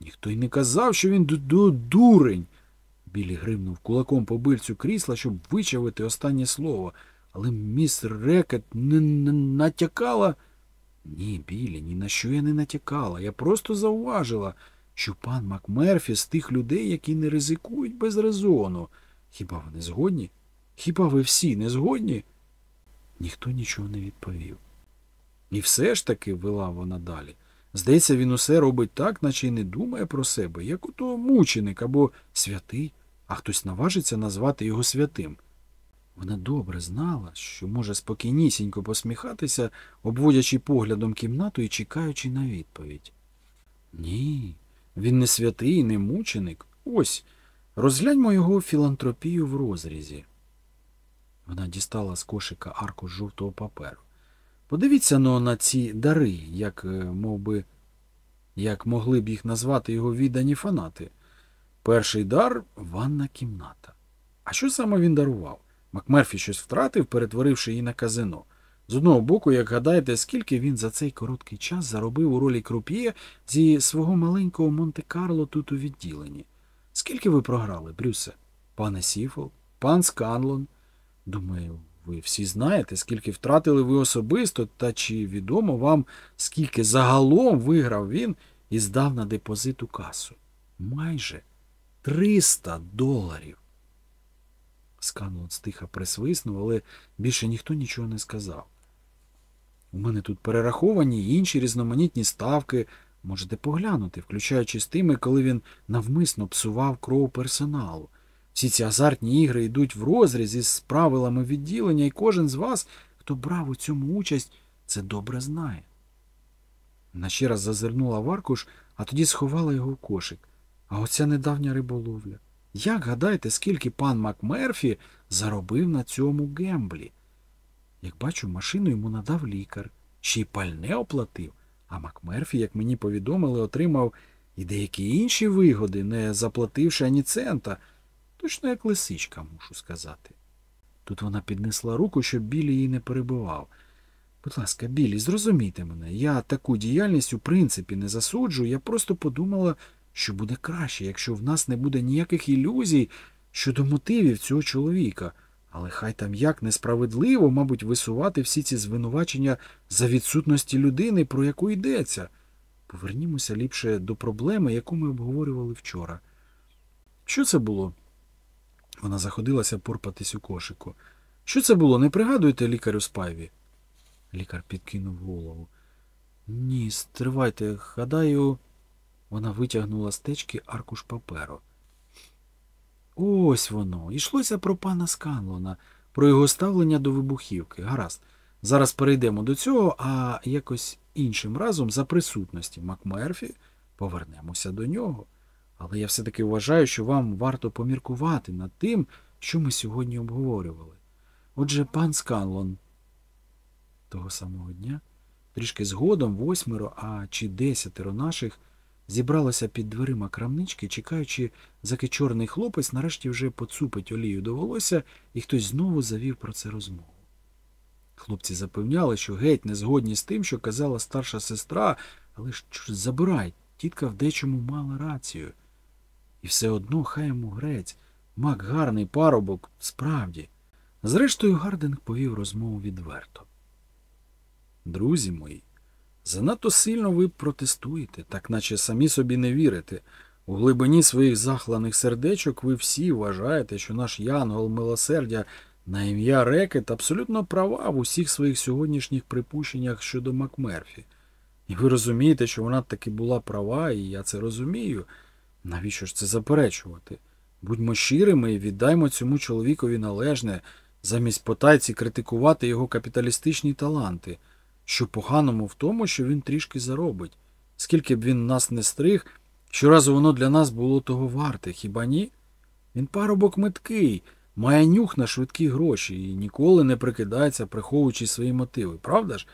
Ніхто й не казав, що він ду- дурень. Білі гримнув кулаком по бильцю крісла, щоб вичавити останнє слово, але міс Рекет не, натякала. Ні, Білі, ні на що я не натякала. Я просто зауважила, що пан Макмерфі з тих людей, які не ризикують без резону. Хіба ви не згодні? Хіба ви всі не згодні? Ніхто нічого не відповів. І все ж таки, вела вона далі. Здається, він усе робить так, наче й не думає про себе, як ото мученик або святий, а хтось наважиться назвати його святим. Вона добре знала, що може спокійнісінько посміхатися, обводячи поглядом кімнату і чекаючи на відповідь. Ні, він не святий, не мученик. Ось, розгляньмо його філантропію в розрізі. Вона дістала з кошика арку жовтого паперу. Подивіться но на ці дари, як, е, мов би, як могли б їх назвати його віддані фанати. Перший дар ванна кімната. А що саме він дарував? Макмерфі щось втратив, перетворивши її на казино. З одного боку, як гадаєте, скільки він за цей короткий час заробив у ролі круп'є зі свого маленького Монте-Карло тут у відділенні? Скільки ви програли, Брюсе? Пане Сіфол? Пан Сканлон? Думаю, ви всі знаєте, скільки втратили ви особисто, та чи відомо вам, скільки загалом виграв він і здав на депозит у касу? Майже 300 доларів. Сканлон стиха присвиснув, але більше ніхто нічого не сказав. У мене тут перераховані інші різноманітні ставки. Можете поглянути, включаючи з тими, коли він навмисно псував кров персоналу. Всі ці азартні ігри йдуть в розріз із правилами відділення, і кожен з вас, хто брав у цьому участь, це добре знає. Вона ще раз зазирнула в аркуш, а тоді сховала його в кошик. А оця недавня риболовля. Як гадаєте, скільки пан Макмерфі заробив на цьому гемблі? Як бачу, машину йому надав лікар, ще й пальне оплатив, а Макмерфі, як мені повідомили, отримав і деякі інші вигоди, не заплативши ані цента. Точно як лисичка, мушу сказати. Тут вона піднесла руку, щоб Білі її не перебивав. Будь ласка, Білі, зрозумійте мене, я таку діяльність у принципі не засуджую, я просто подумала, що буде краще, якщо в нас не буде ніяких ілюзій щодо мотивів цього чоловіка. Але хай там як несправедливо, мабуть, висувати всі ці звинувачення за відсутності людини, про яку йдеться. Повернімося ліпше до проблеми, яку ми обговорювали вчора. Що це було? Вона заходилася порпатись у кошику. Що це було? Не пригадуєте лікарю Спайві? Лікар підкинув голову. Ні, стривайте, гадаю. Вона витягнула з течки аркуш паперу. Ось воно. Ішлося про пана Сканлона, про його ставлення до вибухівки. Гаразд. Зараз перейдемо до цього, а якось іншим разом за присутності Макмерфі повернемося до нього. Але я все-таки вважаю, що вам варто поміркувати над тим, що ми сьогодні обговорювали. Отже, пан Сканлон того самого дня, трішки згодом восьмеро, а чи десятеро наших зібралося під дверима крамнички, чекаючи, заки чорний хлопець нарешті вже поцупить олію до волосся, і хтось знову завів про це розмову. Хлопці запевняли, що геть не згодні з тим, що казала старша сестра, але ж забирай, тітка в дечому мала рацію. І все одно хай йому грець, мак гарний парубок, справді. Зрештою, Гардинг повів розмову відверто. Друзі мої, занадто сильно ви протестуєте, так наче самі собі не вірите. У глибині своїх захланих сердечок ви всі вважаєте, що наш янгол милосердя на ім'я Рекет абсолютно права в усіх своїх сьогоднішніх припущеннях щодо Макмерфі. І ви розумієте, що вона таки була права, і я це розумію. Навіщо ж це заперечувати? Будьмо щирими і віддаймо цьому чоловікові належне, замість потайці критикувати його капіталістичні таланти, що поганому в тому, що він трішки заробить. Скільки б він нас не стриг, Щоразу воно для нас було того варте, хіба ні? Він парубок меткий, має нюх на швидкі гроші і ніколи не прикидається, приховуючи свої мотиви, правда ж?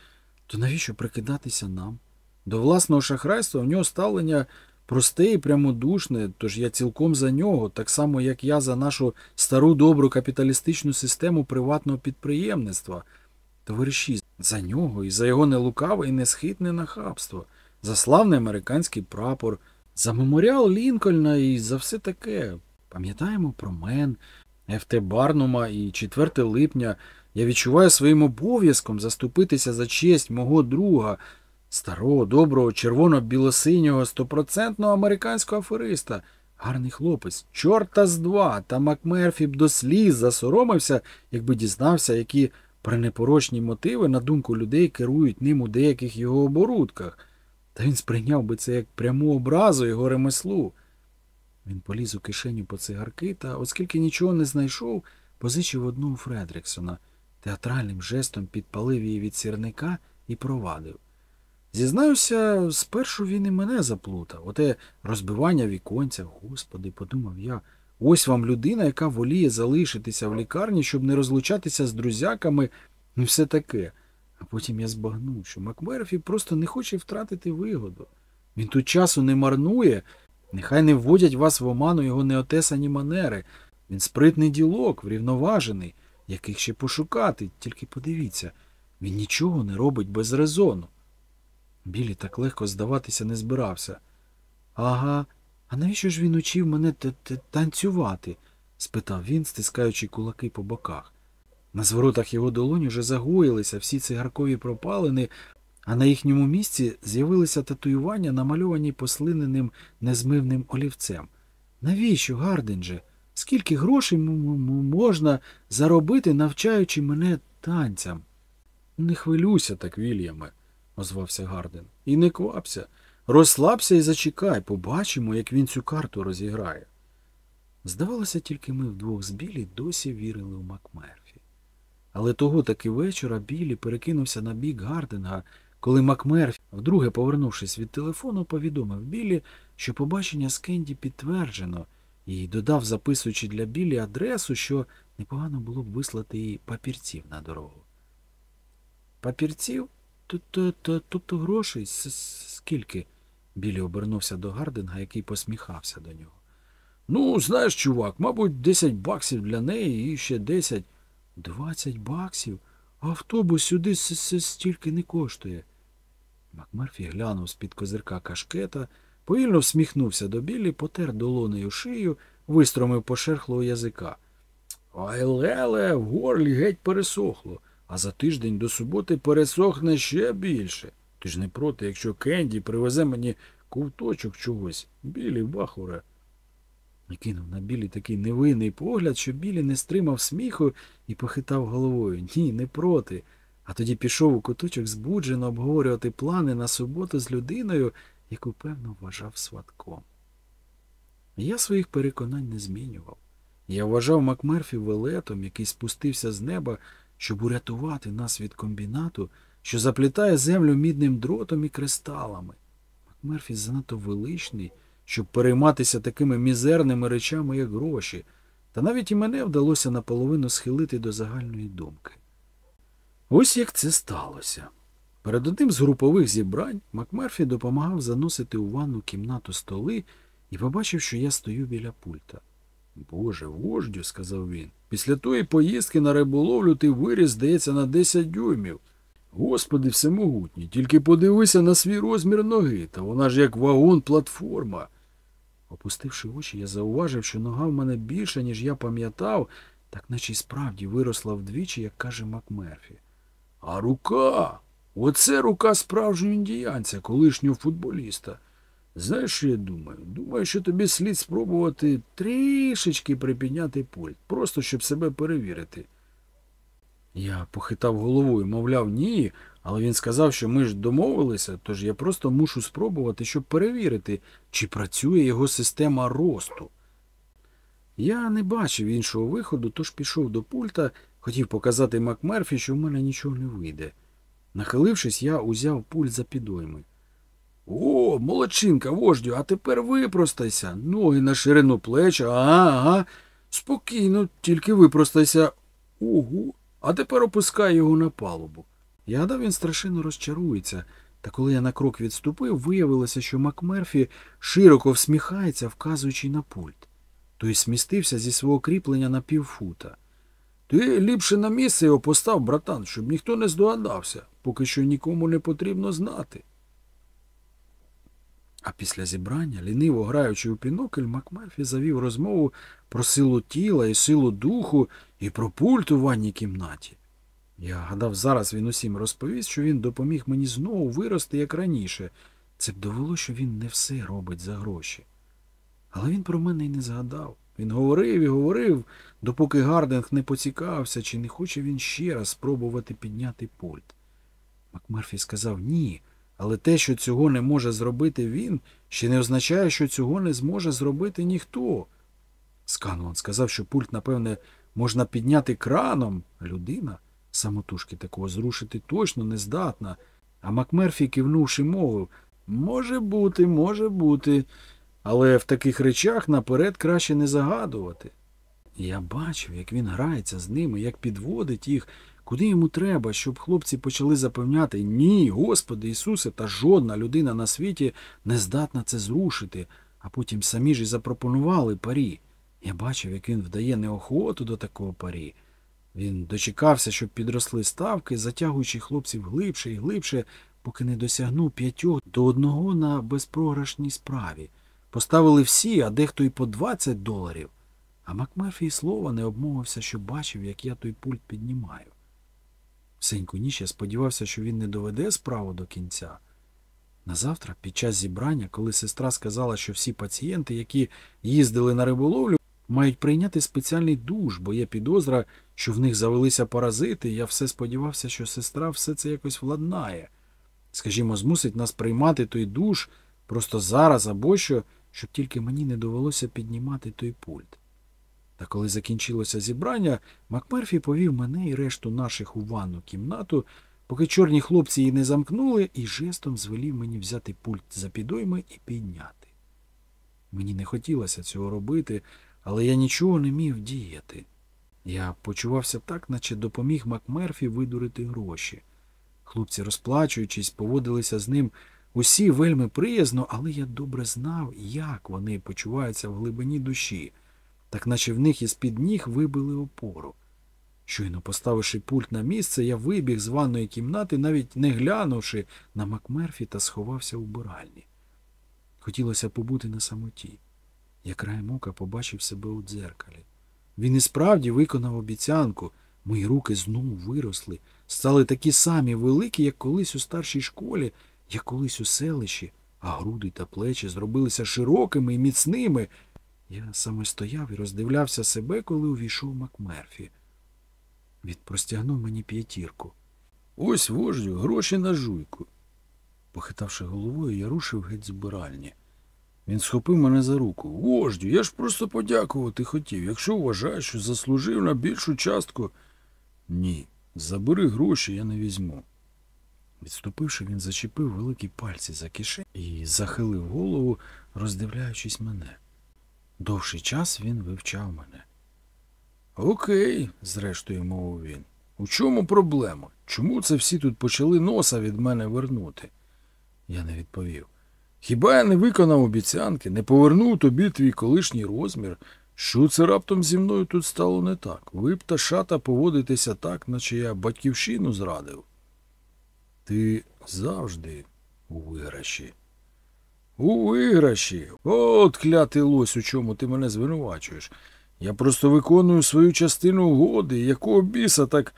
То навіщо прикидатися нам? До власного шахрайства в нього ставлення просте і прямодушне, тож я цілком за нього, так само як я за нашу стару добру капіталістичну систему приватного підприємництва. Товариші, за нього і за його нелукаве і несхитне нахабство, за славний американський прапор, за меморіал Лінкольна і за все таке. Пам'ятаємо про мен, ФТ Барнума і 4 липня. Я відчуваю своїм обов'язком заступитися за честь мого друга, старого, доброго, червоно-білосинього, стопроцентного американського афериста. Гарний хлопець, чорта з два, та Макмерфі б до сліз засоромився, якби дізнався, які пренепорочні мотиви, на думку людей, керують ним у деяких його оборудках. Та він сприйняв би це як пряму образу його ремеслу. Він поліз у кишеню по цигарки та, оскільки нічого не знайшов, позичив одну у Фредріксона, театральним жестом підпалив її від сірника і провадив. Зізнаюся, спершу він і мене заплутав. Оте розбивання віконця, господи, подумав я. Ось вам людина, яка воліє залишитися в лікарні, щоб не розлучатися з друзяками і все таке. А потім я збагнув, що Макмерфі просто не хоче втратити вигоду. Він тут часу не марнує, нехай не вводять вас в оману його неотесані манери. Він спритний ділок, врівноважений, яких ще пошукати, тільки подивіться, він нічого не робить без резону. Білі так легко здаватися не збирався. Ага, а навіщо ж він учив мене т- т- танцювати? спитав він, стискаючи кулаки по боках. На зворотах його долоні вже загоїлися всі цигаркові пропалини, а на їхньому місці з'явилися татуювання, намальовані послиненим незмивним олівцем. Навіщо, Гардендже? Скільки грошей можна заробити, навчаючи мене танцям? Не хвилюйся так, Вільяме, озвався Гарден. І не квапся. Розслабся і зачекай, побачимо, як він цю карту розіграє. Здавалося, тільки ми вдвох з Білі досі вірили у Макмерфі. Але того таки вечора Білі перекинувся на бік Гардинга, коли Макмерфі, вдруге повернувшись від телефону, повідомив Білі, що побачення з Кенді підтверджено, і додав, записуючи для Білі адресу, що непогано було б вислати їй папірців на дорогу. Папірців? Тобто, грошей? Скільки? Білі обернувся до Гардинга, який посміхався до нього. Ну, знаєш, чувак, мабуть, 10 баксів для неї і ще 10. 20 баксів? Автобус сюди с- с- стільки не коштує. Макмерфі глянув з-під козирка кашкета, повільно всміхнувся до білі, потер долонею шию, вистромив пошерхлого язика. Ай, леле, в горлі геть пересохло, а за тиждень до суботи пересохне ще більше. Ти ж не проти, якщо Кенді привезе мені ковточок чогось, білі бахуре. І кинув на білі такий невинний погляд, що білі не стримав сміху і похитав головою. Ні, не проти. А тоді пішов у куточок збуджено обговорювати плани на суботу з людиною, яку, певно, вважав сватком. Я своїх переконань не змінював. Я вважав Макмерфі велетом, який спустився з неба, щоб урятувати нас від комбінату, що заплітає землю мідним дротом і кристалами. Макмерфі занадто величний, щоб перейматися такими мізерними речами, як гроші, та навіть і мене вдалося наполовину схилити до загальної думки. Ось як це сталося. Перед одним з групових зібрань Макмерфі допомагав заносити у ванну кімнату столи і побачив, що я стою біля пульта. Боже, вождю, сказав він, після тої поїздки на риболовлю ти виріс, здається, на 10 дюймів. Господи всемогутній, тільки подивися на свій розмір ноги, та вона ж як вагон платформа. Опустивши очі, я зауважив, що нога в мене більша, ніж я пам'ятав, так наче й справді виросла вдвічі, як каже Макмерфі. А рука? Оце рука справжнього індіянця, колишнього футболіста. Знаєш, що я думаю? Думаю, що тобі слід спробувати трішечки припідняти пульт, просто щоб себе перевірити. Я похитав головою, мовляв, ні, але він сказав, що ми ж домовилися, тож я просто мушу спробувати, щоб перевірити, чи працює його система росту. Я не бачив іншого виходу, тож пішов до пульта, хотів показати Макмерфі, що в мене нічого не вийде. Нахилившись, я узяв пульт за підойми. О, молодчинка, вождю, а тепер випростайся. Ноги на ширину плеч, ага, ага. Спокійно, тільки випростайся. Ого, а тепер опускай його на палубу. Я гадав, він страшенно розчарується. Та коли я на крок відступив, виявилося, що Макмерфі широко всміхається, вказуючи на пульт. Той смістився зі свого кріплення на півфута. Ти ліпше на місце його постав, братан, щоб ніхто не здогадався, поки що нікому не потрібно знати. А після зібрання, ліниво граючи у пінокль, Макмерфі завів розмову про силу тіла і силу духу і про пульт у ванній кімнаті. Я гадав, зараз він усім розповість, що він допоміг мені знову вирости, як раніше. Це б довело, що він не все робить за гроші. Але він про мене й не згадав. Він говорив і говорив, допоки Гардинг не поцікавився, чи не хоче він ще раз спробувати підняти пульт. Макмерфі сказав ні, але те, що цього не може зробити він, ще не означає, що цього не зможе зробити ніхто. Сканлон сказав, що пульт, напевне, можна підняти краном, людина самотужки такого зрушити точно не здатна. А Макмерфі, кивнувши, мовив Може бути, може бути, але в таких речах наперед краще не загадувати. Я бачив, як він грається з ними, як підводить їх, куди йому треба, щоб хлопці почали запевняти ні, Господи Ісусе, та жодна людина на світі не здатна це зрушити, а потім самі ж і запропонували парі. Я бачив, як він вдає неохоту до такого парі. Він дочекався, щоб підросли ставки, затягуючи хлопців глибше і глибше, поки не досягнув п'ятьох до одного на безпрограшній справі. Поставили всі, а дехто й по 20 доларів. А Макмерфі й слова не обмовився, що бачив, як я той пульт піднімаю. Всеньку ніч я сподівався, що він не доведе справу до кінця. Назавтра, під час зібрання, коли сестра сказала, що всі пацієнти, які їздили на риболовлю, мають прийняти спеціальний душ, бо є підозра, що в них завелися паразити, я все сподівався, що сестра все це якось владнає. Скажімо, змусить нас приймати той душ просто зараз або що, щоб тільки мені не довелося піднімати той пульт. Та коли закінчилося зібрання, Макмерфі повів мене і решту наших у ванну кімнату, поки чорні хлопці її не замкнули, і жестом звелів мені взяти пульт за підойми і підняти. Мені не хотілося цього робити, але я нічого не міг діяти. Я почувався так, наче допоміг Макмерфі видурити гроші. Хлопці, розплачуючись, поводилися з ним усі вельми приязно, але я добре знав, як вони почуваються в глибині душі, так наче в них із-під ніг вибили опору. Щойно поставивши пульт на місце, я вибіг з ванної кімнати, навіть не глянувши на Макмерфі та сховався у биральні. Хотілося побути на самоті. Я краєм ока побачив себе у дзеркалі. Він і справді виконав обіцянку. Мої руки знову виросли, стали такі самі великі, як колись у старшій школі, як колись у селищі, а груди та плечі зробилися широкими і міцними. Я саме стояв і роздивлявся себе, коли увійшов Макмерфі. Він простягнув мені п'ятірку. Ось вождю, гроші на жуйку. Похитавши головою, я рушив геть з биральні. Він схопив мене за руку. Вождю, я ж просто подякувати хотів. Якщо вважаєш, що заслужив на більшу частку. Ні, забери гроші, я не візьму. Відступивши, він зачепив великі пальці за кишень і захилив голову, роздивляючись мене. Довший час він вивчав мене. Окей, зрештою мовив він. У чому проблема? Чому це всі тут почали носа від мене вернути? Я не відповів. Хіба я не виконав обіцянки, не повернув тобі твій колишній розмір? Що це раптом зі мною тут стало не так? Ви б та шата поводитеся так, наче я батьківщину зрадив. Ти завжди у виграші. У виграші. От клятий лось, у чому ти мене звинувачуєш. Я просто виконую свою частину угоди, якого біса так.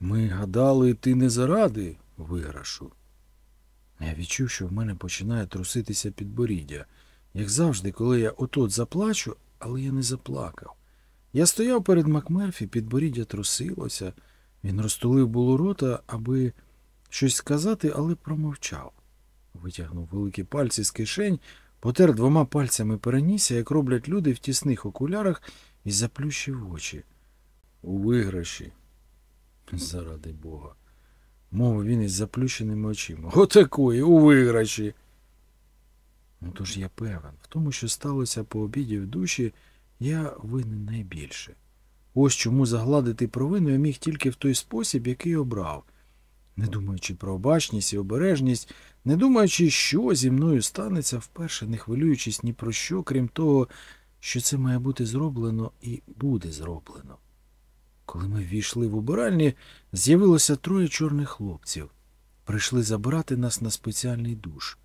Ми гадали, ти не заради виграшу. Я відчув, що в мене починає труситися підборіддя. Як завжди, коли я отот заплачу, але я не заплакав. Я стояв перед Макмерфі, підборіддя трусилося. Він розтулив було рота, аби щось сказати, але промовчав. Витягнув великі пальці з кишень, потер двома пальцями перенісся, як роблять люди в тісних окулярах, і заплющив очі. У виграші. Заради Бога. Мовив він із заплющеними очима. Отакої, у виграші. Ну тож я певен, в тому, що сталося по обіді в душі, я винен найбільше. Ось чому загладити провину я міг тільки в той спосіб, який обрав, не думаючи про обачність і обережність, не думаючи, що зі мною станеться вперше, не хвилюючись ні про що, крім того, що це має бути зроблено і буде зроблено. Коли ми ввійшли в убиральні, з'явилося троє чорних хлопців. Прийшли забирати нас на спеціальний душ.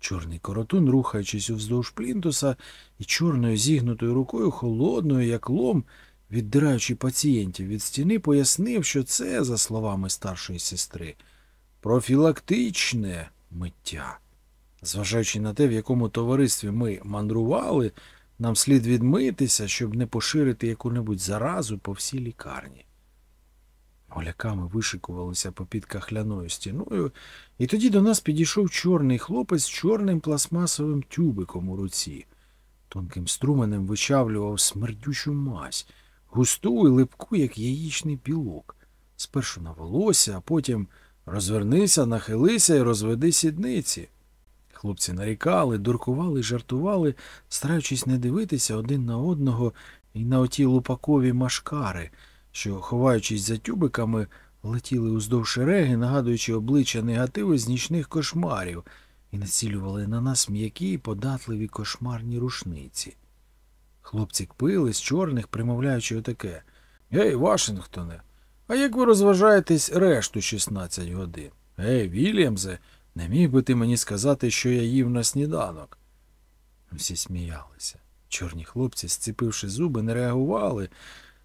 Чорний коротун, рухаючись уздовж плінтуса і чорною зігнутою рукою, холодною, як лом, віддираючи пацієнтів від стіни, пояснив, що це, за словами старшої сестри, профілактичне миття. Зважаючи на те, в якому товаристві ми мандрували, нам слід відмитися, щоб не поширити яку-небудь заразу по всій лікарні. Голяками вишикувалися попід кахляною стіною, і тоді до нас підійшов чорний хлопець з чорним пластмасовим тюбиком у руці. Тонким струменем вичавлював смердючу мазь, густу і липку, як яєчний пілок. Спершу на волосся, а потім розвернися, нахилися і розведи сідниці. Хлопці нарікали, дуркували, жартували, стараючись не дивитися один на одного і на оті лупакові машкари, що, ховаючись за тюбиками, летіли уздовж шереги, нагадуючи обличчя негативи з нічних кошмарів, і націлювали на нас м'які, податливі кошмарні рушниці. Хлопці кпили з чорних, примовляючи отаке. Гей, Вашингтоне, а як ви розважаєтесь решту 16 годин? Гей, Вільямзе, не міг би ти мені сказати, що я їв на сніданок? Всі сміялися. Чорні хлопці, зціпивши зуби, не реагували.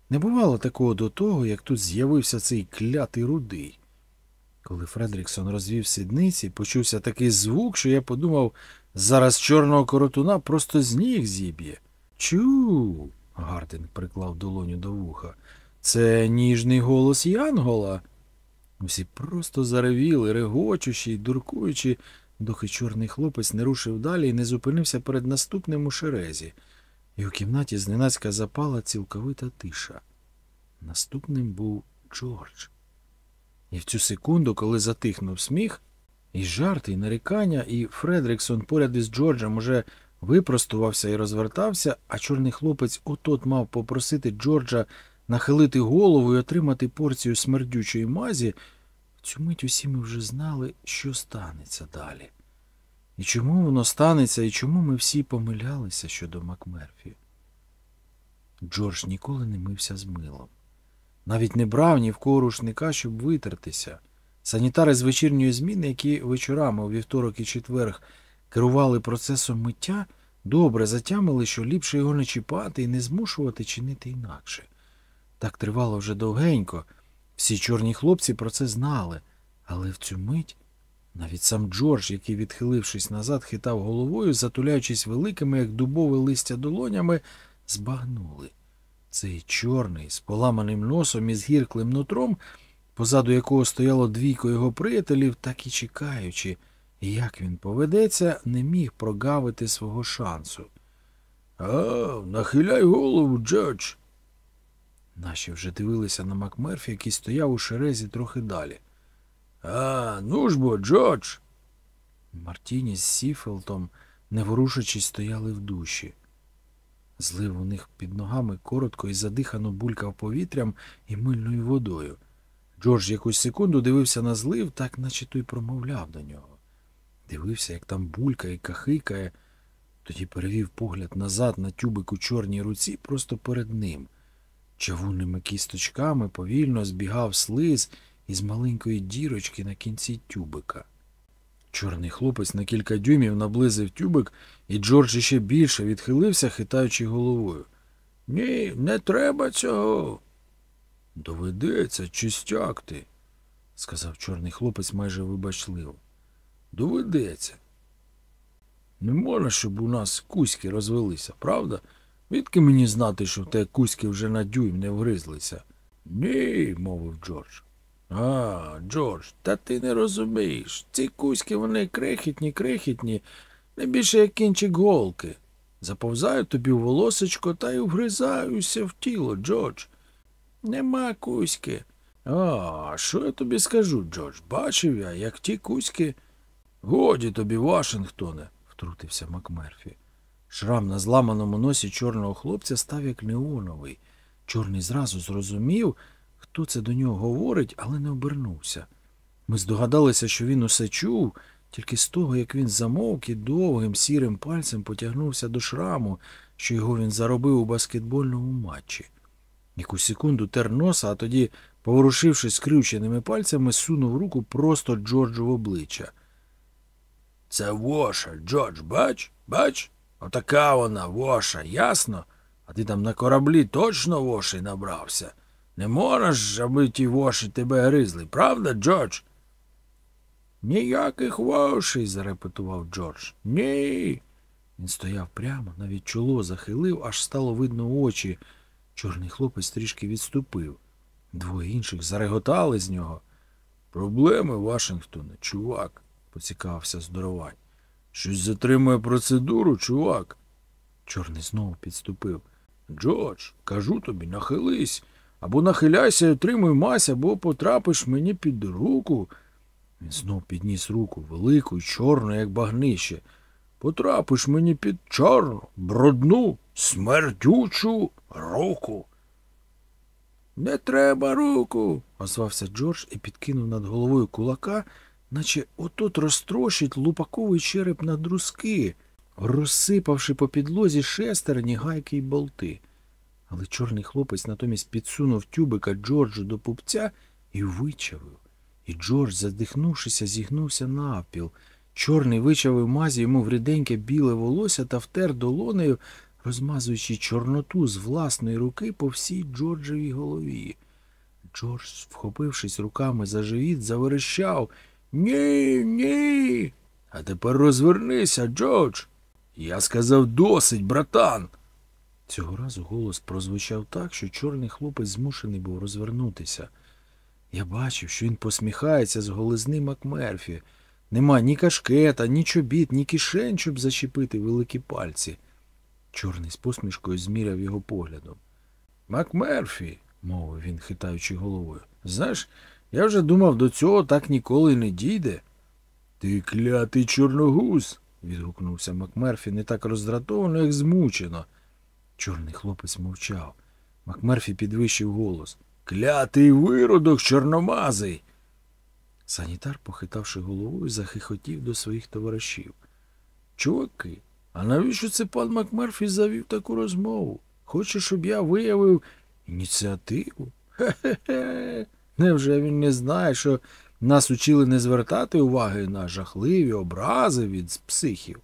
Не бувало такого до того, як тут з'явився цей клятий рудий. Коли Фредріксон розвів сідниці, почувся такий звук, що я подумав, зараз чорного коротуна просто з ніг зіб'є. Чу. Гарден приклав долоню до вуха. Це ніжний голос Янгола. Всі просто заревіли, регочучи й дуркуючи, доки чорний хлопець не рушив далі і не зупинився перед наступним у шерезі, і у кімнаті зненацька запала цілковита тиша. Наступним був Джордж. І в цю секунду, коли затихнув сміх, і жарти, і нарікання, і Фредріксон поряд із Джорджем уже випростувався і розвертався, а чорний хлопець отот мав попросити Джорджа нахилити голову і отримати порцію смердючої мазі, в цю мить усі ми вже знали, що станеться далі. І чому воно станеться, і чому ми всі помилялися щодо Макмерфі. Джордж ніколи не мився з милом. Навіть не брав ні в кого рушника, щоб витертися. Санітари з вечірньої зміни, які вечорами у вівторок і четверг керували процесом миття, добре затямили, що ліпше його не чіпати і не змушувати чинити інакше. Так тривало вже довгенько. Всі чорні хлопці про це знали, але в цю мить навіть сам Джордж, який, відхилившись назад, хитав головою, затуляючись великими, як дубове листя долонями, збагнули. Цей чорний, з поламаним носом і згірклим нутром, позаду якого стояло двійко його приятелів, так і чекаючи, як він поведеться, не міг прогавити свого шансу. А, нахиляй голову, Джордж. Наші вже дивилися на Макмерфі, який стояв у шерезі трохи далі. А, ну ж бо, Джордж. Мартіні з Сіфелтом, не ворушачись, стояли в душі. Злив у них під ногами коротко і задихано булькав повітрям і мильною водою. Джордж якусь секунду дивився на злив, так наче той промовляв до нього. Дивився, як там булькає, кахикає, тоді перевів погляд назад на тюбик у чорній руці просто перед ним. Чавунними кісточками повільно збігав слиз із маленької дірочки на кінці тюбика. Чорний хлопець на кілька дюймів наблизив тюбик, і Джордж іще більше відхилився, хитаючи головою. Ні, не треба цього. Доведеться чистяк ти, сказав чорний хлопець майже вибачливо. Доведеться. Не можна, щоб у нас кузьки розвелися, правда? Відки мені знати, що в те кузьки вже на дюйм не вгризлися? Ні, мовив Джордж. А, Джордж, та ти не розумієш. Ці кузьки вони крихітні, крихітні, не більше як кінчик голки. Заповзаю тобі в волосечко та й вгризаюся в тіло, Джордж. Нема кузьки. А, що я тобі скажу, Джордж? Бачив я, як ті кузьки. Годі тобі, Вашингтоне, втрутився Макмерфі. Шрам на зламаному носі чорного хлопця став як неоновий. Чорний зразу зрозумів, хто це до нього говорить, але не обернувся. Ми здогадалися, що він усе чув, тільки з того, як він замовк і довгим сірим пальцем потягнувся до шраму, що його він заробив у баскетбольному матчі. Якусь секунду тер носа, а тоді, поворушившись скрюченими пальцями, сунув руку просто Джорджу в обличчя. Це воша, Джордж, бач? Бач? Отака вона, воша, ясно? А ти там на кораблі точно воші набрався. Не можеш, аби ті воші тебе гризли, правда, Джордж? Ніяких вошей, зарепетував Джордж. Ні. Він стояв прямо, навіть чоло захилив, аж стало видно очі. Чорний хлопець трішки відступив. Двоє інших зареготали з нього. Проблеми, Вашингтоне, чувак, поцікавився здоровань. Щось затримує процедуру, чувак. Чорний знову підступив. Джордж, кажу тобі, нахились. Або нахиляйся і отримуй мазь, або потрапиш мені під руку. Він знов підніс руку, велику й чорну, як багнище. Потрапиш мені під чорну, брудну, смердючу руку. Не треба руку, озвався Джордж і підкинув над головою кулака, наче отот розтрощить лупаковий череп на друзки, розсипавши по підлозі шестерні, гайки й болти. Але чорний хлопець натомість підсунув тюбика Джорджу до пупця і вичавив. І Джордж, задихнувшися, зігнувся навпіл. Чорний вичавив мазі йому в ріденьке біле волосся та втер долонею, розмазуючи чорноту з власної руки по всій Джорджевій голові. Джордж, вхопившись руками за живіт, заверещав Ні, ні. А тепер розвернися, Джордж. Я сказав досить, братан. Цього разу голос прозвучав так, що чорний хлопець змушений був розвернутися. Я бачив, що він посміхається з голизни Макмерфі. Нема ні кашкета, ні чобіт, ні кишень, щоб зачепити великі пальці. Чорний з посмішкою зміряв його поглядом. Макмерфі, мовив він, хитаючи головою. знаєш, я вже думав, до цього так ніколи не дійде. Ти клятий чорногуз. відгукнувся Макмерфі не так роздратовано, як змучено. Чорний хлопець мовчав. Макмерфі підвищив голос. Клятий виродок чорномазий. Санітар, похитавши головою, захихотів до своїх товаришів. Чуваки, а навіщо це пан Макмерфі завів таку розмову? Хоче, щоб я виявив ініціативу? Хе-хе-хе. Невже він не знає, що нас учили не звертати уваги на жахливі образи від психів?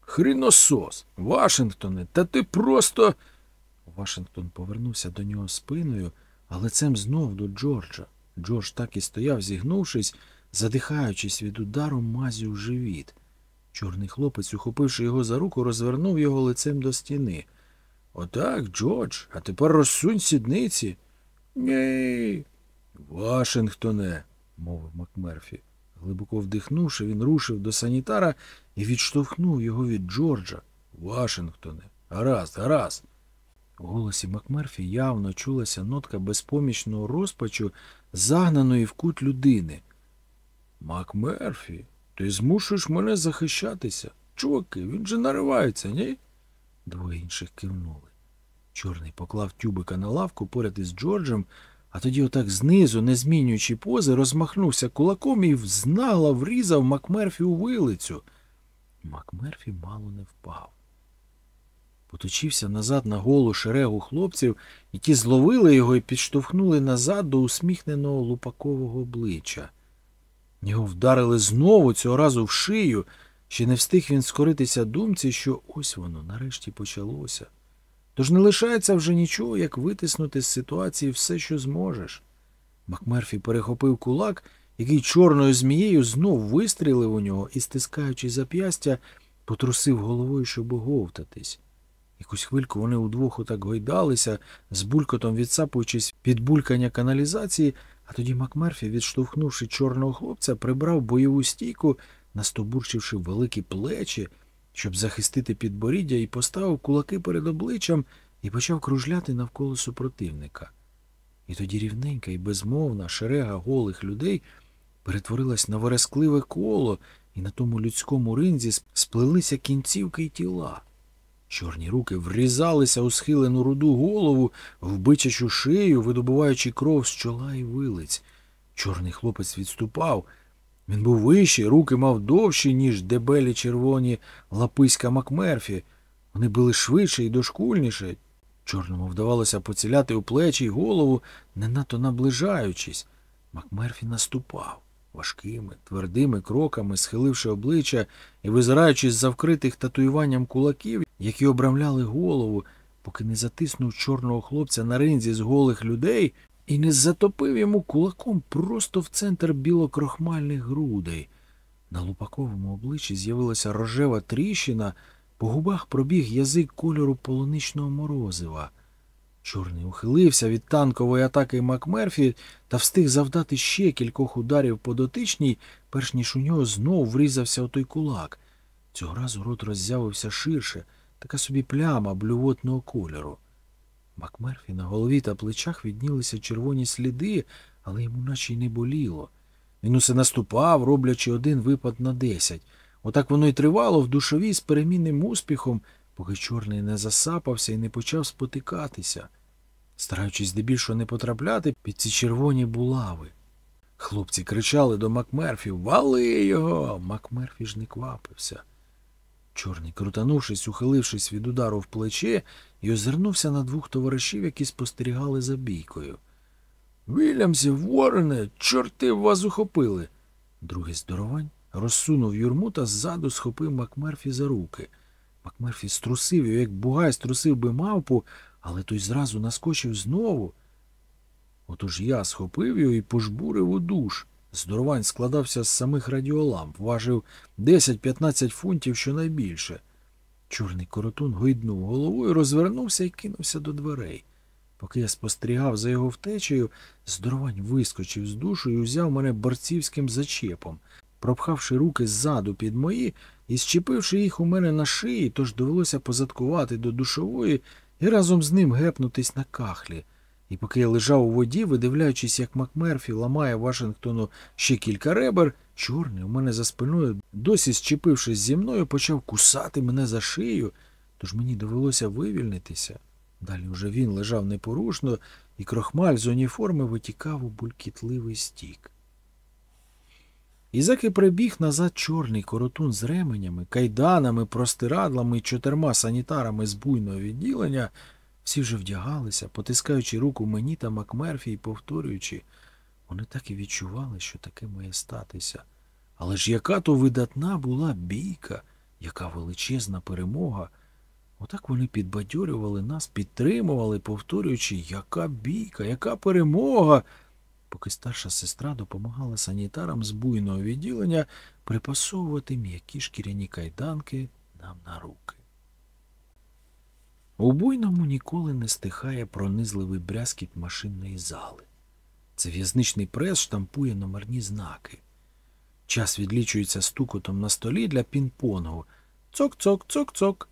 Хріносос, Вашингтоне, та ти просто. Вашингтон повернувся до нього спиною, а лицем знов до Джорджа. Джордж так і стояв, зігнувшись, задихаючись від удару мазі у живіт. Чорний хлопець, ухопивши його за руку, розвернув його лицем до стіни. Отак, Джордж, а тепер розсунь сідниці. Ні. Вашингтоне, мовив Макмерфі. Глибоко вдихнувши, він рушив до санітара і відштовхнув його від Джорджа. Вашингтоне, гаразд, гаразд. У голосі Макмерфі явно чулася нотка безпомічного розпачу, загнаної в кут людини. Макмерфі, ти змушуєш мене захищатися. Чуваки, він же наривається, ні? Двоє інших кивнули. Чорний поклав тюбика на лавку поряд із Джорджем, а тоді отак знизу, не змінюючи пози, розмахнувся кулаком і знагла врізав Макмерфі у вилицю. Макмерфі мало не впав. Поточився назад на голу шерегу хлопців, і ті зловили його і підштовхнули назад до усміхненого лупакового обличчя. Його вдарили знову цього разу в шию, ще не встиг він скоритися думці, що ось воно нарешті почалося. Тож не лишається вже нічого, як витиснути з ситуації все, що зможеш. Макмерфі перехопив кулак, який чорною змією знов вистрілив у нього і, стискаючи зап'ястя, потрусив головою, щоб оговтатись. Якусь хвильку вони удвох отак гойдалися, з булькотом відсапуючись під булькання каналізації, а тоді Макмерфі, відштовхнувши чорного хлопця, прибрав бойову стійку, настобурчивши великі плечі, щоб захистити підборіддя, і поставив кулаки перед обличчям і почав кружляти навколо супротивника. І тоді рівненька і безмовна шерега голих людей перетворилась на верескливе коло, і на тому людському ринзі сплелися кінцівки й тіла. Чорні руки врізалися у схилену руду голову, в бичачу шию, видобуваючи кров з чола і вилиць. Чорний хлопець відступав. Він був вищий, руки мав довші, ніж дебелі червоні лаписька Макмерфі. Вони були швидше і дошкульніше. Чорному вдавалося поціляти у плечі й голову, не надто наближаючись. Макмерфі наступав важкими, твердими кроками, схиливши обличчя і визираючи з-за вкритих татуюванням кулаків, які обрамляли голову, поки не затиснув чорного хлопця на ринзі з голих людей і не затопив йому кулаком просто в центр білокрохмальних грудей. На лупаковому обличчі з'явилася рожева тріщина, по губах пробіг язик кольору полуничного морозива. Чорний ухилився від танкової атаки Макмерфі та встиг завдати ще кількох ударів по дотичній, перш ніж у нього знов врізався отой кулак. Цього разу рот роззявився ширше, така собі пляма блювотного кольору. Макмерфі на голові та плечах віднілися червоні сліди, але йому наче й не боліло. Він усе наступав, роблячи один випад на десять. Отак воно й тривало в душовій з перемінним успіхом, поки чорний не засапався і не почав спотикатися, стараючись здебільшого не потрапляти під ці червоні булави. Хлопці кричали до Макмерфі Вали його. Макмерфі ж не квапився. Чорний, крутанувшись, ухилившись від удару в плече, і озирнувся на двох товаришів, які спостерігали за бійкою. Вільямсі, Ворене, чорти вас ухопили. Другий здоровань розсунув юрму та ззаду схопив Макмерфі за руки. Макмерфі струсив його, як бугай струсив би мавпу, але той зразу наскочив знову. Отож я схопив його і пожбурив у душ. Здоровань складався з самих радіоламп, важив 10-15 фунтів щонайбільше. Чорний коротун гойднув головою, розвернувся і кинувся до дверей. Поки я спостерігав за його втечею, здоровань вискочив з душу і узяв мене борцівським зачепом, пропхавши руки ззаду під мої і щепивши їх у мене на шиї, тож довелося позадкувати до душової і разом з ним гепнутись на кахлі. І поки я лежав у воді, видивляючись, як Макмерфі ламає Вашингтону ще кілька ребер, чорний у мене за спиною, досі зчепившись зі мною, почав кусати мене за шию, тож мені довелося вивільнитися. Далі вже він лежав непорушно, і крохмаль з уніформи витікав у булькітливий стік. І заки прибіг назад чорний коротун з ременями, кайданами, простирадлами і чотирма санітарами з буйного відділення, всі вже вдягалися, потискаючи руку мені та Макмерфі і повторюючи, вони так і відчували, що таке має статися. Але ж яка то видатна була бійка, яка величезна перемога. Отак вони підбадьорювали нас, підтримували, повторюючи, яка бійка, яка перемога. Поки старша сестра допомагала санітарам з буйного відділення припасовувати м'які шкіряні кайданки нам на руки. У буйному ніколи не стихає пронизливий брязкіт машинної зали. Це в'язничний прес штампує номерні знаки. Час відлічується стукотом на столі для пінг-понгу. Цок-цок, цок-цок.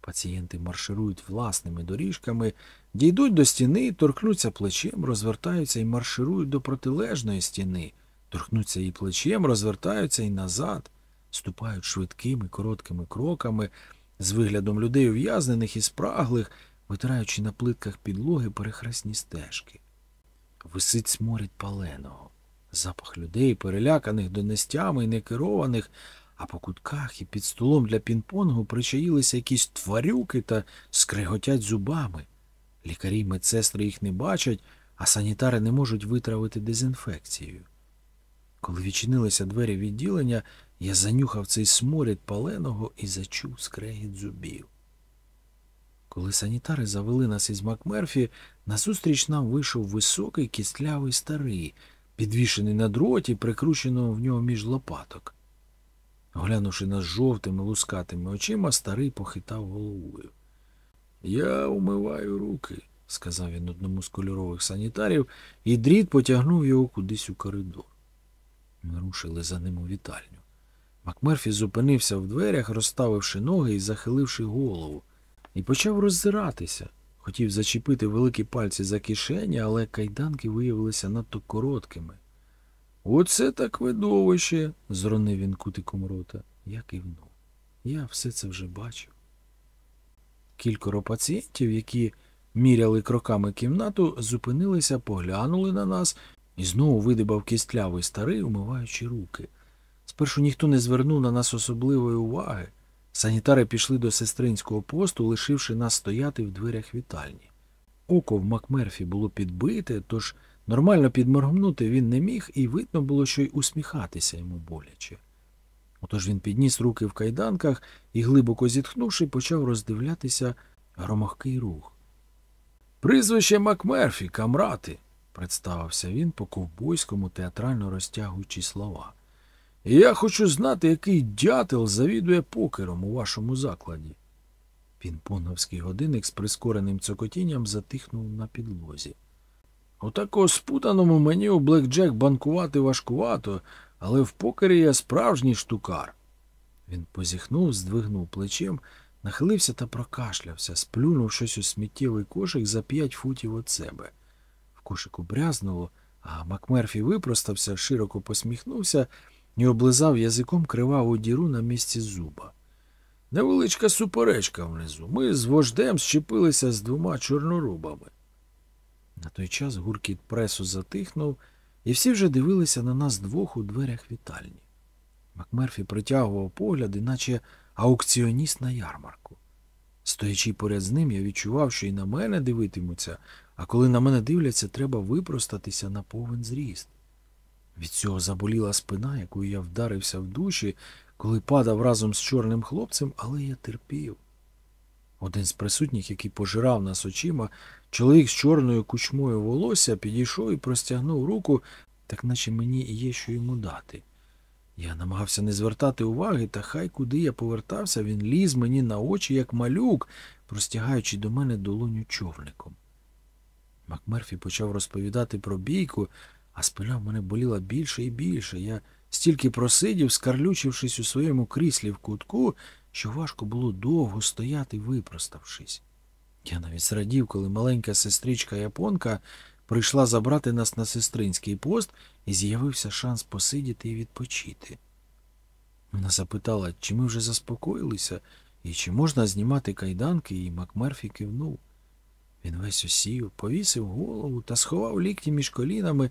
Пацієнти марширують власними доріжками, дійдуть до стіни, торкнуться плечем, розвертаються і марширують до протилежної стіни, торкнуться її плечем, розвертаються і назад, ступають швидкими, короткими кроками, з виглядом людей ув'язнених і спраглих, витираючи на плитках підлоги перехресні стежки. Висить сморід паленого, запах людей, переляканих донестями некерованих, а по кутках і під столом для пінг-понгу причаїлися якісь тварюки та скриготять зубами. Лікарі й медсестри їх не бачать, а санітари не можуть витравити дезінфекцією. Коли відчинилися двері відділення, я занюхав цей сморід паленого і зачув скрегіт зубів. Коли санітари завели нас із Макмерфі, назустріч нам вийшов високий кістлявий старий, підвішений на дроті, прикрученого в нього між лопаток. Глянувши нас жовтими лускатими очима, старий похитав головою. Я умиваю руки, сказав він одному з кольорових санітарів, і дріт потягнув його кудись у коридор. Ми рушили за ним у вітальню. Макмерфі зупинився в дверях, розставивши ноги і захиливши голову, і почав роззиратися. Хотів зачепити великі пальці за кишені, але кайданки виявилися надто короткими. Оце так видовище, зронив він кутиком рота. Я кивнув. Я все це вже бачив. Кількоро пацієнтів, які міряли кроками кімнату, зупинилися, поглянули на нас і знову видибав кістлявий старий, умиваючи руки. Спершу ніхто не звернув на нас особливої уваги. Санітари пішли до сестринського посту, лишивши нас стояти в дверях вітальні. Око в Макмерфі було підбите, тож нормально підморгнути він не міг, і видно було, що й усміхатися йому боляче. Отож він підніс руки в кайданках і, глибоко зітхнувши, почав роздивлятися громохкий рух. Прізвище Макмерфі, камрати, представився він по ковбойському театрально розтягуючи слова. Я хочу знати, який дятел завідує покером у вашому закладі. Пінпоновський годинник з прискореним цокотінням затихнув на підлозі. У такого спутаному мені у блекджек банкувати важкувато, але в покері я справжній штукар. Він позіхнув, здвигнув плечем, нахилився та прокашлявся, сплюнув щось у сміттєвий кошик за п'ять футів від себе. В кошику брязнуло, а Макмерфі випростався, широко посміхнувся і облизав язиком криваву діру на місці зуба. Невеличка суперечка внизу. Ми з вождем щепилися з двома чорнорубами. На той час гуркіт пресу затихнув, і всі вже дивилися на нас двох у дверях вітальні. Макмерфі притягував погляди, наче аукціоніст на ярмарку. Стоячи поряд з ним, я відчував, що і на мене дивитимуться, а коли на мене дивляться, треба випростатися на повен зріст. Від цього заболіла спина, якою я вдарився в душі, коли падав разом з чорним хлопцем, але я терпів. Один з присутніх, який пожирав нас очима, чоловік з чорною кучмою волосся, підійшов і простягнув руку, так наче мені є що йому дати. Я намагався не звертати уваги, та хай куди я повертався, він ліз мені на очі, як малюк, простягаючи до мене долоню човником. Макмерфі почав розповідати про бійку, а спина в мене боліла більше і більше. Я стільки просидів, скарлючившись у своєму кріслі в кутку, що важко було довго стояти, випроставшись. Я навіть зрадів, коли маленька сестричка японка прийшла забрати нас на сестринський пост і з'явився шанс посидіти і відпочити. Вона запитала, чи ми вже заспокоїлися і чи можна знімати кайданки, і Макмерфі кивнув. Він весь осів, повісив голову та сховав лікті між колінами,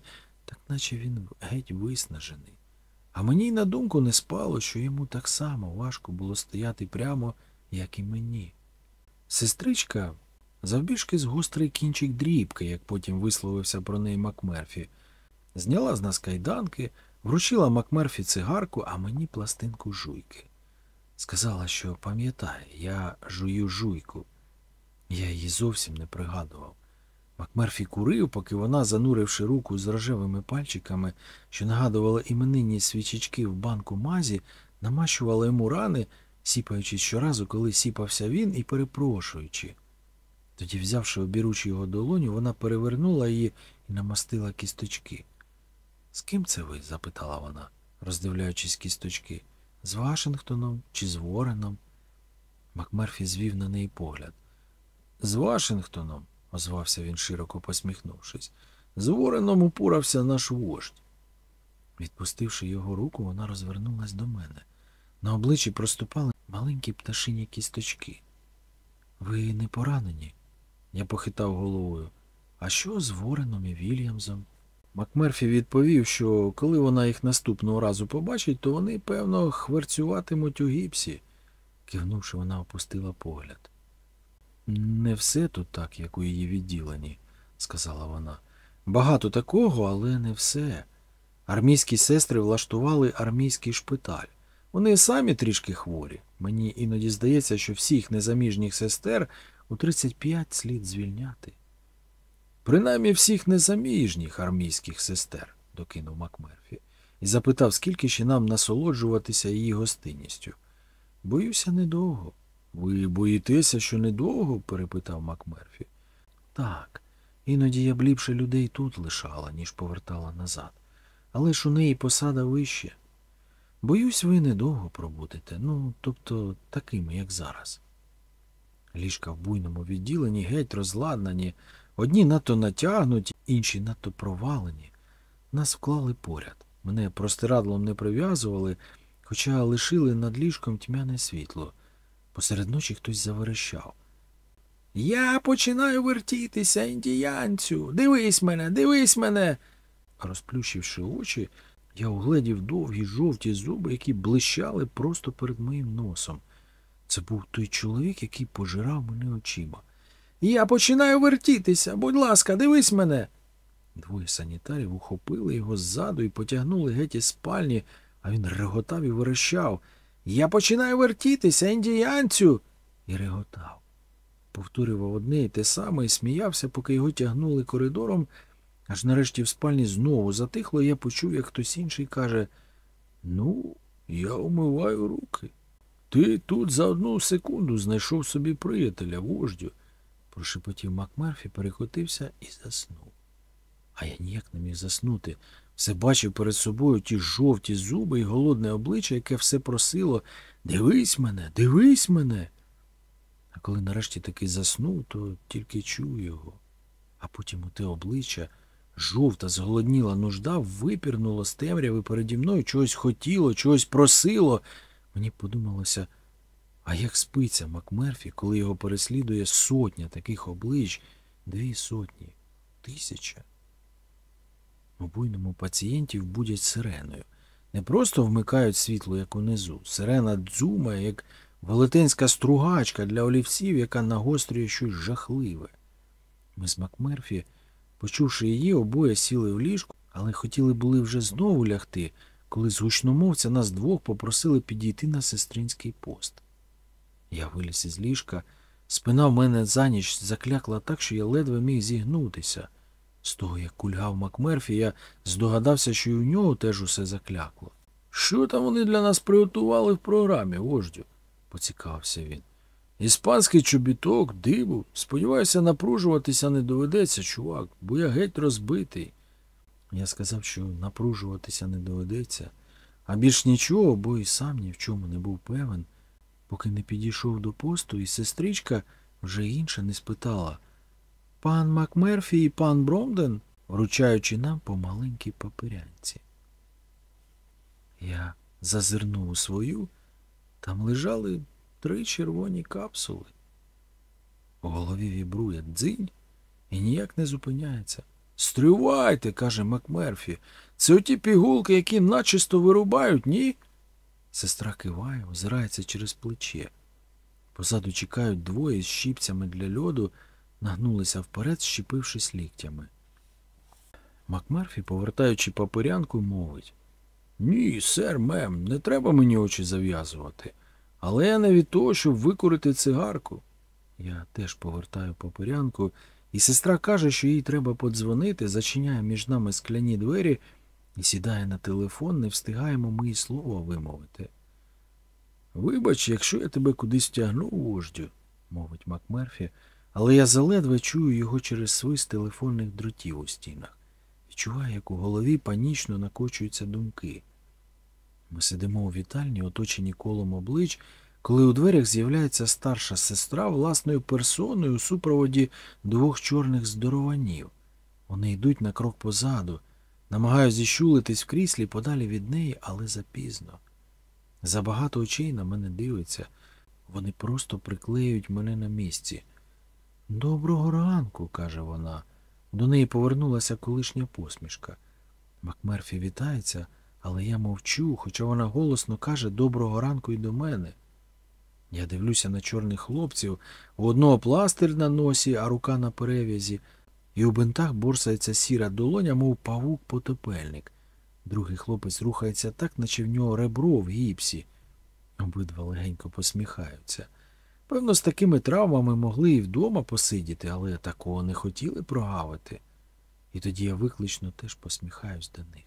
так наче він геть виснажений. А мені й на думку не спало, що йому так само важко було стояти прямо, як і мені. Сестричка завбільшки з гострий кінчик дрібки, як потім висловився про неї Макмерфі, зняла з нас кайданки, вручила Макмерфі цигарку, а мені пластинку жуйки. Сказала, що пам'ятає, я жую жуйку. Я її зовсім не пригадував. Макмерфі курив, поки вона, зануривши руку з рожевими пальчиками, що нагадували іменинні свічечки в банку мазі, намащувала йому рани, сіпаючись щоразу, коли сіпався він, і перепрошуючи. Тоді, взявши обіручи його долоню, вона перевернула її і намастила кісточки. З ким це ви? запитала вона, роздивляючись кісточки. З Вашингтоном чи з Вореном? Макмерфі звів на неї погляд. З Вашингтоном, озвався він, широко посміхнувшись. З Вореном упорався наш вождь. Відпустивши його руку, вона розвернулась до мене. На обличчі проступали маленькі пташині кісточки. Ви не поранені? Я похитав головою. А що з Вореном і Вільямсом? Макмерфі відповів, що коли вона їх наступного разу побачить, то вони, певно, хверцюватимуть у гіпсі. Кивнувши, вона опустила погляд. Не все тут так, як у її відділенні, сказала вона. Багато такого, але не все. Армійські сестри влаштували армійський шпиталь. Вони самі трішки хворі. Мені іноді здається, що всіх незаміжніх сестер у 35 слід звільняти. Принаймні всіх незаміжніх армійських сестер, докинув Макмерфі, і запитав, скільки ще нам насолоджуватися її гостинністю. Боюся, недовго. Ви боїтеся, що недовго? перепитав Макмерфі. Так, іноді я б ліпше людей тут лишала, ніж повертала назад. Але ж у неї посада вище. Боюсь, ви недовго пробудете, ну, тобто такими, як зараз. Ліжка в буйному відділенні геть розладнані, одні надто натягнуті, інші надто провалені. Нас вклали поряд. Мене простирадлом не прив'язували, хоча лишили над ліжком тьмяне світло. Посеред ночі хтось заверещав. Я починаю вертітися, індіянцю. Дивись мене, дивись мене. Розплющивши очі, я угледів довгі жовті зуби, які блищали просто перед моїм носом. Це був той чоловік, який пожирав мене очима. Я починаю вертітися, будь ласка, дивись мене. Двоє санітарів ухопили його ззаду і потягнули геть із спальні, а він реготав і верещав. Я починаю вертітися, індіянцю. І реготав. Повторював одне і те саме і сміявся, поки його тягнули коридором, аж нарешті в спальні знову затихло, і я почув, як хтось інший каже Ну, я умиваю руки. Ти тут за одну секунду знайшов собі приятеля, вождю. Прошепотів Макмерфі, перекотився і заснув. А я ніяк не міг заснути. Все бачив перед собою ті жовті зуби і голодне обличчя, яке все просило Дивись мене, дивись мене. А коли нарешті таки заснув, то тільки чув його. А потім у те обличчя, жовта, зголодніла нужда, випірнуло з темряви переді мною, чогось хотіло, чогось просило. Мені подумалося, а як спиться Макмерфі, коли його переслідує сотня таких облич, дві сотні, тисяча? У буйному пацієнтів будять сиреною. Не просто вмикають світло, як унизу. Сирена дзумає, як велетенська стругачка для олівців, яка нагострює щось жахливе. Ми з Макмерфі, почувши її, обоє сіли в ліжку, але хотіли були вже знову лягти, коли з гучномовця нас двох попросили підійти на сестринський пост. Я виліз із ліжка, спина в мене за ніч заклякла так, що я ледве міг зігнутися. З того, як кульгав Макмерфі, я здогадався, що й у нього теж усе заклякло. Що там вони для нас приготували в програмі, вождю? поцікавився він. Іспанський чобіток, диву. Сподіваюся, напружуватися не доведеться, чувак, бо я геть розбитий. Я сказав, що напружуватися не доведеться, а більш нічого, бо і сам ні в чому не був певен, поки не підійшов до посту, і сестричка вже інша не спитала. Пан Макмерфі і пан Бромден, вручаючи нам по маленькій паперянці. Я зазирнув у свою, там лежали три червоні капсули. У голові вібрує дзинь і ніяк не зупиняється. Стривайте, каже Макмерфі. Це оті пігулки, які начисто вирубають, ні? Сестра киває, озирається через плече. Позаду чекають двоє з щіпцями для льоду, нагнулися вперед, щепившись ліктями. Макмерфі, повертаючи паперянку, мовить Ні, сер, мем, не треба мені очі зав'язувати. Але я не від того, щоб викурити цигарку. Я теж повертаю паперянку, і сестра каже, що їй треба подзвонити, зачиняє між нами скляні двері і сідає на телефон, не встигаємо ми і слова вимовити. Вибач, якщо я тебе кудись тягну, вождю, мовить Макмерфі, але я заледве чую його через свист телефонних дротів у стінах. Відчуваю, як у голові панічно накочуються думки. Ми сидимо у вітальні, оточені колом облич, коли у дверях з'являється старша сестра власною персоною у супроводі двох чорних здорованів. Вони йдуть на крок позаду, намагаються зіщулитись в кріслі подалі від неї, але запізно. Забагато очей на мене дивиться. Вони просто приклеюють мене на місці. Доброго ранку, каже вона. До неї повернулася колишня посмішка. Макмерфі вітається, але я мовчу, хоча вона голосно каже доброго ранку й до мене. Я дивлюся на чорних хлопців, у одного пластир на носі, а рука на перев'язі, і у бинтах борсається сіра долоня, мов павук-потопельник. Другий хлопець рухається так, наче в нього ребро в гіпсі. Обидва легенько посміхаються. Певно, з такими травмами могли і вдома посидіти, але такого не хотіли прогавити. І тоді я виклично теж посміхаюсь до них.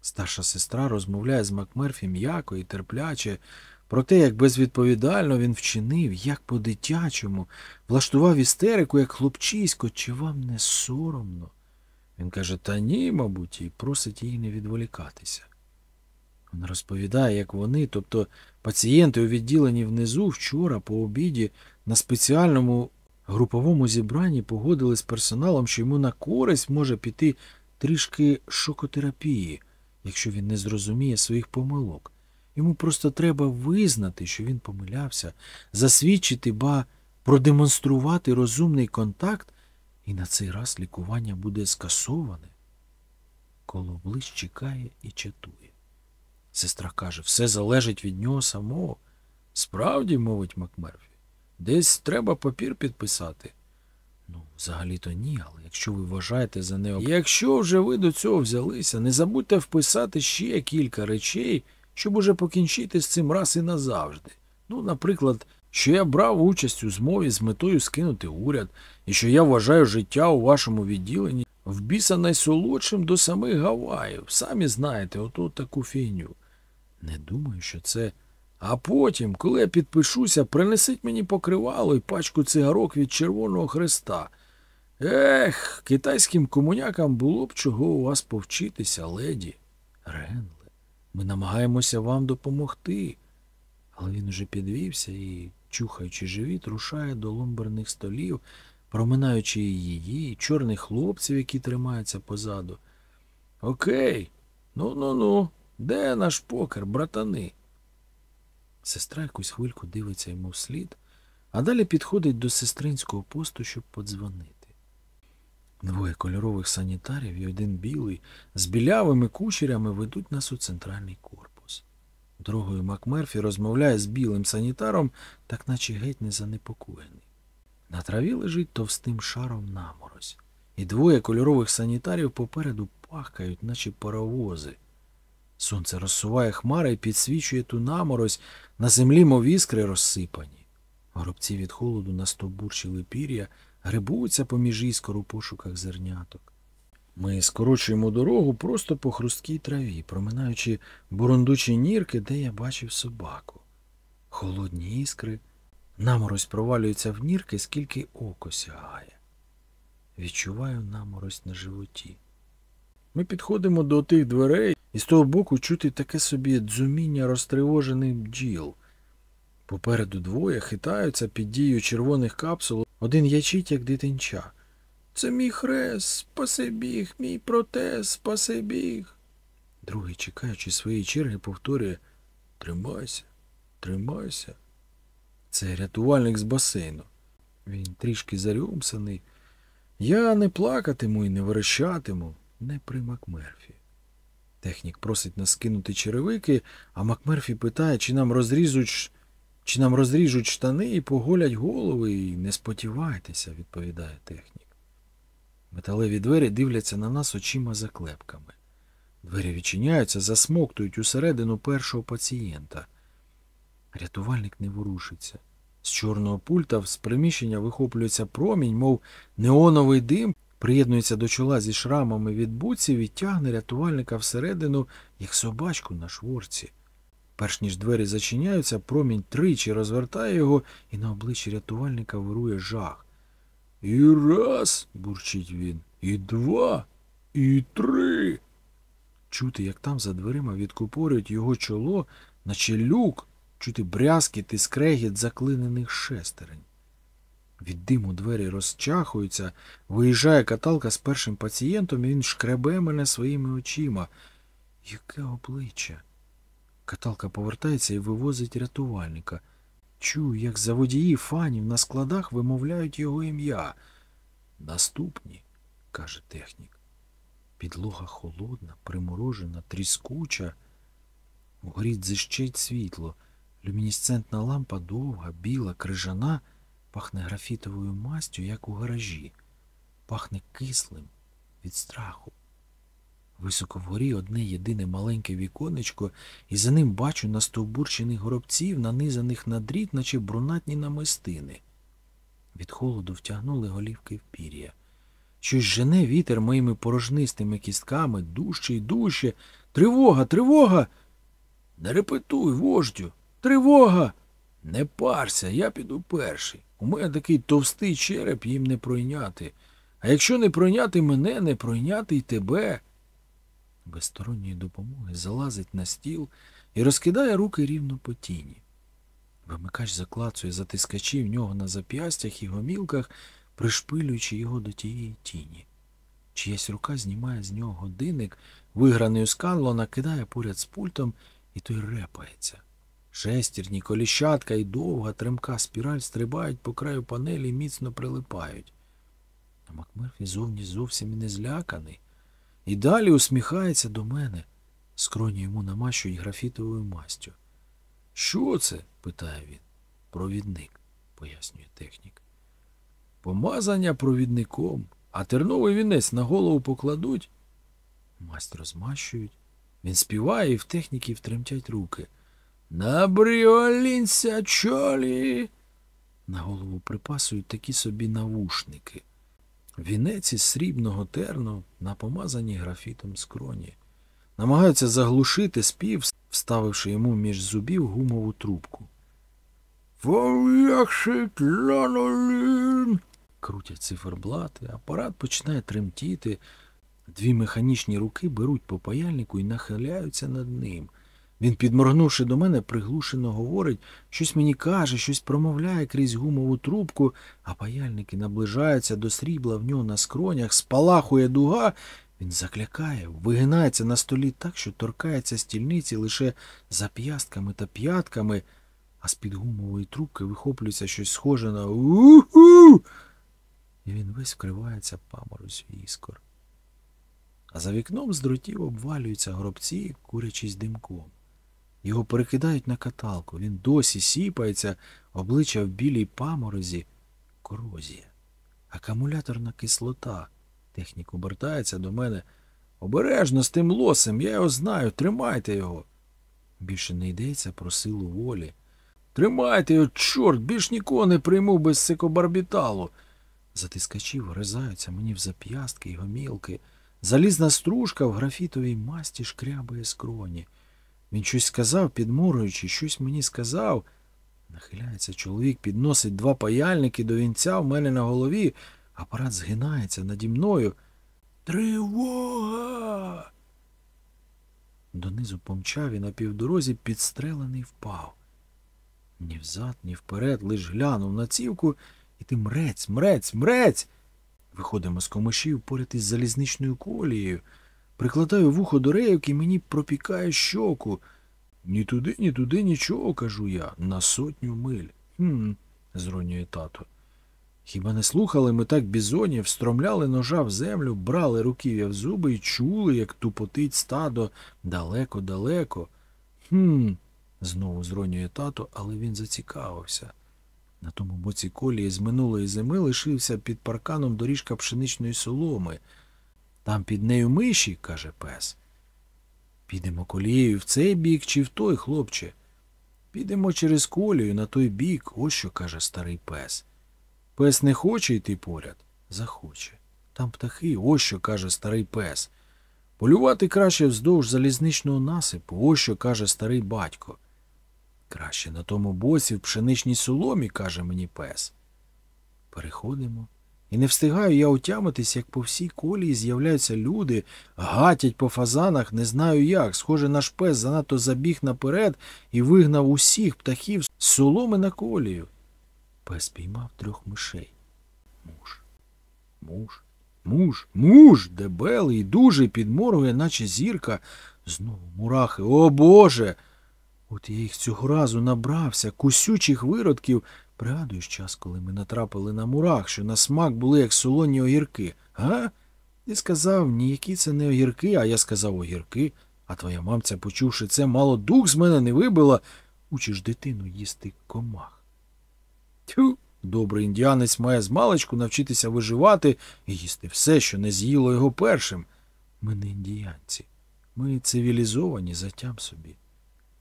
Старша сестра розмовляє з Макмерфі м'яко і терпляче про те, як безвідповідально він вчинив, як по-дитячому, влаштував істерику, як хлопчисько, чи вам не соромно? Він каже, та ні, мабуть, і просить її не відволікатися. Він розповідає, як вони, тобто пацієнти у відділенні внизу вчора по обіді на спеціальному груповому зібранні погодили з персоналом, що йому на користь може піти трішки шокотерапії. якщо він не зрозуміє своїх помилок. Йому просто треба визнати, що він помилявся, засвідчити, ба продемонструвати розумний контакт, і на цей раз лікування буде скасоване. Коло облич чекає і чатує. Сестра каже, все залежить від нього самого. Справді, мовить Макмерфі, десь треба папір підписати. Ну, взагалі-то ні, але якщо ви вважаєте за необхідне. Якщо вже ви до цього взялися, не забудьте вписати ще кілька речей, щоб уже покінчити з цим раз і назавжди. Ну, наприклад, що я брав участь у змові з метою скинути уряд, і що я вважаю життя у вашому відділенні в біса найсолодшим до самих Гаваїв. Самі знаєте, ото таку фігню. Не думаю, що це. А потім, коли я підпишуся, принесіть мені покривало і пачку цигарок від Червоного Хреста. Ех, китайським комунякам було б чого у вас повчитися, леді. Ренле, ми намагаємося вам допомогти. Але він уже підвівся і, чухаючи живіт, рушає до ломберних столів, проминаючи її, і чорних хлопців, які тримаються позаду. Окей, ну ну ну, де наш покер, братани? Сестра якусь хвильку дивиться йому вслід, а далі підходить до сестринського посту, щоб подзвонити. Двоє кольорових санітарів і один білий з білявими кучерями ведуть нас у центральний корпус. Дорогою Макмерфі розмовляє з білим санітаром, так наче геть не занепокоєний. На траві лежить товстим шаром наморозь, і двоє кольорових санітарів попереду пахкають, наче паровози. Сонце розсуває хмари і підсвічує ту наморозь, на землі мов іскри розсипані. Горобці від холоду настовбурчили пір'я, грибуються поміж іскор у пошуках зерняток. Ми скорочуємо дорогу просто по хрусткій траві, проминаючи бурундучі нірки, де я бачив собаку. Холодні іскри, наморозь провалюється в нірки, скільки око сягає. Відчуваю наморозь на животі. Ми підходимо до тих дверей, і з того боку чути таке собі дзуміння розтривожених бджіл. Попереду двоє хитаються під дією червоних капсул, один ячить, як дитинча. Це мій хрест, спасибіг, мій протез, спасибіг. Другий, чекаючи своєї черги, повторює Тримайся, тримайся. Це рятувальник з басейну. Він трішки зарюмсаний. Я не плакатиму і не верещатиму, не при Макмерфі. Технік просить нас кинути черевики, а Макмерфі питає, чи нам розріжуть, чи нам розріжуть штани і поголять голови, і не сподівайтеся, відповідає технік. Металеві двері дивляться на нас очима заклепками. Двері відчиняються, засмоктують усередину першого пацієнта. Рятувальник не ворушиться. З чорного пульта з приміщення вихоплюється промінь, мов неоновий дим, приєднується до чола зі шрамами від буців і тягне рятувальника всередину, як собачку на шворці. Перш ніж двері зачиняються, промінь тричі розвертає його, і на обличчі рятувальника вирує жах. І раз, бурчить він, і два, і три. Чути, як там за дверима відкупорюють його чоло, наче люк, чути брязкіт і скрегіт заклинених шестерень. Від диму двері розчахуються, виїжджає каталка з першим пацієнтом, і він шкребе мене своїми очима. Яке обличчя? Каталка повертається і вивозить рятувальника. Чую, як за водії фанів на складах вимовляють його ім'я. Наступні, каже технік. Підлога холодна, приморожена, тріскуча. Вгорі дзищить світло. Люмінесцентна лампа довга, біла, крижана, пахне графітовою мастю, як у гаражі. Пахне кислим від страху. Високо вгорі одне єдине маленьке віконечко, і за ним бачу настовбурчених горобців, нанизаних на дріт, наче брунатні намистини. Від холоду втягнули голівки в пір'я. Щось жене вітер моїми порожнистими кістками, дужче й дужче. Тривога, тривога. Не репетуй, вождю. Тривога. Не парся, я піду перший. У мене такий товстий череп їм не пройняти. А якщо не пройняти мене, не пройняти й тебе. Без сторонньої допомоги залазить на стіл і розкидає руки рівно по тіні. Вимикач заклацує затискачі в нього на зап'ястях і гомілках, пришпилюючи його до тієї тіні. Чиясь рука знімає з нього годинник, виграний у Сканлона, кидає поряд з пультом, і той репається. Шестерні, коліщатка і довга тремка спіраль стрибають по краю панелі і міцно прилипають. А Макмерфі зовні зовсім і не зляканий. І далі усміхається до мене. Скроні йому намащують графітовою мастю. Що це? питає він. Провідник, пояснює технік. Помазання провідником, а терновий вінець на голову покладуть. Масть розмащують. Він співає, і в техніків тремтять руки. Набріолінься, чолі. На голову припасують такі собі навушники. Вінець із срібного терну на помазаній графітом скроні. Намагаються заглушити спів, вставивши йому між зубів гумову трубку. «Воякшить ланолін!» Крутять циферблати, апарат починає тремтіти. Дві механічні руки беруть по паяльнику і нахиляються над ним. Він, підморгнувши до мене, приглушено говорить, щось мені каже, щось промовляє крізь гумову трубку, а паяльники наближаються до срібла в нього на скронях, спалахує дуга. Він заклякає, вигинається на столі так, що торкається стільниці лише зап'ястками та п'ятками, а з-під гумової трубки вихоплюється щось схоже на у-ху. І він весь вкривається паморозю іскор. А за вікном з дротів обвалюються гробці, курячись димком. Його перекидають на каталку. Він досі сіпається, обличчя в білій паморозі, корозія. Акумуляторна кислота. Технік обертається до мене. Обережно з тим лосем, я його знаю, тримайте його. Більше не йдеться про силу волі. Тримайте його, чорт, більш нікого не прийму без сикобарбіталу. Затискачі вризаються мені в зап'ястки й гомілки. Залізна стружка в графітовій масті шкрябає скроні. Він щось сказав, підморгуючи, щось мені сказав. Нахиляється чоловік, підносить два паяльники до вінця в мене на голові. Апарат згинається наді мною. Тривога. Донизу помчав і на півдорозі підстрелений впав. Ні взад, ні вперед, лиш глянув на цівку, і ти мрець, мрець, мрець. Виходимо з комишів поряд із залізничною колією. Прикладаю вухо до рейок і мені пропікає щоку. Ні туди, ні туди нічого, кажу я, на сотню миль. Хм, зронює тато. Хіба не слухали ми так бізонів, встромляли ножа в землю, брали руків'я в зуби і чули, як тупотить стадо далеко-далеко. Хм, знову зронює тато, але він зацікавився. На тому боці колії з минулої зими лишився під парканом доріжка пшеничної соломи. Там під нею миші, каже пес. Підемо колією в цей бік чи в той, хлопче. Підемо через колію на той бік, ось що каже старий пес. Пес не хоче йти поряд? Захоче. Там птахи, ось що каже старий пес. Полювати краще вздовж залізничного насипу, ось що каже старий батько. Краще на тому боці в пшеничній соломі, каже мені пес. Переходимо. І не встигаю я отямитись, як по всій колії з'являються люди, гатять по фазанах, не знаю як. Схоже, наш пес занадто забіг наперед і вигнав усіх птахів з соломи на колію. Пес піймав трьох мишей. Муж, муж, муж, муж, дебелий дуже підморгує, наче зірка. Знову мурахи. О Боже! От я їх цього разу набрався, кусючих виродків. Пригадуєш час, коли ми натрапили на мурах, що на смак були як солоні огірки, га? Ти сказав, ніякі це не огірки, а я сказав огірки, а твоя мамця, почувши це, мало дух з мене не вибила. Учиш дитину їсти комах. Тю, добрий індіанець має змалечку навчитися виживати і їсти все, що не з'їло його першим. Ми не індіянці. Ми цивілізовані, затям собі.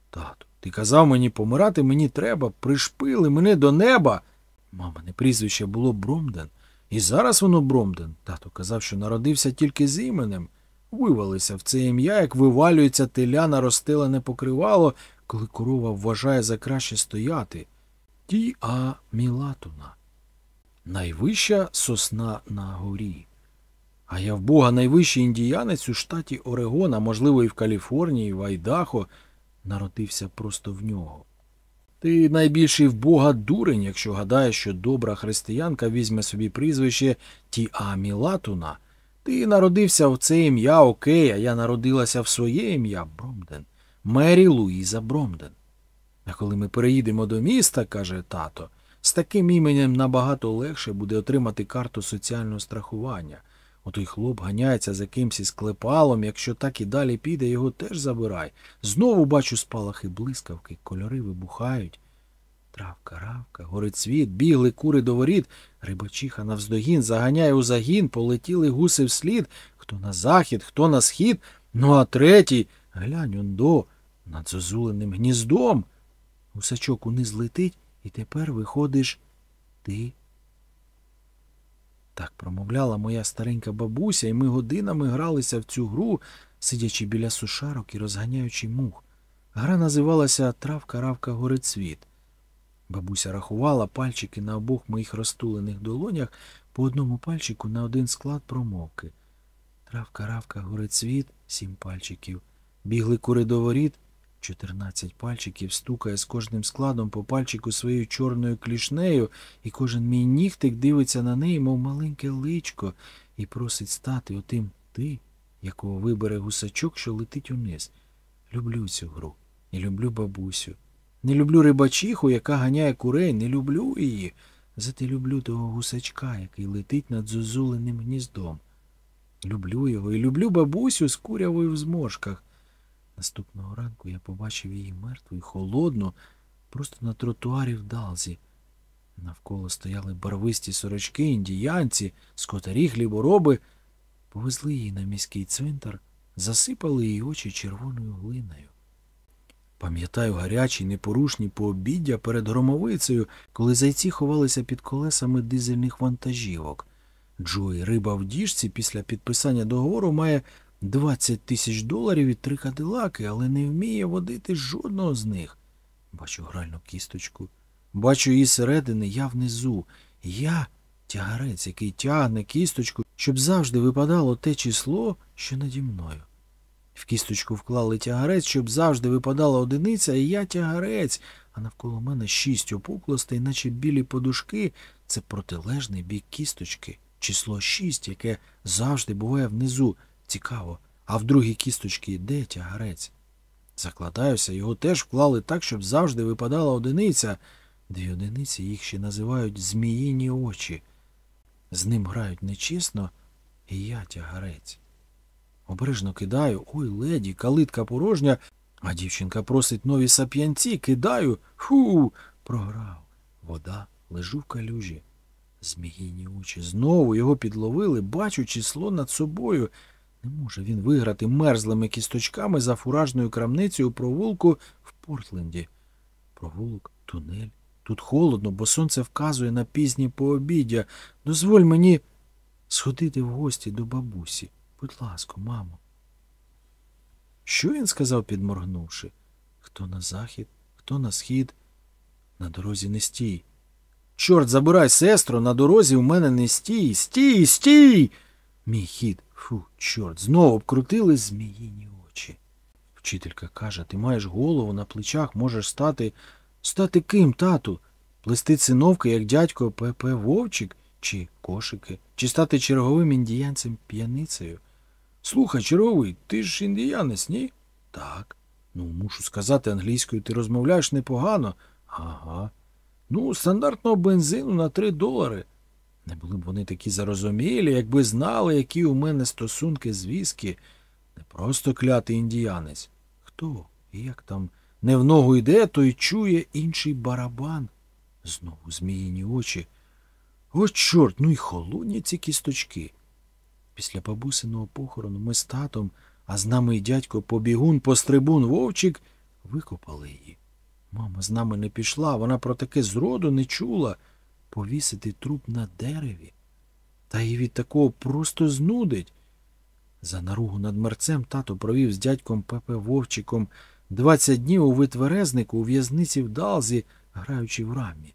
Тату, ти казав мені помирати мені треба, пришпили мене до неба. Мамине прізвище було Бромден, і зараз воно Бромден. Тато казав, що народився тільки з іменем. Вивалися в це ім'я, як вивалюється теля на розстелене покривало, коли корова вважає за краще стояти. Ті а Мілатуна. Найвища сосна на горі. А я в Бога найвищий індіянець у штаті Орегон, а можливо і в Каліфорнії, і в Айдахо, народився просто в нього. Ти найбільший в Бога дурень, якщо гадаєш, що добра християнка візьме собі прізвище Тіамі Латуна. Ти народився в це ім'я, окей, а я народилася в своє ім'я Бромден. Мері Луїза Бромден. А коли ми переїдемо до міста, каже тато, з таким іменем набагато легше буде отримати карту соціального страхування. Отой хлоп ганяється за кимсь із клепалом, якщо так і далі піде, його теж забирай. Знову бачу спалахи блискавки, кольори вибухають. Травка, равка, горить світ, бігли кури до воріт, рибачиха навздогін, заганяє у загін, полетіли гуси вслід, хто на захід, хто на схід, ну а третій, глянь он до, над зозуленим гніздом. Гусачок униз летить, і тепер виходиш ти. Так промовляла моя старенька бабуся, і ми годинами гралися в цю гру, сидячи біля сушарок і розганяючи мух. Гра називалася Травка, равка, горить світ. Бабуся рахувала пальчики на обох моїх розтулених долонях по одному пальчику на один склад промовки. Травка, равка, горить світ, сім пальчиків. Бігли кури до воріт, чотирнадцять пальчиків, стукає з кожним складом по пальчику своєю чорною клішнею, і кожен мій нігтик дивиться на неї, мов маленьке личко, і просить стати отим ти, якого вибере гусачок, що летить униз. Люблю цю гру і люблю бабусю. Не люблю рибачиху, яка ганяє курей, не люблю її. Зате люблю того гусачка, який летить над зозуленим гніздом. Люблю його і люблю бабусю з курявою в зморшках. Наступного ранку я побачив її мертву і холодну, просто на тротуарі в Далзі. Навколо стояли барвисті сорочки, індіянці, скотарі, хлібороби. Повезли її на міський цвинтар, засипали її очі червоною глиною. Пам'ятаю гарячі, непорушні пообіддя перед громовицею, коли зайці ховалися під колесами дизельних вантажівок. Джой, риба в діжці після підписання договору має 20 тисяч доларів і три кадилаки, але не вміє водити жодного з них. Бачу гральну кісточку. Бачу її середини, я внизу. Я тягарець, який тягне кісточку, щоб завжди випадало те число, що наді мною. В кісточку вклали тягарець, щоб завжди випадала одиниця, і я тягарець, а навколо мене шість опуклостей, наче білі подушки, це протилежний бік кісточки. Число шість, яке завжди буває внизу. Цікаво. А в другій кісточці де тягарець? Закладаюся, його теж вклали так, щоб завжди випадала одиниця. Дві одиниці їх ще називають зміїні очі. З ним грають нечесно, і я тягарець. Обережно кидаю, ой, леді, калитка порожня, а дівчинка просить нові сап'янці, кидаю, фу, програв. Вода, лежу в калюжі. Зміїні очі. Знову його підловили, бачу число над собою. Не може він виграти мерзлими кісточками за фуражною крамницею провулку в Портленді. Провулок, тунель. Тут холодно, бо сонце вказує на пізнє пообіддя. Дозволь мені сходити в гості до бабусі. Будь ласка, мамо. Що він сказав, підморгнувши? Хто на захід, хто на схід? На дорозі не стій. Чорт, забирай, сестро, на дорозі у мене не стій. Стій, стій. Мій хід. Фу, чорт, знову обкрутили зміїні очі. Вчителька каже, ти маєш голову на плечах, можеш стати. Стати ким, тату? Плести циновки, як дядько П.П. Вовчик, чи кошики, чи стати черговим індіянцем п'яницею? Слухай, черговий, ти ж індіянець, ні? Так. Ну, мушу сказати, англійською ти розмовляєш непогано. Ага. Ну, стандартного бензину на три долари. Не були б вони такі зарозумілі, якби знали, які у мене стосунки з віскі. Не просто клятий індіянець. Хто? І як там не в ногу йде, то й чує інший барабан. Знову зміїні очі. О, чорт, ну й холодні ці кісточки. Після бабусиного похорону ми з татом, а з нами й дядько побігун, пострибун вовчик, викопали її. Мама з нами не пішла, вона про таке зроду не чула. Повісити труп на дереві. Та й від такого просто знудить. За наругу над мерцем тато провів з дядьком Пепе Вовчиком двадцять днів у витверезнику у в'язниці в Далзі, граючи в рамі.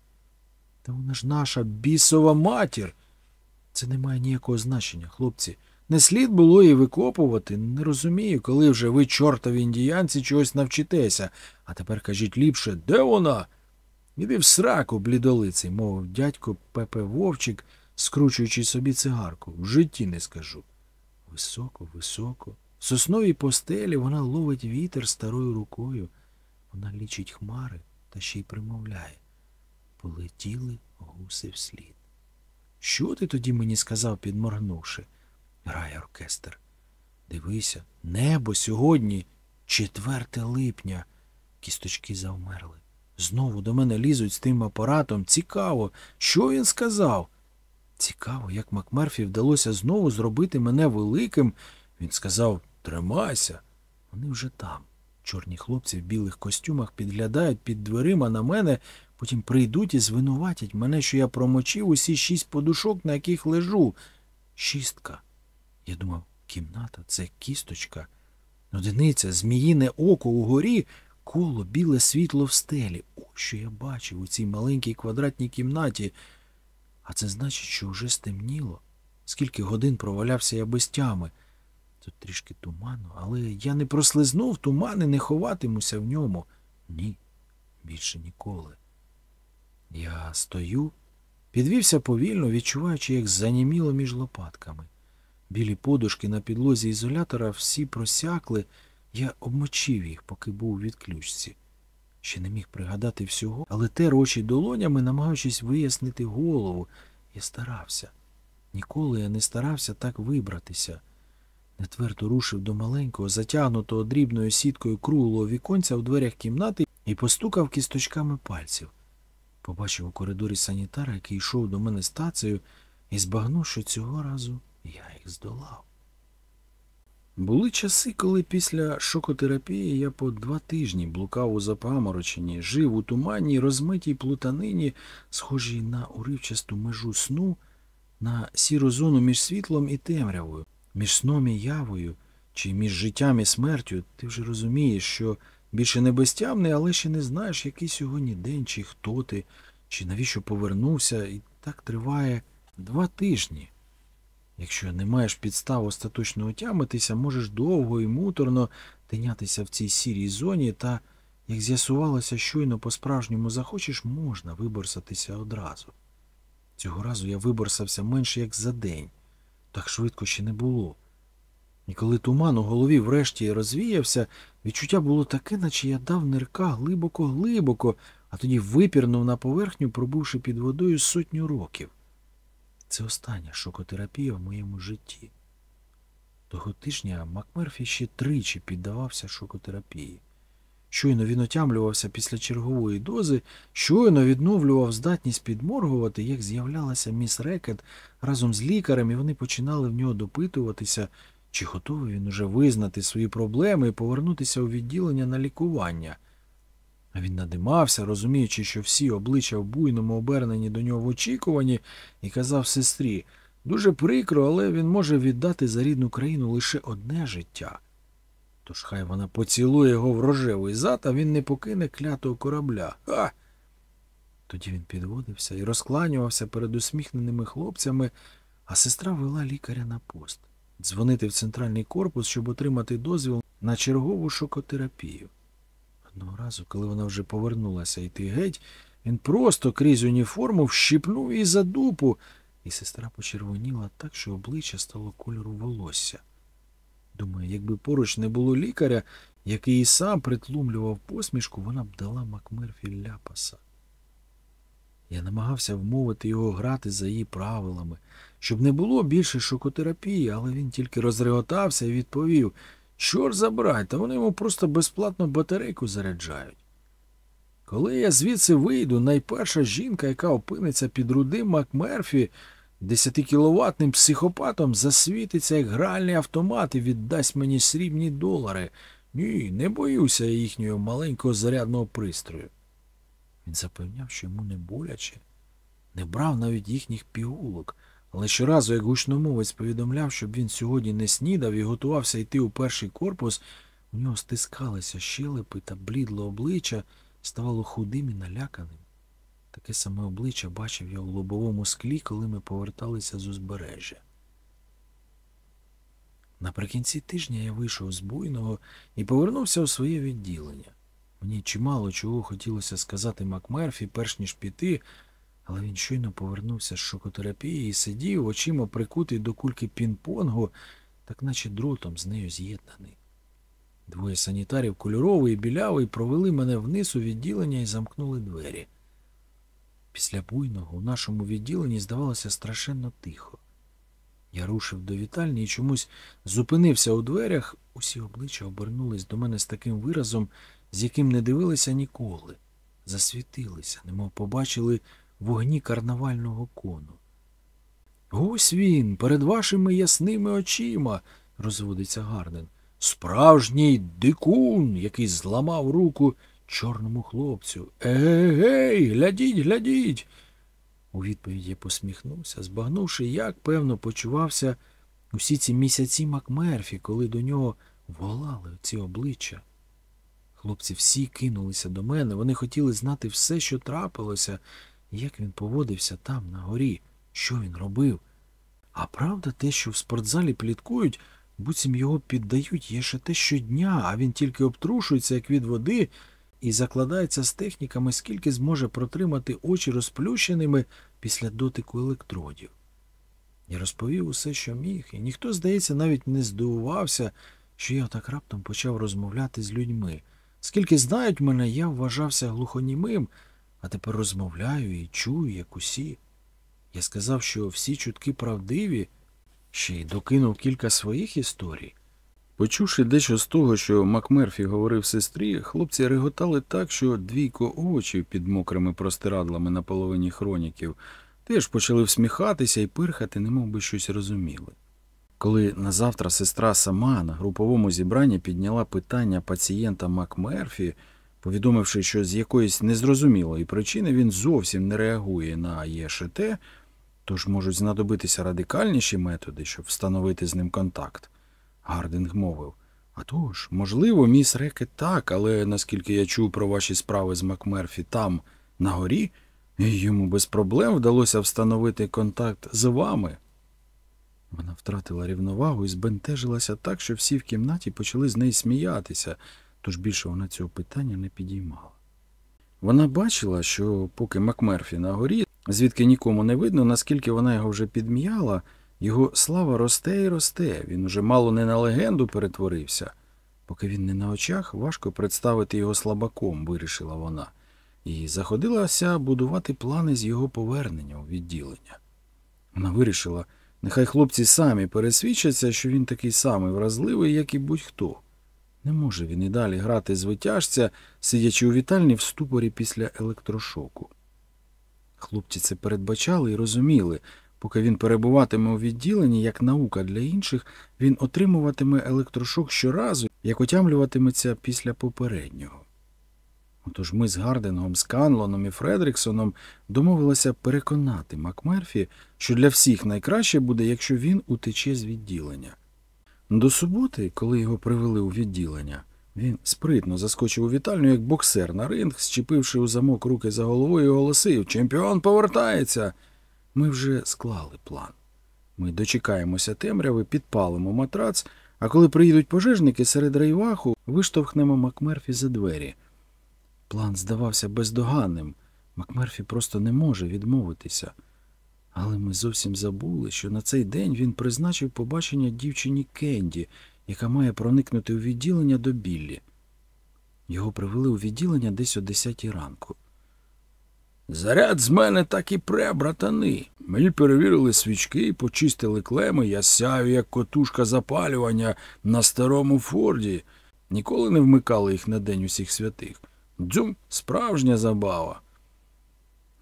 Та вона ж наша бісова матір. Це не має ніякого значення, хлопці. Не слід було її викопувати. Не розумію, коли вже ви, чортові індіянці, чогось навчитеся. А тепер кажіть ліпше, де вона? Іди в сраку, блідолиций, мовив дядько Пепе Вовчик, скручуючи собі цигарку. В житті не скажу. Високо, високо. В сосновій постелі вона ловить вітер старою рукою. Вона лічить хмари та ще й примовляє. Полетіли гуси вслід. Що ти тоді мені сказав, підморгнувши? Грає оркестр. Дивися, небо сьогодні 4 липня. Кісточки завмерли. Знову до мене лізуть з тим апаратом. Цікаво, що він сказав? Цікаво, як Макмерфі вдалося знову зробити мене великим. Він сказав Тримайся. Вони вже там. Чорні хлопці в білих костюмах підглядають під дверима на мене, потім прийдуть і звинуватять мене, що я промочив усі шість подушок, на яких лежу. Шістка. Я думав, кімната це кісточка. Одиниця, зміїне око угорі, коло, біле світло в стелі. Ось що я бачив у цій маленькій квадратній кімнаті. А це значить, що вже стемніло. Скільки годин провалявся я без тями. Тут трішки туману, але я не прослизнув туман і не ховатимуся в ньому. Ні, більше ніколи. Я стою, підвівся повільно, відчуваючи, як заніміло між лопатками. Білі подушки на підлозі ізолятора всі просякли, я обмочив їх, поки був у відключці. Ще не міг пригадати всього, але тер очі долонями, намагаючись вияснити голову. Я старався. Ніколи я не старався так вибратися. Нетвердо рушив до маленького, затягнутого дрібною сіткою круглого віконця в дверях кімнати і постукав кісточками пальців. Побачив у коридорі санітара, який йшов до мене стацею, і збагнув, що цього разу я їх здолав. Були часи, коли після шокотерапії я по два тижні блукав у запамороченні, жив у туманній, розмитій плутанині, схожій на уривчасту межу сну, на сіру зону між світлом і темрявою, між сном і явою, чи між життям і смертю. Ти вже розумієш, що більше не безтямний, але ще не знаєш, який сьогодні день, чи хто ти, чи навіщо повернувся, і так триває два тижні. Якщо не маєш підстав остаточно отямитися, можеш довго і муторно тинятися в цій сірій зоні, та, як з'ясувалося, щойно по-справжньому захочеш, можна виборсатися одразу. Цього разу я виборсався менше як за день. Так швидко ще не було. І коли туман у голові врешті розвіявся, відчуття було таке, наче я дав нирка глибоко-глибоко, а тоді випірнув на поверхню, пробувши під водою сотню років. Це остання шокотерапія в моєму житті. Того тижня Макмерфі ще тричі піддавався шокотерапії. Щойно він отямлювався після чергової дози, щойно відновлював здатність підморгувати, як з'являлася міс Рекет разом з лікарем, і вони починали в нього допитуватися, чи готовий він уже визнати свої проблеми і повернутися у відділення на лікування. Він надимався, розуміючи, що всі обличчя в буйному обернені до нього в очікуванні, і казав сестрі дуже прикро, але він може віддати за рідну країну лише одне життя. Тож хай вона поцілує його в рожевий зад, а він не покине клятого корабля. Ха! Тоді він підводився і розкланювався перед усміхненими хлопцями, а сестра вела лікаря на пост дзвонити в центральний корпус, щоб отримати дозвіл на чергову шокотерапію. Одного разу, коли вона вже повернулася йти геть, він просто крізь уніформу вщипнув її за дупу, і сестра почервоніла так, що обличчя стало кольору волосся. Думаю, якби поруч не було лікаря, який і сам притлумлював посмішку, вона б дала Макмерфі ляпаса. Я намагався вмовити його грати за її правилами, щоб не було більше шокотерапії, але він тільки розреготався і відповів Чорт забирай, та вони йому просто безплатно батарейку заряджають. Коли я звідси вийду, найперша жінка, яка опиниться під рудим Макмерфі, десятикіловатним психопатом, засвітиться як гральний автомат і віддасть мені срібні долари. Ні, не боюся їхнього маленького зарядного пристрою. Він запевняв, що йому не боляче, не брав навіть їхніх пігулок, але щоразу, як гучномовець повідомляв, щоб він сьогодні не снідав і готувався йти у перший корпус, у нього стискалися щелепи та блідло обличчя ставало худим і наляканим. Таке саме обличчя бачив я у лобовому склі, коли ми поверталися з узбережжя. Наприкінці тижня я вийшов з буйного і повернувся у своє відділення. Мені чимало чого хотілося сказати Макмерфі, перш ніж піти, але він щойно повернувся з шокотерапії і сидів, очима прикутий до кульки пінг-понгу, так наче дротом з нею з'єднаний. Двоє санітарів кольоровий і білявий провели мене вниз у відділення і замкнули двері. Після буйного у нашому відділенні здавалося страшенно тихо. Я рушив до вітальні і чомусь зупинився у дверях, усі обличчя обернулись до мене з таким виразом, з яким не дивилися ніколи. Засвітилися, немов побачили вогні карнавального кону. Ось він, перед вашими ясними очима, розводиться Гарден. Справжній дикун, який зламав руку чорному хлопцю. Егей, глядіть, глядіть. У відповідь я посміхнувся, збагнувши, як певно почувався усі ці місяці Макмерфі, коли до нього волали ці обличчя. Хлопці всі кинулися до мене, вони хотіли знати все, що трапилося, як він поводився там, на горі, що він робив. А правда, те, що в спортзалі пліткують, буцім його піддають є ще те щодня, а він тільки обтрушується, як від води, і закладається з техніками, скільки зможе протримати очі розплющеними після дотику електродів. Я розповів усе, що міг, і ніхто, здається, навіть не здивувався, що я так раптом почав розмовляти з людьми. Скільки знають мене, я вважався глухонімим, а тепер розмовляю і чую, як усі. Я сказав, що всі чутки правдиві, ще й докинув кілька своїх історій. Почувши дещо з того, що Макмерфі говорив сестрі, хлопці реготали так, що двійко овочів під мокрими простирадлами на половині хроніків теж почали всміхатися і пирхати, немов би щось розуміли. Коли назавтра сестра сама на груповому зібранні підняла питання пацієнта Макмерфі, повідомивши, що з якоїсь незрозумілої причини він зовсім не реагує на ЄШТ, тож можуть знадобитися радикальніші методи, щоб встановити з ним контакт. Гардинг мовив. А тож, можливо, міс Рекет так, але наскільки я чув про ваші справи з Макмерфі там, на горі, йому без проблем вдалося встановити контакт з вами. Вона втратила рівновагу і збентежилася так, що всі в кімнаті почали з неї сміятися, тож більше вона цього питання не підіймала. Вона бачила, що поки Макмерфі на горі, звідки нікому не видно, наскільки вона його вже підм'яла, його слава росте і росте, він уже мало не на легенду перетворився. Поки він не на очах, важко представити його слабаком, вирішила вона, і заходилася будувати плани з його повернення у відділення. Вона вирішила, нехай хлопці самі пересвідчаться, що він такий самий вразливий, як і будь-хто. Не може він і далі грати з витяжця, сидячи у вітальні в ступорі після електрошоку. Хлопці це передбачали і розуміли, поки він перебуватиме у відділенні як наука для інших, він отримуватиме електрошок щоразу, як отямлюватиметься після попереднього. Отож ми з Гардингом, з Канлоном і Фредріксоном домовилися переконати Макмерфі, що для всіх найкраще буде, якщо він утече з відділення. До суботи, коли його привели у відділення, він спритно заскочив у вітальню, як боксер на ринг, зчепивши у замок руки за головою, і оголосив Чемпіон повертається. Ми вже склали план. Ми дочекаємося темряви, підпалимо матрац, а коли приїдуть пожежники серед рейваху, виштовхнемо Макмерфі за двері. План здавався бездоганним. Макмерфі просто не може відмовитися. Але ми зовсім забули, що на цей день він призначив побачення дівчині Кенді, яка має проникнути у відділення до Біллі. Його привели у відділення десь о 10 ранку. Заряд з мене так і пре, братани. Мені перевірили свічки, почистили клеми, я сяю, як котушка запалювання на старому Форді. Ніколи не вмикали їх на день усіх святих. Дзюм, справжня забава.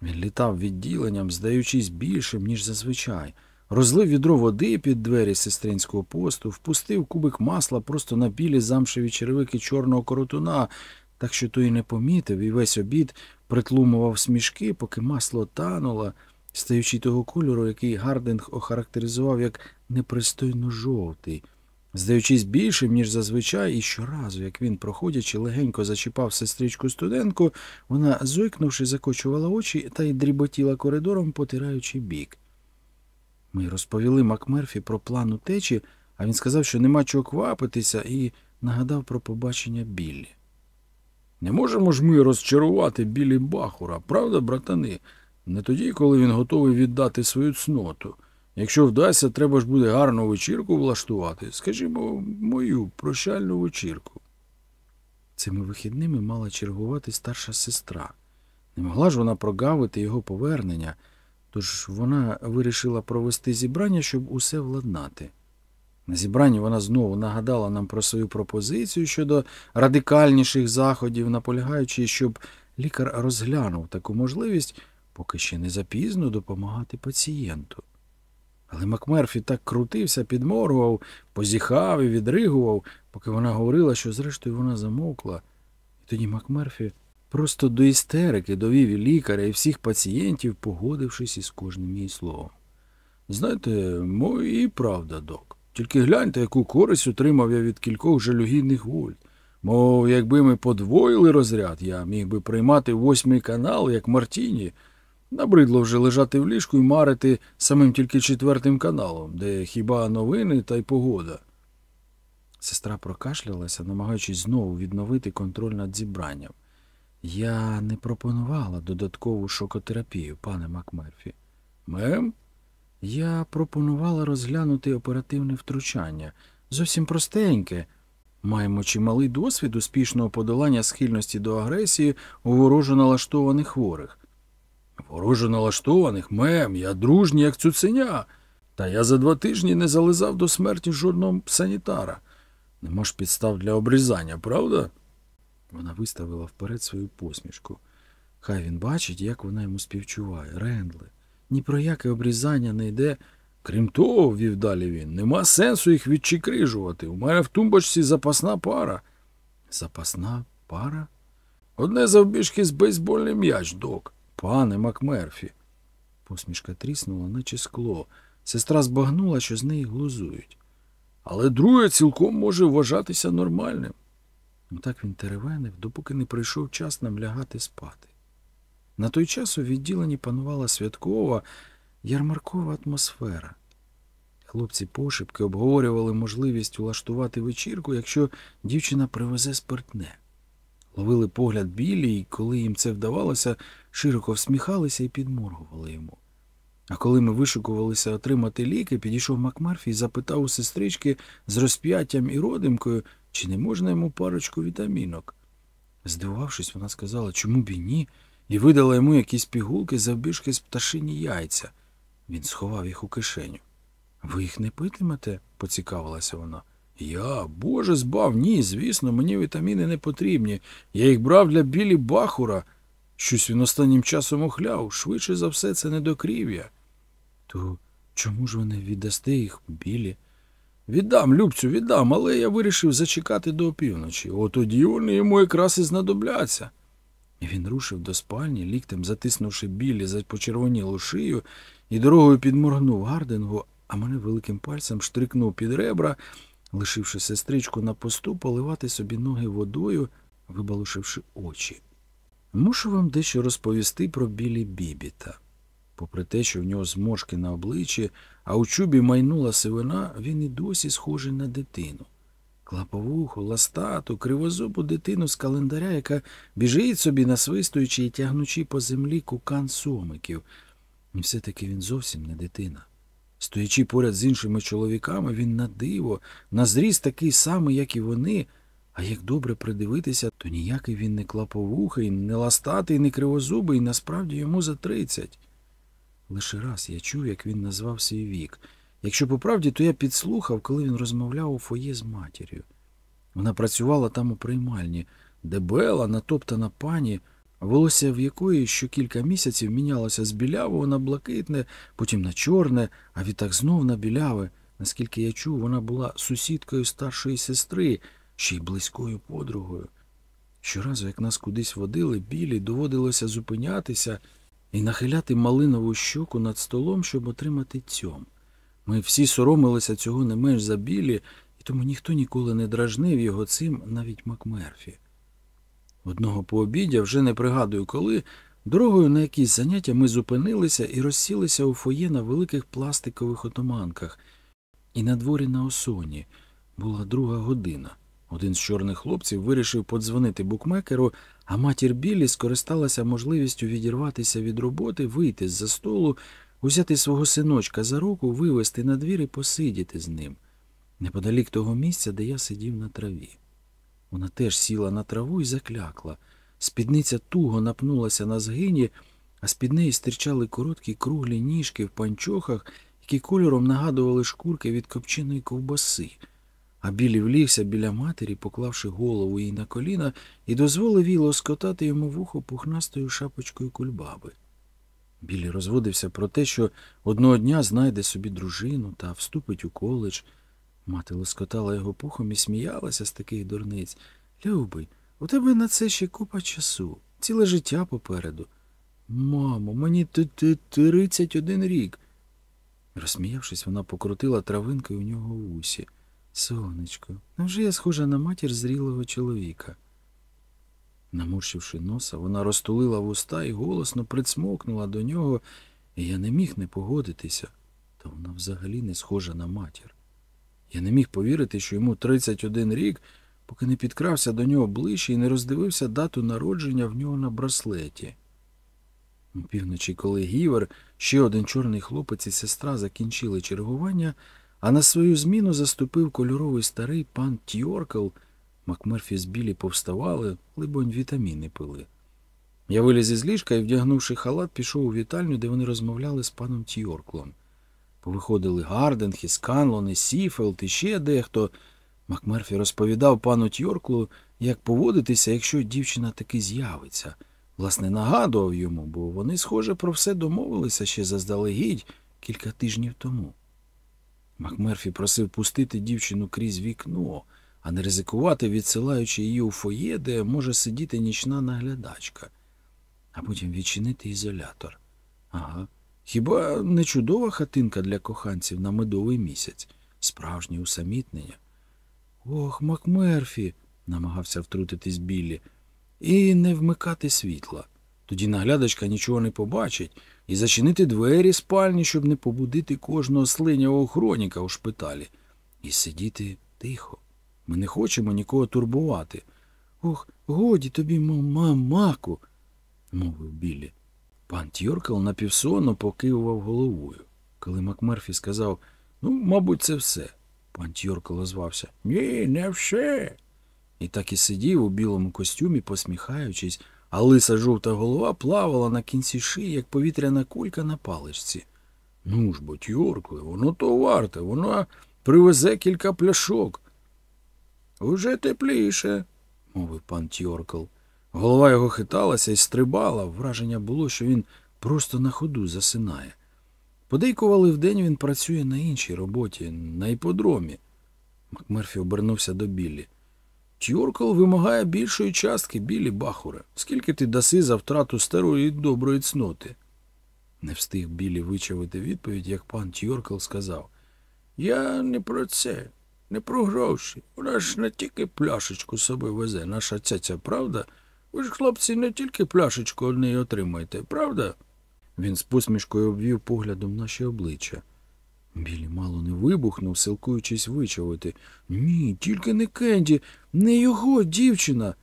Він літав відділенням, здаючись більшим, ніж зазвичай. Розлив відро води під двері сестринського посту, впустив кубик масла просто на білі замшеві черевики чорного коротуна, так що той не помітив і весь обід притлумував смішки, поки масло тануло, стаючи того кольору, який Гардинг охарактеризував як непристойно жовтий, здаючись більшим, ніж зазвичай, і щоразу, як він, проходячи, легенько зачіпав сестричку студентку, вона, зойкнувши, закочувала очі та й дріботіла коридором, потираючи бік. Ми розповіли Макмерфі про план утечі, а він сказав, що нема чого квапитися, і нагадав про побачення Біллі. Не можемо ж ми розчарувати білі бахура, правда, братани? Не тоді, коли він готовий віддати свою цноту. Якщо вдасться, треба ж буде гарну вечірку влаштувати. Скажімо, мою прощальну вечірку. Цими вихідними мала чергувати старша сестра. Не могла ж вона прогавити його повернення, тож вона вирішила провести зібрання, щоб усе владнати. На зібранні вона знову нагадала нам про свою пропозицію щодо радикальніших заходів, наполягаючи, щоб лікар розглянув таку можливість, поки ще не запізно допомагати пацієнту. Але Макмерфі так крутився, підморгував, позіхав і відригував, поки вона говорила, що зрештою вона замовкла. І тоді Макмерфі просто до істерики довів і лікаря і всіх пацієнтів, погодившись із кожним її словом. Знаєте, мої правда, док. Тільки гляньте, яку користь отримав я від кількох жалюгідних вольт. Мов, якби ми подвоїли розряд, я міг би приймати восьмий канал, як Мартіні. Набридло вже лежати в ліжку і марити самим тільки четвертим каналом, де хіба новини та й погода. Сестра прокашлялася, намагаючись знову відновити контроль над зібранням. Я не пропонувала додаткову шокотерапію, пане Макмерфі. Мем? Я пропонувала розглянути оперативне втручання. Зовсім простеньке. Маємо чималий досвід успішного подолання схильності до агресії у ворожо налаштованих хворих. Ворожо налаштованих, мем, я дружній, як цуценя. Та я за два тижні не зализав до смерті жодного санітара. Нема ж підстав для обрізання, правда? Вона виставила вперед свою посмішку. Хай він бачить, як вона йому співчуває. Рендле. Ні про яке обрізання не йде. Крім того, вів далі він, нема сенсу їх відчикрижувати. У мене в тумбочці запасна пара. Запасна пара? Одне завбіжки з бейсбольний м'яч, док. Пане Макмерфі. Посмішка тріснула, наче скло. Сестра збагнула, що з неї глузують. Але друге цілком може вважатися нормальним. Ну так він теревенив, допоки не прийшов час нам лягати спати. На той час у відділенні панувала святкова, ярмаркова атмосфера. Хлопці пошепки обговорювали можливість улаштувати вечірку, якщо дівчина привезе спиртне. Ловили погляд білі, і коли їм це вдавалося, широко всміхалися і підморгували йому. А коли ми вишикувалися отримати ліки, підійшов Макмарфі і запитав у сестрички з розп'яттям і родимкою, чи не можна йому парочку вітамінок. Здивувавшись, вона сказала, чому б і ні, і видала йому якісь пігулки завбіжки з пташині яйця. Він сховав їх у кишеню. Ви їх не питимете? поцікавилася вона. Я, Боже, збав, ні, звісно, мені вітаміни не потрібні. Я їх брав для білі бахура. Щось він останнім часом охляв, швидше за все, це недокрів'я. То чому ж ви не віддасте їх білі? Віддам, Любцю, віддам, але я вирішив зачекати до опівночі. От тоді вони йому якраз і знадобляться. І він рушив до спальні, ліктем затиснувши білі за почервонілу шию, і дорогою підморгнув Гардингу, а мене великим пальцем штрикнув під ребра, лишивши сестричку на посту поливати собі ноги водою, вибалушивши очі. Мушу вам дещо розповісти про білі бібіта. Попри те, що в нього зморшки на обличчі, а у чубі майнула сивина, він і досі схожий на дитину. Клаповуху, ластату, кривозубу дитину з календаря, яка біжить собі, насвистуючи і тягнучи по землі кукан сомиків. І все-таки він зовсім не дитина. Стоячи поряд з іншими чоловіками, він на диво, на зріст такий самий, як і вони, а як добре придивитися, то ніякий він не клаповухий, не ластатий, не кривозубий, насправді йому за тридцять. Лише раз я чув, як він назвав свій вік. Якщо по правді, то я підслухав, коли він розмовляв у фоє з матір'ю. Вона працювала там у приймальні, дебела, натоптана пані, волосся в якої що кілька місяців мінялося з білявого на блакитне, потім на чорне, а відтак знов на біляве. Наскільки я чув, вона була сусідкою старшої сестри, ще й близькою подругою. Щоразу, як нас кудись водили, білі, доводилося зупинятися і нахиляти малинову щоку над столом, щоб отримати цьом. Ми всі соромилися цього не менш за білі, і тому ніхто ніколи не дражнив його цим, навіть Макмерфі. Одного пообіддя, вже не пригадую коли, дорогою на якісь заняття ми зупинилися і розсілися у фоє на великих пластикових отоманках. І на дворі на осоні була друга година. Один з чорних хлопців вирішив подзвонити букмекеру, а матір Біллі скористалася можливістю відірватися від роботи, вийти з-за столу, узяти свого синочка за руку, вивести на двір і посидіти з ним, неподалік того місця, де я сидів на траві. Вона теж сіла на траву і заклякла. Спідниця туго напнулася на згині, а з-під неї стирчали короткі круглі ніжки в панчохах, які кольором нагадували шкурки від копченої ковбаси. А білі влігся біля матері, поклавши голову їй на коліна, і дозволив їй лоскотати йому вухо пухнастою шапочкою кульбаби. Білі розводився про те, що одного дня знайде собі дружину та вступить у коледж. Мати лоскотала його пухом і сміялася з таких дурниць. Любий, у тебе на це ще купа часу, ціле життя попереду. Мамо, мені тридцять один рік. Розсміявшись, вона покрутила травинкою у нього в усі. Сонечко, невже я схожа на матір зрілого чоловіка? Наморщивши носа, вона розтулила вуста і голосно прицмокнула до нього, і я не міг не погодитися, та вона взагалі не схожа на матір. Я не міг повірити, що йому 31 рік, поки не підкрався до нього ближче і не роздивився дату народження в нього на браслеті. Опівночі, коли Гівер, ще один чорний хлопець і сестра закінчили чергування, а на свою зміну заступив кольоровий старий пан Тьоркл, Макмерфі з Біллі повставали, либонь вітаміни пили. Я виліз із ліжка і, вдягнувши халат, пішов у вітальню, де вони розмовляли з паном Тьорклом. Повиходили Гардинг, і Сканлон, і Сіфелт, і ще дехто. Макмерфі розповідав пану Тьорклу, як поводитися, якщо дівчина таки з'явиться. Власне, нагадував йому, бо вони, схоже, про все домовилися ще заздалегідь кілька тижнів тому. Макмерфі просив пустити дівчину крізь вікно, а не ризикувати, відсилаючи її у фоє, де може сидіти нічна наглядачка, а потім відчинити ізолятор. Ага. Хіба не чудова хатинка для коханців на медовий місяць, справжнє усамітнення? Ох, Макмерфі, намагався втрутитись Біллі, і не вмикати світла. Тоді наглядачка нічого не побачить, і зачинити двері спальні, щоб не побудити кожного слинявого хроніка у шпиталі, і сидіти тихо. Ми не хочемо нікого турбувати. Ох, годі тобі, мама, маку, мовив Біллі. Пан Тьоркал напівсонно покивував головою. Коли Макмерфі сказав, ну, мабуть, це все. Пан Тьоркал озвався Ні, не все. І так і сидів у білому костюмі, посміхаючись, а лиса жовта голова плавала на кінці шиї, як повітряна кулька на паличці. Ну ж бо, Тьоркле, воно то варте, воно привезе кілька пляшок. Уже тепліше, мовив пан Тьоркл. Голова його хиталася і стрибала. Враження було, що він просто на ходу засинає. Подейкували вдень він працює на іншій роботі, на іподромі. Макмерфі обернувся до Біллі. Тьоркл вимагає більшої частки, Біллі Бахуре. Скільки ти даси за втрату старої доброї цноти? Не встиг Біллі вичавити відповідь, як пан Тьоркл сказав. Я не про це, не про гроші. Вона ж не тільки пляшечку собі везе, наша цяця, правда? Ви ж, хлопці, не тільки пляшечку однієї отримаєте, правда? Він з посмішкою обвів поглядом наші обличчя. Білі мало не вибухнув, силкуючись вичавити. Ні, тільки не Кенді, не його дівчина.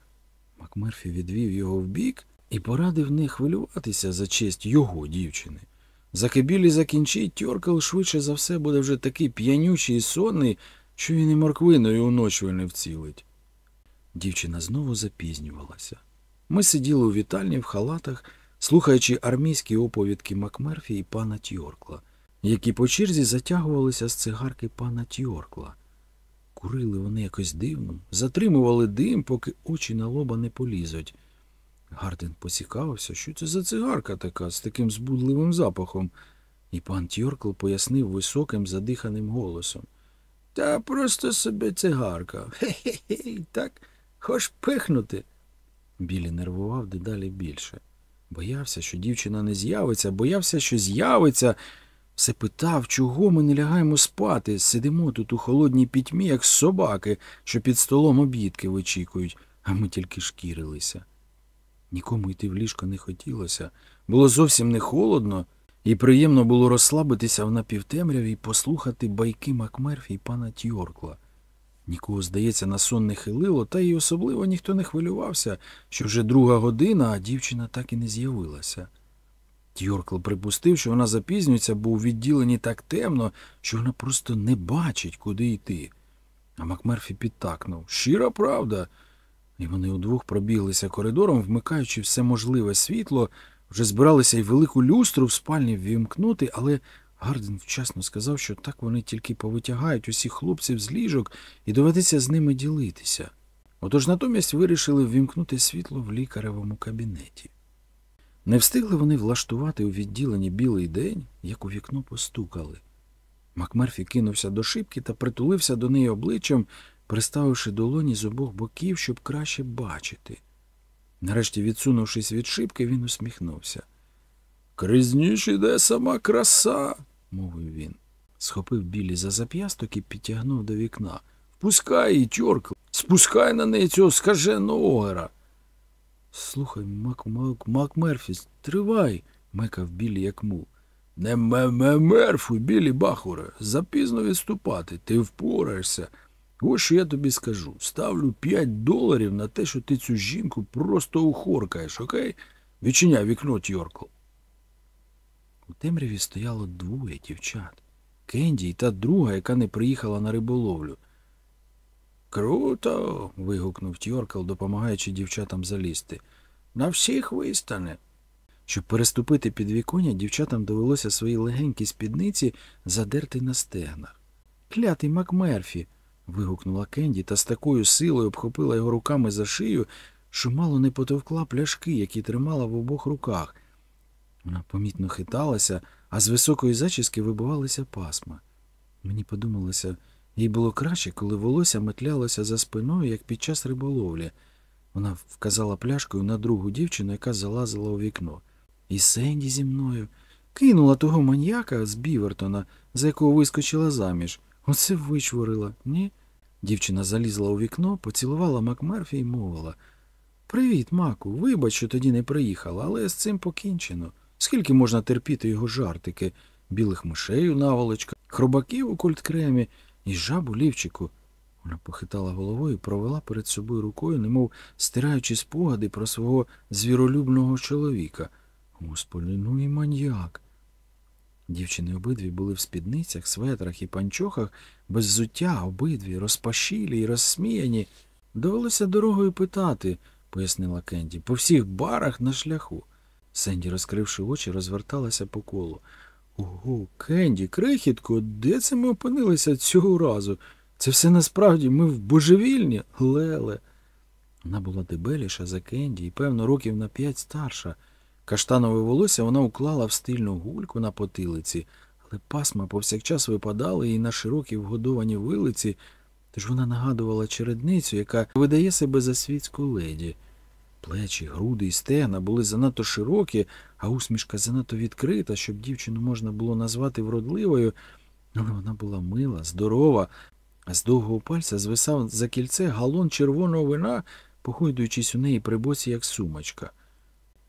Макмерфі відвів його вбік і порадив не хвилюватися за честь його дівчини. Заки Білі закінчить, Тьоркал швидше за все буде вже такий п'янючий і сонний, що він і морквиною уночі не вцілить. Дівчина знову запізнювалася. Ми сиділи у вітальні в халатах, слухаючи армійські оповідки Макмерфі і пана Тьоркла, які по черзі затягувалися з цигарки пана Тьоркла. Курили вони якось дивно, затримували дим, поки очі на лоба не полізуть. Гарден поцікавився, що це за цигарка така з таким збудливим запахом, і пан Тьоркл пояснив високим задиханим голосом. Та просто собі цигарка. Хе-хе-хе, так, хоч пихнути. Білі нервував дедалі більше. Боявся, що дівчина не з'явиться, боявся, що з'явиться. Все питав, чого ми не лягаємо спати, сидимо тут у холодній пітьмі, як собаки, що під столом обідки вичікують, а ми тільки шкірилися. Нікому йти в ліжко не хотілося. Було зовсім не холодно, і приємно було розслабитися в напівтемряві і послухати байки Макмерфі і пана Тьоркла. Нікого, здається, на сон не хилило, та й особливо ніхто не хвилювався, що вже друга година, а дівчина так і не з'явилася. Тьоркл припустив, що вона запізнюється, бо у відділенні так темно, що вона просто не бачить, куди йти. А Макмерфі підтакнув Щира правда. І вони удвох пробіглися коридором, вмикаючи все можливе світло, вже збиралися й велику люстру в спальні ввімкнути, але Гарден вчасно сказав, що так вони тільки повитягають усіх хлопців з ліжок і доведеться з ними ділитися. Отож натомість вирішили ввімкнути світло в лікаревому кабінеті. Не встигли вони влаштувати у відділенні білий день, як у вікно постукали. Макмерфі кинувся до шибки та притулився до неї обличчям, приставивши долоні з обох боків, щоб краще бачити. Нарешті, відсунувшись від шибки, він усміхнувся. Крізь ніч іде сама краса. мовив він. Схопив білі за зап'ясток і підтягнув до вікна. Пускай її, тьоркл, спускай на неї цього скаженого огера. Слухай, Мак, Мак, Мак Мерфі, тривай, мекав білі, як мул. Не ме ме мерфуй, білі бахуре, запізно відступати, ти впораєшся. Ось що я тобі скажу. Ставлю п'ять доларів на те, що ти цю жінку просто ухоркаєш, окей? Відчиняй вікно, Тьоркл. У темряві стояло двоє дівчат. Кенді та друга, яка не приїхала на риболовлю. Круто. вигукнув Тьоркл, допомагаючи дівчатам залізти. На всіх вистане. Щоб переступити підвіконня, дівчатам довелося свої легенькі спідниці задерти на стегнах. Клятий Макмерфі. вигукнула Кенді та з такою силою обхопила його руками за шию, що мало не потовкла пляшки, які тримала в обох руках. Вона помітно хиталася, а з високої зачіски вибивалися пасма. Мені подумалося, їй було краще, коли волосся метлялося за спиною, як під час риболовлі. Вона вказала пляшкою на другу дівчину, яка залазила у вікно. І Сенді зі мною кинула того маньяка з Бівертона, за якого вискочила заміж. Оце вичворила, ні? Дівчина залізла у вікно, поцілувала Макмерфі і мовила. Привіт, Маку, вибач, що тоді не приїхала, але з цим покінчено. Скільки можна терпіти його жартики? Білих мишей у наволочках, хробаків у кольткремі і жаб у лівчику. Вона похитала головою і провела перед собою рукою, немов стираючи спогади про свого звіролюбного чоловіка. Господи, ну і маньяк. Дівчини обидві були в спідницях, светрах і панчохах, без взуття, обидві, розпашілі і розсміяні. Довелося дорогою питати, пояснила Кенді, по всіх барах на шляху. Сенді, розкривши очі, розверталася по колу. Ого, Кенді, крихітко, де це ми опинилися цього разу? Це все насправді ми в божевільні, Леле. Вона була дебеліша за Кенді і, певно, років на п'ять старша. Каштанове волосся вона уклала в стильну гульку на потилиці, але пасма повсякчас випадали їй на широкі вгодовані вилиці, тож вона нагадувала чередницю, яка видає себе за світську леді. Плечі, груди і стегна були занадто широкі, а усмішка занадто відкрита, щоб дівчину можна було назвати вродливою, але вона була мила, здорова, а з довгого пальця звисав за кільце галон червоного вина, похойдуючись у неї при боці, як сумочка.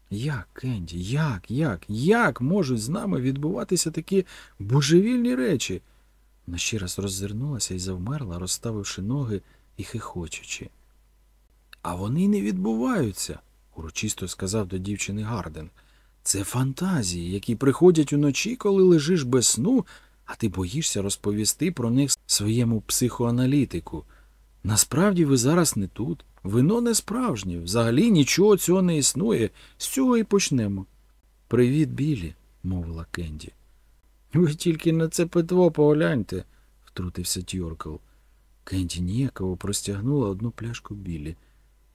Як, Кенді, як, як, як можуть з нами відбуватися такі божевільні речі? Вона ще раз роззирнулася і завмерла, розставивши ноги і хихочучи. А вони не відбуваються, урочисто сказав до дівчини Гарден. Це фантазії, які приходять уночі, коли лежиш без сну, а ти боїшся розповісти про них своєму психоаналітику. Насправді ви зараз не тут. Вино не справжнє, взагалі нічого цього не існує. З цього і почнемо. Привіт, Білі, мовила Кенді. Ви тільки на це питво погляньте, втрутився Тьоркл. Кенді ніяково простягнула одну пляшку Білі.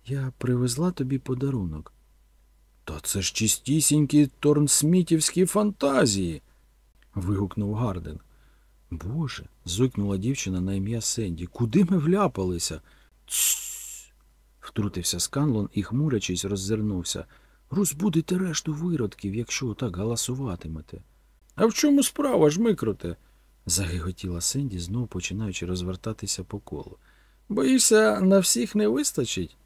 Я привезла тобі подарунок. Та це ж чистісінькі торнсмітівські фантазії. вигукнув Гардинг. Боже, зойкнула дівчина на ім'я Сенді. Куди ми вляпалися? Тссс. втрутився Сканлон і, хмурячись, роззирнувся. Розбудите решту виродків, якщо так галасуватимете. А в чому справа, жмикроте? загиготіла Сенді, знову починаючи розвертатися по колу. Боїшся, на всіх не вистачить?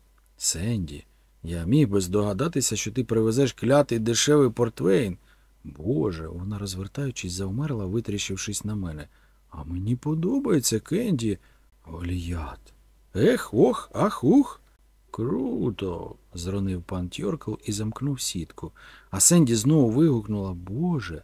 Сенді, я міг би здогадатися, що ти привезеш клятий дешевий портвейн. Боже, вона, розвертаючись, завмерла, витріщившись на мене. А мені подобається, Кенді. Голіят. Ех, ох, ах, ух. Круто. зронив пан Тьоркл і замкнув сітку. А Сенді знову вигукнула Боже.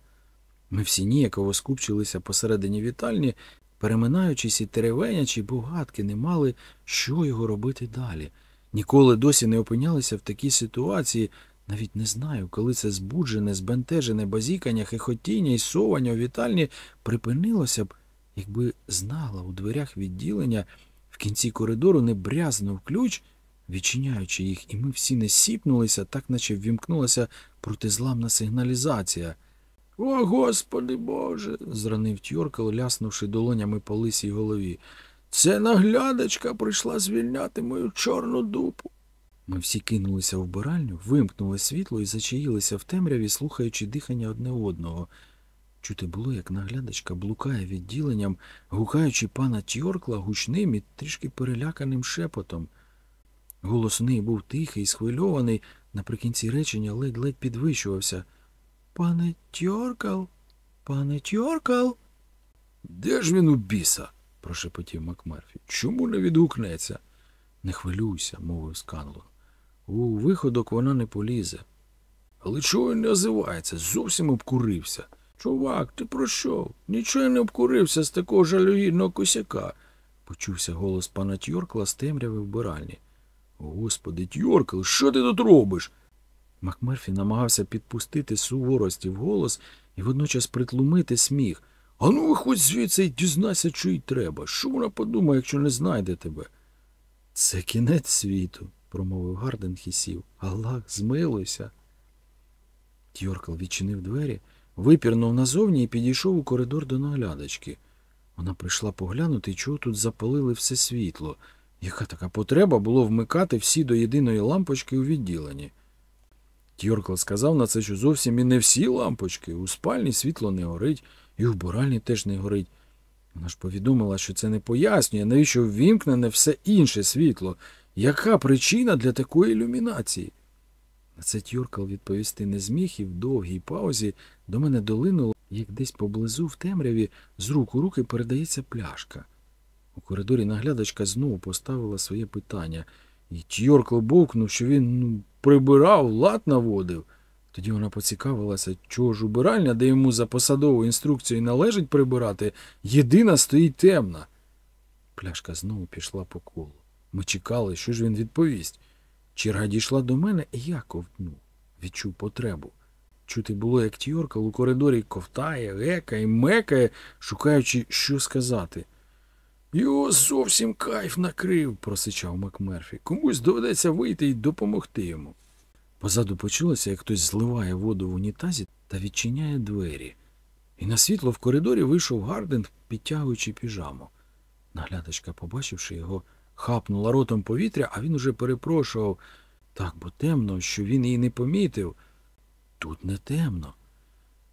Ми всі ніяково скупчилися посередині вітальні, переминаючись і теревенячи, бо гадки не мали, що його робити далі. Ніколи досі не опинялися в такій ситуації, навіть не знаю, коли це збуджене, збентежене базікання, хихотіння і совання у вітальні припинилося б, якби знала у дверях відділення в кінці коридору не брязнув ключ, відчиняючи їх, і ми всі не сіпнулися, так наче ввімкнулася протизламна сигналізація. О, Господи Боже. зранив Тьоркал, ляснувши долонями по лисій голові. Це наглядачка прийшла звільняти мою чорну дупу. Ми всі кинулися в вбиральню, вимкнули світло і зачаїлися в темряві, слухаючи дихання одне одного. Чути було, як наглядачка блукає відділенням, гукаючи пана Тьоркла гучним і трішки переляканим шепотом. Голос у неї був тихий, схвильований, наприкінці речення ледь-ледь підвищувався. Пане Тьоркал, пане Тьоркал. Де ж він у біса? Прошепотів Макмерфі. Чому не відгукнеться? Не хвилюйся, мовив Сканлон. У виходок вона не полізе. Але чого він не озивається? Зовсім обкурився. Чувак, ти про що? Нічого не обкурився з такого жалюгідного косяка. Почувся голос пана Тьоркла з темряви вбиральні. Господи, Тьоркл, що ти тут робиш? Макмерфі намагався підпустити суворості в голос і водночас притлумити сміх. Ану, виходь звідси і дізнайся, що їй треба. Що вона подумає, якщо не знайде тебе? Це кінець світу, промовив Гарден і сів. Аллах, змилуйся. Тьоркл відчинив двері, випірнув назовні і підійшов у коридор до наглядачки. Вона прийшла поглянути, чого тут запалили все світло. Яка така потреба було вмикати всі до єдиної лампочки у відділенні? Тьоркл сказав на це, що зовсім і не всі лампочки. У спальні світло не горить, і в буральні теж не горить. Вона ж повідомила, що це не пояснює, навіщо ввімкнене все інше світло. Яка причина для такої ілюмінації? На це Тьоркал відповісти не зміг, і в довгій паузі до мене долинуло, як десь поблизу в темряві з рук у руки передається пляшка. У коридорі наглядачка знову поставила своє питання, і Тьоркл бовкнув, що він ну, прибирав, лад наводив. Тоді вона поцікавилася, чого ж убиральня, де йому за посадовою інструкцією належить прибирати, єдина стоїть темна. Пляшка знову пішла по колу. Ми чекали, що ж він відповість. Черга дійшла до мене, і я ковтнув, відчув потребу. Чути було, як Тьоркал у коридорі ковтає, гекає, мекає, шукаючи, що сказати. Його зовсім кайф накрив, просичав Макмерфі. Комусь доведеться вийти і допомогти йому. Позаду почулося, як хтось зливає воду в унітазі та відчиняє двері. І на світло в коридорі вийшов Гарден, підтягуючи піжаму. Наглядачка, побачивши його, хапнула ротом повітря, а він уже перепрошував так, бо темно, що він її не помітив. Тут не темно.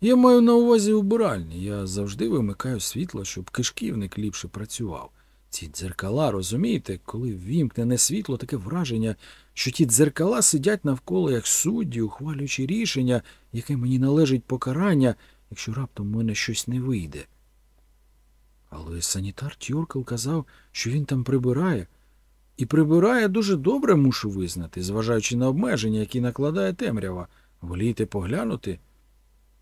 Я маю на увазі убиральні. Я завжди вимикаю світло, щоб кишківник ліпше працював. Ці дзеркала, розумієте, коли ввімкнене світло, таке враження, що ті дзеркала сидять навколо як судді, ухвалюючи рішення, яке мені належить покарання, якщо раптом в мене щось не вийде. Але санітар Тьоркал казав, що він там прибирає. І прибирає дуже добре, мушу визнати, зважаючи на обмеження, які накладає темрява. Волієте поглянути?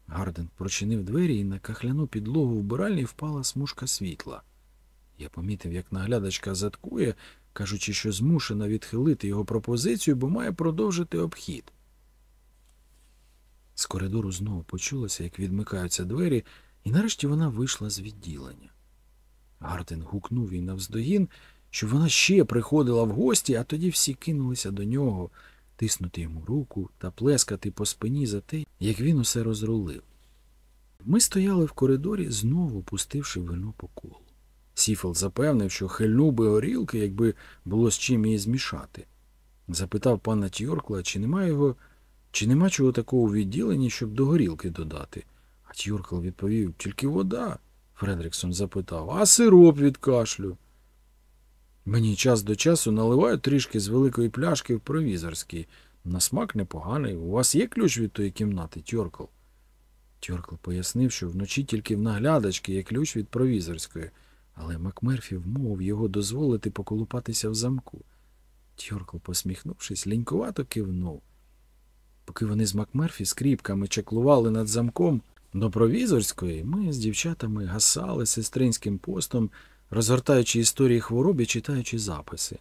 Гарден прочинив двері і на кахляну підлогу вбиральні впала смужка світла. Я помітив, як наглядачка заткує, кажучи, що змушена відхилити його пропозицію, бо має продовжити обхід. З коридору знову почулося, як відмикаються двері, і нарешті вона вийшла з відділення. Гарден гукнув їй навздогін, що вона ще приходила в гості, а тоді всі кинулися до нього, тиснути йому руку та плескати по спині за те, як він усе розрулив. Ми стояли в коридорі, знову пустивши вино по колу. Сіфел запевнив, що хильнув би горілки, якби було з чим її змішати. Запитав пана Тьоркла, чи нема його, чи нема чого такого у відділенні, щоб до горілки додати. А Тьоркл відповів, тільки вода. Фредріксон запитав, а сироп від кашлю. Мені час до часу наливають трішки з великої пляшки в провізорській. На смак непоганий. У вас є ключ від тої кімнати, Тьоркл? Тьоркл пояснив, що вночі тільки в наглядачки є ключ від провізорської, але Макмерфі вмовив його дозволити поколупатися в замку. Тьоркл, посміхнувшись, лінькувато кивнув. Поки вони з Макмерфі скріпками чеклували над замком до провізорської, ми з дівчатами гасали сестринським постом, розгортаючи історії хвороб і читаючи записи.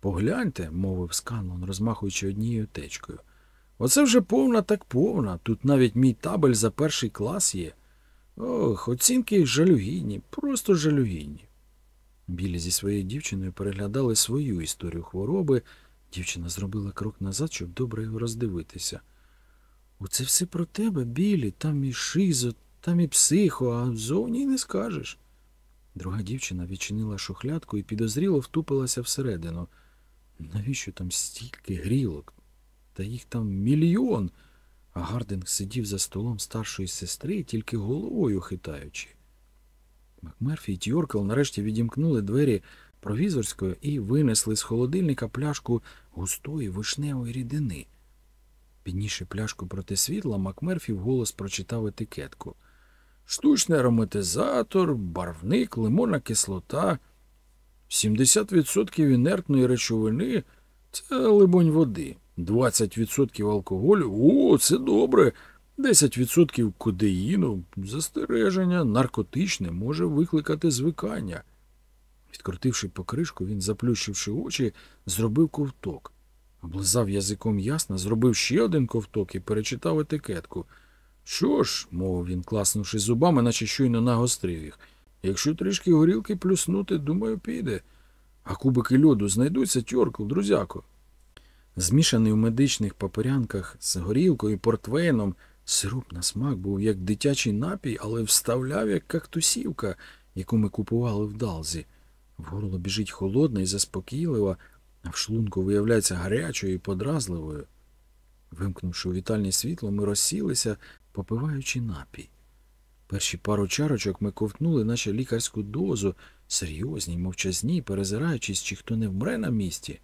Погляньте, мовив Сканлон, розмахуючи однією течкою. Оце вже повна так повна. Тут навіть мій табель за перший клас є. Ох, оцінки жалюгідні, просто жалюгідні. Білі зі своєю дівчиною переглядали свою історію хвороби. Дівчина зробила крок назад, щоб добре його роздивитися. Оце все про тебе, Білі, там і шизо, там і психо, а зовні не скажеш. Друга дівчина відчинила шухлядку і підозріло втупилася всередину. Навіщо там стільки грілок? Та їх там мільйон. Гардинг сидів за столом старшої сестри, тільки головою хитаючи. Макмерфі і Тьоркел нарешті відімкнули двері провізорської і винесли з холодильника пляшку густої вишневої рідини. Піднісши пляшку проти світла, Макмерфі вголос прочитав етикетку. Штучний ароматизатор, барвник, лимонна кислота, 70% інертної речовини це, либонь, води, 20% алкоголю, о, це добре, 10% кодеїну, застереження, наркотичне може викликати звикання. Відкрутивши покришку, він, заплющивши очі, зробив ковток. Облизав язиком ясно, зробив ще один ковток і перечитав етикетку. Що ж, мовив він, класнувши зубами, наче щойно нагострив їх. Якщо трішки горілки плюснути, думаю, піде. А кубики льоду знайдуться, тьоркл, друзяко. Змішаний у медичних паперянках з горілкою і портвейном, сироп на смак був як дитячий напій, але вставляв як кактусівка, яку ми купували в Далзі. В горло біжить холодна і заспокійлива, а в шлунку виявляється гарячою і подразливою. Вимкнувши у вітальні світло, ми розсілися, попиваючи напій. Перші пару чарочок ми ковтнули, наче лікарську дозу, серйозні, мовчазні, перезираючись, чи хто не вмре на місці.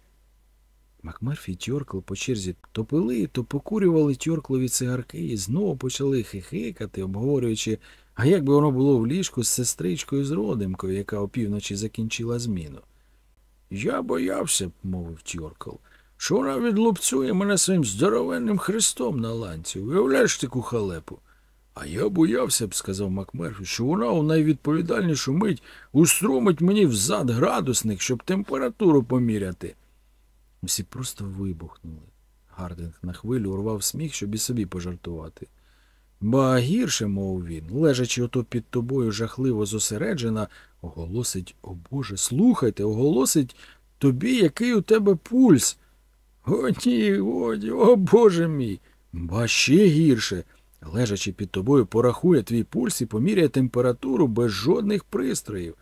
Макмерфі і Тьоркл по черзі то пили, то покурювали тьорклові цигарки і знову почали хихикати, обговорюючи, а як би воно було в ліжку з сестричкою з родимкою, яка опівночі закінчила зміну. Я боявся, мовив Тьоркл, що вона відлупцює мене своїм здоровенним хрестом на ланці. Уявляєш таку халепу? А я боявся б, сказав Макмерфі, що вона у найвідповідальнішу мить устромить мені взад градусник, щоб температуру поміряти. Усі просто вибухнули. Гардинг на хвилю урвав сміх, щоб і собі пожартувати. Ба гірше, мов він, лежачи ото під тобою жахливо зосереджена, оголосить, о Боже, слухайте, оголосить тобі, який у тебе пульс. О, ні, годі, о Боже мій. Ба ще гірше. Лежачи під тобою, порахує твій пульс і поміряє температуру без жодних пристроїв.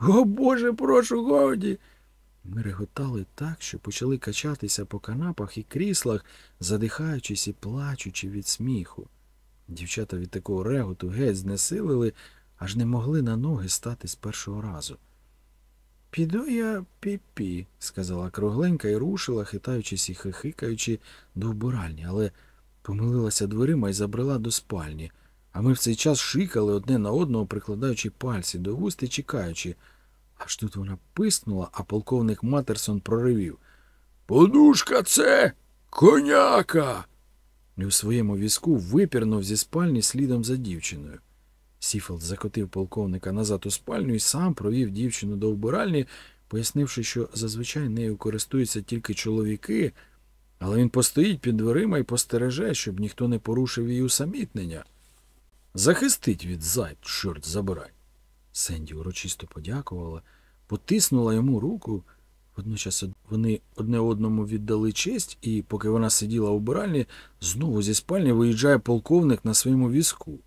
О Боже, прошу, годі. Ми реготали так, що почали качатися по канапах і кріслах, задихаючись і плачучи від сміху. Дівчата від такого реготу геть знесилили, аж не могли на ноги стати з першого разу. Піду я пі-пі, сказала кругленька і рушила, хитаючись і хихикаючи до вбиральні, але помилилася дверима і забрела до спальні, а ми в цей час шикали одне на одного, прикладаючи пальці до густ і чекаючи. Аж тут вона пискнула, а полковник Матерсон проривів. Подушка це коняка. І у своєму візку випірнув зі спальні слідом за дівчиною. Сіфелт закотив полковника назад у спальню і сам провів дівчину до вбиральні, пояснивши, що зазвичай нею користуються тільки чоловіки, але він постоїть під дверима і постереже, щоб ніхто не порушив її усамітнення. Захистить від зайд, чорт забирай. Сенді урочисто подякувала, потиснула йому руку. Водночас вони одне одному віддали честь, і, поки вона сиділа у биральні, знову зі спальні виїжджає полковник на своєму візку.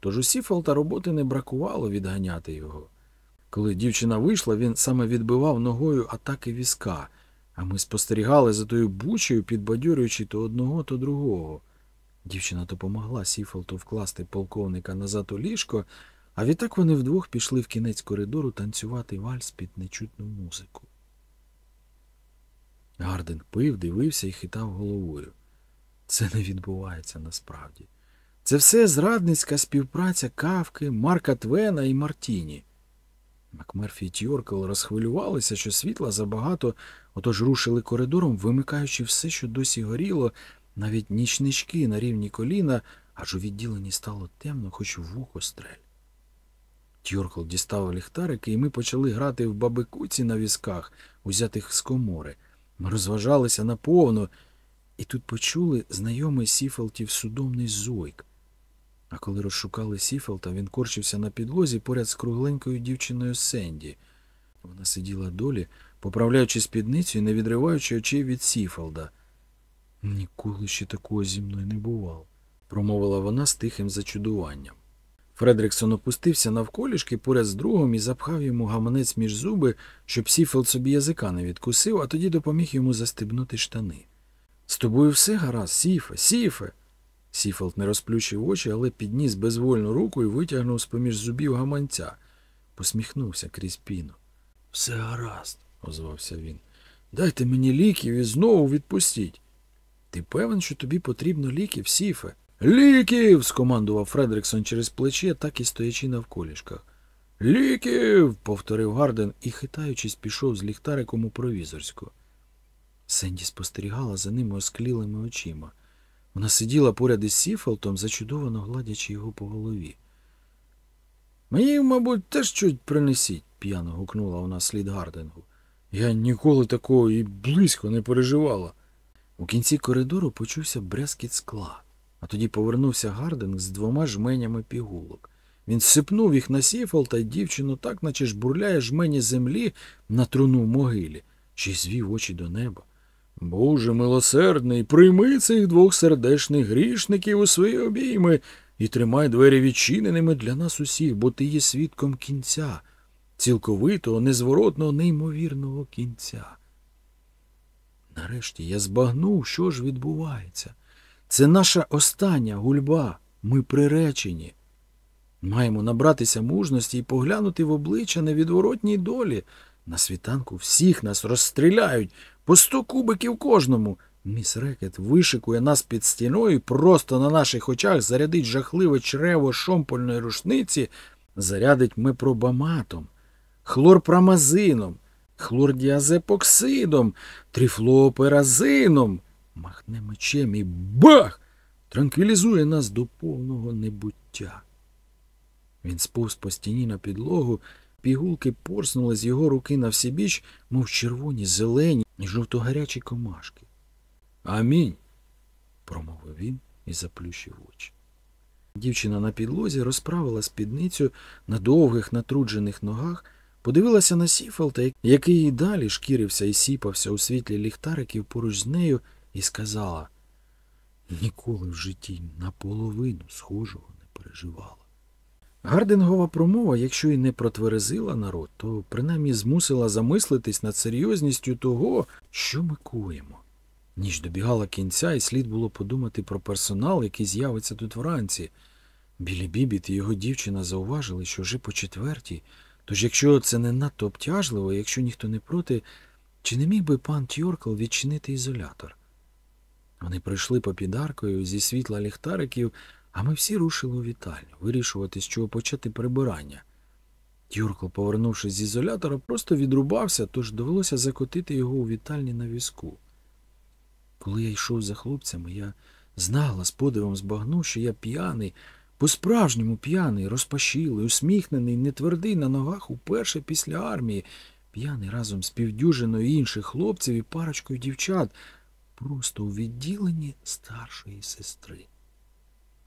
Тож у Сіфелта роботи не бракувало відганяти його. Коли дівчина вийшла, він саме відбивав ногою атаки візка, а ми спостерігали за тою бучею, підбадьорюючи то одного, то другого. Дівчина допомогла Сіфелту вкласти полковника назад у ліжко, а відтак вони вдвох пішли в кінець коридору танцювати вальс під нечутну музику. Гардинг пив, дивився і хитав головою. Це не відбувається насправді. Це все зрадницька співпраця Кафки, Марка Твена і Мартіні. Макмерфі і Тьоркл розхвилювалися, що світла забагато, отож рушили коридором, вимикаючи все, що досі горіло, навіть нічнички на рівні коліна, аж у відділенні стало темно, хоч вухо стрель. Тьоркл дістав ліхтарики, і ми почали грати в баби-куці на візках, узятих з комори. Ми розважалися на повну, і тут почули знайомий Сіфелтів судомний зойк. А коли розшукали Сіфелта, він корчився на підлозі поряд з кругленькою дівчиною Сенді. Вона сиділа долі, поправляючи спідницю і не відриваючи очей від Сіфелта. Ніколи ще такого зі мною не бувало, промовила вона з тихим зачудуванням. Фредриксон опустився навколішки поряд з другом і запхав йому гаманець між зуби, щоб Сіфелт собі язика не відкусив, а тоді допоміг йому застебнути штани. З тобою все гаразд, Сіфе, Сіфе. Сіфелт не розплющив очі, але підніс безвольну руку і витягнув з-поміж зубів гаманця. Посміхнувся крізь піну. Все гаразд, озвався він. Дайте мені ліків і знову відпустіть. Ти певен, що тобі потрібно ліків, Сіфе? Ліків. скомандував Фредриксон через плече, так і стоячи навколішках. Ліків. повторив Гардинг і, хитаючись, пішов з ліхтариком у провізорську. Сенді спостерігала за ними осклілими очима. Вона сиділа поряд із Сіфелтом, зачудовано гладячи його по голові. Мені, мабуть, теж чуток принесіть, п'яно гукнула вона вслід Гардингу. Я ніколи такого і близько не переживала. У кінці коридору почувся брязкіт скла, а тоді повернувся Гардинг з двома жменями пігулок. Він сипнув їх на Сіфелта й дівчину так, наче жбурляє жмені землі на труну могилі, чи й звів очі до неба. Боже милосердний, прийми цих двох сердечних грішників у свої обійми і тримай двері відчиненими для нас усіх, бо ти є свідком кінця, цілковитого, незворотного, неймовірного кінця. Нарешті я збагнув, що ж відбувається. Це наша остання гульба. Ми приречені. Маємо набратися мужності і поглянути в обличчя невідворотній долі. На світанку всіх нас розстріляють, по сто кубиків кожному. Міс Рекет вишикує нас під стіною, і просто на наших очах зарядить жахливе чрево шомпольної рушниці, зарядить мепробаматом, хлорпрамазином, хлордіазепоксидом, трифлооперазином, махне мечем і бах! Транквілізує нас до повного небуття. Він сповз по стіні на підлогу, пігулки порснули з його руки на всібіч, мов червоні, зелені і жовтогарячі комашки. Амінь. промовив він і заплющив очі. Дівчина на підлозі розправила спідницю на довгих натруджених ногах, подивилася на Сіфелта, який і далі шкірився і сіпався у світлі ліхтариків поруч з нею, і сказала ніколи в житті наполовину схожого не переживала. Гардингова промова, якщо й не протверезила народ, то принаймні змусила замислитись над серйозністю того, що ми коїмо. Ніч добігала кінця, і слід було подумати про персонал, який з'явиться тут вранці. Білі Бібіт і його дівчина зауважили, що вже по четвертій, тож якщо це не надто обтяжливо, якщо ніхто не проти, чи не міг би пан Тьоркл відчинити ізолятор? Вони пройшли попід аркою зі світла ліхтариків, а ми всі рушили у вітальню, вирішувати, з чого почати прибирання. Тюркл, повернувшись з ізолятора, просто відрубався, тож довелося закотити його у вітальні на візку. Коли я йшов за хлопцями, я знала з подивом збагнув, що я п'яний, по-справжньому п'яний, розпашілий, усміхнений, нетвердий на ногах уперше після армії, п'яний разом з півдюжиною інших хлопців і парочкою дівчат, просто у відділенні старшої сестри.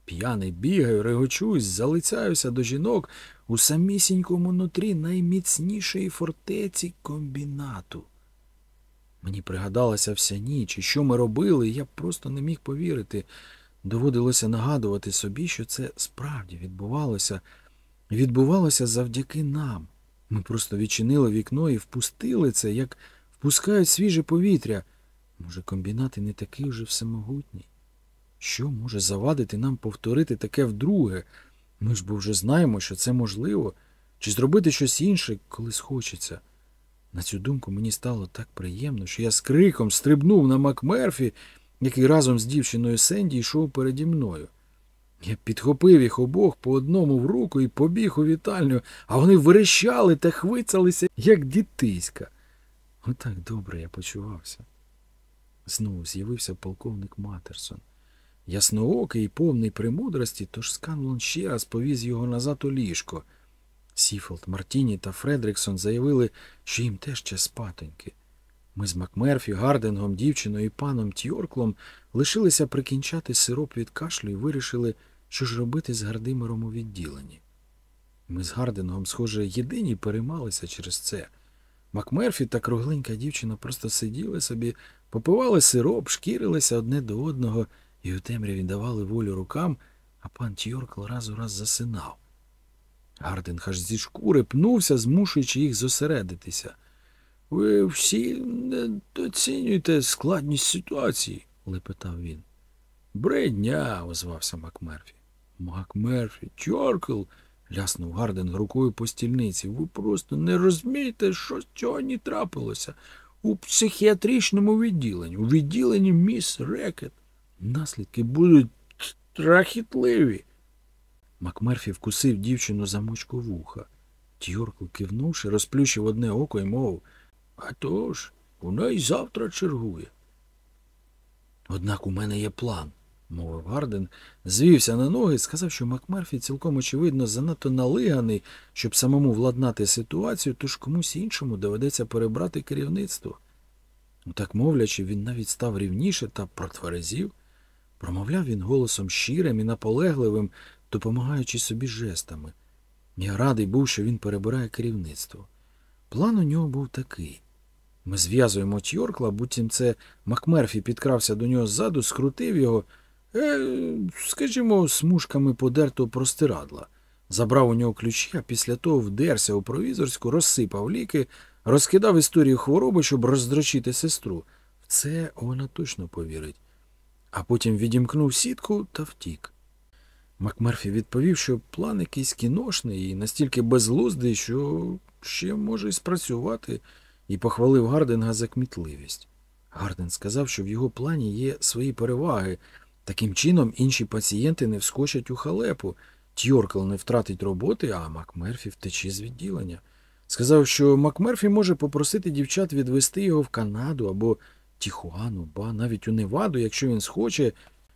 П'яний бігаю, регочусь, залицяюся до жінок у самісінькому нутрі найміцнішої фортеці комбінату. Мені пригадалася вся ніч, і що ми робили, і я просто не міг повірити. Доводилося нагадувати собі, що це справді відбувалося, відбувалося завдяки нам. Ми просто відчинили вікно і впустили це, як впускають свіже повітря. Може, комбінат і не такий вже всемогутній? Що може завадити нам повторити таке вдруге? Ми ж бо вже знаємо, що це можливо, чи зробити щось інше, коли схочеться. На цю думку мені стало так приємно, що я з криком стрибнув на Макмерфі, який разом з дівчиною Сенді йшов переді мною. Я підхопив їх обох по одному в руку і побіг у вітальню, а вони верещали та хвицалися, як дітиська. Отак добре я почувався. Знову з'явився полковник Матерсон. Ясноокий і повний премудрості, тож Сканлон ще раз повіз його назад у ліжко. Сіфелт, Мартіні та Фредриксон заявили, що їм теж час спатоньки. Ми з Макмерфі, Гардингом, дівчиною і паном Тьорклом лишилися прикінчати сироп від кашлю і вирішили, що ж робити з гармидером у відділенні. Ми з Гардингом, схоже, єдині переймалися через це. Макмерфі та кругленька дівчина просто сиділи собі, попивали сироп, шкірилися одне до одного і у темряві давали волю рукам, а пан Тьоркл раз у раз засинав. Гардинг аж зі шкури пнувся, змушуючи їх зосередитися. Ви всі недооцінюєте складність ситуації, лепетав він. Бредня, озвався Макмерфі. Макмерфі, Тьоркл, ляснув Гардинг рукою по стільниці. Ви просто не розумієте, що з цього не трапилося. У психіатричному відділенні, у відділенні міс Рекет. Наслідки будуть страхітливі. Макмерфі вкусив дівчину за мочку вуха. Тьоркл, кивнувши, розплющив одне око і мовив, атож, вона й завтра чергує. Однак у мене є план, мовив Гардинг, звівся на ноги і сказав, що Макмерфі цілком очевидно занадто налиганий, щоб самому владнати ситуацію, тож комусь іншому доведеться перебрати керівництво. Так мовлячи, він навіть став рівніше та протверезів. Промовляв він голосом щирим і наполегливим, допомагаючи собі жестами. Я радий був, що він перебирає керівництво. План у нього був такий. Ми зв'язуємо Тьоркла, буцім це Макмерфі підкрався до нього ззаду, скрутив його, е, скажімо, смужками подертого простирадла. Забрав у нього ключі, а після того вдерся у провізорську, розсипав ліки, розкидав історію хвороби, щоб роздрочити сестру. В це вона точно повірить. А потім відімкнув сітку та втік. Макмерфі відповів, що план якийсь кіношний і настільки безглуздий, що ще може й спрацювати, і похвалив Гардинга за кмітливість. Гардинг сказав, що в його плані є свої переваги. Таким чином інші пацієнти не вскочать у халепу, Тьоркл не втратить роботи, а Макмерфі втече з відділення. Сказав, що Макмерфі може попросити дівчат відвести його в Канаду або Тіхуану, ба навіть у Неваду, якщо він схоче,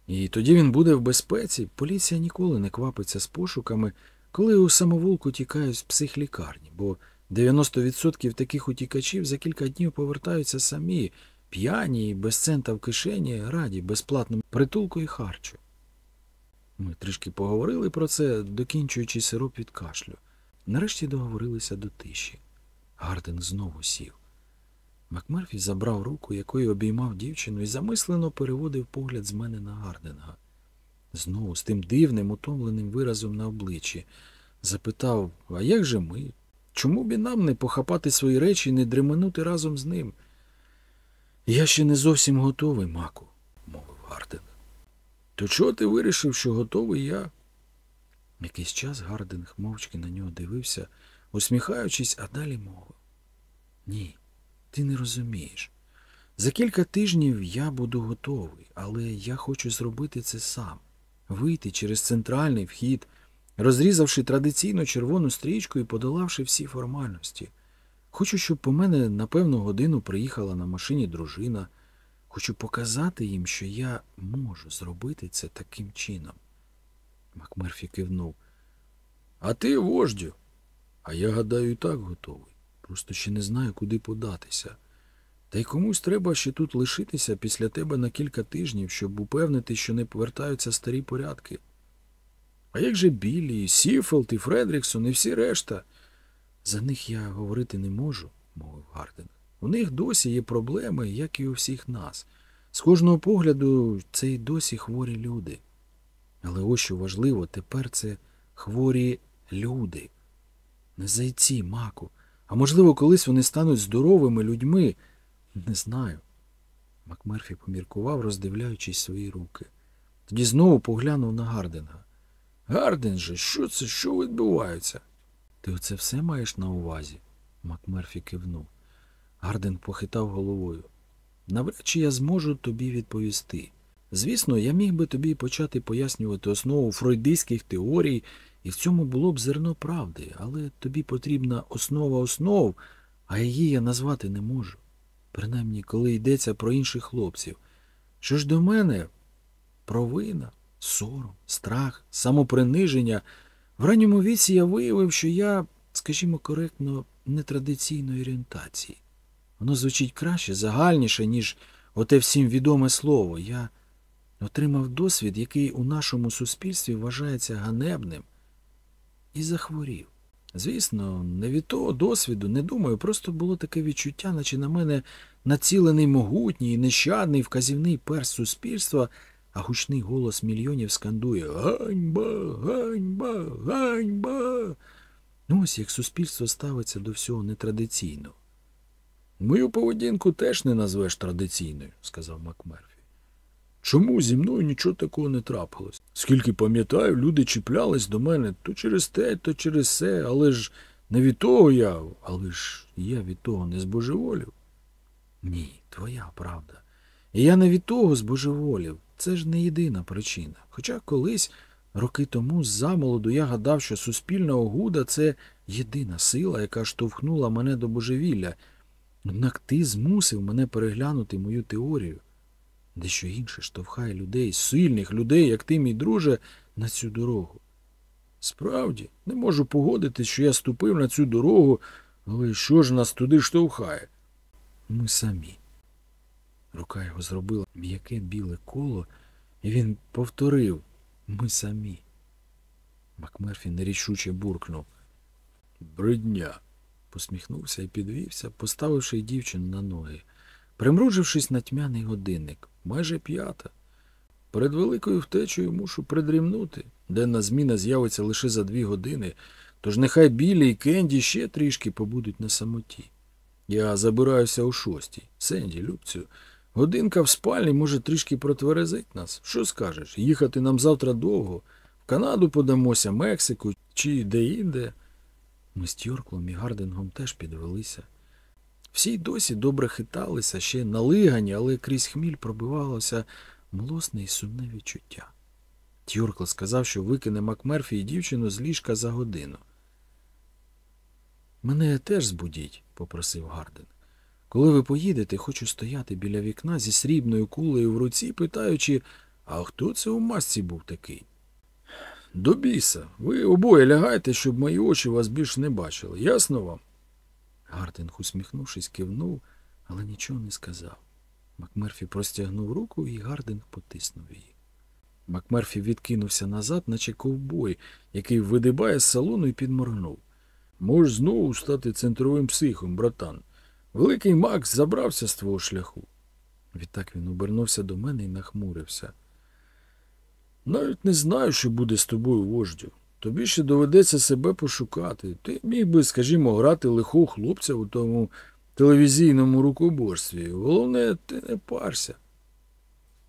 і тоді він буде в безпеці. Поліція ніколи не квапиться з пошуками, коли у самоволку тікають з психлікарні, бо 90% таких утікачів за кілька днів повертаються самі, п'яні без цента в кишені, раді безплатному притулку і харчу. Ми трішки поговорили про це, докінчуючи сироп від кашлю. Нарешті договорилися до тиші. Гардинг знову сів. Макмерфі забрав руку, якою обіймав дівчину, і замислено переводив погляд з мене на Гардинга. Знову з тим дивним, утомленим виразом на обличчі, запитав, а як же ми? Чому б і нам не похапати свої речі і не дременути разом з ним? Я ще не зовсім готовий, маку, мовив Гардинг. То чого ти вирішив, що готовий я? Якийсь час Гардинг мовчки на нього дивився, усміхаючись, а далі мовив. Ні, ти не розумієш. За кілька тижнів я буду готовий, але я хочу зробити це сам. Вийти через центральний вхід, розрізавши традиційну червону стрічку і подолавши всі формальності. Хочу, щоб по мене на певну годину приїхала на машині дружина. Хочу показати їм, що я можу зробити це таким чином. Макмерфі кивнув. А ти, вождю? А я гадаю, і так готовий. Просто ще не знаю, куди податися. Та й комусь треба ще тут лишитися після тебе на кілька тижнів, щоб упевнитись, що не повертаються старі порядки. А як же Біллі, Сіфелт, і Фредриксон, і всі решта? За них я говорити не можу, мовив Гардинг. У них досі є проблеми, як і у всіх нас. З кожного погляду це й досі хворі люди. Але ось що важливо, тепер це хворі люди. Не зайці, маку. А можливо, колись вони стануть здоровими людьми. Не знаю. Макмерфі поміркував, роздивляючись свої руки. Тоді знову поглянув на Гардинга. Гардинже, що це, що відбувається? Ти оце все маєш на увазі? Макмерфі кивнув. Гарден похитав головою. Навряд чи я зможу тобі відповісти. Звісно, я міг би тобі почати пояснювати основу фройдистських теорій, і в цьому було б зерно правди, але тобі потрібна основа основ, а її я назвати не можу. Принаймні, коли йдеться про інших хлопців. Що ж до мене, провина, сором, страх, самоприниження. В ранньому віці я виявив, що я, скажімо коректно, нетрадиційної орієнтації. Воно звучить краще, загальніше, ніж оте всім відоме слово. Я отримав досвід, який у нашому суспільстві вважається ганебним, і захворів. Звісно, не від того досвіду, не думаю, просто було таке відчуття, наче на мене націлений могутній, нещадний вказівний перс суспільства, а гучний голос мільйонів скандує Ганьба, ганьба, ганьба. Ну, ось як суспільство ставиться до всього нетрадиційно. Мою поведінку теж не назвеш традиційною, сказав Макмерфі. Чому зі мною нічого такого не трапилось? Скільки пам'ятаю, люди чіплялись до мене то через те, то через се, але ж не від того я, але ж я від того не збожеволів. Ні, твоя правда. І я не від того збожеволів. Це ж не єдина причина. Хоча колись, роки тому, замолоду я гадав, що суспільна огуда це єдина сила, яка штовхнула мене до божевілля. Однак ти змусив мене переглянути мою теорію. Дещо інше штовхає людей, сильних людей, як ти, мій друже, на цю дорогу. Справді, не можу погодитись, що я ступив на цю дорогу, але що ж нас туди штовхає? Ми самі. Рука його зробила м'яке біле коло, і він повторив ми самі. Макмерфі нерішуче буркнув. Бридня. посміхнувся і підвівся, поставивши дівчину на ноги. Примружившись на тьмяний годинник, майже п'ята. Перед великою втечею мушу придрімнути. Денна зміна з'явиться лише за дві години, тож нехай Білі і Кенді ще трішки побудуть на самоті. Я забираюся о шостій. Сенді, Любцю, годинка в спальні може трішки протверезить нас. Що скажеш? Їхати нам завтра довго. В Канаду подамося, Мексику чи де-інде. Ми з Тьорклом і Гардингом теж підвелися. Всі й досі добре хиталися, ще налигані, але крізь хміль пробивалося млосне і сумне відчуття. Тьоркл сказав, що викине Макмерфі і дівчину з ліжка за годину. Мене теж збудіть, попросив Гардинг. Коли ви поїдете, хочу стояти біля вікна зі срібною кулею в руці, питаючи, а хто це у масці був такий? До біса, ви обоє лягайте, щоб мої очі вас більш не бачили. Ясно вам? Гардинг, усміхнувшись, кивнув, але нічого не сказав. Макмерфі простягнув руку, і Гардинг потиснув її. Макмерфі відкинувся назад, наче ковбой, який видибає з салону і підморгнув. Можеш знову стати центровим психом, братан. Великий Макс забрався з твого шляху. Відтак він обернувся до мене і нахмурився. Навіть не знаю, що буде з тобою, вождю. Тобі ще доведеться себе пошукати. Ти міг би, скажімо, грати лихого хлопця у тому телевізійному рукоборстві. Головне, ти не парся.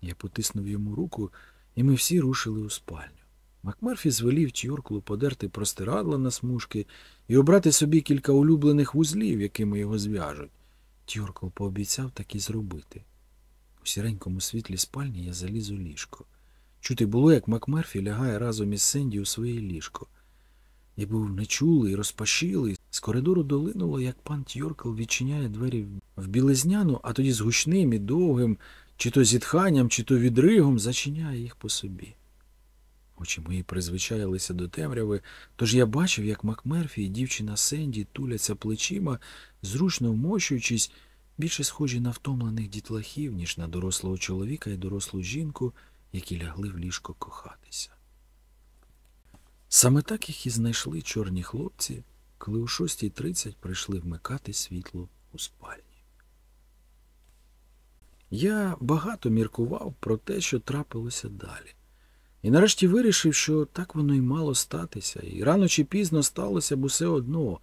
Я потиснув йому руку, і ми всі рушили у спальню. Макмерфі звелів Тьорклу подерти простирадла на смужки і обрати собі кілька улюблених вузлів, якими його зв'яжуть. Тьоркл пообіцяв так і зробити. У сіренькому світлі спальні я заліз у ліжко. Чути було, як Макмерфі лягає разом із Сенді у своє ліжко. Я був нечулий, розпашілий. З коридору долинуло, як пан Тьоркл відчиняє двері в білизняну, а тоді з гучним і довгим, чи то зітханням, чи то відригом зачиняє їх по собі. Очі мої призвичаїлися до темряви, тож я бачив, як Макмерфі і дівчина Сенді туляться плечима, зручно вмощуючись, більше схожі на втомлених дітлахів, ніж на дорослого чоловіка і дорослу жінку, які лягли в ліжко кохатися. Саме так їх і знайшли чорні хлопці, коли о 6.30 прийшли вмикати світло у спальні. Я багато міркував про те, що трапилося далі. І нарешті вирішив, що так воно й мало статися, і рано чи пізно сталося б усе одно,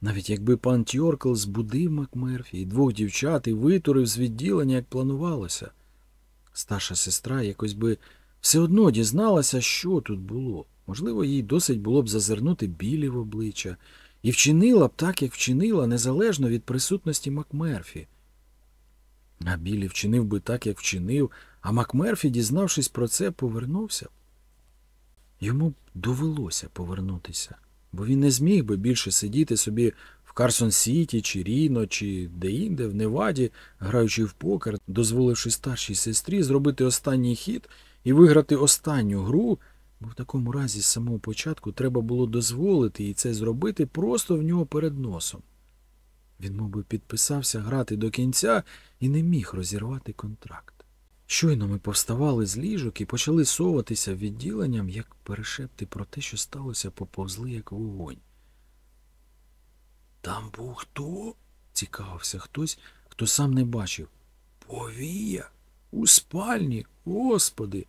навіть якби пан Тьоркл збудив Макмерфі і двох дівчат і витурив з відділення, як планувалося. Старша сестра якось би все одно дізналася, що тут було. Можливо, їй досить було б зазирнути білі в обличчя, і вчинила б так, як вчинила, незалежно від присутності Макмерфі. А Білі вчинив би так, як вчинив, а Макмерфі, дізнавшись про це, повернувся. Йому б довелося повернутися, бо він не зміг би більше сидіти собі в Карсон Сіті, чи Ріно, чи де-інде, в Неваді, граючи в покер, дозволивши старшій сестрі зробити останній хід і виграти останню гру, бо в такому разі з самого початку треба було дозволити їй це зробити просто в нього перед носом. Він, мов би, підписався грати до кінця і не міг розірвати контракт. Щойно ми повставали з ліжок і почали соватися відділенням, як перешепти про те, що сталося, поповзли, як вогонь. Там був хто? цікавився хтось, хто сам не бачив. Повія у спальні, господи.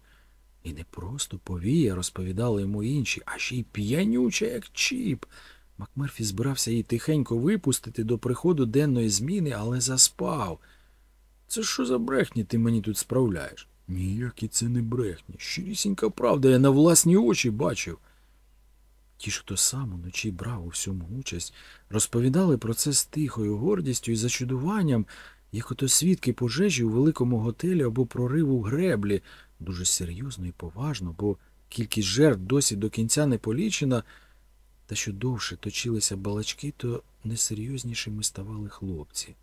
І не просто повія, розповідали йому інші, а ще й п'янюча, як чіп. Макмерфі збирався її тихенько випустити до приходу денної зміни, але заспав. Це що за брехні ти мені тут справляєш? Ніякі це не брехні. Щирісінька правда, я на власні очі бачив. Ті хто сам уночі брав у всьому участь, розповідали про це з тихою гордістю і зачудуванням, як ото свідки пожежі у великому готелі або прориву греблі, дуже серйозно і поважно, бо кількість жертв досі до кінця не полічена, та що довше точилися балачки, то несерйознішими ставали хлопці.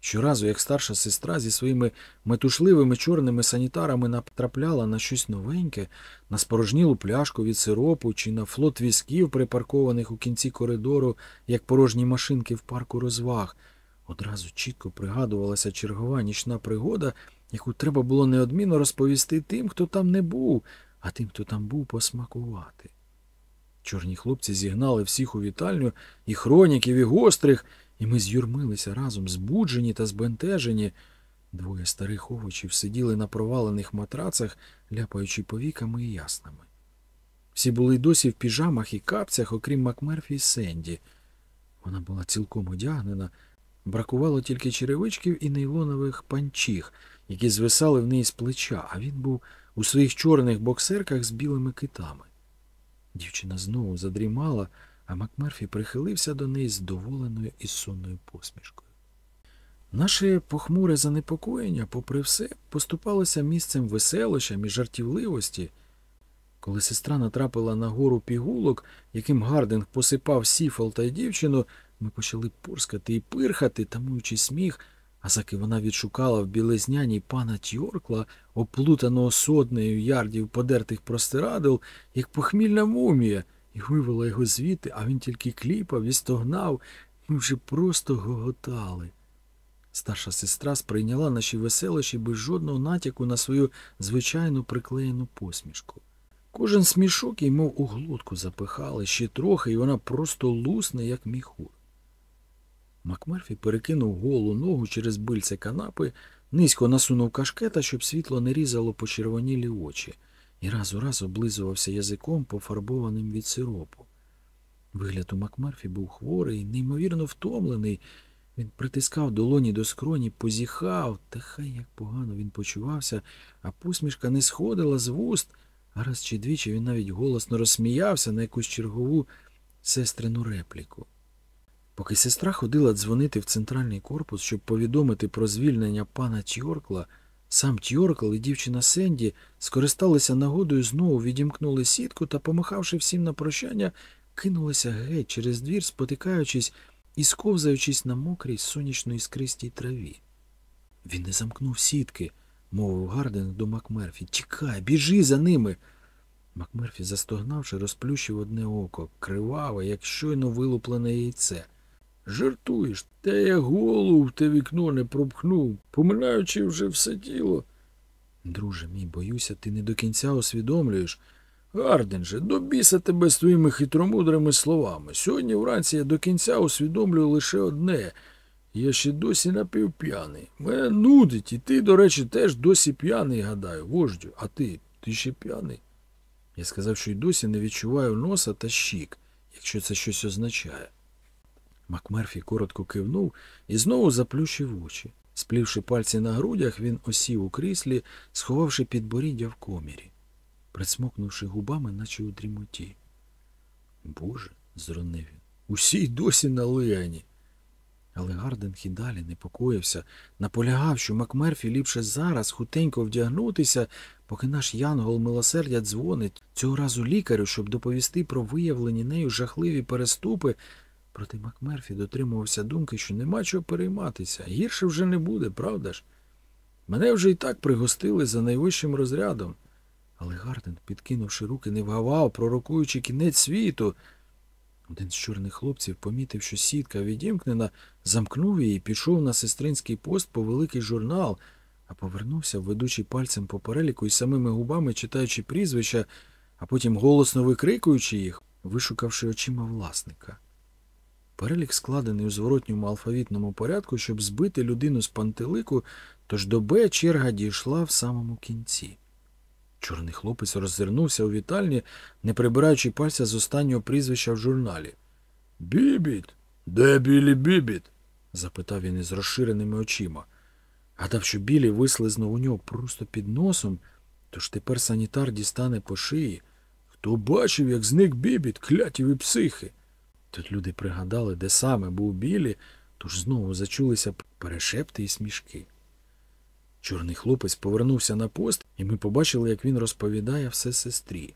Щоразу, як старша сестра зі своїми метушливими чорними санітарами натрапляла на щось новеньке, на спорожнілу пляшку від сиропу чи на флот візків, припаркованих у кінці коридору, як порожні машинки в парку розваг, одразу чітко пригадувалася чергова нічна пригода, яку треба було неодмінно розповісти тим, хто там не був, а тим, хто там був, посмакувати. Чорні хлопці зігнали всіх у вітальню, і хроніків, і гострих, і ми з'юрмилися разом, збуджені та збентежені. Двоє старих овочів сиділи на провалених матрацах, ляпаючи повіками і яснами. Всі були досі в піжамах і капцях, окрім Макмерфі і Сенді. Вона була цілком одягнена, бракувало тільки черевичків і нейлонових панчіх, які звисали в неї з плеча, а він був у своїх чорних боксерках з білими китами. Дівчина знову задрімала, а Макмерфі прихилився до неї з доволеною і сонною посмішкою. Наше похмуре занепокоєння, попри все, поступалося місцем веселощам і жартівливості. Коли сестра натрапила на гору пігулок, яким Гардинг посипав сіфал та дівчину, ми почали порскати і пирхати, тамуючи сміх, а заки вона відшукала в білезняній пана Тьоркла, оплутаного сотнею ярдів подертих простирадил, як похмільна мумія, і вивела його звідти, а він тільки кліпав і стогнав, ми вже просто гоготали. Старша сестра сприйняла наші веселощі без жодного натяку на свою звичайну приклеєну посмішку. Кожен смішок їй, мов у глотку запихали ще трохи, і вона просто лусне, як міхур. Макмерфі перекинув голу ногу через бильце канапи, низько насунув кашкета, щоб світло не різало почервонілі очі, і раз у раз облизувався язиком, пофарбованим від сиропу. Вигляд у Макмерфі був хворий, неймовірно втомлений. Він притискав долоні до скроні, позіхав, та хай як погано він почувався, а посмішка не сходила з вуст, а раз чи двічі він навіть голосно розсміявся на якусь чергову сестрину репліку. Поки сестра ходила дзвонити в центральний корпус, щоб повідомити про звільнення пана Тьоркла, сам Тьоркл і дівчина Сенді скористалися нагодою, знову відімкнули сітку та, помахавши всім на прощання, кинулися геть через двір, спотикаючись і сковзаючись на мокрій сонячно іскристій траві. Він не замкнув сітки, мовив Гардинг до Макмерфі. Тікай, біжи за ними. Макмерфі, застогнавши, розплющив одне око, криваве, як щойно вилуплене яйце. Жартуєш, та я голову в те вікно не пропхнув, поминаючи вже все тіло. Друже мій, боюся, ти не до кінця усвідомлюєш. Гардинже, до біса тебе з твоїми хитромудрими словами. Сьогодні вранці я до кінця усвідомлюю лише одне. Я ще досі напівп'яний. Мене нудить, і ти, до речі, теж досі п'яний, гадаю, вождю. А ти, ти ще п'яний? Я сказав, що й досі не відчуваю носа та щік, якщо це щось означає. Макмерфі коротко кивнув і знову заплющив очі. Сплівши пальці на грудях, він осів у кріслі, сховавши підборіддя в комірі, присмокнувши губами, наче у дрімоті. Боже, зронив він, усі й досі на леані. Але Гардинг і далі непокоївся, наполягав, що Макмерфі ліпше зараз хутенько вдягнутися, поки наш янгол милосердя дзвонить цього разу лікарю, щоб доповісти про виявлені нею жахливі переступи. Проте Макмерфі дотримувався думки, що нема чого перейматися. Гірше вже не буде, правда ж? Мене вже і так пригостили за найвищим розрядом. Але Гарден, підкинувши руки, не вгавав, пророкуючи кінець світу. Один з чорних хлопців помітив, що сітка відімкнена, замкнув її і пішов на сестринський пост по великий журнал, а повернувся, ведучи пальцем по переліку і самими губами читаючи прізвища, а потім голосно викрикуючи їх, вишукавши очима власника. Перелік складений у зворотньому алфавітному порядку, щоб збити людину з пантелику, тож до Б черга дійшла в самому кінці. Чорний хлопець роззирнувся у вітальні, не прибираючи пальця з останнього прізвища в журналі. Бібіт? Де білі бібіт? запитав він із розширеними очима. Гадав, що білі вислизнув у нього просто під носом, тож тепер санітар дістане по шиї. Хто бачив, як зник бібіт, кляті ви психи? Тут люди пригадали, де саме був білі, тож знову зачулися перешепти і смішки. Чорний хлопець повернувся на пост, і ми побачили, як він розповідає все сестрі.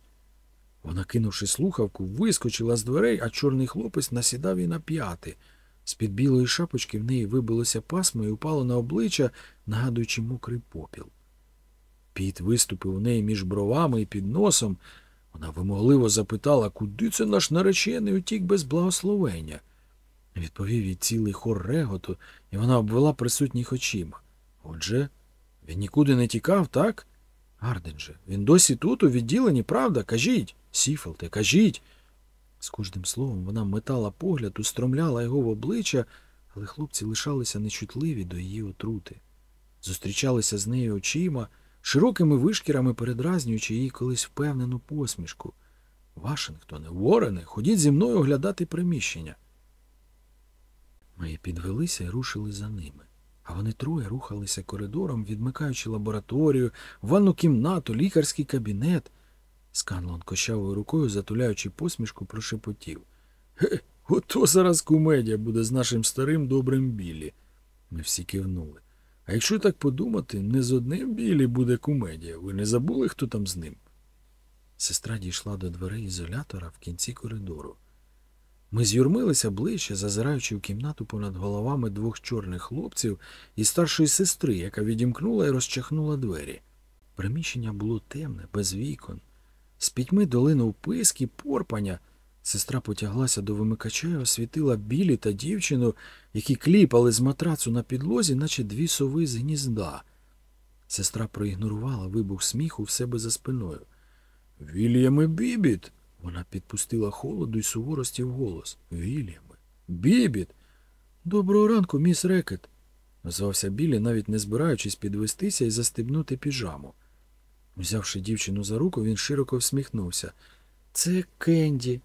Вона, кинувши слухавку, вискочила з дверей, а чорний хлопець насідав і на п'яти. З-під білої шапочки в неї вибилося пасмо і упало на обличчя, нагадуючи мокрий попіл. Піт виступив у неї між бровами і під носом. Вона вимогливо запитала, куди це наш наречений утік без благословення. Відповів їй цілий хор реготу, і вона обвела присутніх очима. Отже, він нікуди не тікав, так? Гарден же, він досі тут, у відділенні, правда? Кажіть, Сіфелте, кажіть. З кожним словом вона метала погляд, устромляла його в обличчя, але хлопці лишалися нечутливі до її отрути. Зустрічалися з нею очима, широкими вишкірами передразнюючи її колись впевнену посмішку. Вашингтоне, Уорене, ходіть зі мною оглядати приміщення. Ми підвелися і рушили за ними. А вони троє рухалися коридором, відмикаючи лабораторію, ванну кімнату, лікарський кабінет. Сканлон кощавою рукою, затуляючи посмішку, прошепотів. Ге, ото зараз кумедія буде з нашим старим добрим білі. Ми всі кивнули. А якщо так подумати, не з одним білі буде кумедія. Ви не забули, хто там з ним? Сестра дійшла до дверей ізолятора в кінці коридору. Ми з'юрмилися ближче, зазираючи в кімнату понад головами двох чорних хлопців і старшої сестри, яка відімкнула і розчахнула двері. Приміщення було темне, без вікон. З пітьми долинув писк і порпання. Сестра потяглася до вимикача і освітила білі та дівчину, які кліпали з матрацу на підлозі, наче дві сови з гнізда. Сестра проігнорувала вибух сміху в себе за спиною. Вільяме Бібіт. Вона підпустила холоду й суворості в голос. Вільяме. Бібіт. Доброго ранку, міс Рекет. Назвався Білі, навіть не збираючись підвестися і застебнути піжаму. Взявши дівчину за руку, він широко всміхнувся. Це Кенді.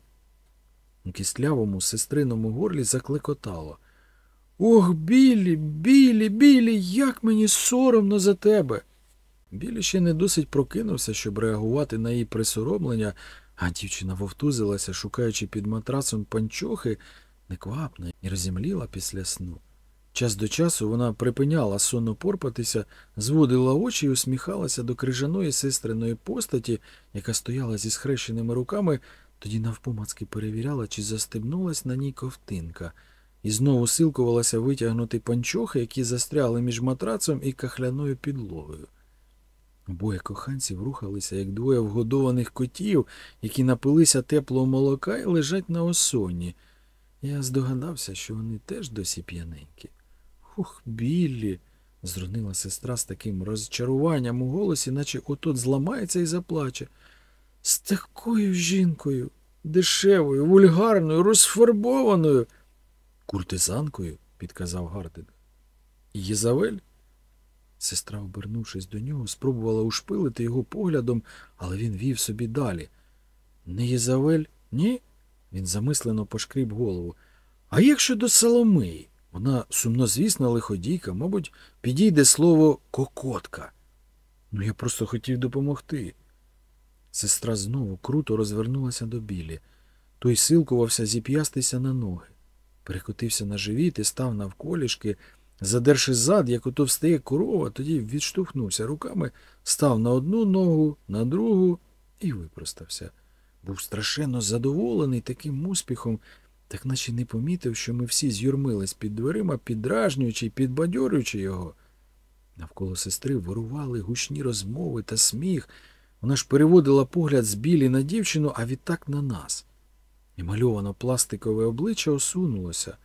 У кістлявому сестриному горлі заклекотало. Ох, Білі, Білі, Білі, як мені соромно за тебе. Білі ще не досить прокинувся, щоб реагувати на її присоромлення, а дівчина вовтузилася, шукаючи під матрацом панчохи, неквапна і розімліла після сну. Час до часу вона припиняла сонно порпатися, зводила очі і усміхалася до крижаної сестриної постаті, яка стояла зі схрещеними руками, тоді навпомацки перевіряла, чи застебнулась на ній ковтинка, і знову силкувалася витягнути панчохи, які застрягли між матрацом і кахляною підлогою. Обоє коханців рухалися, як двоє вгодованих котів, які напилися теплого молока і лежать на осонні. Я здогадався, що вони теж досі п'яненькі. Ух, Біллі, зронила сестра з таким розчаруванням у голосі, наче отот зламається і заплаче. З такою жінкою, дешевою, вульгарною, розфарбованою. Куртизанкою, підказав Гардин. Єзавель? Сестра, обернувшись до нього, спробувала ушпилити його поглядом, але він вів собі далі. Не Єзавель? Ні? Він замислено пошкріб голову. А як щодо Соломиї? Вона сумнозвісна лиходійка, мабуть, підійде слово кокотка. Ну, я просто хотів допомогти. Сестра знову круто розвернулася до білі. Той силкувався зіп'ястися на ноги. перекотився на живіт і став навколішки, задерши зад, як ото встає корова, тоді відштовхнувся руками, став на одну ногу, на другу і випростався. Був страшенно задоволений таким успіхом, так наче не помітив, що ми всі з'юрмились під дверима, піддражнюючи й підбадьорюючи його. Навколо сестри вирували гучні розмови та сміх. Вона ж переводила погляд з білі на дівчину, а відтак на нас. І мальовано пластикове обличчя осунулося.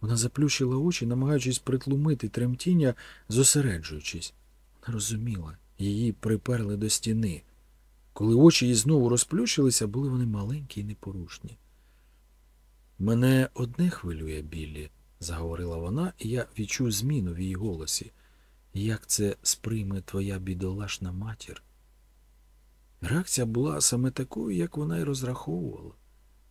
Вона заплющила очі, намагаючись притлумити тремтіння, зосереджуючись. Вона розуміла, її приперли до стіни. Коли очі її знову розплющилися, були вони маленькі і непорушні. Мене одне хвилює, Біллі, заговорила вона, і я відчув зміну в її голосі. Як це сприйме твоя бідолашна матір? Реакція була саме такою, як вона й розраховувала.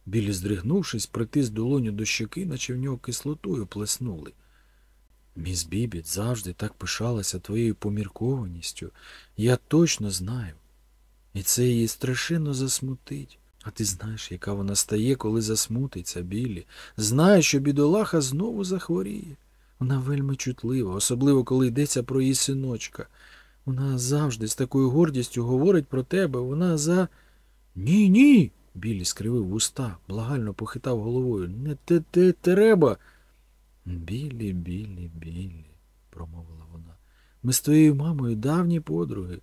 Білі, здригнувшись, притис долоню до щоки, наче в нього кислотою плеснули. Міс Бібіт завжди так пишалася твоєю поміркованістю. Я точно знаю. І це її страшенно засмутить. А ти знаєш, яка вона стає, коли засмутиться, Білі. Знаєш, що бідолаха знову захворіє. Вона вельми чутлива, особливо коли йдеться про її синочка. Вона завжди з такою гордістю говорить про тебе. Вона за. Ні, ні. Білі скривив вуста, благально похитав головою. Не те те треба. Білі, білі, білі, промовила вона. Ми з твоєю мамою давні подруги.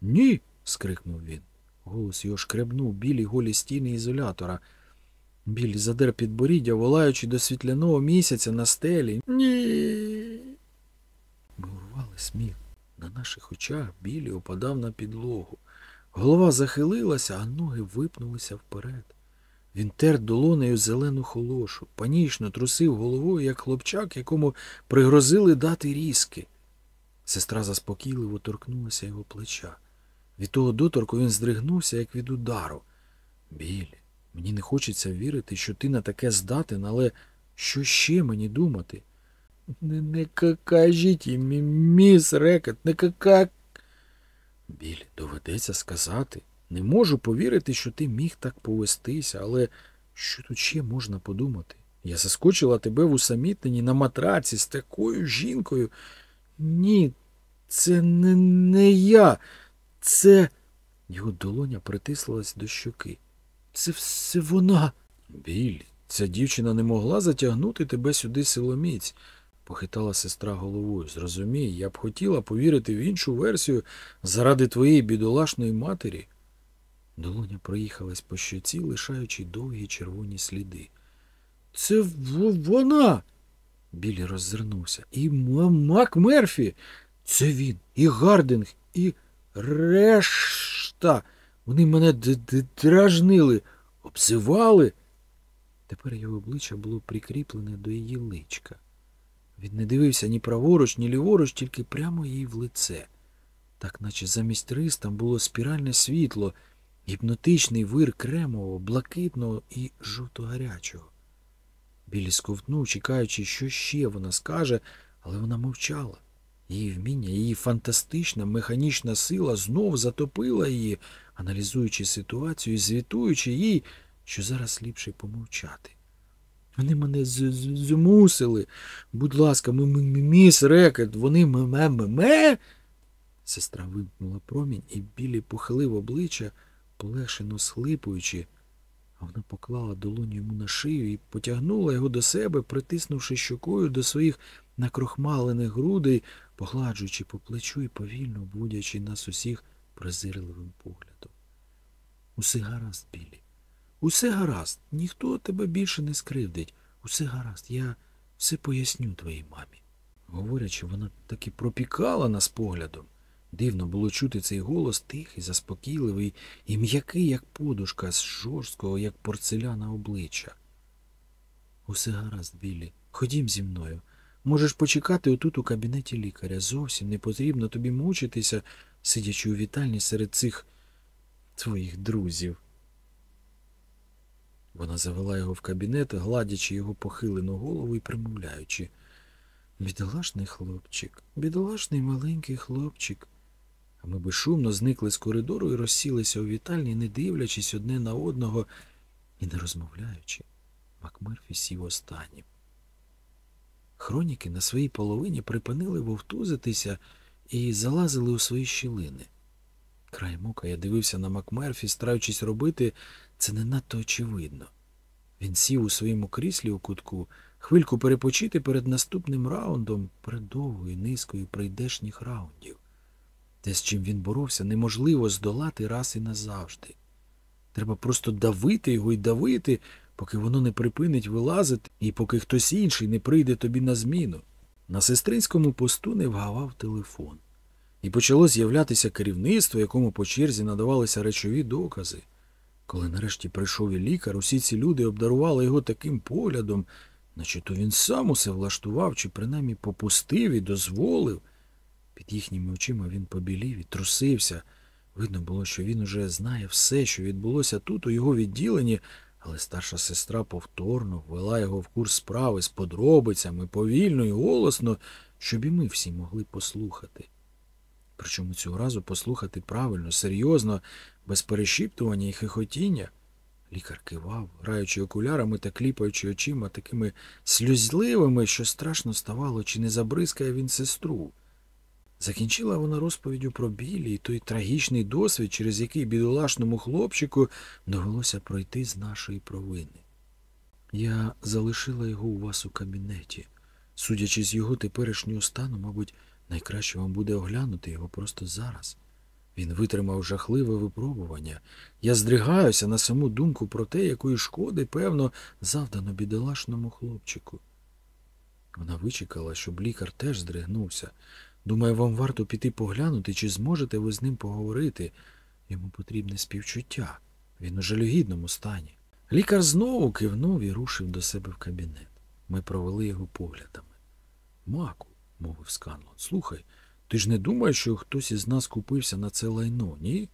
Ні. скрикнув він. Голос його шкребнув білі голі стіни ізолятора. Білі задер підборіддя, волаючи до світляного місяця на стелі. Ні. Ми урвали сміх. На наших очах білі опадав на підлогу. Голова захилилася, а ноги випнулися вперед. Він тер долонею зелену холошу, панічно трусив головою, як хлопчак, якому пригрозили дати різки. Сестра заспокійливо торкнулася його плеча. Від того доторку він здригнувся, як від удару. Білі, мені не хочеться вірити, що ти на таке здатен, але що ще мені думати? Не, не кажіть їм, міс Рекет, не кака. Білі, доведеться сказати. Не можу повірити, що ти міг так повестися, але що тут ще можна подумати? Я заскочила тебе в усамітненні на матраці з такою жінкою. Ні, це не, не я. Це. Його долоня притислилась до щоки. Це все вона. Білі, ця дівчина не могла затягнути тебе сюди силоміць, похитала сестра головою. Зрозумій, я б хотіла повірити в іншу версію заради твоєї бідолашної матері. Долоня проїхалась по щоці, лишаючи довгі червоні сліди. Це вона. Білі роззирнувся. І Мак Мерфі. Це він, і Гардинг, і решта. Вони мене дражнили, обзивали. Тепер його обличчя було прикріплене до її личка. Він не дивився ні праворуч, ні ліворуч, тільки прямо їй в лице. Так наче замість рис там було спіральне світло, гіпнотичний вир кремового, блакитного і жовто-гарячого. Білі сковтнув, чекаючи, що ще вона скаже, але вона мовчала. Її вміння, її фантастична механічна сила знов затопила її, аналізуючи ситуацію і звітуючи їй, що зараз ліпше помовчати. Вони мене змусили. Будь ласка, м- м- міс Рекет, вони ме-ме-ме. Сестра вимкнула промінь, і білі похилив обличчя, полегшено схлипуючи, а вона поклала долоню йому на шию і потягнула його до себе, притиснувши щокою до своїх накрохмалених грудей, погладжуючи по плечу і повільно обводячи нас усіх презирливим поглядом. Усе гаразд, Білі. Усе гаразд. Ніхто тебе більше не скривдить. Усе гаразд. Я все поясню твоїй мамі. Говорячи, вона таки пропікала нас поглядом. Дивно було чути цей голос тихий, заспокійливий і м'який, як подушка, з жорсткого, як порцеляна обличчя. Усе гаразд, Біллі. Ходім зі мною. Можеш почекати отут у кабінеті лікаря. Зовсім не потрібно тобі мучитися, сидячи у вітальні серед цих твоїх друзів. Вона завела його в кабінет, гладячи його похилену голову і примовляючи. Бідолашний хлопчик, бідолашний маленький хлопчик. А ми безшумно зникли з коридору і розсілися у вітальні, не дивлячись одне на одного і не розмовляючи. Макмерфі сів останнім. Хроніки на своїй половині припинили вовтузитися і залазили у свої щілини. Краєм ока я дивився на Макмерфі, стараючись робити це не надто очевидно. Він сів у своєму кріслі у кутку, хвильку перепочити перед наступним раундом, перед довгою низкою прийдешніх раундів. Те, з чим він боровся, неможливо здолати раз і назавжди. Треба просто давити його і давити, поки воно не припинить вилазити і поки хтось інший не прийде тобі на зміну. На сестринському посту не вгавав телефон. І почало з'являтися керівництво, якому по черзі надавалися речові докази. Коли нарешті прийшов і лікар, усі ці люди обдарували його таким поглядом, наче то він сам усе влаштував чи принаймні попустив і дозволив. Під їхніми очима він побілів і трусився. Видно було, що він уже знає все, що відбулося тут, у його відділенні, але старша сестра повторно ввела його в курс справи з подробицями, повільно і голосно, щоб і ми всі могли послухати. Причому цього разу послухати правильно, серйозно, без перешіптування і хихотіння. Лікар кивав, граючи окулярами та кліпаючи очима такими сльозливими, що страшно ставало, чи не забризкає він сестру. Закінчила вона розповіддю про білі і той трагічний досвід, через який бідолашному хлопчику довелося пройти з нашої провини. Я залишила його у вас у кабінеті. Судячи з його теперішнього стану, мабуть, найкраще вам буде оглянути його просто зараз. Він витримав жахливе випробування. Я здригаюся на саму думку про те, якої шкоди, певно, завдано бідолашному хлопчику. Вона вичекала, щоб лікар теж здригнувся. Думаю, вам варто піти поглянути, чи зможете ви з ним поговорити. Йому потрібне співчуття. Він у жалюгідному стані. Лікар знову кивнув і рушив до себе в кабінет. Ми провели його поглядами. Маку, мовив Сканлон, слухай, ти ж не думаєш, що хтось із нас купився на це лайно, ні?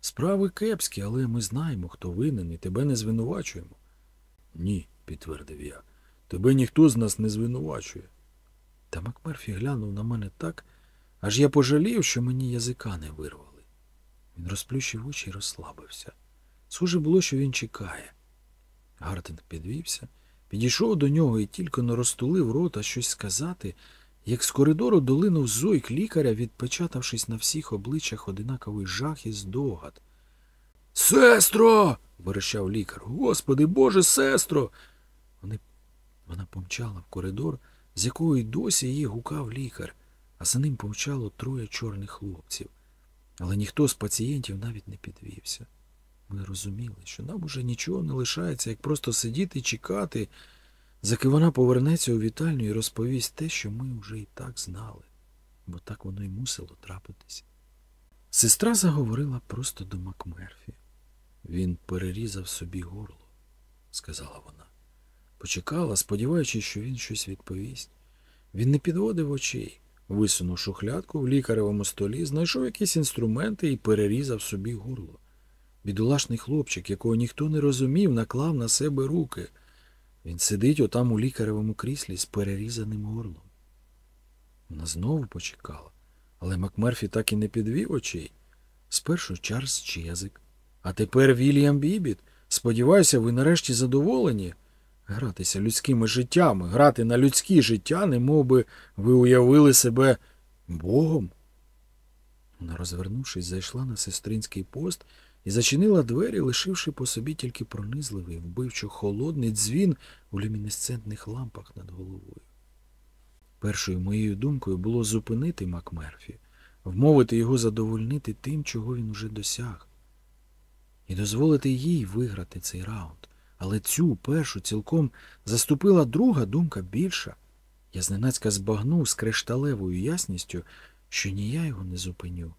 Справи кепські, але ми знаємо, хто винен, і тебе не звинувачуємо. Ні, підтвердив я. Тебе ніхто з нас не звинувачує. Та Макмерфі глянув на мене так, аж я пожалів, що мені язика не вирвали. Він розплющив очі і розслабився. Схоже було, що він чекає. Гартинг підвівся, підійшов до нього і тільки не розтулив рота щось сказати, як з коридору долинув зойк лікаря, відпечатавшись на всіх обличчях одинаковий жах і здогад. Сестро. верещав лікар. Господи Боже, сестро. Вони... Вона помчала в коридор, з якого й досі її гукав лікар, а за ним помчало троє чорних хлопців. Але ніхто з пацієнтів навіть не підвівся. Ми розуміли, що нам уже нічого не лишається, як просто сидіти і чекати, заки вона повернеться у вітальню і розповість те, що ми вже і так знали, бо так воно й мусило трапитися. Сестра заговорила просто до Макмерфі. Він перерізав собі горло, сказала вона. Почекала, сподіваючись, що він щось відповість. Він не підводив очей, висунув шухлядку в лікаревому столі, знайшов якісь інструменти і перерізав собі горло. Бідолашний хлопчик, якого ніхто не розумів, наклав на себе руки. Він сидить отам у лікаревому кріслі з перерізаним горлом. Вона знову почекала, але Макмерфі так і не підвів очей. Спершу Чарльз Чезик, а тепер Вільям Бібіт. Сподіваюся, ви нарешті задоволені. Гратися людськими життями, грати на людські життя, не би ви уявили себе Богом. Вона, розвернувшись, зайшла на сестринський пост і зачинила двері, лишивши по собі тільки пронизливий, вбивчо холодний дзвін у люмінесцентних лампах над головою. Першою моєю думкою було зупинити Макмерфі, вмовити його задовольнити тим, чого він уже досяг, і дозволити їй виграти цей раунд. Але цю першу цілком заступила друга думка більша. Я зненацька збагнув з кришталевою ясністю, що ні я його не зупиню,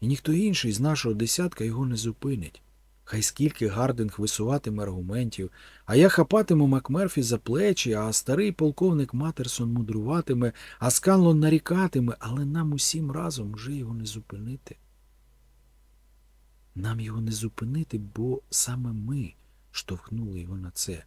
і ніхто інший з нашого десятка його не зупинить. Хай скільки Гардинг висуватиме аргументів, а я хапатиму Макмерфі за плечі, а старий полковник Матерсон мудруватиме, а Сканлон нарікатиме, але нам усім разом уже його не зупинити. Нам його не зупинити, бо саме ми штовхнули його на це.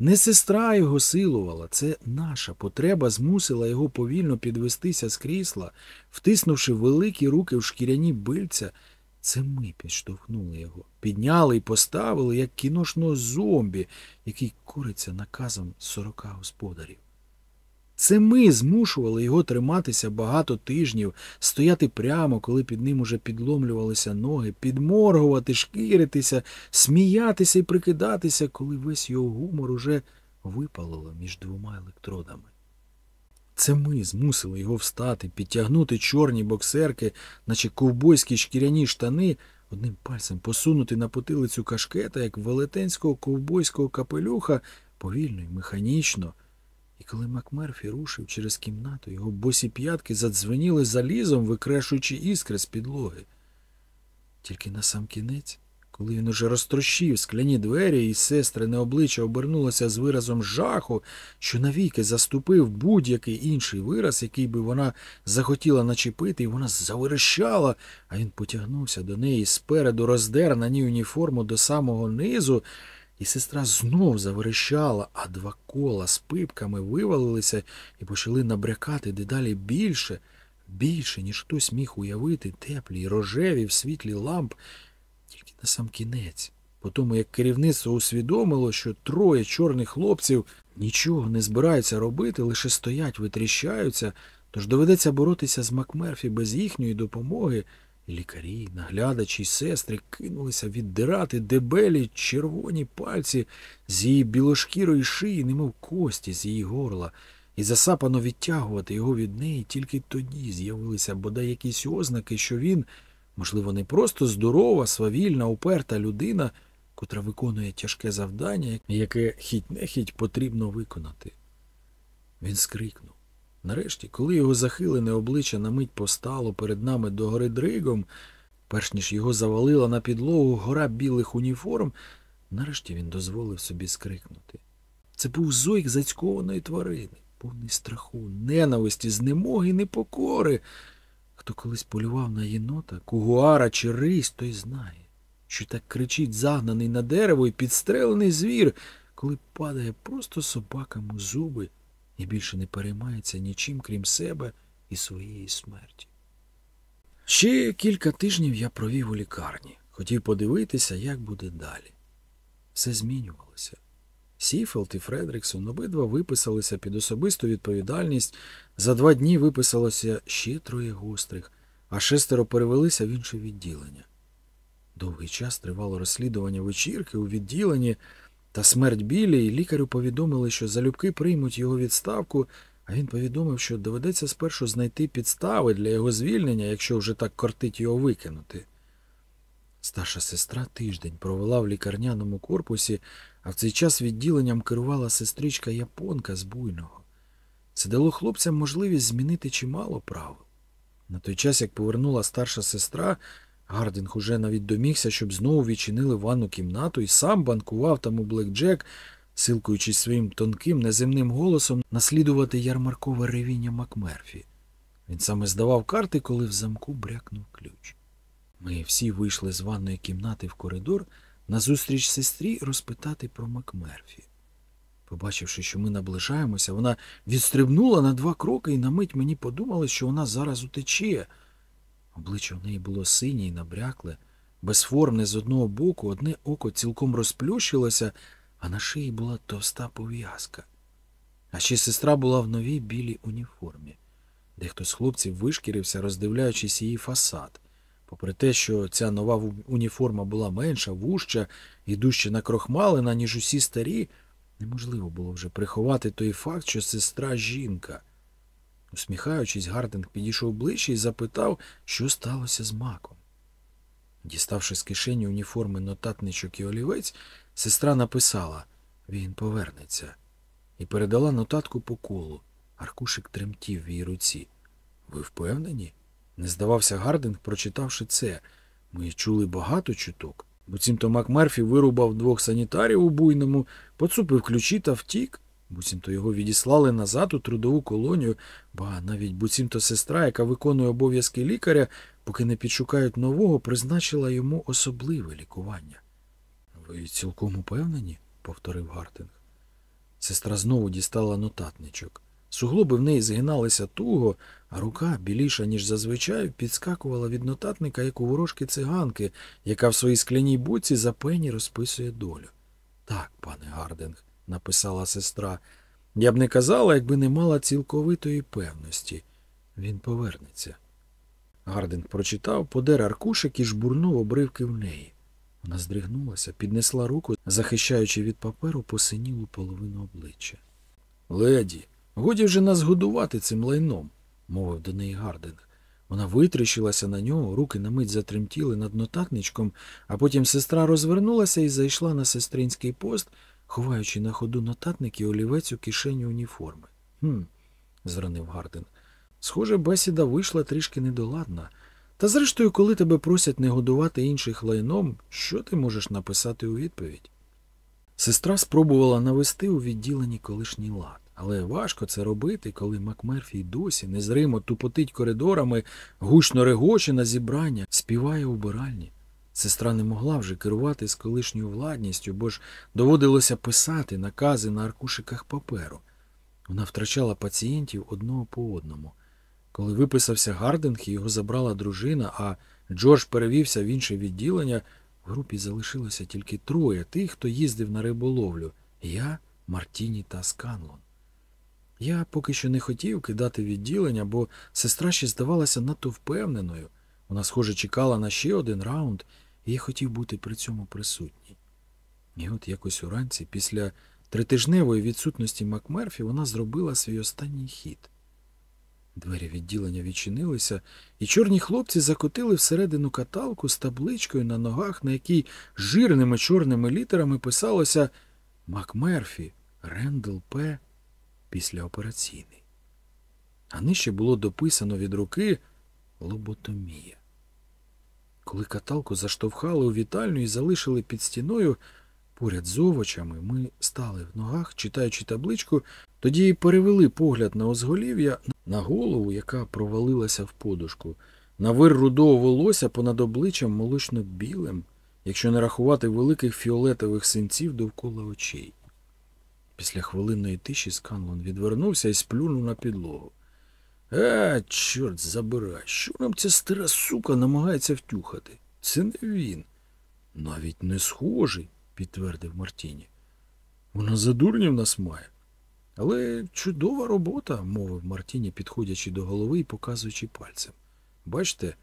Не сестра його силувала, це наша потреба змусила його повільно підвестися з крісла, втиснувши великі руки в шкіряні бильця. Це ми підштовхнули його, підняли і поставили, як кіношного зомбі, який кориться наказом сорока господарів. Це ми змушували його триматися багато тижнів, стояти прямо, коли під ним уже підломлювалися ноги, підморгувати, шкіритися, сміятися і прикидатися, коли весь його гумор уже випалило між двома електродами. Це ми змусили його встати, підтягнути чорні боксерки, наче ковбойські шкіряні штани, одним пальцем посунути на потилицю кашкета, як велетенського ковбойського капелюха, повільно й механічно. І коли Макмерфі рушив через кімнату, його босі п'ятки задзвеніли залізом, викрешуючи іскри з підлоги. Тільки на сам кінець, коли він уже розтрощив скляні двері, і сестрине обличчя обернулося з виразом жаху, що навіки заступив будь-який інший вираз, який би вона захотіла начепити, і вона заверещала, а він потягнувся до неї спереду, роздер на ній уніформу до самого низу, і сестра знов заверещала, а два кола з пипками вивалилися і почали набрякати дедалі більше, більше, ніж хтось міг уявити, теплі рожеві в світлі ламп, тільки на сам кінець. По тому, як керівництво усвідомило, що троє чорних хлопців нічого не збираються робити, лише стоять, витріщаються, тож доведеться боротися з Макмерфі без їхньої допомоги, лікарі, наглядачі й сестри кинулися віддирати дебелі червоні пальці з її білошкірої шиї, немов кості з її горла, і засапано відтягувати його від неї, тільки тоді з'явилися бодай якісь ознаки, що він, можливо, не просто здорова, свавільна, уперта людина, котра виконує тяжке завдання, яке хіть не хіть потрібно виконати. Він скрикнув. Нарешті, коли його захилене обличчя на мить постало перед нами догори дригом, перш ніж його завалила на підлогу гора білих уніформ, нарешті він дозволив собі скрикнути. Це був зойк зацькованої тварини, повний страху, ненависті, знемоги непокори. Хто колись полював на єнота, кугуара чи рись, той знає, що так кричить загнаний на дерево і підстрелений звір, коли падає просто собакам у зуби і більше не переймається нічим, крім себе і своєї смерті. Ще кілька тижнів я провів у лікарні, хотів подивитися, як буде далі. Все змінювалося. Сіфелд і Фредріксон обидва виписалися під особисту відповідальність. За два дні виписалося ще троє гострих, а шестеро перевелися в інше відділення. Довгий час тривало розслідування вечірки у відділенні, та смерть Білі, і лікарю повідомили, що залюбки приймуть його відставку, а він повідомив, що доведеться спершу знайти підстави для його звільнення, якщо вже так кортить його викинути. Старша сестра тиждень провела в лікарняному корпусі, а в цей час відділенням керувала сестричка японка з буйного. Це дало хлопцям можливість змінити чимало правил. На той час, як повернула старша сестра, Гардінг уже навіть домігся, щоб знову відчинили ванну кімнату і сам банкував там у Блекджек, силкуючись своїм тонким неземним голосом наслідувати ярмаркове ревіння Макмерфі. Він саме здавав карти, коли в замку брякнув ключ. Ми всі вийшли з ванної кімнати в коридор назустріч сестрі розпитати про Макмерфі. Побачивши, що ми наближаємося, вона відстрибнула на два кроки, і на мить мені подумали, що вона зараз утече. Обличчя в неї було синє і набрякле, безформне з одного боку, одне око цілком розплющилося, а на шиї була товста пов'язка. А ще сестра була в новій білій уніформі. Дехто з хлопців вишкірився, роздивляючись її фасад. Попри те, що ця нова уніформа була менша, вужча і дужче накрохмалена, ніж усі старі, неможливо було вже приховати той факт, що сестра жінка. Усміхаючись, Гардинг підійшов ближче і запитав, що сталося з маком. Діставши з кишені уніформи нотатничок і олівець, сестра написала Він повернеться, і передала нотатку по колу. Аркушик тремтів в її руці. Ви впевнені? Не здавався Гардинг, прочитавши це. Ми чули багато чуток. Буцімто Макмерфі вирубав двох санітарів у буйному, поцупив ключі та втік. Буцімто його відіслали назад у трудову колонію, ба навіть буцімто сестра, яка виконує обов'язки лікаря, поки не підшукають нового, призначила йому особливе лікування. Ви цілком упевнені? повторив Гартинг. Сестра знову дістала нотатничок. Суглоби в неї згиналися туго, а рука, біліша, ніж зазвичай, підскакувала від нотатника, як у ворожки циганки, яка в своїй скляній буці за пені розписує долю. Так, пане Гардинг, написала сестра, Я б не казала, якби не мала цілковитої певності. Він повернеться. Гарден прочитав, подер аркушик і жбурнув обривки в неї. Вона здригнулася, піднесла руку, захищаючи від паперу посинілу половину обличчя. Леді, годі вже нас годувати цим лайном, мовив до неї Гардинг. Вона витріщилася на нього, руки на мить затремтіли над нотатничком, а потім сестра розвернулася і зайшла на сестринський пост, ховаючи на ходу нотатник і олівець у кишені уніформи. Хм, зранив Гарден. Схоже, бесіда вийшла трішки недоладна. Та зрештою, коли тебе просять не годувати інших лайном, що ти можеш написати у відповідь? Сестра спробувала навести у відділенні колишній лад, але важко це робити, коли Макмерфі досі незримо тупотить коридорами, гучно регоче на зібрання, співає у биральні. Сестра не могла вже керувати з колишньою владністю, бо ж доводилося писати накази на аркушиках паперу. Вона втрачала пацієнтів одного по одному. Коли виписався Гардинг його забрала дружина, а Джордж перевівся в інше відділення, в групі залишилося тільки троє тих, хто їздив на риболовлю я, Мартіні та Сканлон. Я поки що не хотів кидати відділення, бо сестра ще здавалася надто впевненою. Вона, схоже, чекала на ще один раунд, і я хотів бути при цьому присутній. І от якось уранці, після тритижневої відсутності Макмерфі, вона зробила свій останній хід. Двері відділення відчинилися, і чорні хлопці закотили всередину каталку з табличкою на ногах, на якій жирними чорними літерами писалося Макмерфі, Рендл П. післяопераційний. А нижче було дописано від руки лоботомія. Коли каталку заштовхали у вітальню і залишили під стіною, поряд з овочами, ми стали в ногах, читаючи табличку, тоді й перевели погляд на озголів'я, на голову, яка провалилася в подушку, на вир рудого волосся понад обличчям молочно-білим, якщо не рахувати великих фіолетових синців довкола очей. Після хвилинної тиші Сканлон відвернувся і сплюнув на підлогу. Е, чорт забирай, що нам ця стара сука намагається втюхати? Це не він. Навіть не схожий, підтвердив Мартіні. Вона за дурнів нас має. Але чудова робота, мовив Мартіні, підходячи до голови і показуючи пальцем. Бачите,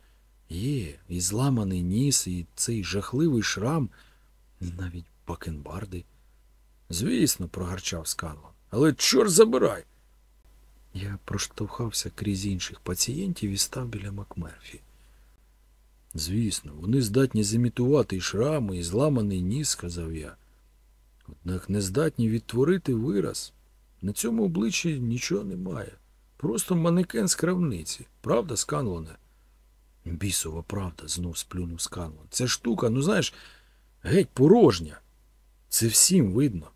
є і зламаний ніс, і цей жахливий шрам, навіть бакенбарди. Звісно, прогарчав Сканлон. Але чорт забирай. Я проштовхався крізь інших пацієнтів і став біля Макмерфі. Звісно, вони здатні зімітувати і шрами, і зламаний ніс, сказав я. Однак не здатні відтворити вираз. На цьому обличчі нічого немає. Просто манекен з крамниці. Правда, Сканлоне? Бісова правда, знов сплюнув Сканлон. Ця штука, ну знаєш, геть порожня. Це всім видно.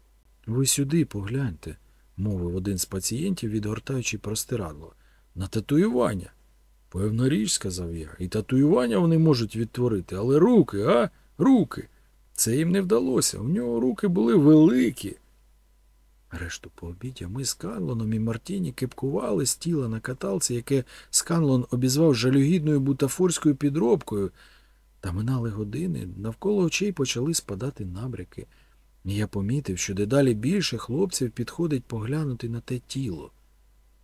Ви сюди погляньте, мовив один з пацієнтів, відгортаючи простирадло. На татуювання. Певна річ, сказав я, і татуювання вони можуть відтворити, але руки, а? Руки. Це їм не вдалося. У нього руки були великі. Решту пообіддя ми з Канлоном і Мартіні кипкували з тіла на каталці, яке Сканлон обізвав жалюгідною бутафорською підробкою. Та минали години, навколо очей почали спадати набряки. Я помітив, що дедалі більше хлопців підходить поглянути на те тіло.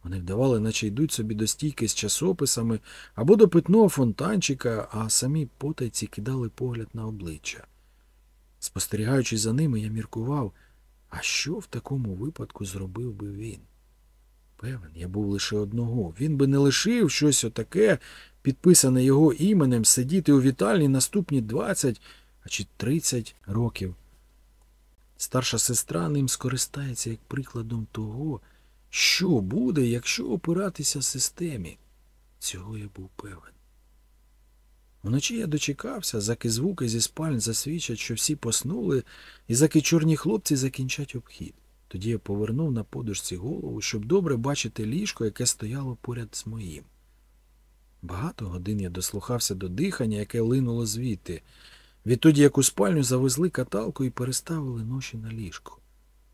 Вони вдавали, наче йдуть собі до стійки з часописами або до питного фонтанчика, а самі потайці кидали погляд на обличчя. Спостерігаючи за ними, я міркував, а що в такому випадку зробив би він? Певен, я був лише одного. Він би не лишив щось отаке, підписане його іменем, сидіти у вітальні наступні 20 а чи 30 років. Старша сестра ним скористається як прикладом того, що буде, якщо опиратися системі. Цього я був певен. Вночі я дочекався, заки звуки зі спальн засвідчать, що всі поснули, і заки чорні хлопці закінчать обхід. Тоді я повернув на подушці голову, щоб добре бачити ліжко, яке стояло поряд з моїм. Багато годин я дослухався до дихання, яке линуло звідти. Відтоді, як у спальню завезли каталку і переставили ноші на ліжко.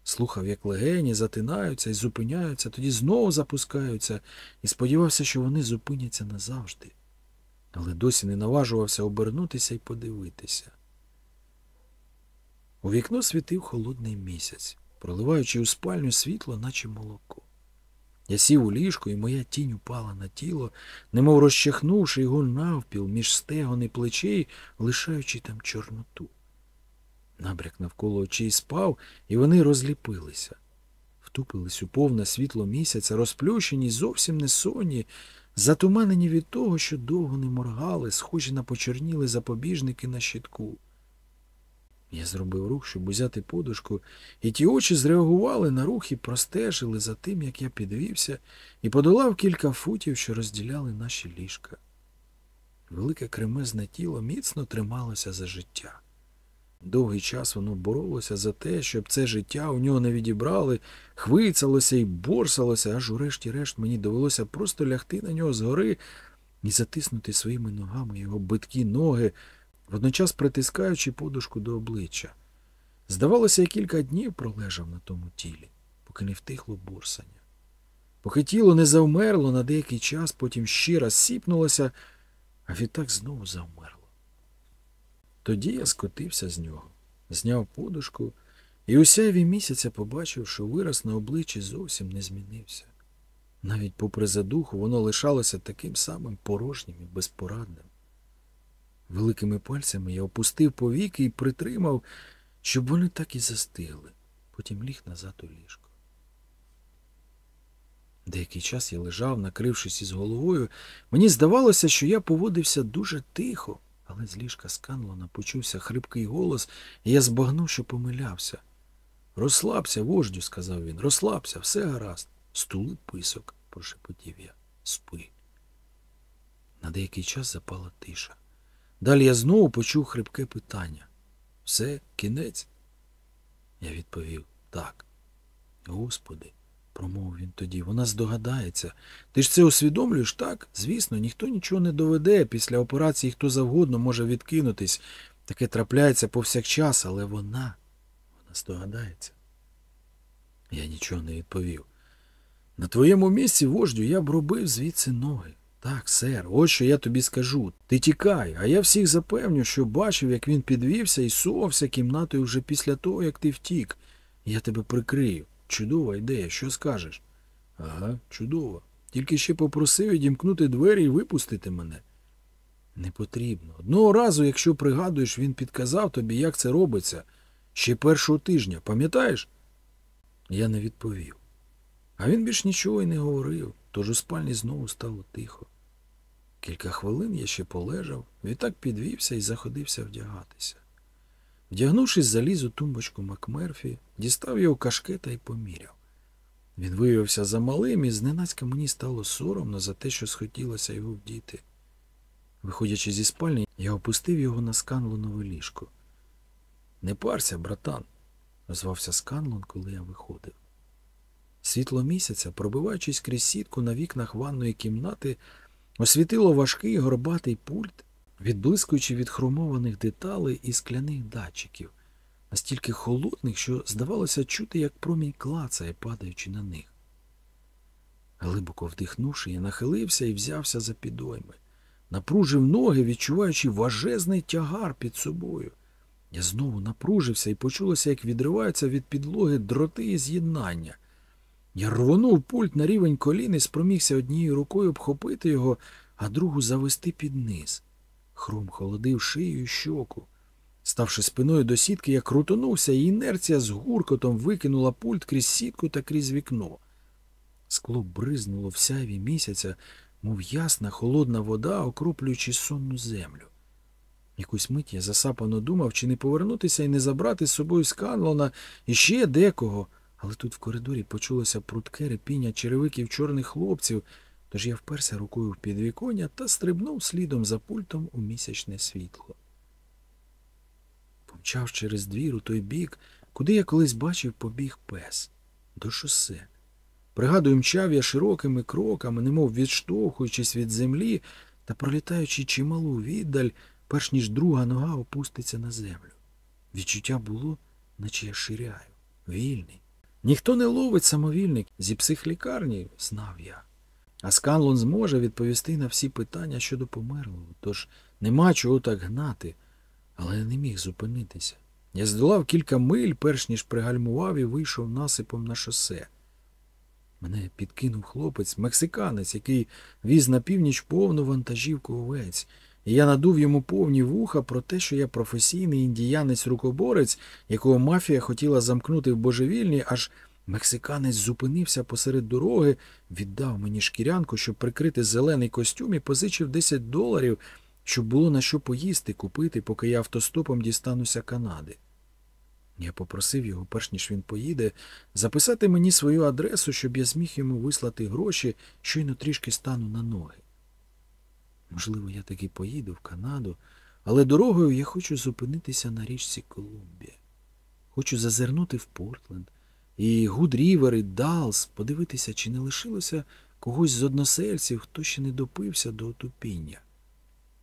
Слухав, як легені затинаються і зупиняються, тоді знову запускаються, і сподівався, що вони зупиняться назавжди. Але досі не наважувався обернутися і подивитися. У вікно світив холодний місяць. проливаючи у спальню світло, наче молоко. Я сів у ліжко, і моя тінь упала на тіло, немов розчахнувши його навпіл між стегон і плечей, лишаючи там чорноту. Набряк навколо очей спав, і вони розліпилися. Втупились у повне світло місяця, розплющені, зовсім не сонні, затуманені від того, що довго не моргали, схожі на почорніли запобіжники на щитку. Я зробив рух, щоб узяти подушку, і ті очі зреагували на рух і простежили за тим, як я підвівся, і подолав кілька футів, що розділяли наші ліжка. Велике кремезне тіло міцно трималося за життя. Довгий час воно боролося за те, щоб це життя у нього не відібрали, хвицалося і борсалося, аж урешті-решт мені довелося просто лягти на нього згори і затиснути своїми ногами його биткі ноги, водночас притискаючи подушку до обличчя. Здавалося, я кілька днів пролежав на тому тілі, поки не втихло борсання. Поки тіло не завмерло на деякий час, потім ще раз сіпнулося, а відтак знову завмерло. Тоді я скотився з нього, зняв подушку і у сяйві місяця побачив, що вираз на обличчі зовсім не змінився. Навіть попри задуху воно лишалося таким самим порожнім і безпорадним. Великими пальцями я опустив повіки і притримав, щоб вони так і застигли, потім ліг назад у ліжко. Деякий час я лежав, накрившись із головою. Мені здавалося, що я поводився дуже тихо, але з ліжка Сканлона почувся хрипкий голос, і я збагнув, що помилявся. Розслабся, вождю, сказав він, розслабся, все гаразд. Стули писок, прошепотів я. Спи. На деякий час запала тиша. Далі я знову почув хрипке питання. Все, кінець? Я відповів так. Господи, промовив він тоді, вона здогадається. Ти ж це усвідомлюєш, так? Звісно, ніхто нічого не доведе. Після операції хто завгодно може відкинутись. Таке трапляється повсякчас, але вона, вона здогадається. Я нічого не відповів. На твоєму місці, вождю, я б робив звідси ноги. Так, сер, ось що я тобі скажу. Ти тікай, а я всіх запевню, що бачив, як він підвівся і сувався кімнатою вже після того, як ти втік. Я тебе прикрию. Чудова ідея, що скажеш? Ага, чудово. Тільки ще попросив відімкнути двері і випустити мене. Не потрібно. Одного разу, якщо пригадуєш, він підказав тобі, як це робиться. Ще першого тижня, пам'ятаєш? Я не відповів. А він більш нічого й не говорив, тож у спальні знову стало тихо. Кілька хвилин я ще полежав, відтак підвівся і заходився вдягатися. Вдягнувшись, заліз у тумбочку Макмерфі, дістав його кашкета і поміряв. Він виявився замалим, і зненацька мені стало соромно за те, що схотілося його вдіти. Виходячи зі спальні, я опустив його на сканлонове ліжко. Не парся, братан, озвався Сканлон, коли я виходив. Світло місяця, пробиваючись крізь сітку на вікнах ванної кімнати, освітило важкий горбатий пульт, відблискуючи від хромованих деталей і скляних датчиків, настільки холодних, що здавалося чути, як промінь клацає, падаючи на них. Глибоко вдихнувши, я нахилився і взявся за підойми, напружив ноги, відчуваючи важезний тягар під собою. Я знову напружився і почулося, як відриваються від підлоги дроти і з'єднання. Я рвонув пульт на рівень колін і спромігся однією рукою обхопити його, а другу завести під низ. Хром холодив шию і щоку. Ставши спиною до сітки, я крутонувся, і інерція з гуркотом викинула пульт крізь сітку та крізь вікно. Скло бризнуло в сяйві місяця, мов ясна холодна вода, окроплюючи сонну землю. Якусь мить я засапано думав, чи не повернутися і не забрати з собою Сканлона і ще декого. Але тут в коридорі почулося прудке репіння черевиків чорних хлопців, тож я вперся рукою в підвіконня та стрибнув слідом за пультом у місячне світло. Помчав через двір у той бік, куди я колись бачив побіг пес, до шосе. Пригадую, мчав я широкими кроками, немов відштовхуючись від землі та пролітаючи чималу віддаль, перш ніж друга нога опуститься на землю. Відчуття було, наче я ширяю, вільний. Ніхто не ловить самовільник зі психлікарні, знав я. А Сканлон зможе відповісти на всі питання щодо померлого, тож нема чого так гнати, але не міг зупинитися. Я здолав кілька миль, перш ніж пригальмував і вийшов насипом на шосе. Мене підкинув хлопець, мексиканець, який віз на північ повну вантажівку овець, і я надув йому повні вуха про те, що я професійний індіянець-рукоборець, якого мафія хотіла замкнути в божевільні, аж мексиканець зупинився посеред дороги, віддав мені шкірянку, щоб прикрити зелений костюм і позичив 10 доларів, щоб було на що поїсти, купити, поки я автостопом дістануся Канади. Я попросив його, перш ніж він поїде, записати мені свою адресу, щоб я зміг йому вислати гроші, щойно трішки стану на ноги. Можливо, я таки поїду в Канаду, але дорогою я хочу зупинитися на річці Колумбія. Хочу зазирнути в Портленд і Гуд-Рівер, і Далс, подивитися, чи не лишилося когось з односельців, хто ще не допився до отупіння.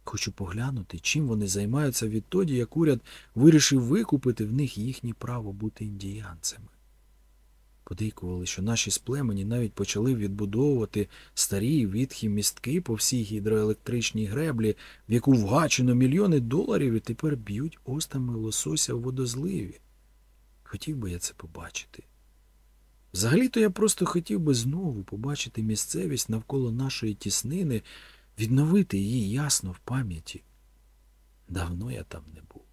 Хочу поглянути, чим вони займаються відтоді, як уряд вирішив викупити в них їхнє право бути індіянцями. Подейкували, що наші сплемені навіть почали відбудовувати старі відхі містки по всій гідроелектричній греблі, в яку вгачено мільйони доларів і тепер б'ють остами лосося в водозливі. Хотів би я це побачити. Взагалі-то я просто хотів би знову побачити місцевість навколо нашої тіснини, відновити її ясно в пам'яті. Давно я там не був.